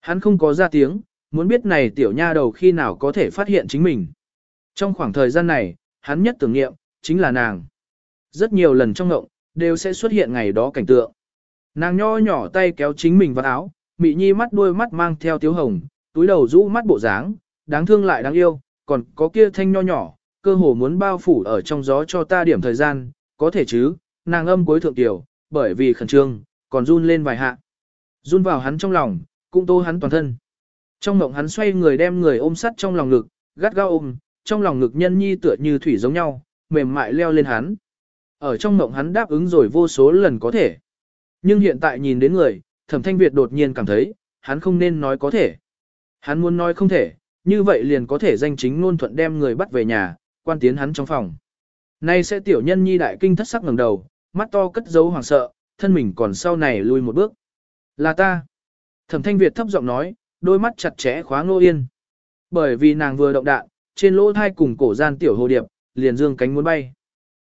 Hắn không có ra tiếng, muốn biết này tiểu nha đầu khi nào có thể phát hiện chính mình. Trong khoảng thời gian này, hắn nhất tưởng nghiệm, chính là nàng. Rất nhiều lần trong ngộng, đều sẽ xuất hiện ngày đó cảnh tượng. Nàng nho nhỏ tay kéo chính mình vào áo, mị nhi mắt đôi mắt mang theo tiếu hồng, túi đầu rũ mắt bộ dáng, đáng thương lại đáng yêu, còn có kia thanh nho nhỏ, cơ hồ muốn bao phủ ở trong gió cho ta điểm thời gian, có thể chứ, nàng âm cuối thượng tiểu, bởi vì khẩn trương, còn run lên vài hạ. Run vào hắn trong lòng, cũng tô hắn toàn thân. Trong mộng hắn xoay người đem người ôm sắt trong lòng ngực, gắt gao ôm, trong lòng ngực nhân nhi tựa như thủy giống nhau, mềm mại leo lên hắn. Ở trong mộng hắn đáp ứng rồi vô số lần có thể. Nhưng hiện tại nhìn đến người, thẩm thanh Việt đột nhiên cảm thấy, hắn không nên nói có thể. Hắn muốn nói không thể, như vậy liền có thể danh chính ngôn thuận đem người bắt về nhà, quan tiến hắn trong phòng. Nay sẽ tiểu nhân nhi đại kinh thất sắc ngẩng đầu, mắt to cất giấu hoàng sợ, thân mình còn sau này lùi một bước. Là ta. Thẩm thanh Việt thấp giọng nói, đôi mắt chặt chẽ khóa Nô Yên. Bởi vì nàng vừa động đạn, trên lỗ thai cùng cổ gian tiểu hồ điệp, liền dương cánh muốn bay.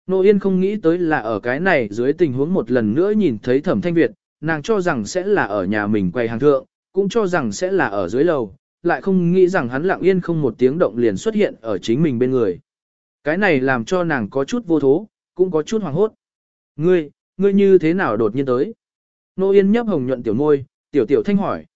Nô Yên không nghĩ tới là ở cái này dưới tình huống một lần nữa nhìn thấy thẩm thanh Việt, nàng cho rằng sẽ là ở nhà mình quay hàng thượng, cũng cho rằng sẽ là ở dưới lầu, lại không nghĩ rằng hắn lặng yên không một tiếng động liền xuất hiện ở chính mình bên người. Cái này làm cho nàng có chút vô thố, cũng có chút hoàng hốt. Ngươi, ngươi như thế nào đột nhiên tới? Nô Yên nhấp hồng nhuận tiểu môi, tiểu tiểu thanh hỏi.